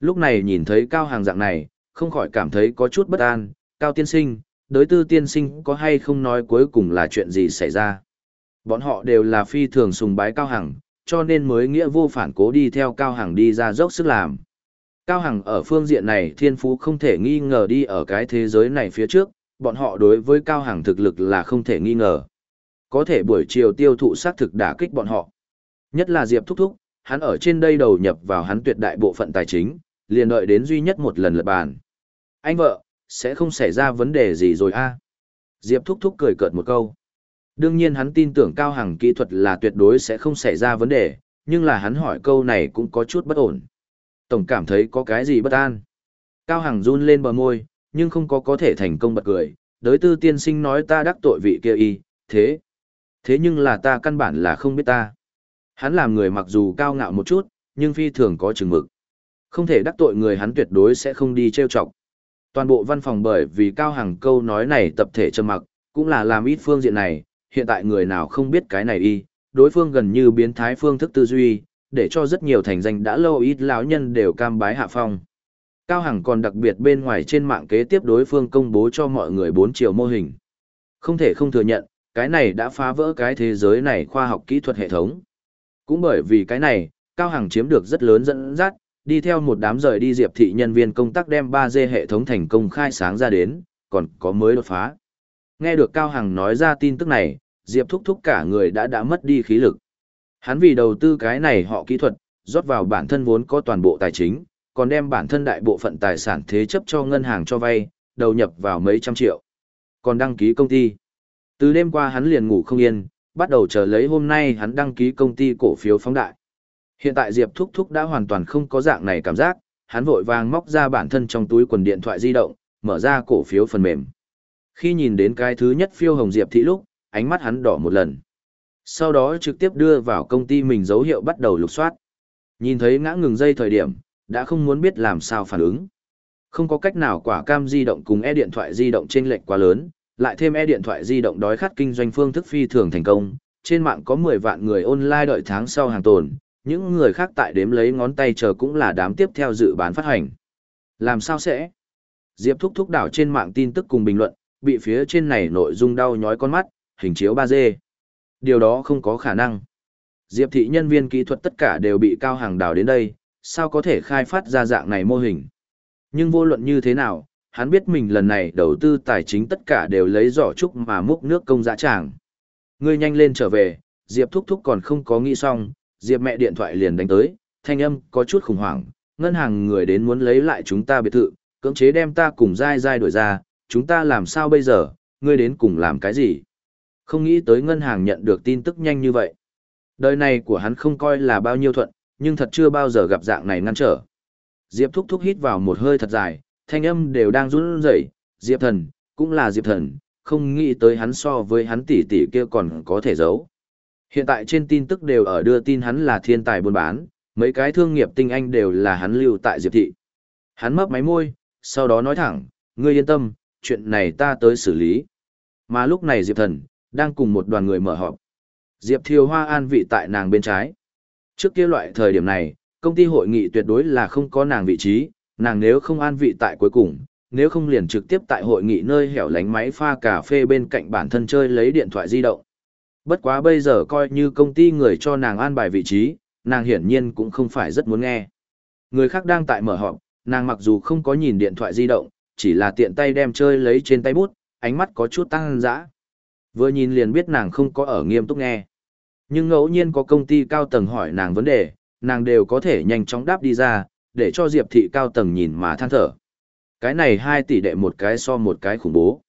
Lúc này nhìn thấy Cao Hàng dạng này, không khỏi cảm thấy có chút bất an, Cao Tiên Sinh, đối tư tiên sinh có hay không nói cuối cùng là chuyện gì xảy ra. Bọn họ đều là phi thường sùng bái Cao Hằng, cho nên mới nghĩa vô phản cố đi theo Cao Hằng đi ra dốc sức làm. Cao Hằng ở phương diện này thiên phú không thể nghi ngờ đi ở cái thế giới này phía trước, bọn họ đối với Cao Hằng thực lực là không thể nghi ngờ. Có thể buổi chiều tiêu thụ xác thực đả kích bọn họ. Nhất là Diệp Thúc Thúc, hắn ở trên đây đầu nhập vào hắn tuyệt đại bộ phận tài chính, liền đợi đến duy nhất một lần lật bàn. Anh vợ, sẽ không xảy ra vấn đề gì rồi a Diệp Thúc Thúc cười cợt một câu. Đương nhiên hắn tin tưởng Cao Hằng kỹ thuật là tuyệt đối sẽ không xảy ra vấn đề, nhưng là hắn hỏi câu này cũng có chút bất ổn. Tổng cảm thấy có cái gì bất an. Cao Hằng run lên bờ môi, nhưng không có có thể thành công bật cười. Đới tư tiên sinh nói ta đắc tội vị kia y, thế. Thế nhưng là ta căn bản là không biết ta. Hắn làm người mặc dù cao ngạo một chút, nhưng phi thường có chừng mực. Không thể đắc tội người hắn tuyệt đối sẽ không đi trêu chọc. Toàn bộ văn phòng bởi vì cao hằng câu nói này tập thể trầm mặc, cũng là làm ít phương diện này, hiện tại người nào không biết cái này y, đối phương gần như biến thái phương thức tư duy, để cho rất nhiều thành danh đã lâu ít lão nhân đều cam bái hạ phong. Cao Hằng còn đặc biệt bên ngoài trên mạng kế tiếp đối phương công bố cho mọi người bốn chiều mô hình. Không thể không thừa nhận, cái này đã phá vỡ cái thế giới này khoa học kỹ thuật hệ thống. Cũng bởi vì cái này, Cao Hằng chiếm được rất lớn dẫn dắt, đi theo một đám rời đi diệp thị nhân viên công tác đem 3G hệ thống thành công khai sáng ra đến, còn có mới đột phá. Nghe được Cao Hằng nói ra tin tức này, Diệp thúc thúc cả người đã đã mất đi khí lực. Hắn vì đầu tư cái này họ kỹ thuật, rót vào bản thân vốn có toàn bộ tài chính, còn đem bản thân đại bộ phận tài sản thế chấp cho ngân hàng cho vay, đầu nhập vào mấy trăm triệu. Còn đăng ký công ty. Từ đêm qua hắn liền ngủ không yên, bắt đầu chờ lấy hôm nay hắn đăng ký công ty cổ phiếu phóng đại. Hiện tại Diệp Thúc Thúc đã hoàn toàn không có dạng này cảm giác, hắn vội vàng móc ra bản thân trong túi quần điện thoại di động, mở ra cổ phiếu phần mềm. Khi nhìn đến cái thứ nhất phiêu hồng Diệp thị lúc, ánh mắt hắn đỏ một lần. Sau đó trực tiếp đưa vào công ty mình dấu hiệu bắt đầu lục soát. Nhìn thấy ngã ngừng dây thời điểm, đã không muốn biết làm sao phản ứng. Không có cách nào quả cam di động cùng e điện thoại di động trên lệch quá lớn, lại thêm e điện thoại di động đói khát kinh doanh phương thức phi thường thành công, trên mạng có 10 vạn người online đợi tháng sau hàng tồn, những người khác tại đếm lấy ngón tay chờ cũng là đám tiếp theo dự bán phát hành. Làm sao sẽ? Diệp thúc thúc đảo trên mạng tin tức cùng bình luận, bị phía trên này nội dung đau nhói con mắt, hình chiếu 3D. Điều đó không có khả năng. Diệp thị nhân viên kỹ thuật tất cả đều bị cao hàng đào đến đây, sao có thể khai phát ra dạng này mô hình. Nhưng vô luận như thế nào, hắn biết mình lần này đầu tư tài chính tất cả đều lấy giỏ trúc mà múc nước công dã tràng. Ngươi nhanh lên trở về, Diệp thúc thúc còn không có nghĩ xong, Diệp mẹ điện thoại liền đánh tới, thanh âm có chút khủng hoảng, ngân hàng người đến muốn lấy lại chúng ta biệt thự, cưỡng chế đem ta cùng dai dai đổi ra, chúng ta làm sao bây giờ, ngươi đến cùng làm cái gì? Không nghĩ tới ngân hàng nhận được tin tức nhanh như vậy. Đời này của hắn không coi là bao nhiêu thuận, nhưng thật chưa bao giờ gặp dạng này ngăn trở. Diệp thúc thúc hít vào một hơi thật dài, thanh âm đều đang run rẩy, Diệp thần, cũng là Diệp thần, không nghĩ tới hắn so với hắn tỷ tỷ kia còn có thể giấu. Hiện tại trên tin tức đều ở đưa tin hắn là thiên tài buôn bán, mấy cái thương nghiệp tinh anh đều là hắn lưu tại Diệp thị. Hắn mấp máy môi, sau đó nói thẳng, ngươi yên tâm, chuyện này ta tới xử lý. Mà lúc này Diệp thần, đang cùng một đoàn người mở họp. Diệp Thiều Hoa an vị tại nàng bên trái. Trước kia loại thời điểm này, công ty hội nghị tuyệt đối là không có nàng vị trí, nàng nếu không an vị tại cuối cùng, nếu không liền trực tiếp tại hội nghị nơi hẻo lánh máy pha cà phê bên cạnh bản thân chơi lấy điện thoại di động. Bất quá bây giờ coi như công ty người cho nàng an bài vị trí, nàng hiển nhiên cũng không phải rất muốn nghe. Người khác đang tại mở họp, Nàng mặc dù không có nhìn điện thoại di động, chỉ là tiện tay đem chơi lấy trên tay bút, ánh mắt có chút tăng dã. Vừa nhìn liền biết nàng không có ở nghiêm túc nghe. Nhưng ngẫu nhiên có công ty cao tầng hỏi nàng vấn đề, nàng đều có thể nhanh chóng đáp đi ra, để cho Diệp thị cao tầng nhìn mà than thở. Cái này hai tỷ đệ một cái so một cái khủng bố.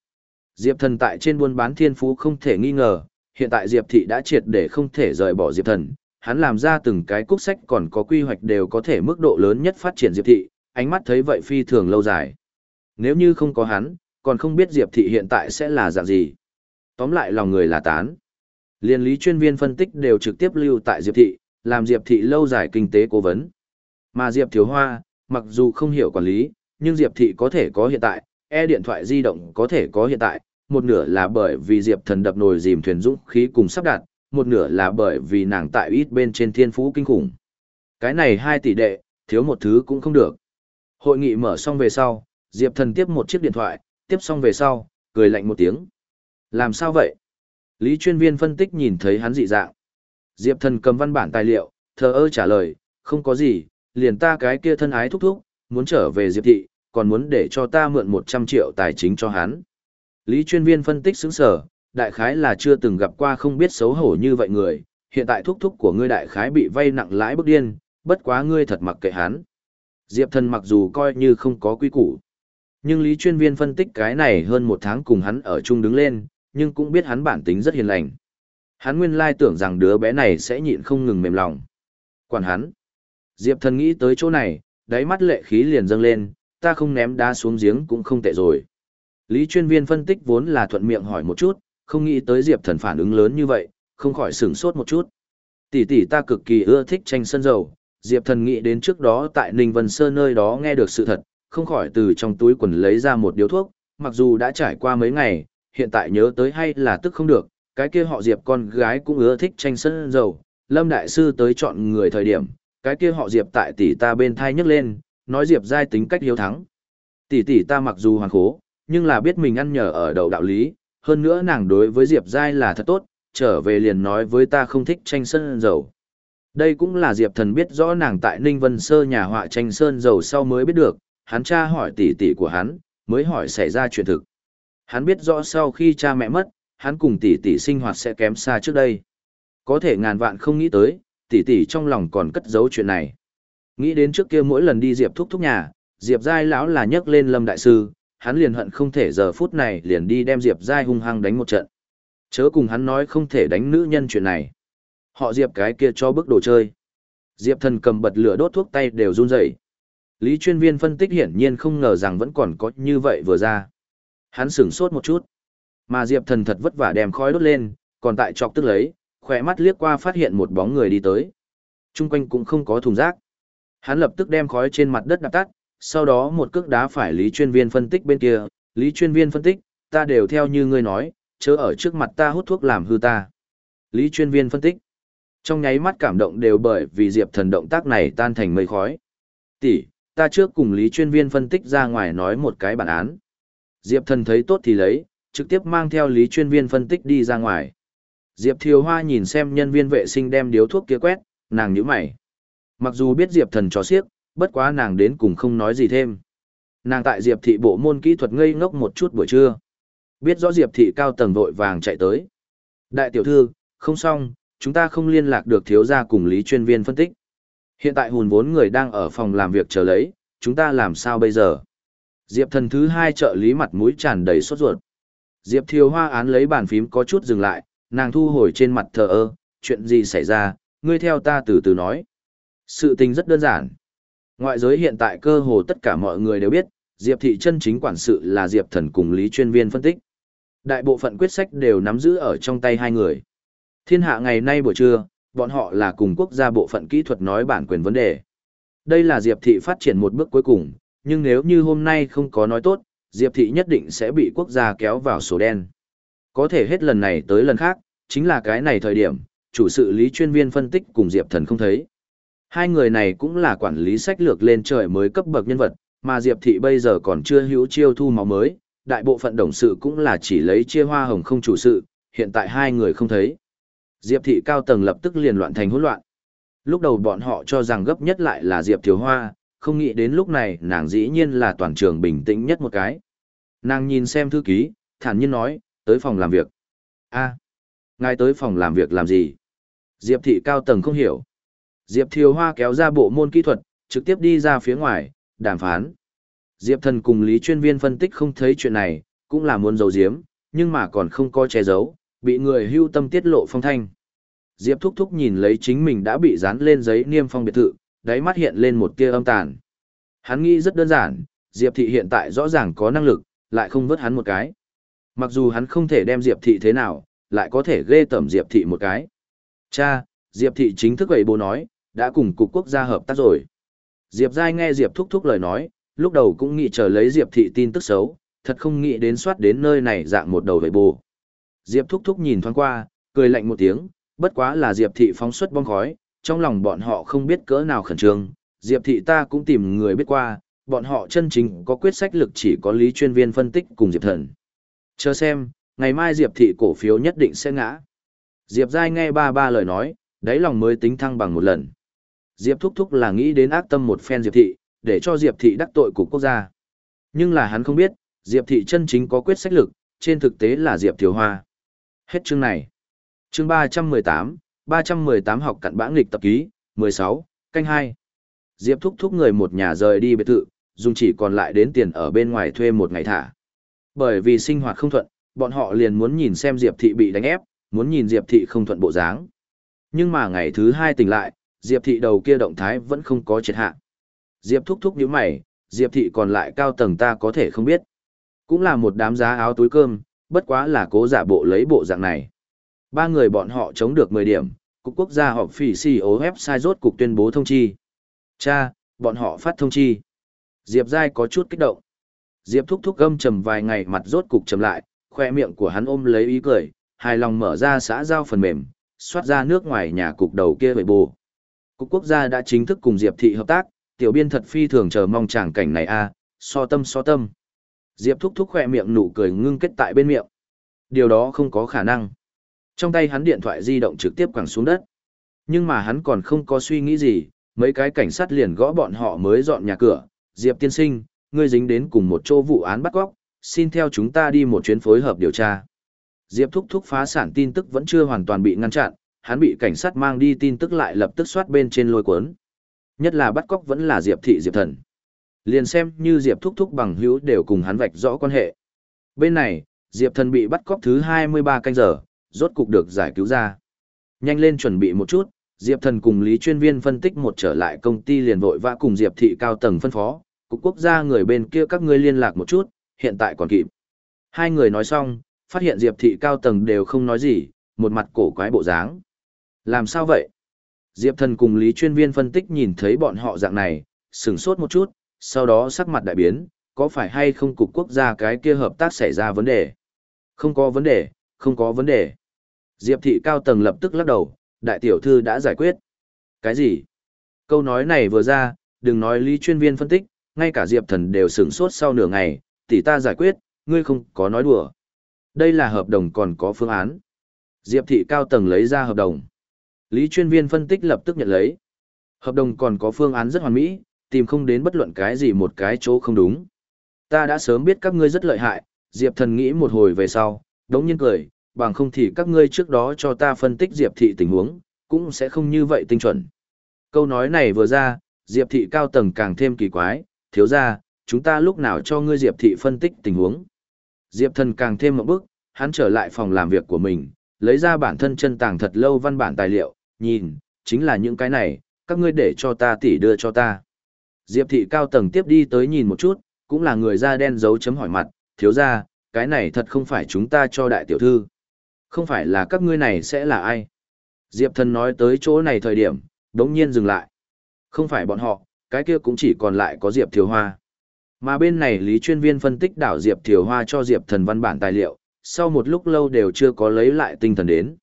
Diệp thần tại trên buôn bán thiên phú không thể nghi ngờ, hiện tại Diệp thị đã triệt để không thể rời bỏ Diệp thần, hắn làm ra từng cái cúc sách còn có quy hoạch đều có thể mức độ lớn nhất phát triển Diệp thị, ánh mắt thấy vậy phi thường lâu dài. Nếu như không có hắn, còn không biết Diệp thị hiện tại sẽ là dạng gì. Tóm lại lòng người là tán. Liên lý chuyên viên phân tích đều trực tiếp lưu tại Diệp thị, làm Diệp thị lâu dài kinh tế cố vấn. Mà Diệp Thiếu Hoa, mặc dù không hiểu quản lý, nhưng Diệp thị có thể có hiện tại, e điện thoại di động có thể có hiện tại, một nửa là bởi vì Diệp thần đập nồi dìm thuyền dũng khí cùng sắp đặt, một nửa là bởi vì nàng tại ít bên trên thiên phú kinh khủng. Cái này hai tỷ đệ, thiếu một thứ cũng không được. Hội nghị mở xong về sau, Diệp thần tiếp một chiếc điện thoại, tiếp xong về sau, cười lạnh một tiếng. Làm sao vậy? Lý chuyên viên phân tích nhìn thấy hắn dị dạng. Diệp thần cầm văn bản tài liệu, thờ ơ trả lời, không có gì, liền ta cái kia thân ái thúc thúc, muốn trở về Diệp thị, còn muốn để cho ta mượn 100 triệu tài chính cho hắn. Lý chuyên viên phân tích xứng sở, đại khái là chưa từng gặp qua không biết xấu hổ như vậy người, hiện tại thúc thúc của ngươi đại khái bị vay nặng lãi bức điên, bất quá ngươi thật mặc kệ hắn. Diệp thần mặc dù coi như không có quy củ, nhưng lý chuyên viên phân tích cái này hơn một tháng cùng hắn ở chung đứng lên, nhưng cũng biết hắn bản tính rất hiền lành. Hắn nguyên lai tưởng rằng đứa bé này sẽ nhịn không ngừng mềm lòng. Quản hắn. Diệp thần nghĩ tới chỗ này, đáy mắt lệ khí liền dâng lên, ta không ném đá xuống giếng cũng không tệ rồi. Lý chuyên viên phân tích vốn là thuận miệng hỏi một chút, không nghĩ tới Diệp thần phản ứng lớn như vậy, không khỏi sửng sốt một chút. Tỷ tỷ ta cực kỳ ưa thích tranh sân dầu, Diệp thần nghĩ đến trước đó tại Ninh Vân sơ nơi đó nghe được sự thật, không khỏi từ trong túi quần lấy ra một điếu thuốc, mặc dù đã trải qua mấy ngày, hiện tại nhớ tới hay là tức không được, cái kia họ Diệp con gái cũng ưa thích tranh sân dầu, Lâm Đại Sư tới chọn người thời điểm, cái kia họ Diệp tại tỷ ta bên thai nhấc lên, nói Diệp giai tính cách hiếu thắng. Tỷ tỷ ta mặc dù hoàn khố, nhưng là biết mình ăn nhờ ở đầu đạo lý, hơn nữa nàng đối với Diệp giai là thật tốt, trở về liền nói với ta không thích tranh sơn dầu. Đây cũng là Diệp thần biết rõ nàng tại Ninh Vân Sơ nhà họa tranh sơn dầu sau mới biết được, hắn cha hỏi tỷ tỷ của hắn, mới hỏi xảy ra chuyện thực. Hắn biết rõ sau khi cha mẹ mất, hắn cùng tỷ tỷ sinh hoạt sẽ kém xa trước đây. Có thể ngàn vạn không nghĩ tới, tỷ tỷ trong lòng còn cất giấu chuyện này. Nghĩ đến trước kia mỗi lần đi Diệp thúc thúc nhà, Diệp Giai lão là nhấc lên Lâm đại sư, hắn liền hận không thể giờ phút này liền đi đem Diệp Giai hung hăng đánh một trận. Chớ cùng hắn nói không thể đánh nữ nhân chuyện này. Họ Diệp cái kia cho bức đồ chơi. Diệp thần cầm bật lửa đốt thuốc tay đều run rẩy. Lý chuyên viên phân tích hiển nhiên không ngờ rằng vẫn còn có như vậy vừa ra. Hắn sửng sốt một chút. Mà Diệp thần thật vất vả đem khói đốt lên, còn tại chọc tức lấy, khỏe mắt liếc qua phát hiện một bóng người đi tới. Trung quanh cũng không có thùng rác. Hắn lập tức đem khói trên mặt đất đạp tắt, sau đó một cước đá phải lý chuyên viên phân tích bên kia, lý chuyên viên phân tích, ta đều theo như ngươi nói, chớ ở trước mặt ta hút thuốc làm hư ta. Lý chuyên viên phân tích, trong nháy mắt cảm động đều bởi vì diệp thần động tác này tan thành mây khói. Tỷ, ta trước cùng lý chuyên viên phân tích ra ngoài nói một cái bản án. Diệp thần thấy tốt thì lấy, trực tiếp mang theo lý chuyên viên phân tích đi ra ngoài. Diệp Thiều Hoa nhìn xem nhân viên vệ sinh đem điếu thuốc kia quét, nàng nhíu mày. Mặc dù biết Diệp thần chó xiếc, bất quá nàng đến cùng không nói gì thêm. Nàng tại Diệp thị bộ môn kỹ thuật ngây ngốc một chút buổi trưa. Biết rõ Diệp thị cao tầng vội vàng chạy tới. Đại tiểu thư, không xong, chúng ta không liên lạc được thiếu gia cùng lý chuyên viên phân tích. Hiện tại hùn vốn người đang ở phòng làm việc chờ lấy, chúng ta làm sao bây giờ? Diệp thần thứ hai trợ lý mặt mũi tràn đầy sốt ruột. Diệp thiều hoa án lấy bàn phím có chút dừng lại, nàng thu hồi trên mặt thờ ơ, chuyện gì xảy ra, ngươi theo ta từ từ nói. Sự tình rất đơn giản. Ngoại giới hiện tại cơ hồ tất cả mọi người đều biết, Diệp thị chân chính quản sự là Diệp thần cùng lý chuyên viên phân tích. Đại bộ phận quyết sách đều nắm giữ ở trong tay hai người. Thiên hạ ngày nay buổi trưa, bọn họ là cùng quốc gia bộ phận kỹ thuật nói bản quyền vấn đề. Đây là Diệp thị phát triển một bước cuối cùng, nhưng nếu như hôm nay không có nói tốt, Diệp thị nhất định sẽ bị quốc gia kéo vào sổ đen. Có thể hết lần này tới lần khác, chính là cái này thời điểm, chủ sự lý chuyên viên phân tích cùng Diệp thần không thấy. Hai người này cũng là quản lý sách lược lên trời mới cấp bậc nhân vật, mà Diệp thị bây giờ còn chưa hữu chiêu thu máu mới, đại bộ phận đồng sự cũng là chỉ lấy chia hoa hồng không chủ sự, hiện tại hai người không thấy. Diệp thị cao tầng lập tức liền loạn thành hỗn loạn. Lúc đầu bọn họ cho rằng gấp nhất lại là Diệp Thiếu Hoa, không nghĩ đến lúc này nàng dĩ nhiên là toàn trường bình tĩnh nhất một cái. Nàng nhìn xem thư ký, thản nhiên nói, tới phòng làm việc. a ngài tới phòng làm việc làm gì? Diệp thị cao tầng không hiểu. Diệp Thiều Hoa kéo ra bộ môn kỹ thuật, trực tiếp đi ra phía ngoài, đàm phán. Diệp thần cùng Lý chuyên viên phân tích không thấy chuyện này, cũng là muốn giấu giếm, nhưng mà còn không có che giấu, bị người hưu tâm tiết lộ phong thanh. Diệp thúc thúc nhìn lấy chính mình đã bị dán lên giấy niêm phong biệt thự, đáy mắt hiện lên một tia âm tàn. Hắn nghĩ rất đơn giản, Diệp thị hiện tại rõ ràng có năng lực, lại không vớt hắn một cái. Mặc dù hắn không thể đem Diệp thị thế nào, lại có thể ghê tẩm Diệp thị một cái. Cha, Diệp thị chính thức vậy bố nói, đã cùng cục quốc gia hợp tác rồi. Diệp Giai nghe Diệp thúc thúc lời nói, lúc đầu cũng nghĩ chờ lấy Diệp thị tin tức xấu, thật không nghĩ đến soát đến nơi này dạng một đầu vậy bù. Diệp thúc thúc nhìn thoáng qua, cười lạnh một tiếng, bất quá là Diệp thị phóng xuất bom khói, trong lòng bọn họ không biết cỡ nào khẩn trương, Diệp thị ta cũng tìm người biết qua, bọn họ chân chính có quyết sách lực chỉ có lý chuyên viên phân tích cùng Diệp thần. Chờ xem, ngày mai Diệp thị cổ phiếu nhất định sẽ ngã. Diệp Giai nghe ba ba lời nói, đáy lòng mới tính thăng bằng một lần. Diệp thúc thúc là nghĩ đến ác tâm một phen Diệp thị, để cho Diệp thị đắc tội cục quốc gia. Nhưng là hắn không biết, Diệp thị chân chính có quyết sách lực, trên thực tế là Diệp Thiều Hoa. Hết chương này. Chương 318, 318 học cặn bã nghịch tập ký, 16, canh 2. Diệp thúc thúc người một nhà rời đi biệt thự, dùng chỉ còn lại đến tiền ở bên ngoài thuê một ngày thả. Bởi vì sinh hoạt không thuận, bọn họ liền muốn nhìn xem Diệp thị bị đánh ép, muốn nhìn Diệp thị không thuận bộ dáng. Nhưng mà ngày thứ hai tỉnh lại, Diệp thị đầu kia động thái vẫn không có triệt hạ. Diệp thúc thúc nhíu mày, Diệp thị còn lại cao tầng ta có thể không biết. Cũng là một đám giá áo túi cơm, bất quá là cố giả bộ lấy bộ dạng này. Ba người bọn họ chống được 10 điểm, Cục Quốc gia họp phỉ CEO website rốt cục tuyên bố thông chi. Cha, bọn họ phát thông chi. Diệp Giai có chút kích động. Diệp thúc thúc gâm trầm vài ngày mặt rốt cục trầm lại, khoe miệng của hắn ôm lấy ý cười, hài lòng mở ra xã giao phần mềm, xoát ra nước ngoài nhà cục đầu kia về bù. Cục quốc gia đã chính thức cùng Diệp thị hợp tác, tiểu biên thật phi thường chờ mong tràng cảnh này a, à, so tâm so tâm. Diệp thúc thúc khoe miệng nụ cười ngưng kết tại bên miệng. Điều đó không có khả năng. Trong tay hắn điện thoại di động trực tiếp quẳng xuống đất. Nhưng mà hắn còn không có suy nghĩ gì, mấy cái cảnh sát liền gõ bọn họ mới dọn nhà cửa. Diệp tiên sinh, ngươi dính đến cùng một chỗ vụ án bắt cóc, xin theo chúng ta đi một chuyến phối hợp điều tra. Diệp thúc thúc phá sản tin tức vẫn chưa hoàn toàn bị ngăn chặn, hắn bị cảnh sát mang đi tin tức lại lập tức soát bên trên lôi cuốn. Nhất là bắt cóc vẫn là Diệp thị Diệp thần. Liền xem như Diệp thúc thúc bằng hữu đều cùng hắn vạch rõ quan hệ. Bên này, Diệp thần bị bắt cóc thứ 23 canh giờ, rốt cục được giải cứu ra. Nhanh lên chuẩn bị một chút, Diệp thần cùng Lý chuyên viên phân tích một trở lại công ty liền vội vã cùng Diệp thị cao tầng phân phó, cục quốc gia người bên kia các ngươi liên lạc một chút, hiện tại còn kịp. Hai người nói xong, phát hiện Diệp thị cao tầng đều không nói gì, một mặt cổ quái bộ dáng. Làm sao vậy? Diệp thần cùng Lý chuyên viên phân tích nhìn thấy bọn họ dạng này, sửng sốt một chút, sau đó sắc mặt đại biến, có phải hay không cục quốc gia cái kia hợp tác xảy ra vấn đề? Không có vấn đề, không có vấn đề. Diệp thị cao tầng lập tức lắc đầu, đại tiểu thư đã giải quyết. Cái gì? Câu nói này vừa ra, đừng nói Lý chuyên viên phân tích, ngay cả Diệp thần đều sửng sốt sau nửa ngày, tỷ ta giải quyết, ngươi không có nói đùa. Đây là hợp đồng còn có phương án. Diệp thị cao tầng lấy ra hợp đồng. Lý chuyên viên phân tích lập tức nhận lấy. Hợp đồng còn có phương án rất hoàn mỹ, tìm không đến bất luận cái gì một cái chỗ không đúng. Ta đã sớm biết các ngươi rất lợi hại, Diệp thần nghĩ một hồi về sau, đống nhiên cười, bằng không thì các ngươi trước đó cho ta phân tích Diệp thị tình huống, cũng sẽ không như vậy tinh chuẩn. Câu nói này vừa ra, Diệp thị cao tầng càng thêm kỳ quái, thiếu ra, chúng ta lúc nào cho ngươi Diệp thị phân tích tình huống. Diệp thần càng thêm một bước, hắn trở lại phòng làm việc của mình, lấy ra bản thân chân tàng thật lâu văn bản tài liệu, nhìn, chính là những cái này, các ngươi để cho ta tỉ đưa cho ta. Diệp thị cao tầng tiếp đi tới nhìn một chút, cũng là người da đen dấu chấm hỏi mặt, thiếu ra, cái này thật không phải chúng ta cho đại tiểu thư. Không phải là các ngươi này sẽ là ai. Diệp thần nói tới chỗ này thời điểm, đống nhiên dừng lại. Không phải bọn họ, cái kia cũng chỉ còn lại có Diệp Thiều Hoa. Mà bên này Lý chuyên viên phân tích đảo Diệp Thiều Hoa cho Diệp thần văn bản tài liệu, sau một lúc lâu đều chưa có lấy lại tinh thần đến.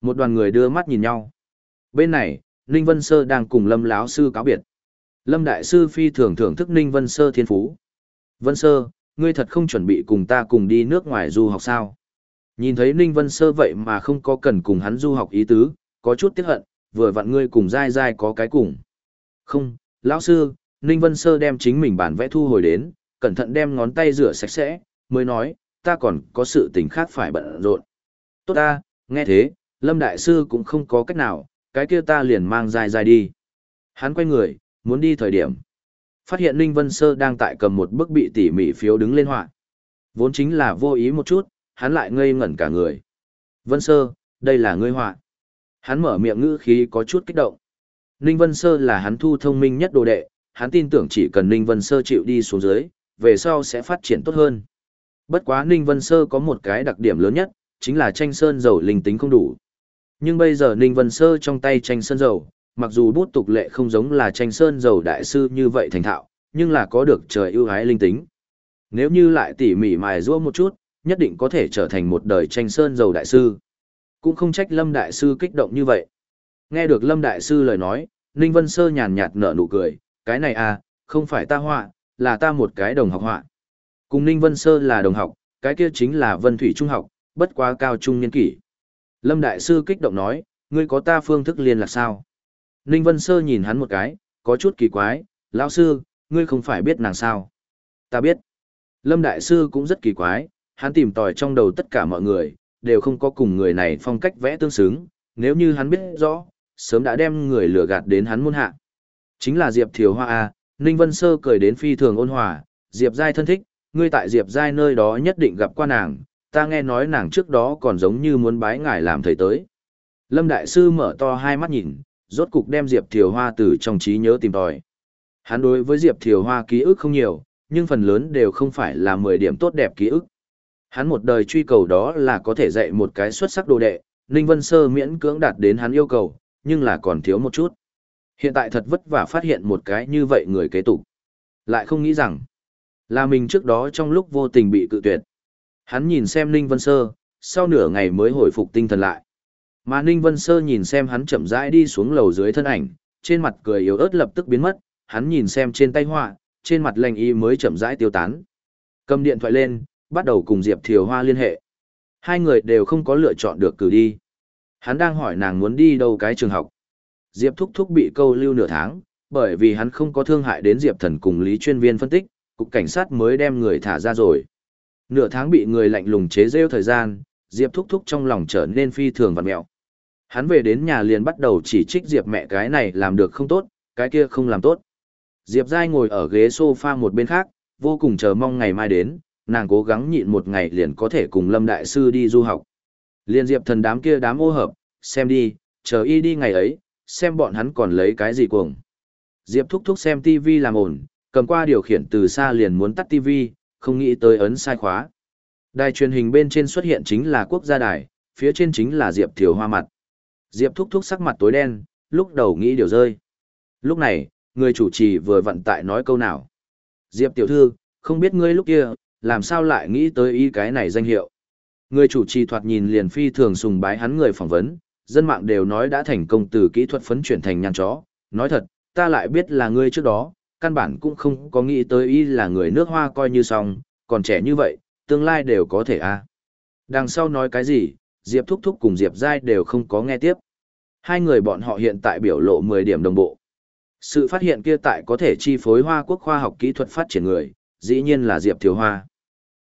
Một đoàn người đưa mắt nhìn nhau. Bên này, Ninh Vân Sơ đang cùng Lâm lão sư cáo biệt. Lâm Đại Sư phi thường thưởng thức Ninh Vân Sơ thiên phú. Vân Sơ, ngươi thật không chuẩn bị cùng ta cùng đi nước ngoài du học sao? Nhìn thấy Ninh Vân Sơ vậy mà không có cần cùng hắn du học ý tứ, có chút tiếc hận, vừa vặn ngươi cùng dai dai có cái cùng. Không, lão sư, Ninh Vân Sơ đem chính mình bản vẽ thu hồi đến, cẩn thận đem ngón tay rửa sạch sẽ, mới nói, ta còn có sự tình khác phải bận rộn. Tốt ta, nghe thế, Lâm Đại Sư cũng không có cách nào, cái kia ta liền mang dài dài đi. Hắn quay người, muốn đi thời điểm. Phát hiện Ninh Vân Sơ đang tại cầm một bức bị tỉ mỉ phiếu đứng lên họa. Vốn chính là vô ý một chút, hắn lại ngây ngẩn cả người. Vân Sơ, đây là ngươi họa. Hắn mở miệng ngữ khí có chút kích động. Ninh Vân Sơ là hắn thu thông minh nhất đồ đệ, hắn tin tưởng chỉ cần Ninh Vân Sơ chịu đi xuống dưới, về sau sẽ phát triển tốt hơn. Bất quá Ninh Vân Sơ có một cái đặc điểm lớn nhất, chính là tranh sơn dầu linh tính không đủ. Nhưng bây giờ Ninh Vân Sơ trong tay tranh sơn dầu, mặc dù bút tục lệ không giống là tranh sơn dầu đại sư như vậy thành thạo, nhưng là có được trời ưu ái linh tính. Nếu như lại tỉ mỉ mài giũa một chút, nhất định có thể trở thành một đời tranh sơn dầu đại sư. Cũng không trách Lâm đại sư kích động như vậy. Nghe được Lâm đại sư lời nói, Ninh Vân Sơ nhàn nhạt nở nụ cười, cái này à, không phải ta họa, là ta một cái đồng học họa. Cùng Ninh Vân Sơ là đồng học, cái kia chính là Vân Thủy Trung học, bất quá cao trung niên kỷ. Lâm Đại Sư kích động nói, ngươi có ta phương thức liên lạc sao? Ninh Vân Sơ nhìn hắn một cái, có chút kỳ quái, lão sư, ngươi không phải biết nàng sao? Ta biết. Lâm Đại Sư cũng rất kỳ quái, hắn tìm tòi trong đầu tất cả mọi người, đều không có cùng người này phong cách vẽ tương xứng, nếu như hắn biết rõ, sớm đã đem người lừa gạt đến hắn môn hạ. Chính là Diệp Thiều Hoa A, Ninh Vân Sơ cười đến phi thường ôn hòa, Diệp Giai thân thích, ngươi tại Diệp Giai nơi đó nhất định gặp qua nàng, ta nghe nói nàng trước đó còn giống như muốn bái ngài làm thầy tới. Lâm Đại Sư mở to hai mắt nhìn, rốt cục đem Diệp Thiều Hoa từ trong trí nhớ tìm tòi. Hắn đối với Diệp Thiều Hoa ký ức không nhiều, nhưng phần lớn đều không phải là 10 điểm tốt đẹp ký ức. Hắn một đời truy cầu đó là có thể dạy một cái xuất sắc đồ đệ, Ninh Vân Sơ miễn cưỡng đạt đến hắn yêu cầu, nhưng là còn thiếu một chút. Hiện tại thật vất vả phát hiện một cái như vậy người kế tục. Lại không nghĩ rằng, là mình trước đó trong lúc vô tình bị cự tuyệt. Hắn nhìn xem Ninh Vân Sơ, sau nửa ngày mới hồi phục tinh thần lại. Mà Ninh Vân Sơ nhìn xem hắn chậm rãi đi xuống lầu dưới thân ảnh, trên mặt cười yếu ớt lập tức biến mất, hắn nhìn xem trên tay họa, trên mặt lành y mới chậm rãi tiêu tán. Cầm điện thoại lên, bắt đầu cùng Diệp Thiều Hoa liên hệ. Hai người đều không có lựa chọn được cử đi. Hắn đang hỏi nàng muốn đi đâu cái trường học. Diệp Thúc Thúc bị câu lưu nửa tháng, bởi vì hắn không có thương hại đến Diệp Thần cùng Lý chuyên viên phân tích, cục cảnh sát mới đem người thả ra rồi. Nửa tháng bị người lạnh lùng chế rêu thời gian, Diệp Thúc Thúc trong lòng trở nên phi thường vặn mẹo. Hắn về đến nhà liền bắt đầu chỉ trích Diệp mẹ cái này làm được không tốt, cái kia không làm tốt. Diệp Giai ngồi ở ghế sofa một bên khác, vô cùng chờ mong ngày mai đến, nàng cố gắng nhịn một ngày liền có thể cùng Lâm Đại Sư đi du học. Liên Diệp thần đám kia đám ô hợp, xem đi, chờ y đi ngày ấy, xem bọn hắn còn lấy cái gì cuồng. Diệp thúc thúc xem TV làm ổn, cầm qua điều khiển từ xa liền muốn tắt TV, không nghĩ tới ấn sai khóa. Đài truyền hình bên trên xuất hiện chính là quốc gia đài, phía trên chính là Diệp Thiều Hoa mặt. Diệp thúc thúc sắc mặt tối đen, lúc đầu nghĩ điều rơi. Lúc này, người chủ trì vừa vận tại nói câu nào. Diệp tiểu thư, không biết ngươi lúc kia, làm sao lại nghĩ tới ý cái này danh hiệu. Người chủ trì thoạt nhìn liền phi thường sùng bái hắn người phỏng vấn, dân mạng đều nói đã thành công từ kỹ thuật phấn chuyển thành nhăn chó. Nói thật, ta lại biết là ngươi trước đó, căn bản cũng không có nghĩ tới y là người nước hoa coi như xong, còn trẻ như vậy, tương lai đều có thể a. À. Đằng sau nói cái gì, Diệp Thúc Thúc cùng Diệp Giai đều không có nghe tiếp. Hai người bọn họ hiện tại biểu lộ 10 điểm đồng bộ. Sự phát hiện kia tại có thể chi phối Hoa Quốc khoa học kỹ thuật phát triển người, dĩ nhiên là Diệp Thiếu Hoa.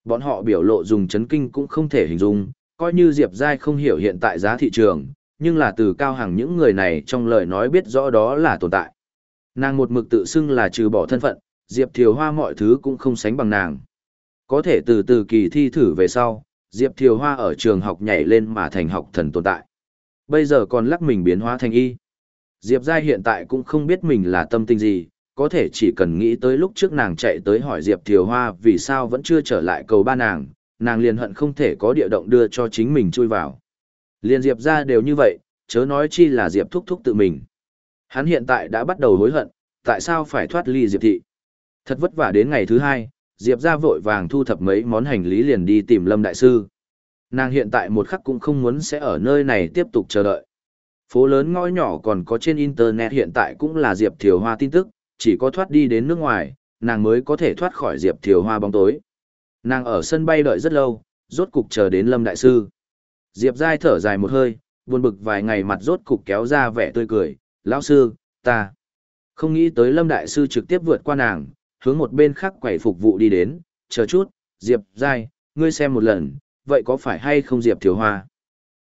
Bọn họ biểu lộ dùng chấn kinh cũng không thể hình dung, coi như Diệp Giai không hiểu hiện tại giá thị trường, nhưng là từ cao hàng những người này trong lời nói biết rõ đó là tồn tại. Nàng một mực tự xưng là trừ bỏ thân phận, Diệp Thiều Hoa mọi thứ cũng không sánh bằng nàng. Có thể từ từ kỳ thi thử về sau, Diệp Thiều Hoa ở trường học nhảy lên mà thành học thần tồn tại. Bây giờ còn lắc mình biến hóa thành y. Diệp Giai hiện tại cũng không biết mình là tâm tình gì, có thể chỉ cần nghĩ tới lúc trước nàng chạy tới hỏi Diệp Thiều Hoa vì sao vẫn chưa trở lại cầu ba nàng, nàng liền hận không thể có địa động đưa cho chính mình chui vào. Liền Diệp ra đều như vậy, chớ nói chi là Diệp thúc thúc tự mình. Hắn hiện tại đã bắt đầu hối hận, tại sao phải thoát ly Diệp thị. Thật vất vả đến ngày thứ hai, Diệp ra vội vàng thu thập mấy món hành lý liền đi tìm Lâm Đại Sư. Nàng hiện tại một khắc cũng không muốn sẽ ở nơi này tiếp tục chờ đợi. Phố lớn ngõ nhỏ còn có trên Internet hiện tại cũng là Diệp Thiều Hoa tin tức, chỉ có thoát đi đến nước ngoài, nàng mới có thể thoát khỏi Diệp Thiều Hoa bóng tối. Nàng ở sân bay đợi rất lâu, rốt cục chờ đến Lâm Đại Sư. Diệp Giai thở dài một hơi, buồn bực vài ngày mặt rốt cục kéo ra vẻ tươi cười, lão sư, ta. Không nghĩ tới Lâm Đại Sư trực tiếp vượt qua nàng, hướng một bên khác quầy phục vụ đi đến, chờ chút, Diệp Giai, ngươi xem một lần, vậy có phải hay không Diệp Thiếu Hoa?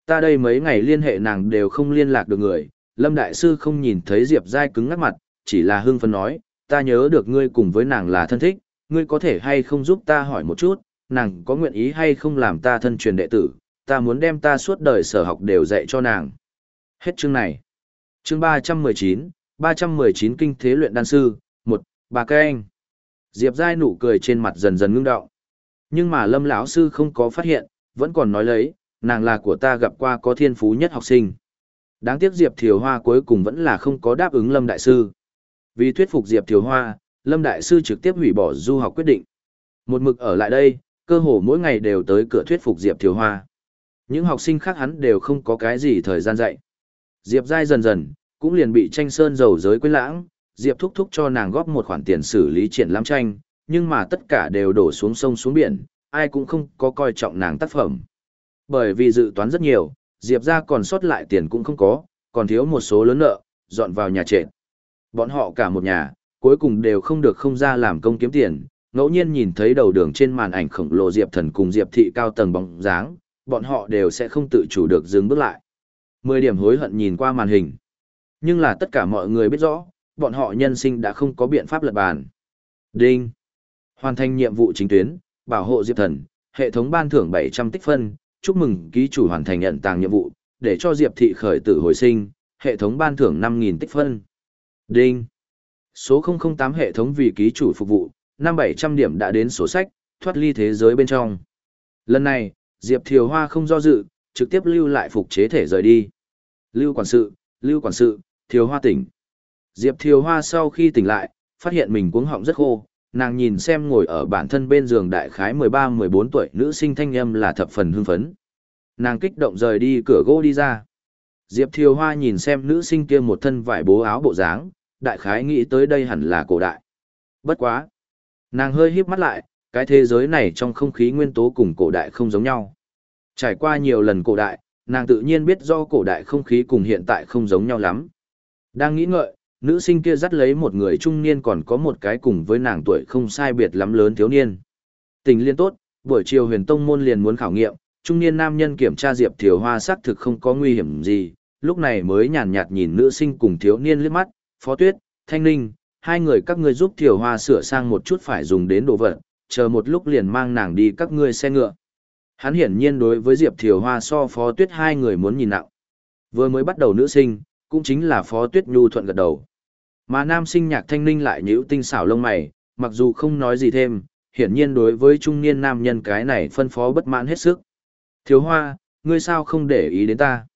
Ta đây mấy ngày liên hệ nàng đều không liên lạc được người, Lâm Đại Sư không nhìn thấy Diệp Giai cứng ngắt mặt, chỉ là hưng phấn nói, ta nhớ được ngươi cùng với nàng là thân thích, ngươi có thể hay không giúp ta hỏi một chút, nàng có nguyện ý hay không làm ta thân truyền đệ tử, ta muốn đem ta suốt đời sở học đều dạy cho nàng. Hết chương này. Chương 319, 319 kinh thế luyện đan sư, một bà cây anh. Diệp Giai nụ cười trên mặt dần dần ngưng đọng. Nhưng mà Lâm lão sư không có phát hiện, vẫn còn nói lấy, nàng là của ta gặp qua có thiên phú nhất học sinh. Đáng tiếc Diệp Thiều Hoa cuối cùng vẫn là không có đáp ứng Lâm đại sư. Vì thuyết phục Diệp Thiều Hoa, Lâm đại sư trực tiếp hủy bỏ du học quyết định. Một mực ở lại đây, cơ hồ mỗi ngày đều tới cửa thuyết phục Diệp Thiều Hoa. Những học sinh khác hắn đều không có cái gì thời gian dạy. Diệp Giai dần dần, cũng liền bị tranh sơn dầu giới quên lãng, Diệp thúc thúc cho nàng góp một khoản tiền xử lý triển lãm tranh, nhưng mà tất cả đều đổ xuống sông xuống biển, ai cũng không có coi trọng nàng tác phẩm. Bởi vì dự toán rất nhiều, Diệp ra còn sót lại tiền cũng không có, còn thiếu một số lớn nợ, dọn vào nhà trệt. Bọn họ cả một nhà, cuối cùng đều không được không ra làm công kiếm tiền, ngẫu nhiên nhìn thấy đầu đường trên màn ảnh khổng lồ Diệp Thần cùng Diệp Thị cao tầng bóng dáng, bọn họ đều sẽ không tự chủ được dừng bước lại. Mười điểm hối hận nhìn qua màn hình. Nhưng là tất cả mọi người biết rõ, bọn họ nhân sinh đã không có biện pháp lật bàn. Đinh. Hoàn thành nhiệm vụ chính tuyến, bảo hộ Diệp Thần, hệ thống ban thưởng 700 tích phân, chúc mừng ký chủ hoàn thành nhận tàng nhiệm vụ, để cho Diệp Thị khởi tử hồi sinh, hệ thống ban thưởng 5.000 tích phân. Đinh. Số 008 hệ thống vì ký chủ phục vụ, năm 700 điểm đã đến sổ sách, thoát ly thế giới bên trong. Lần này, Diệp Thiều Hoa không do dự, trực tiếp lưu lại phục chế thể rời đi. Lưu quản sự, lưu quản sự, Thiều Hoa tỉnh. Diệp Thiều Hoa sau khi tỉnh lại, phát hiện mình cuống họng rất khô, nàng nhìn xem ngồi ở bản thân bên giường đại khái 13-14 tuổi nữ sinh thanh âm là thập phần hưng phấn. Nàng kích động rời đi cửa gỗ đi ra. Diệp Thiều Hoa nhìn xem nữ sinh kia một thân vải bố áo bộ dáng, đại khái nghĩ tới đây hẳn là cổ đại. Bất quá. Nàng hơi híp mắt lại, cái thế giới này trong không khí nguyên tố cùng cổ đại không giống nhau. Trải qua nhiều lần cổ đại, nàng tự nhiên biết do cổ đại không khí cùng hiện tại không giống nhau lắm. Đang nghĩ ngợi, nữ sinh kia dắt lấy một người trung niên còn có một cái cùng với nàng tuổi không sai biệt lắm lớn thiếu niên. Tình liên tốt, buổi chiều huyền tông môn liền muốn khảo nghiệm, trung niên nam nhân kiểm tra Diệp Thiều Hoa xác thực không có nguy hiểm gì, lúc này mới nhàn nhạt nhìn nữ sinh cùng thiếu niên liếc mắt, Phó Tuyết, Thanh Ninh, hai người các ngươi giúp Thiều Hoa sửa sang một chút phải dùng đến đồ vật, chờ một lúc liền mang nàng đi các ngươi xe ngựa. Hắn hiển nhiên đối với Diệp Thiều Hoa so Phó Tuyết hai người muốn nhìn nặng. Vừa mới bắt đầu nữ sinh, cũng chính là Phó Tuyết Nhu thuận gật đầu. Mà nam sinh nhạc thanh ninh lại nhữ tinh xảo lông mày, mặc dù không nói gì thêm, hiển nhiên đối với trung niên nam nhân cái này phân phó bất mãn hết sức. Thiếu hoa, ngươi sao không để ý đến ta?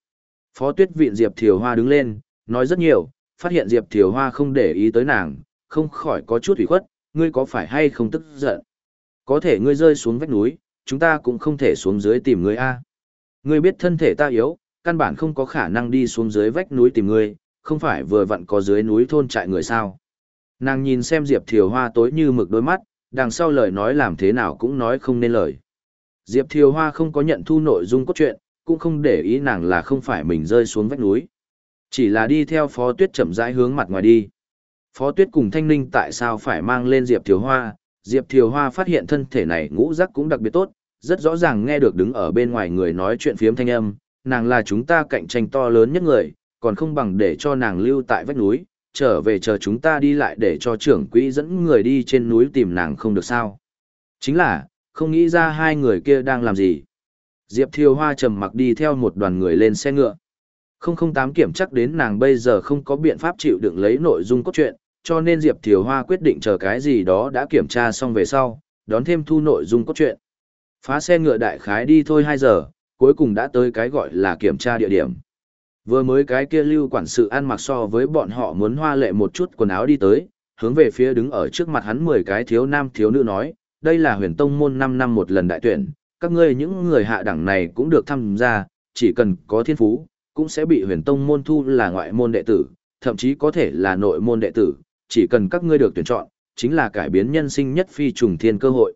Phó tuyết viện Diệp Thiều Hoa đứng lên, nói rất nhiều, phát hiện Diệp Thiều Hoa không để ý tới nàng, không khỏi có chút ủy khuất, ngươi có phải hay không tức giận? Có thể ngươi rơi xuống vách núi, chúng ta cũng không thể xuống dưới tìm ngươi a. Ngươi biết thân thể ta yếu, căn bản không có khả năng đi xuống dưới vách núi tìm ngươi, không phải vừa vặn có dưới núi thôn trại người sao. Nàng nhìn xem Diệp Thiều Hoa tối như mực đôi mắt, đằng sau lời nói làm thế nào cũng nói không nên lời. Diệp Thiều Hoa không có nhận thu nội dung cốt truyện, cũng không để ý nàng là không phải mình rơi xuống vách núi. Chỉ là đi theo Phó Tuyết chậm rãi hướng mặt ngoài đi. Phó Tuyết cùng Thanh Ninh tại sao phải mang lên Diệp Thiều Hoa, Diệp Thiều Hoa phát hiện thân thể này ngũ giác cũng đặc biệt tốt, rất rõ ràng nghe được đứng ở bên ngoài người nói chuyện phiếm thanh âm, nàng là chúng ta cạnh tranh to lớn nhất người, còn không bằng để cho nàng lưu tại vách núi, trở về chờ chúng ta đi lại để cho trưởng quỹ dẫn người đi trên núi tìm nàng không được sao. Chính là, không nghĩ ra hai người kia đang làm gì. Diệp Thiều Hoa trầm mặc đi theo một đoàn người lên xe ngựa. 008 kiểm chắc đến nàng bây giờ không có biện pháp chịu đựng lấy nội dung cốt truyện, cho nên Diệp Thiều Hoa quyết định chờ cái gì đó đã kiểm tra xong về sau, đón thêm thu nội dung cốt truyện. Phá xe ngựa đại khái đi thôi 2 giờ, cuối cùng đã tới cái gọi là kiểm tra địa điểm. Vừa mới cái kia lưu quản sự ăn mặc so với bọn họ muốn hoa lệ một chút quần áo đi tới, hướng về phía đứng ở trước mặt hắn 10 cái thiếu nam thiếu nữ nói, đây là huyền tông môn 5 năm một lần đại tuyển, các ngươi những người hạ đẳng này cũng được tham gia, chỉ cần có thiên phú, cũng sẽ bị huyền tông môn thu là ngoại môn đệ tử, thậm chí có thể là nội môn đệ tử, chỉ cần các ngươi được tuyển chọn, chính là cải biến nhân sinh nhất phi trùng thiên cơ hội.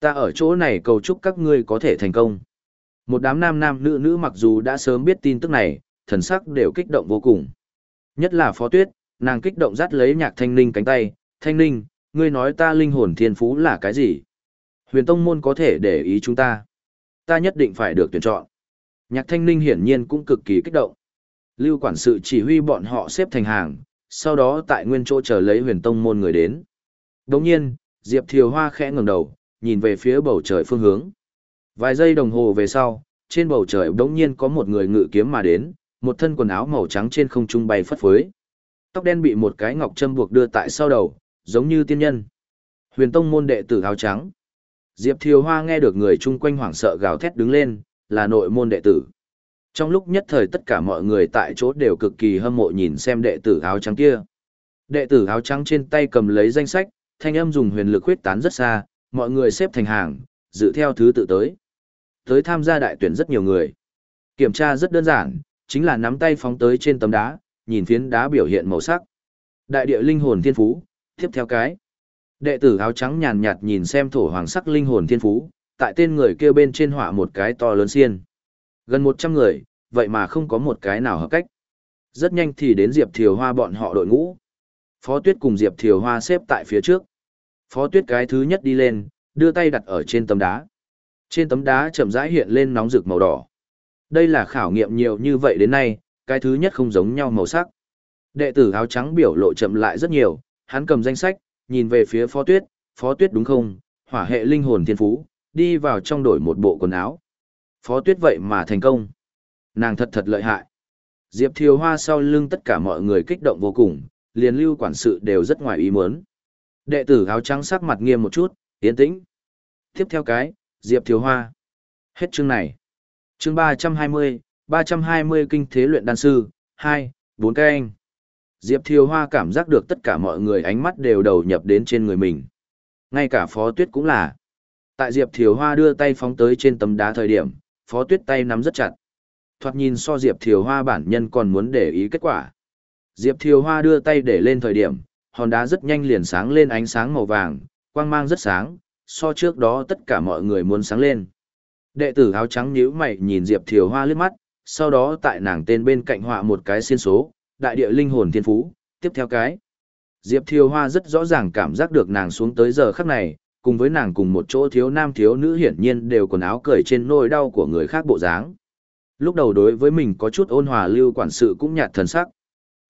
Ta ở chỗ này cầu chúc các ngươi có thể thành công. Một đám nam nam nữ nữ mặc dù đã sớm biết tin tức này, thần sắc đều kích động vô cùng. Nhất là Phó Tuyết, nàng kích động dắt lấy nhạc thanh ninh cánh tay, thanh ninh, ngươi nói ta linh hồn thiên phú là cái gì? Huyền tông môn có thể để ý chúng ta. Ta nhất định phải được tuyển chọn. Nhạc thanh ninh hiển nhiên cũng cực kỳ kích động. Lưu quản sự chỉ huy bọn họ xếp thành hàng, sau đó tại nguyên chỗ chờ lấy huyền tông môn người đến. Đồng nhiên, Diệp Thiều Hoa khẽ ngẩng đầu, nhìn về phía bầu trời phương hướng. Vài giây đồng hồ về sau, trên bầu trời đống nhiên có một người ngự kiếm mà đến, một thân quần áo màu trắng trên không trung bay phất phới. Tóc đen bị một cái ngọc châm buộc đưa tại sau đầu, giống như tiên nhân. Huyền tông môn đệ tử áo trắng. Diệp Thiều Hoa nghe được người chung quanh hoảng sợ gào thét đứng lên, là nội môn đệ tử. Trong lúc nhất thời tất cả mọi người tại chỗ đều cực kỳ hâm mộ nhìn xem đệ tử áo trắng kia. Đệ tử áo trắng trên tay cầm lấy danh sách, thanh âm dùng huyền lực huyết tán rất xa, mọi người xếp thành hàng, dự theo thứ tự tới. Tới tham gia đại tuyển rất nhiều người. Kiểm tra rất đơn giản, chính là nắm tay phóng tới trên tấm đá, nhìn phiến đá biểu hiện màu sắc. Đại địa linh hồn thiên phú, tiếp theo cái. Đệ tử áo trắng nhàn nhạt nhìn xem thổ hoàng sắc linh hồn thiên phú, tại tên người kia bên trên họa một cái to lớn xiên. Gần 100 người, vậy mà không có một cái nào hợp cách. Rất nhanh thì đến Diệp Thiều Hoa bọn họ đội ngũ. Phó Tuyết cùng Diệp Thiều Hoa xếp tại phía trước. Phó Tuyết cái thứ nhất đi lên, đưa tay đặt ở trên tấm đá. Trên tấm đá chậm rãi hiện lên nóng rực màu đỏ. Đây là khảo nghiệm nhiều như vậy đến nay, cái thứ nhất không giống nhau màu sắc. Đệ tử áo trắng biểu lộ chậm lại rất nhiều, hắn cầm danh sách, nhìn về phía Phó Tuyết, Phó Tuyết đúng không, hỏa hệ linh hồn thiên phú, đi vào trong đổi một bộ quần áo. Phó Tuyết vậy mà thành công. Nàng thật thật lợi hại. Diệp Thiều Hoa sau lưng tất cả mọi người kích động vô cùng, liền lưu quản sự đều rất ngoài ý muốn. Đệ tử áo trắng sắc mặt nghiêm một chút, yên tĩnh. Tiếp theo cái, Diệp Thiếu Hoa. Hết chương này. Chương 320, 320 kinh thế luyện đan sư, 2, 4 cái anh. Diệp Thiều Hoa cảm giác được tất cả mọi người ánh mắt đều đầu nhập đến trên người mình. Ngay cả Phó Tuyết cũng là. Tại Diệp Thiều Hoa đưa tay phóng tới trên tấm đá thời điểm, Phó Tuyết tay nắm rất chặt. Thoạt nhìn so Diệp Thiều Hoa bản nhân còn muốn để ý kết quả. Diệp Thiều Hoa đưa tay để lên thời điểm, hòn đá rất nhanh liền sáng lên ánh sáng màu vàng, quang mang rất sáng, so trước đó tất cả mọi người muốn sáng lên. Đệ tử áo trắng nhíu mày nhìn Diệp Thiều Hoa liếc mắt, sau đó tại nàng tên bên cạnh họa một cái xiên số, đại địa linh hồn thiên phú, tiếp theo cái. Diệp Thiều Hoa rất rõ ràng cảm giác được nàng xuống tới giờ khắc này, cùng với nàng cùng một chỗ thiếu nam thiếu nữ hiển nhiên đều quần áo cởi trên nỗi đau của người khác bộ dáng. Lúc đầu đối với mình có chút ôn hòa lưu quản sự cũng nhạt thần sắc.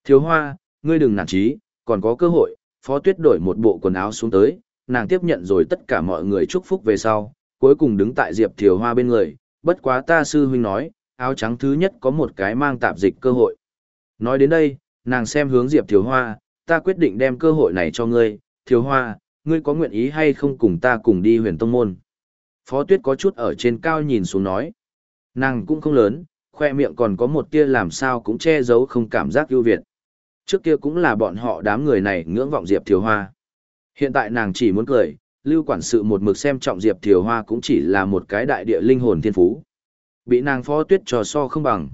Thiếu Hoa, ngươi đừng nản chí, còn có cơ hội, Phó Tuyết đổi một bộ quần áo xuống tới, nàng tiếp nhận rồi tất cả mọi người chúc phúc về sau, cuối cùng đứng tại Diệp Thiều Hoa bên người, bất quá ta sư huynh nói, áo trắng thứ nhất có một cái mang tạp dịch cơ hội. Nói đến đây, nàng xem hướng Diệp Thiều Hoa, ta quyết định đem cơ hội này cho ngươi, Thiều Hoa, ngươi có nguyện ý hay không cùng ta cùng đi huyền tông môn. Phó Tuyết có chút ở trên cao nhìn xuống nói. Nàng cũng không lớn, khoe miệng còn có một tia làm sao cũng che giấu không cảm giác ưu việt. Trước kia cũng là bọn họ đám người này ngưỡng vọng Diệp Thiều Hoa. Hiện tại nàng chỉ muốn cười, lưu quản sự một mực xem trọng Diệp Thiều Hoa cũng chỉ là một cái đại địa linh hồn thiên phú. Bị nàng phó tuyết trò so không bằng.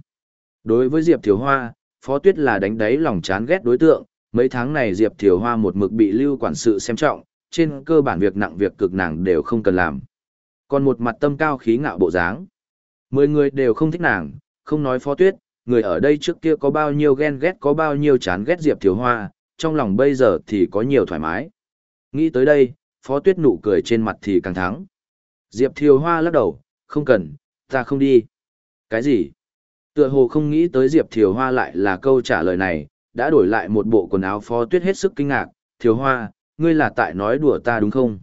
Đối với Diệp Thiều Hoa, phó tuyết là đánh đáy lòng chán ghét đối tượng, mấy tháng này Diệp Thiều Hoa một mực bị lưu quản sự xem trọng, trên cơ bản việc nặng việc cực nàng đều không cần làm. Còn một mặt tâm cao khí ngạo bộ dáng. Mười người đều không thích nàng, không nói phó tuyết, người ở đây trước kia có bao nhiêu ghen ghét có bao nhiêu chán ghét Diệp Thiều Hoa, trong lòng bây giờ thì có nhiều thoải mái. Nghĩ tới đây, phó tuyết nụ cười trên mặt thì càng thắng. Diệp Thiều Hoa lắc đầu, không cần, ta không đi. Cái gì? Tựa hồ không nghĩ tới Diệp Thiều Hoa lại là câu trả lời này, đã đổi lại một bộ quần áo phó tuyết hết sức kinh ngạc. Thiều Hoa, ngươi là tại nói đùa ta đúng không?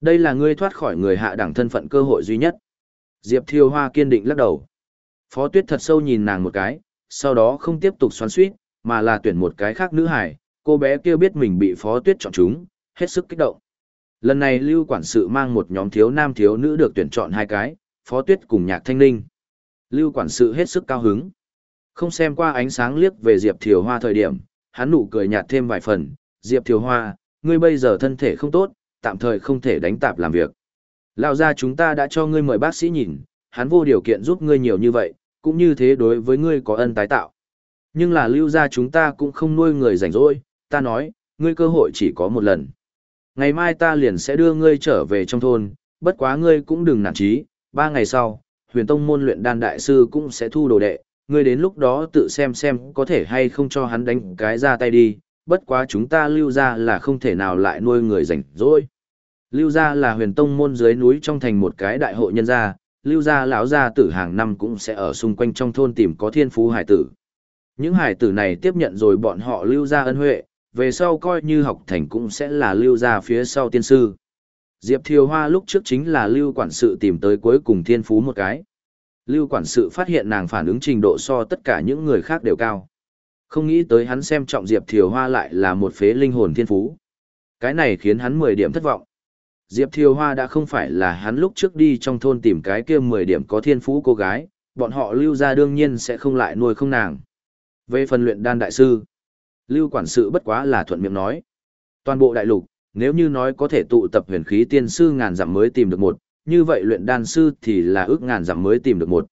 Đây là ngươi thoát khỏi người hạ đẳng thân phận cơ hội duy nhất. Diệp Thiều Hoa kiên định lắc đầu. Phó tuyết thật sâu nhìn nàng một cái, sau đó không tiếp tục xoắn suýt, mà là tuyển một cái khác nữ hải. Cô bé kia biết mình bị phó tuyết chọn chúng, hết sức kích động. Lần này lưu quản sự mang một nhóm thiếu nam thiếu nữ được tuyển chọn hai cái, phó tuyết cùng nhạc thanh Ninh. Lưu quản sự hết sức cao hứng. Không xem qua ánh sáng liếc về Diệp Thiều Hoa thời điểm, hắn nụ cười nhạt thêm vài phần. Diệp Thiều Hoa, ngươi bây giờ thân thể không tốt, tạm thời không thể đánh tạp làm việc. Lão gia chúng ta đã cho ngươi mời bác sĩ nhìn, hắn vô điều kiện giúp ngươi nhiều như vậy, cũng như thế đối với ngươi có ân tái tạo. Nhưng là lưu gia chúng ta cũng không nuôi người rảnh rỗi, ta nói, ngươi cơ hội chỉ có một lần. Ngày mai ta liền sẽ đưa ngươi trở về trong thôn, bất quá ngươi cũng đừng nản chí, ba ngày sau, huyền tông môn luyện đan đại sư cũng sẽ thu đồ đệ, ngươi đến lúc đó tự xem xem có thể hay không cho hắn đánh cái ra tay đi, bất quá chúng ta lưu ra là không thể nào lại nuôi người rảnh rỗi. Lưu gia là huyền tông môn dưới núi trong thành một cái đại hội nhân gia, lưu gia lão gia tử hàng năm cũng sẽ ở xung quanh trong thôn tìm có thiên phú hải tử. Những hải tử này tiếp nhận rồi bọn họ lưu gia ân huệ, về sau coi như học thành cũng sẽ là lưu gia phía sau tiên sư. Diệp Thiều Hoa lúc trước chính là lưu quản sự tìm tới cuối cùng thiên phú một cái. Lưu quản sự phát hiện nàng phản ứng trình độ so tất cả những người khác đều cao. Không nghĩ tới hắn xem trọng Diệp Thiều Hoa lại là một phế linh hồn thiên phú. Cái này khiến hắn 10 điểm thất vọng. Diệp Thiều Hoa đã không phải là hắn lúc trước đi trong thôn tìm cái kia 10 điểm có thiên phú cô gái, bọn họ lưu ra đương nhiên sẽ không lại nuôi không nàng. Về phần luyện đan đại sư, lưu quản sự bất quá là thuận miệng nói. Toàn bộ đại lục, nếu như nói có thể tụ tập huyền khí tiên sư ngàn dặm mới tìm được một, như vậy luyện đan sư thì là ước ngàn dặm mới tìm được một.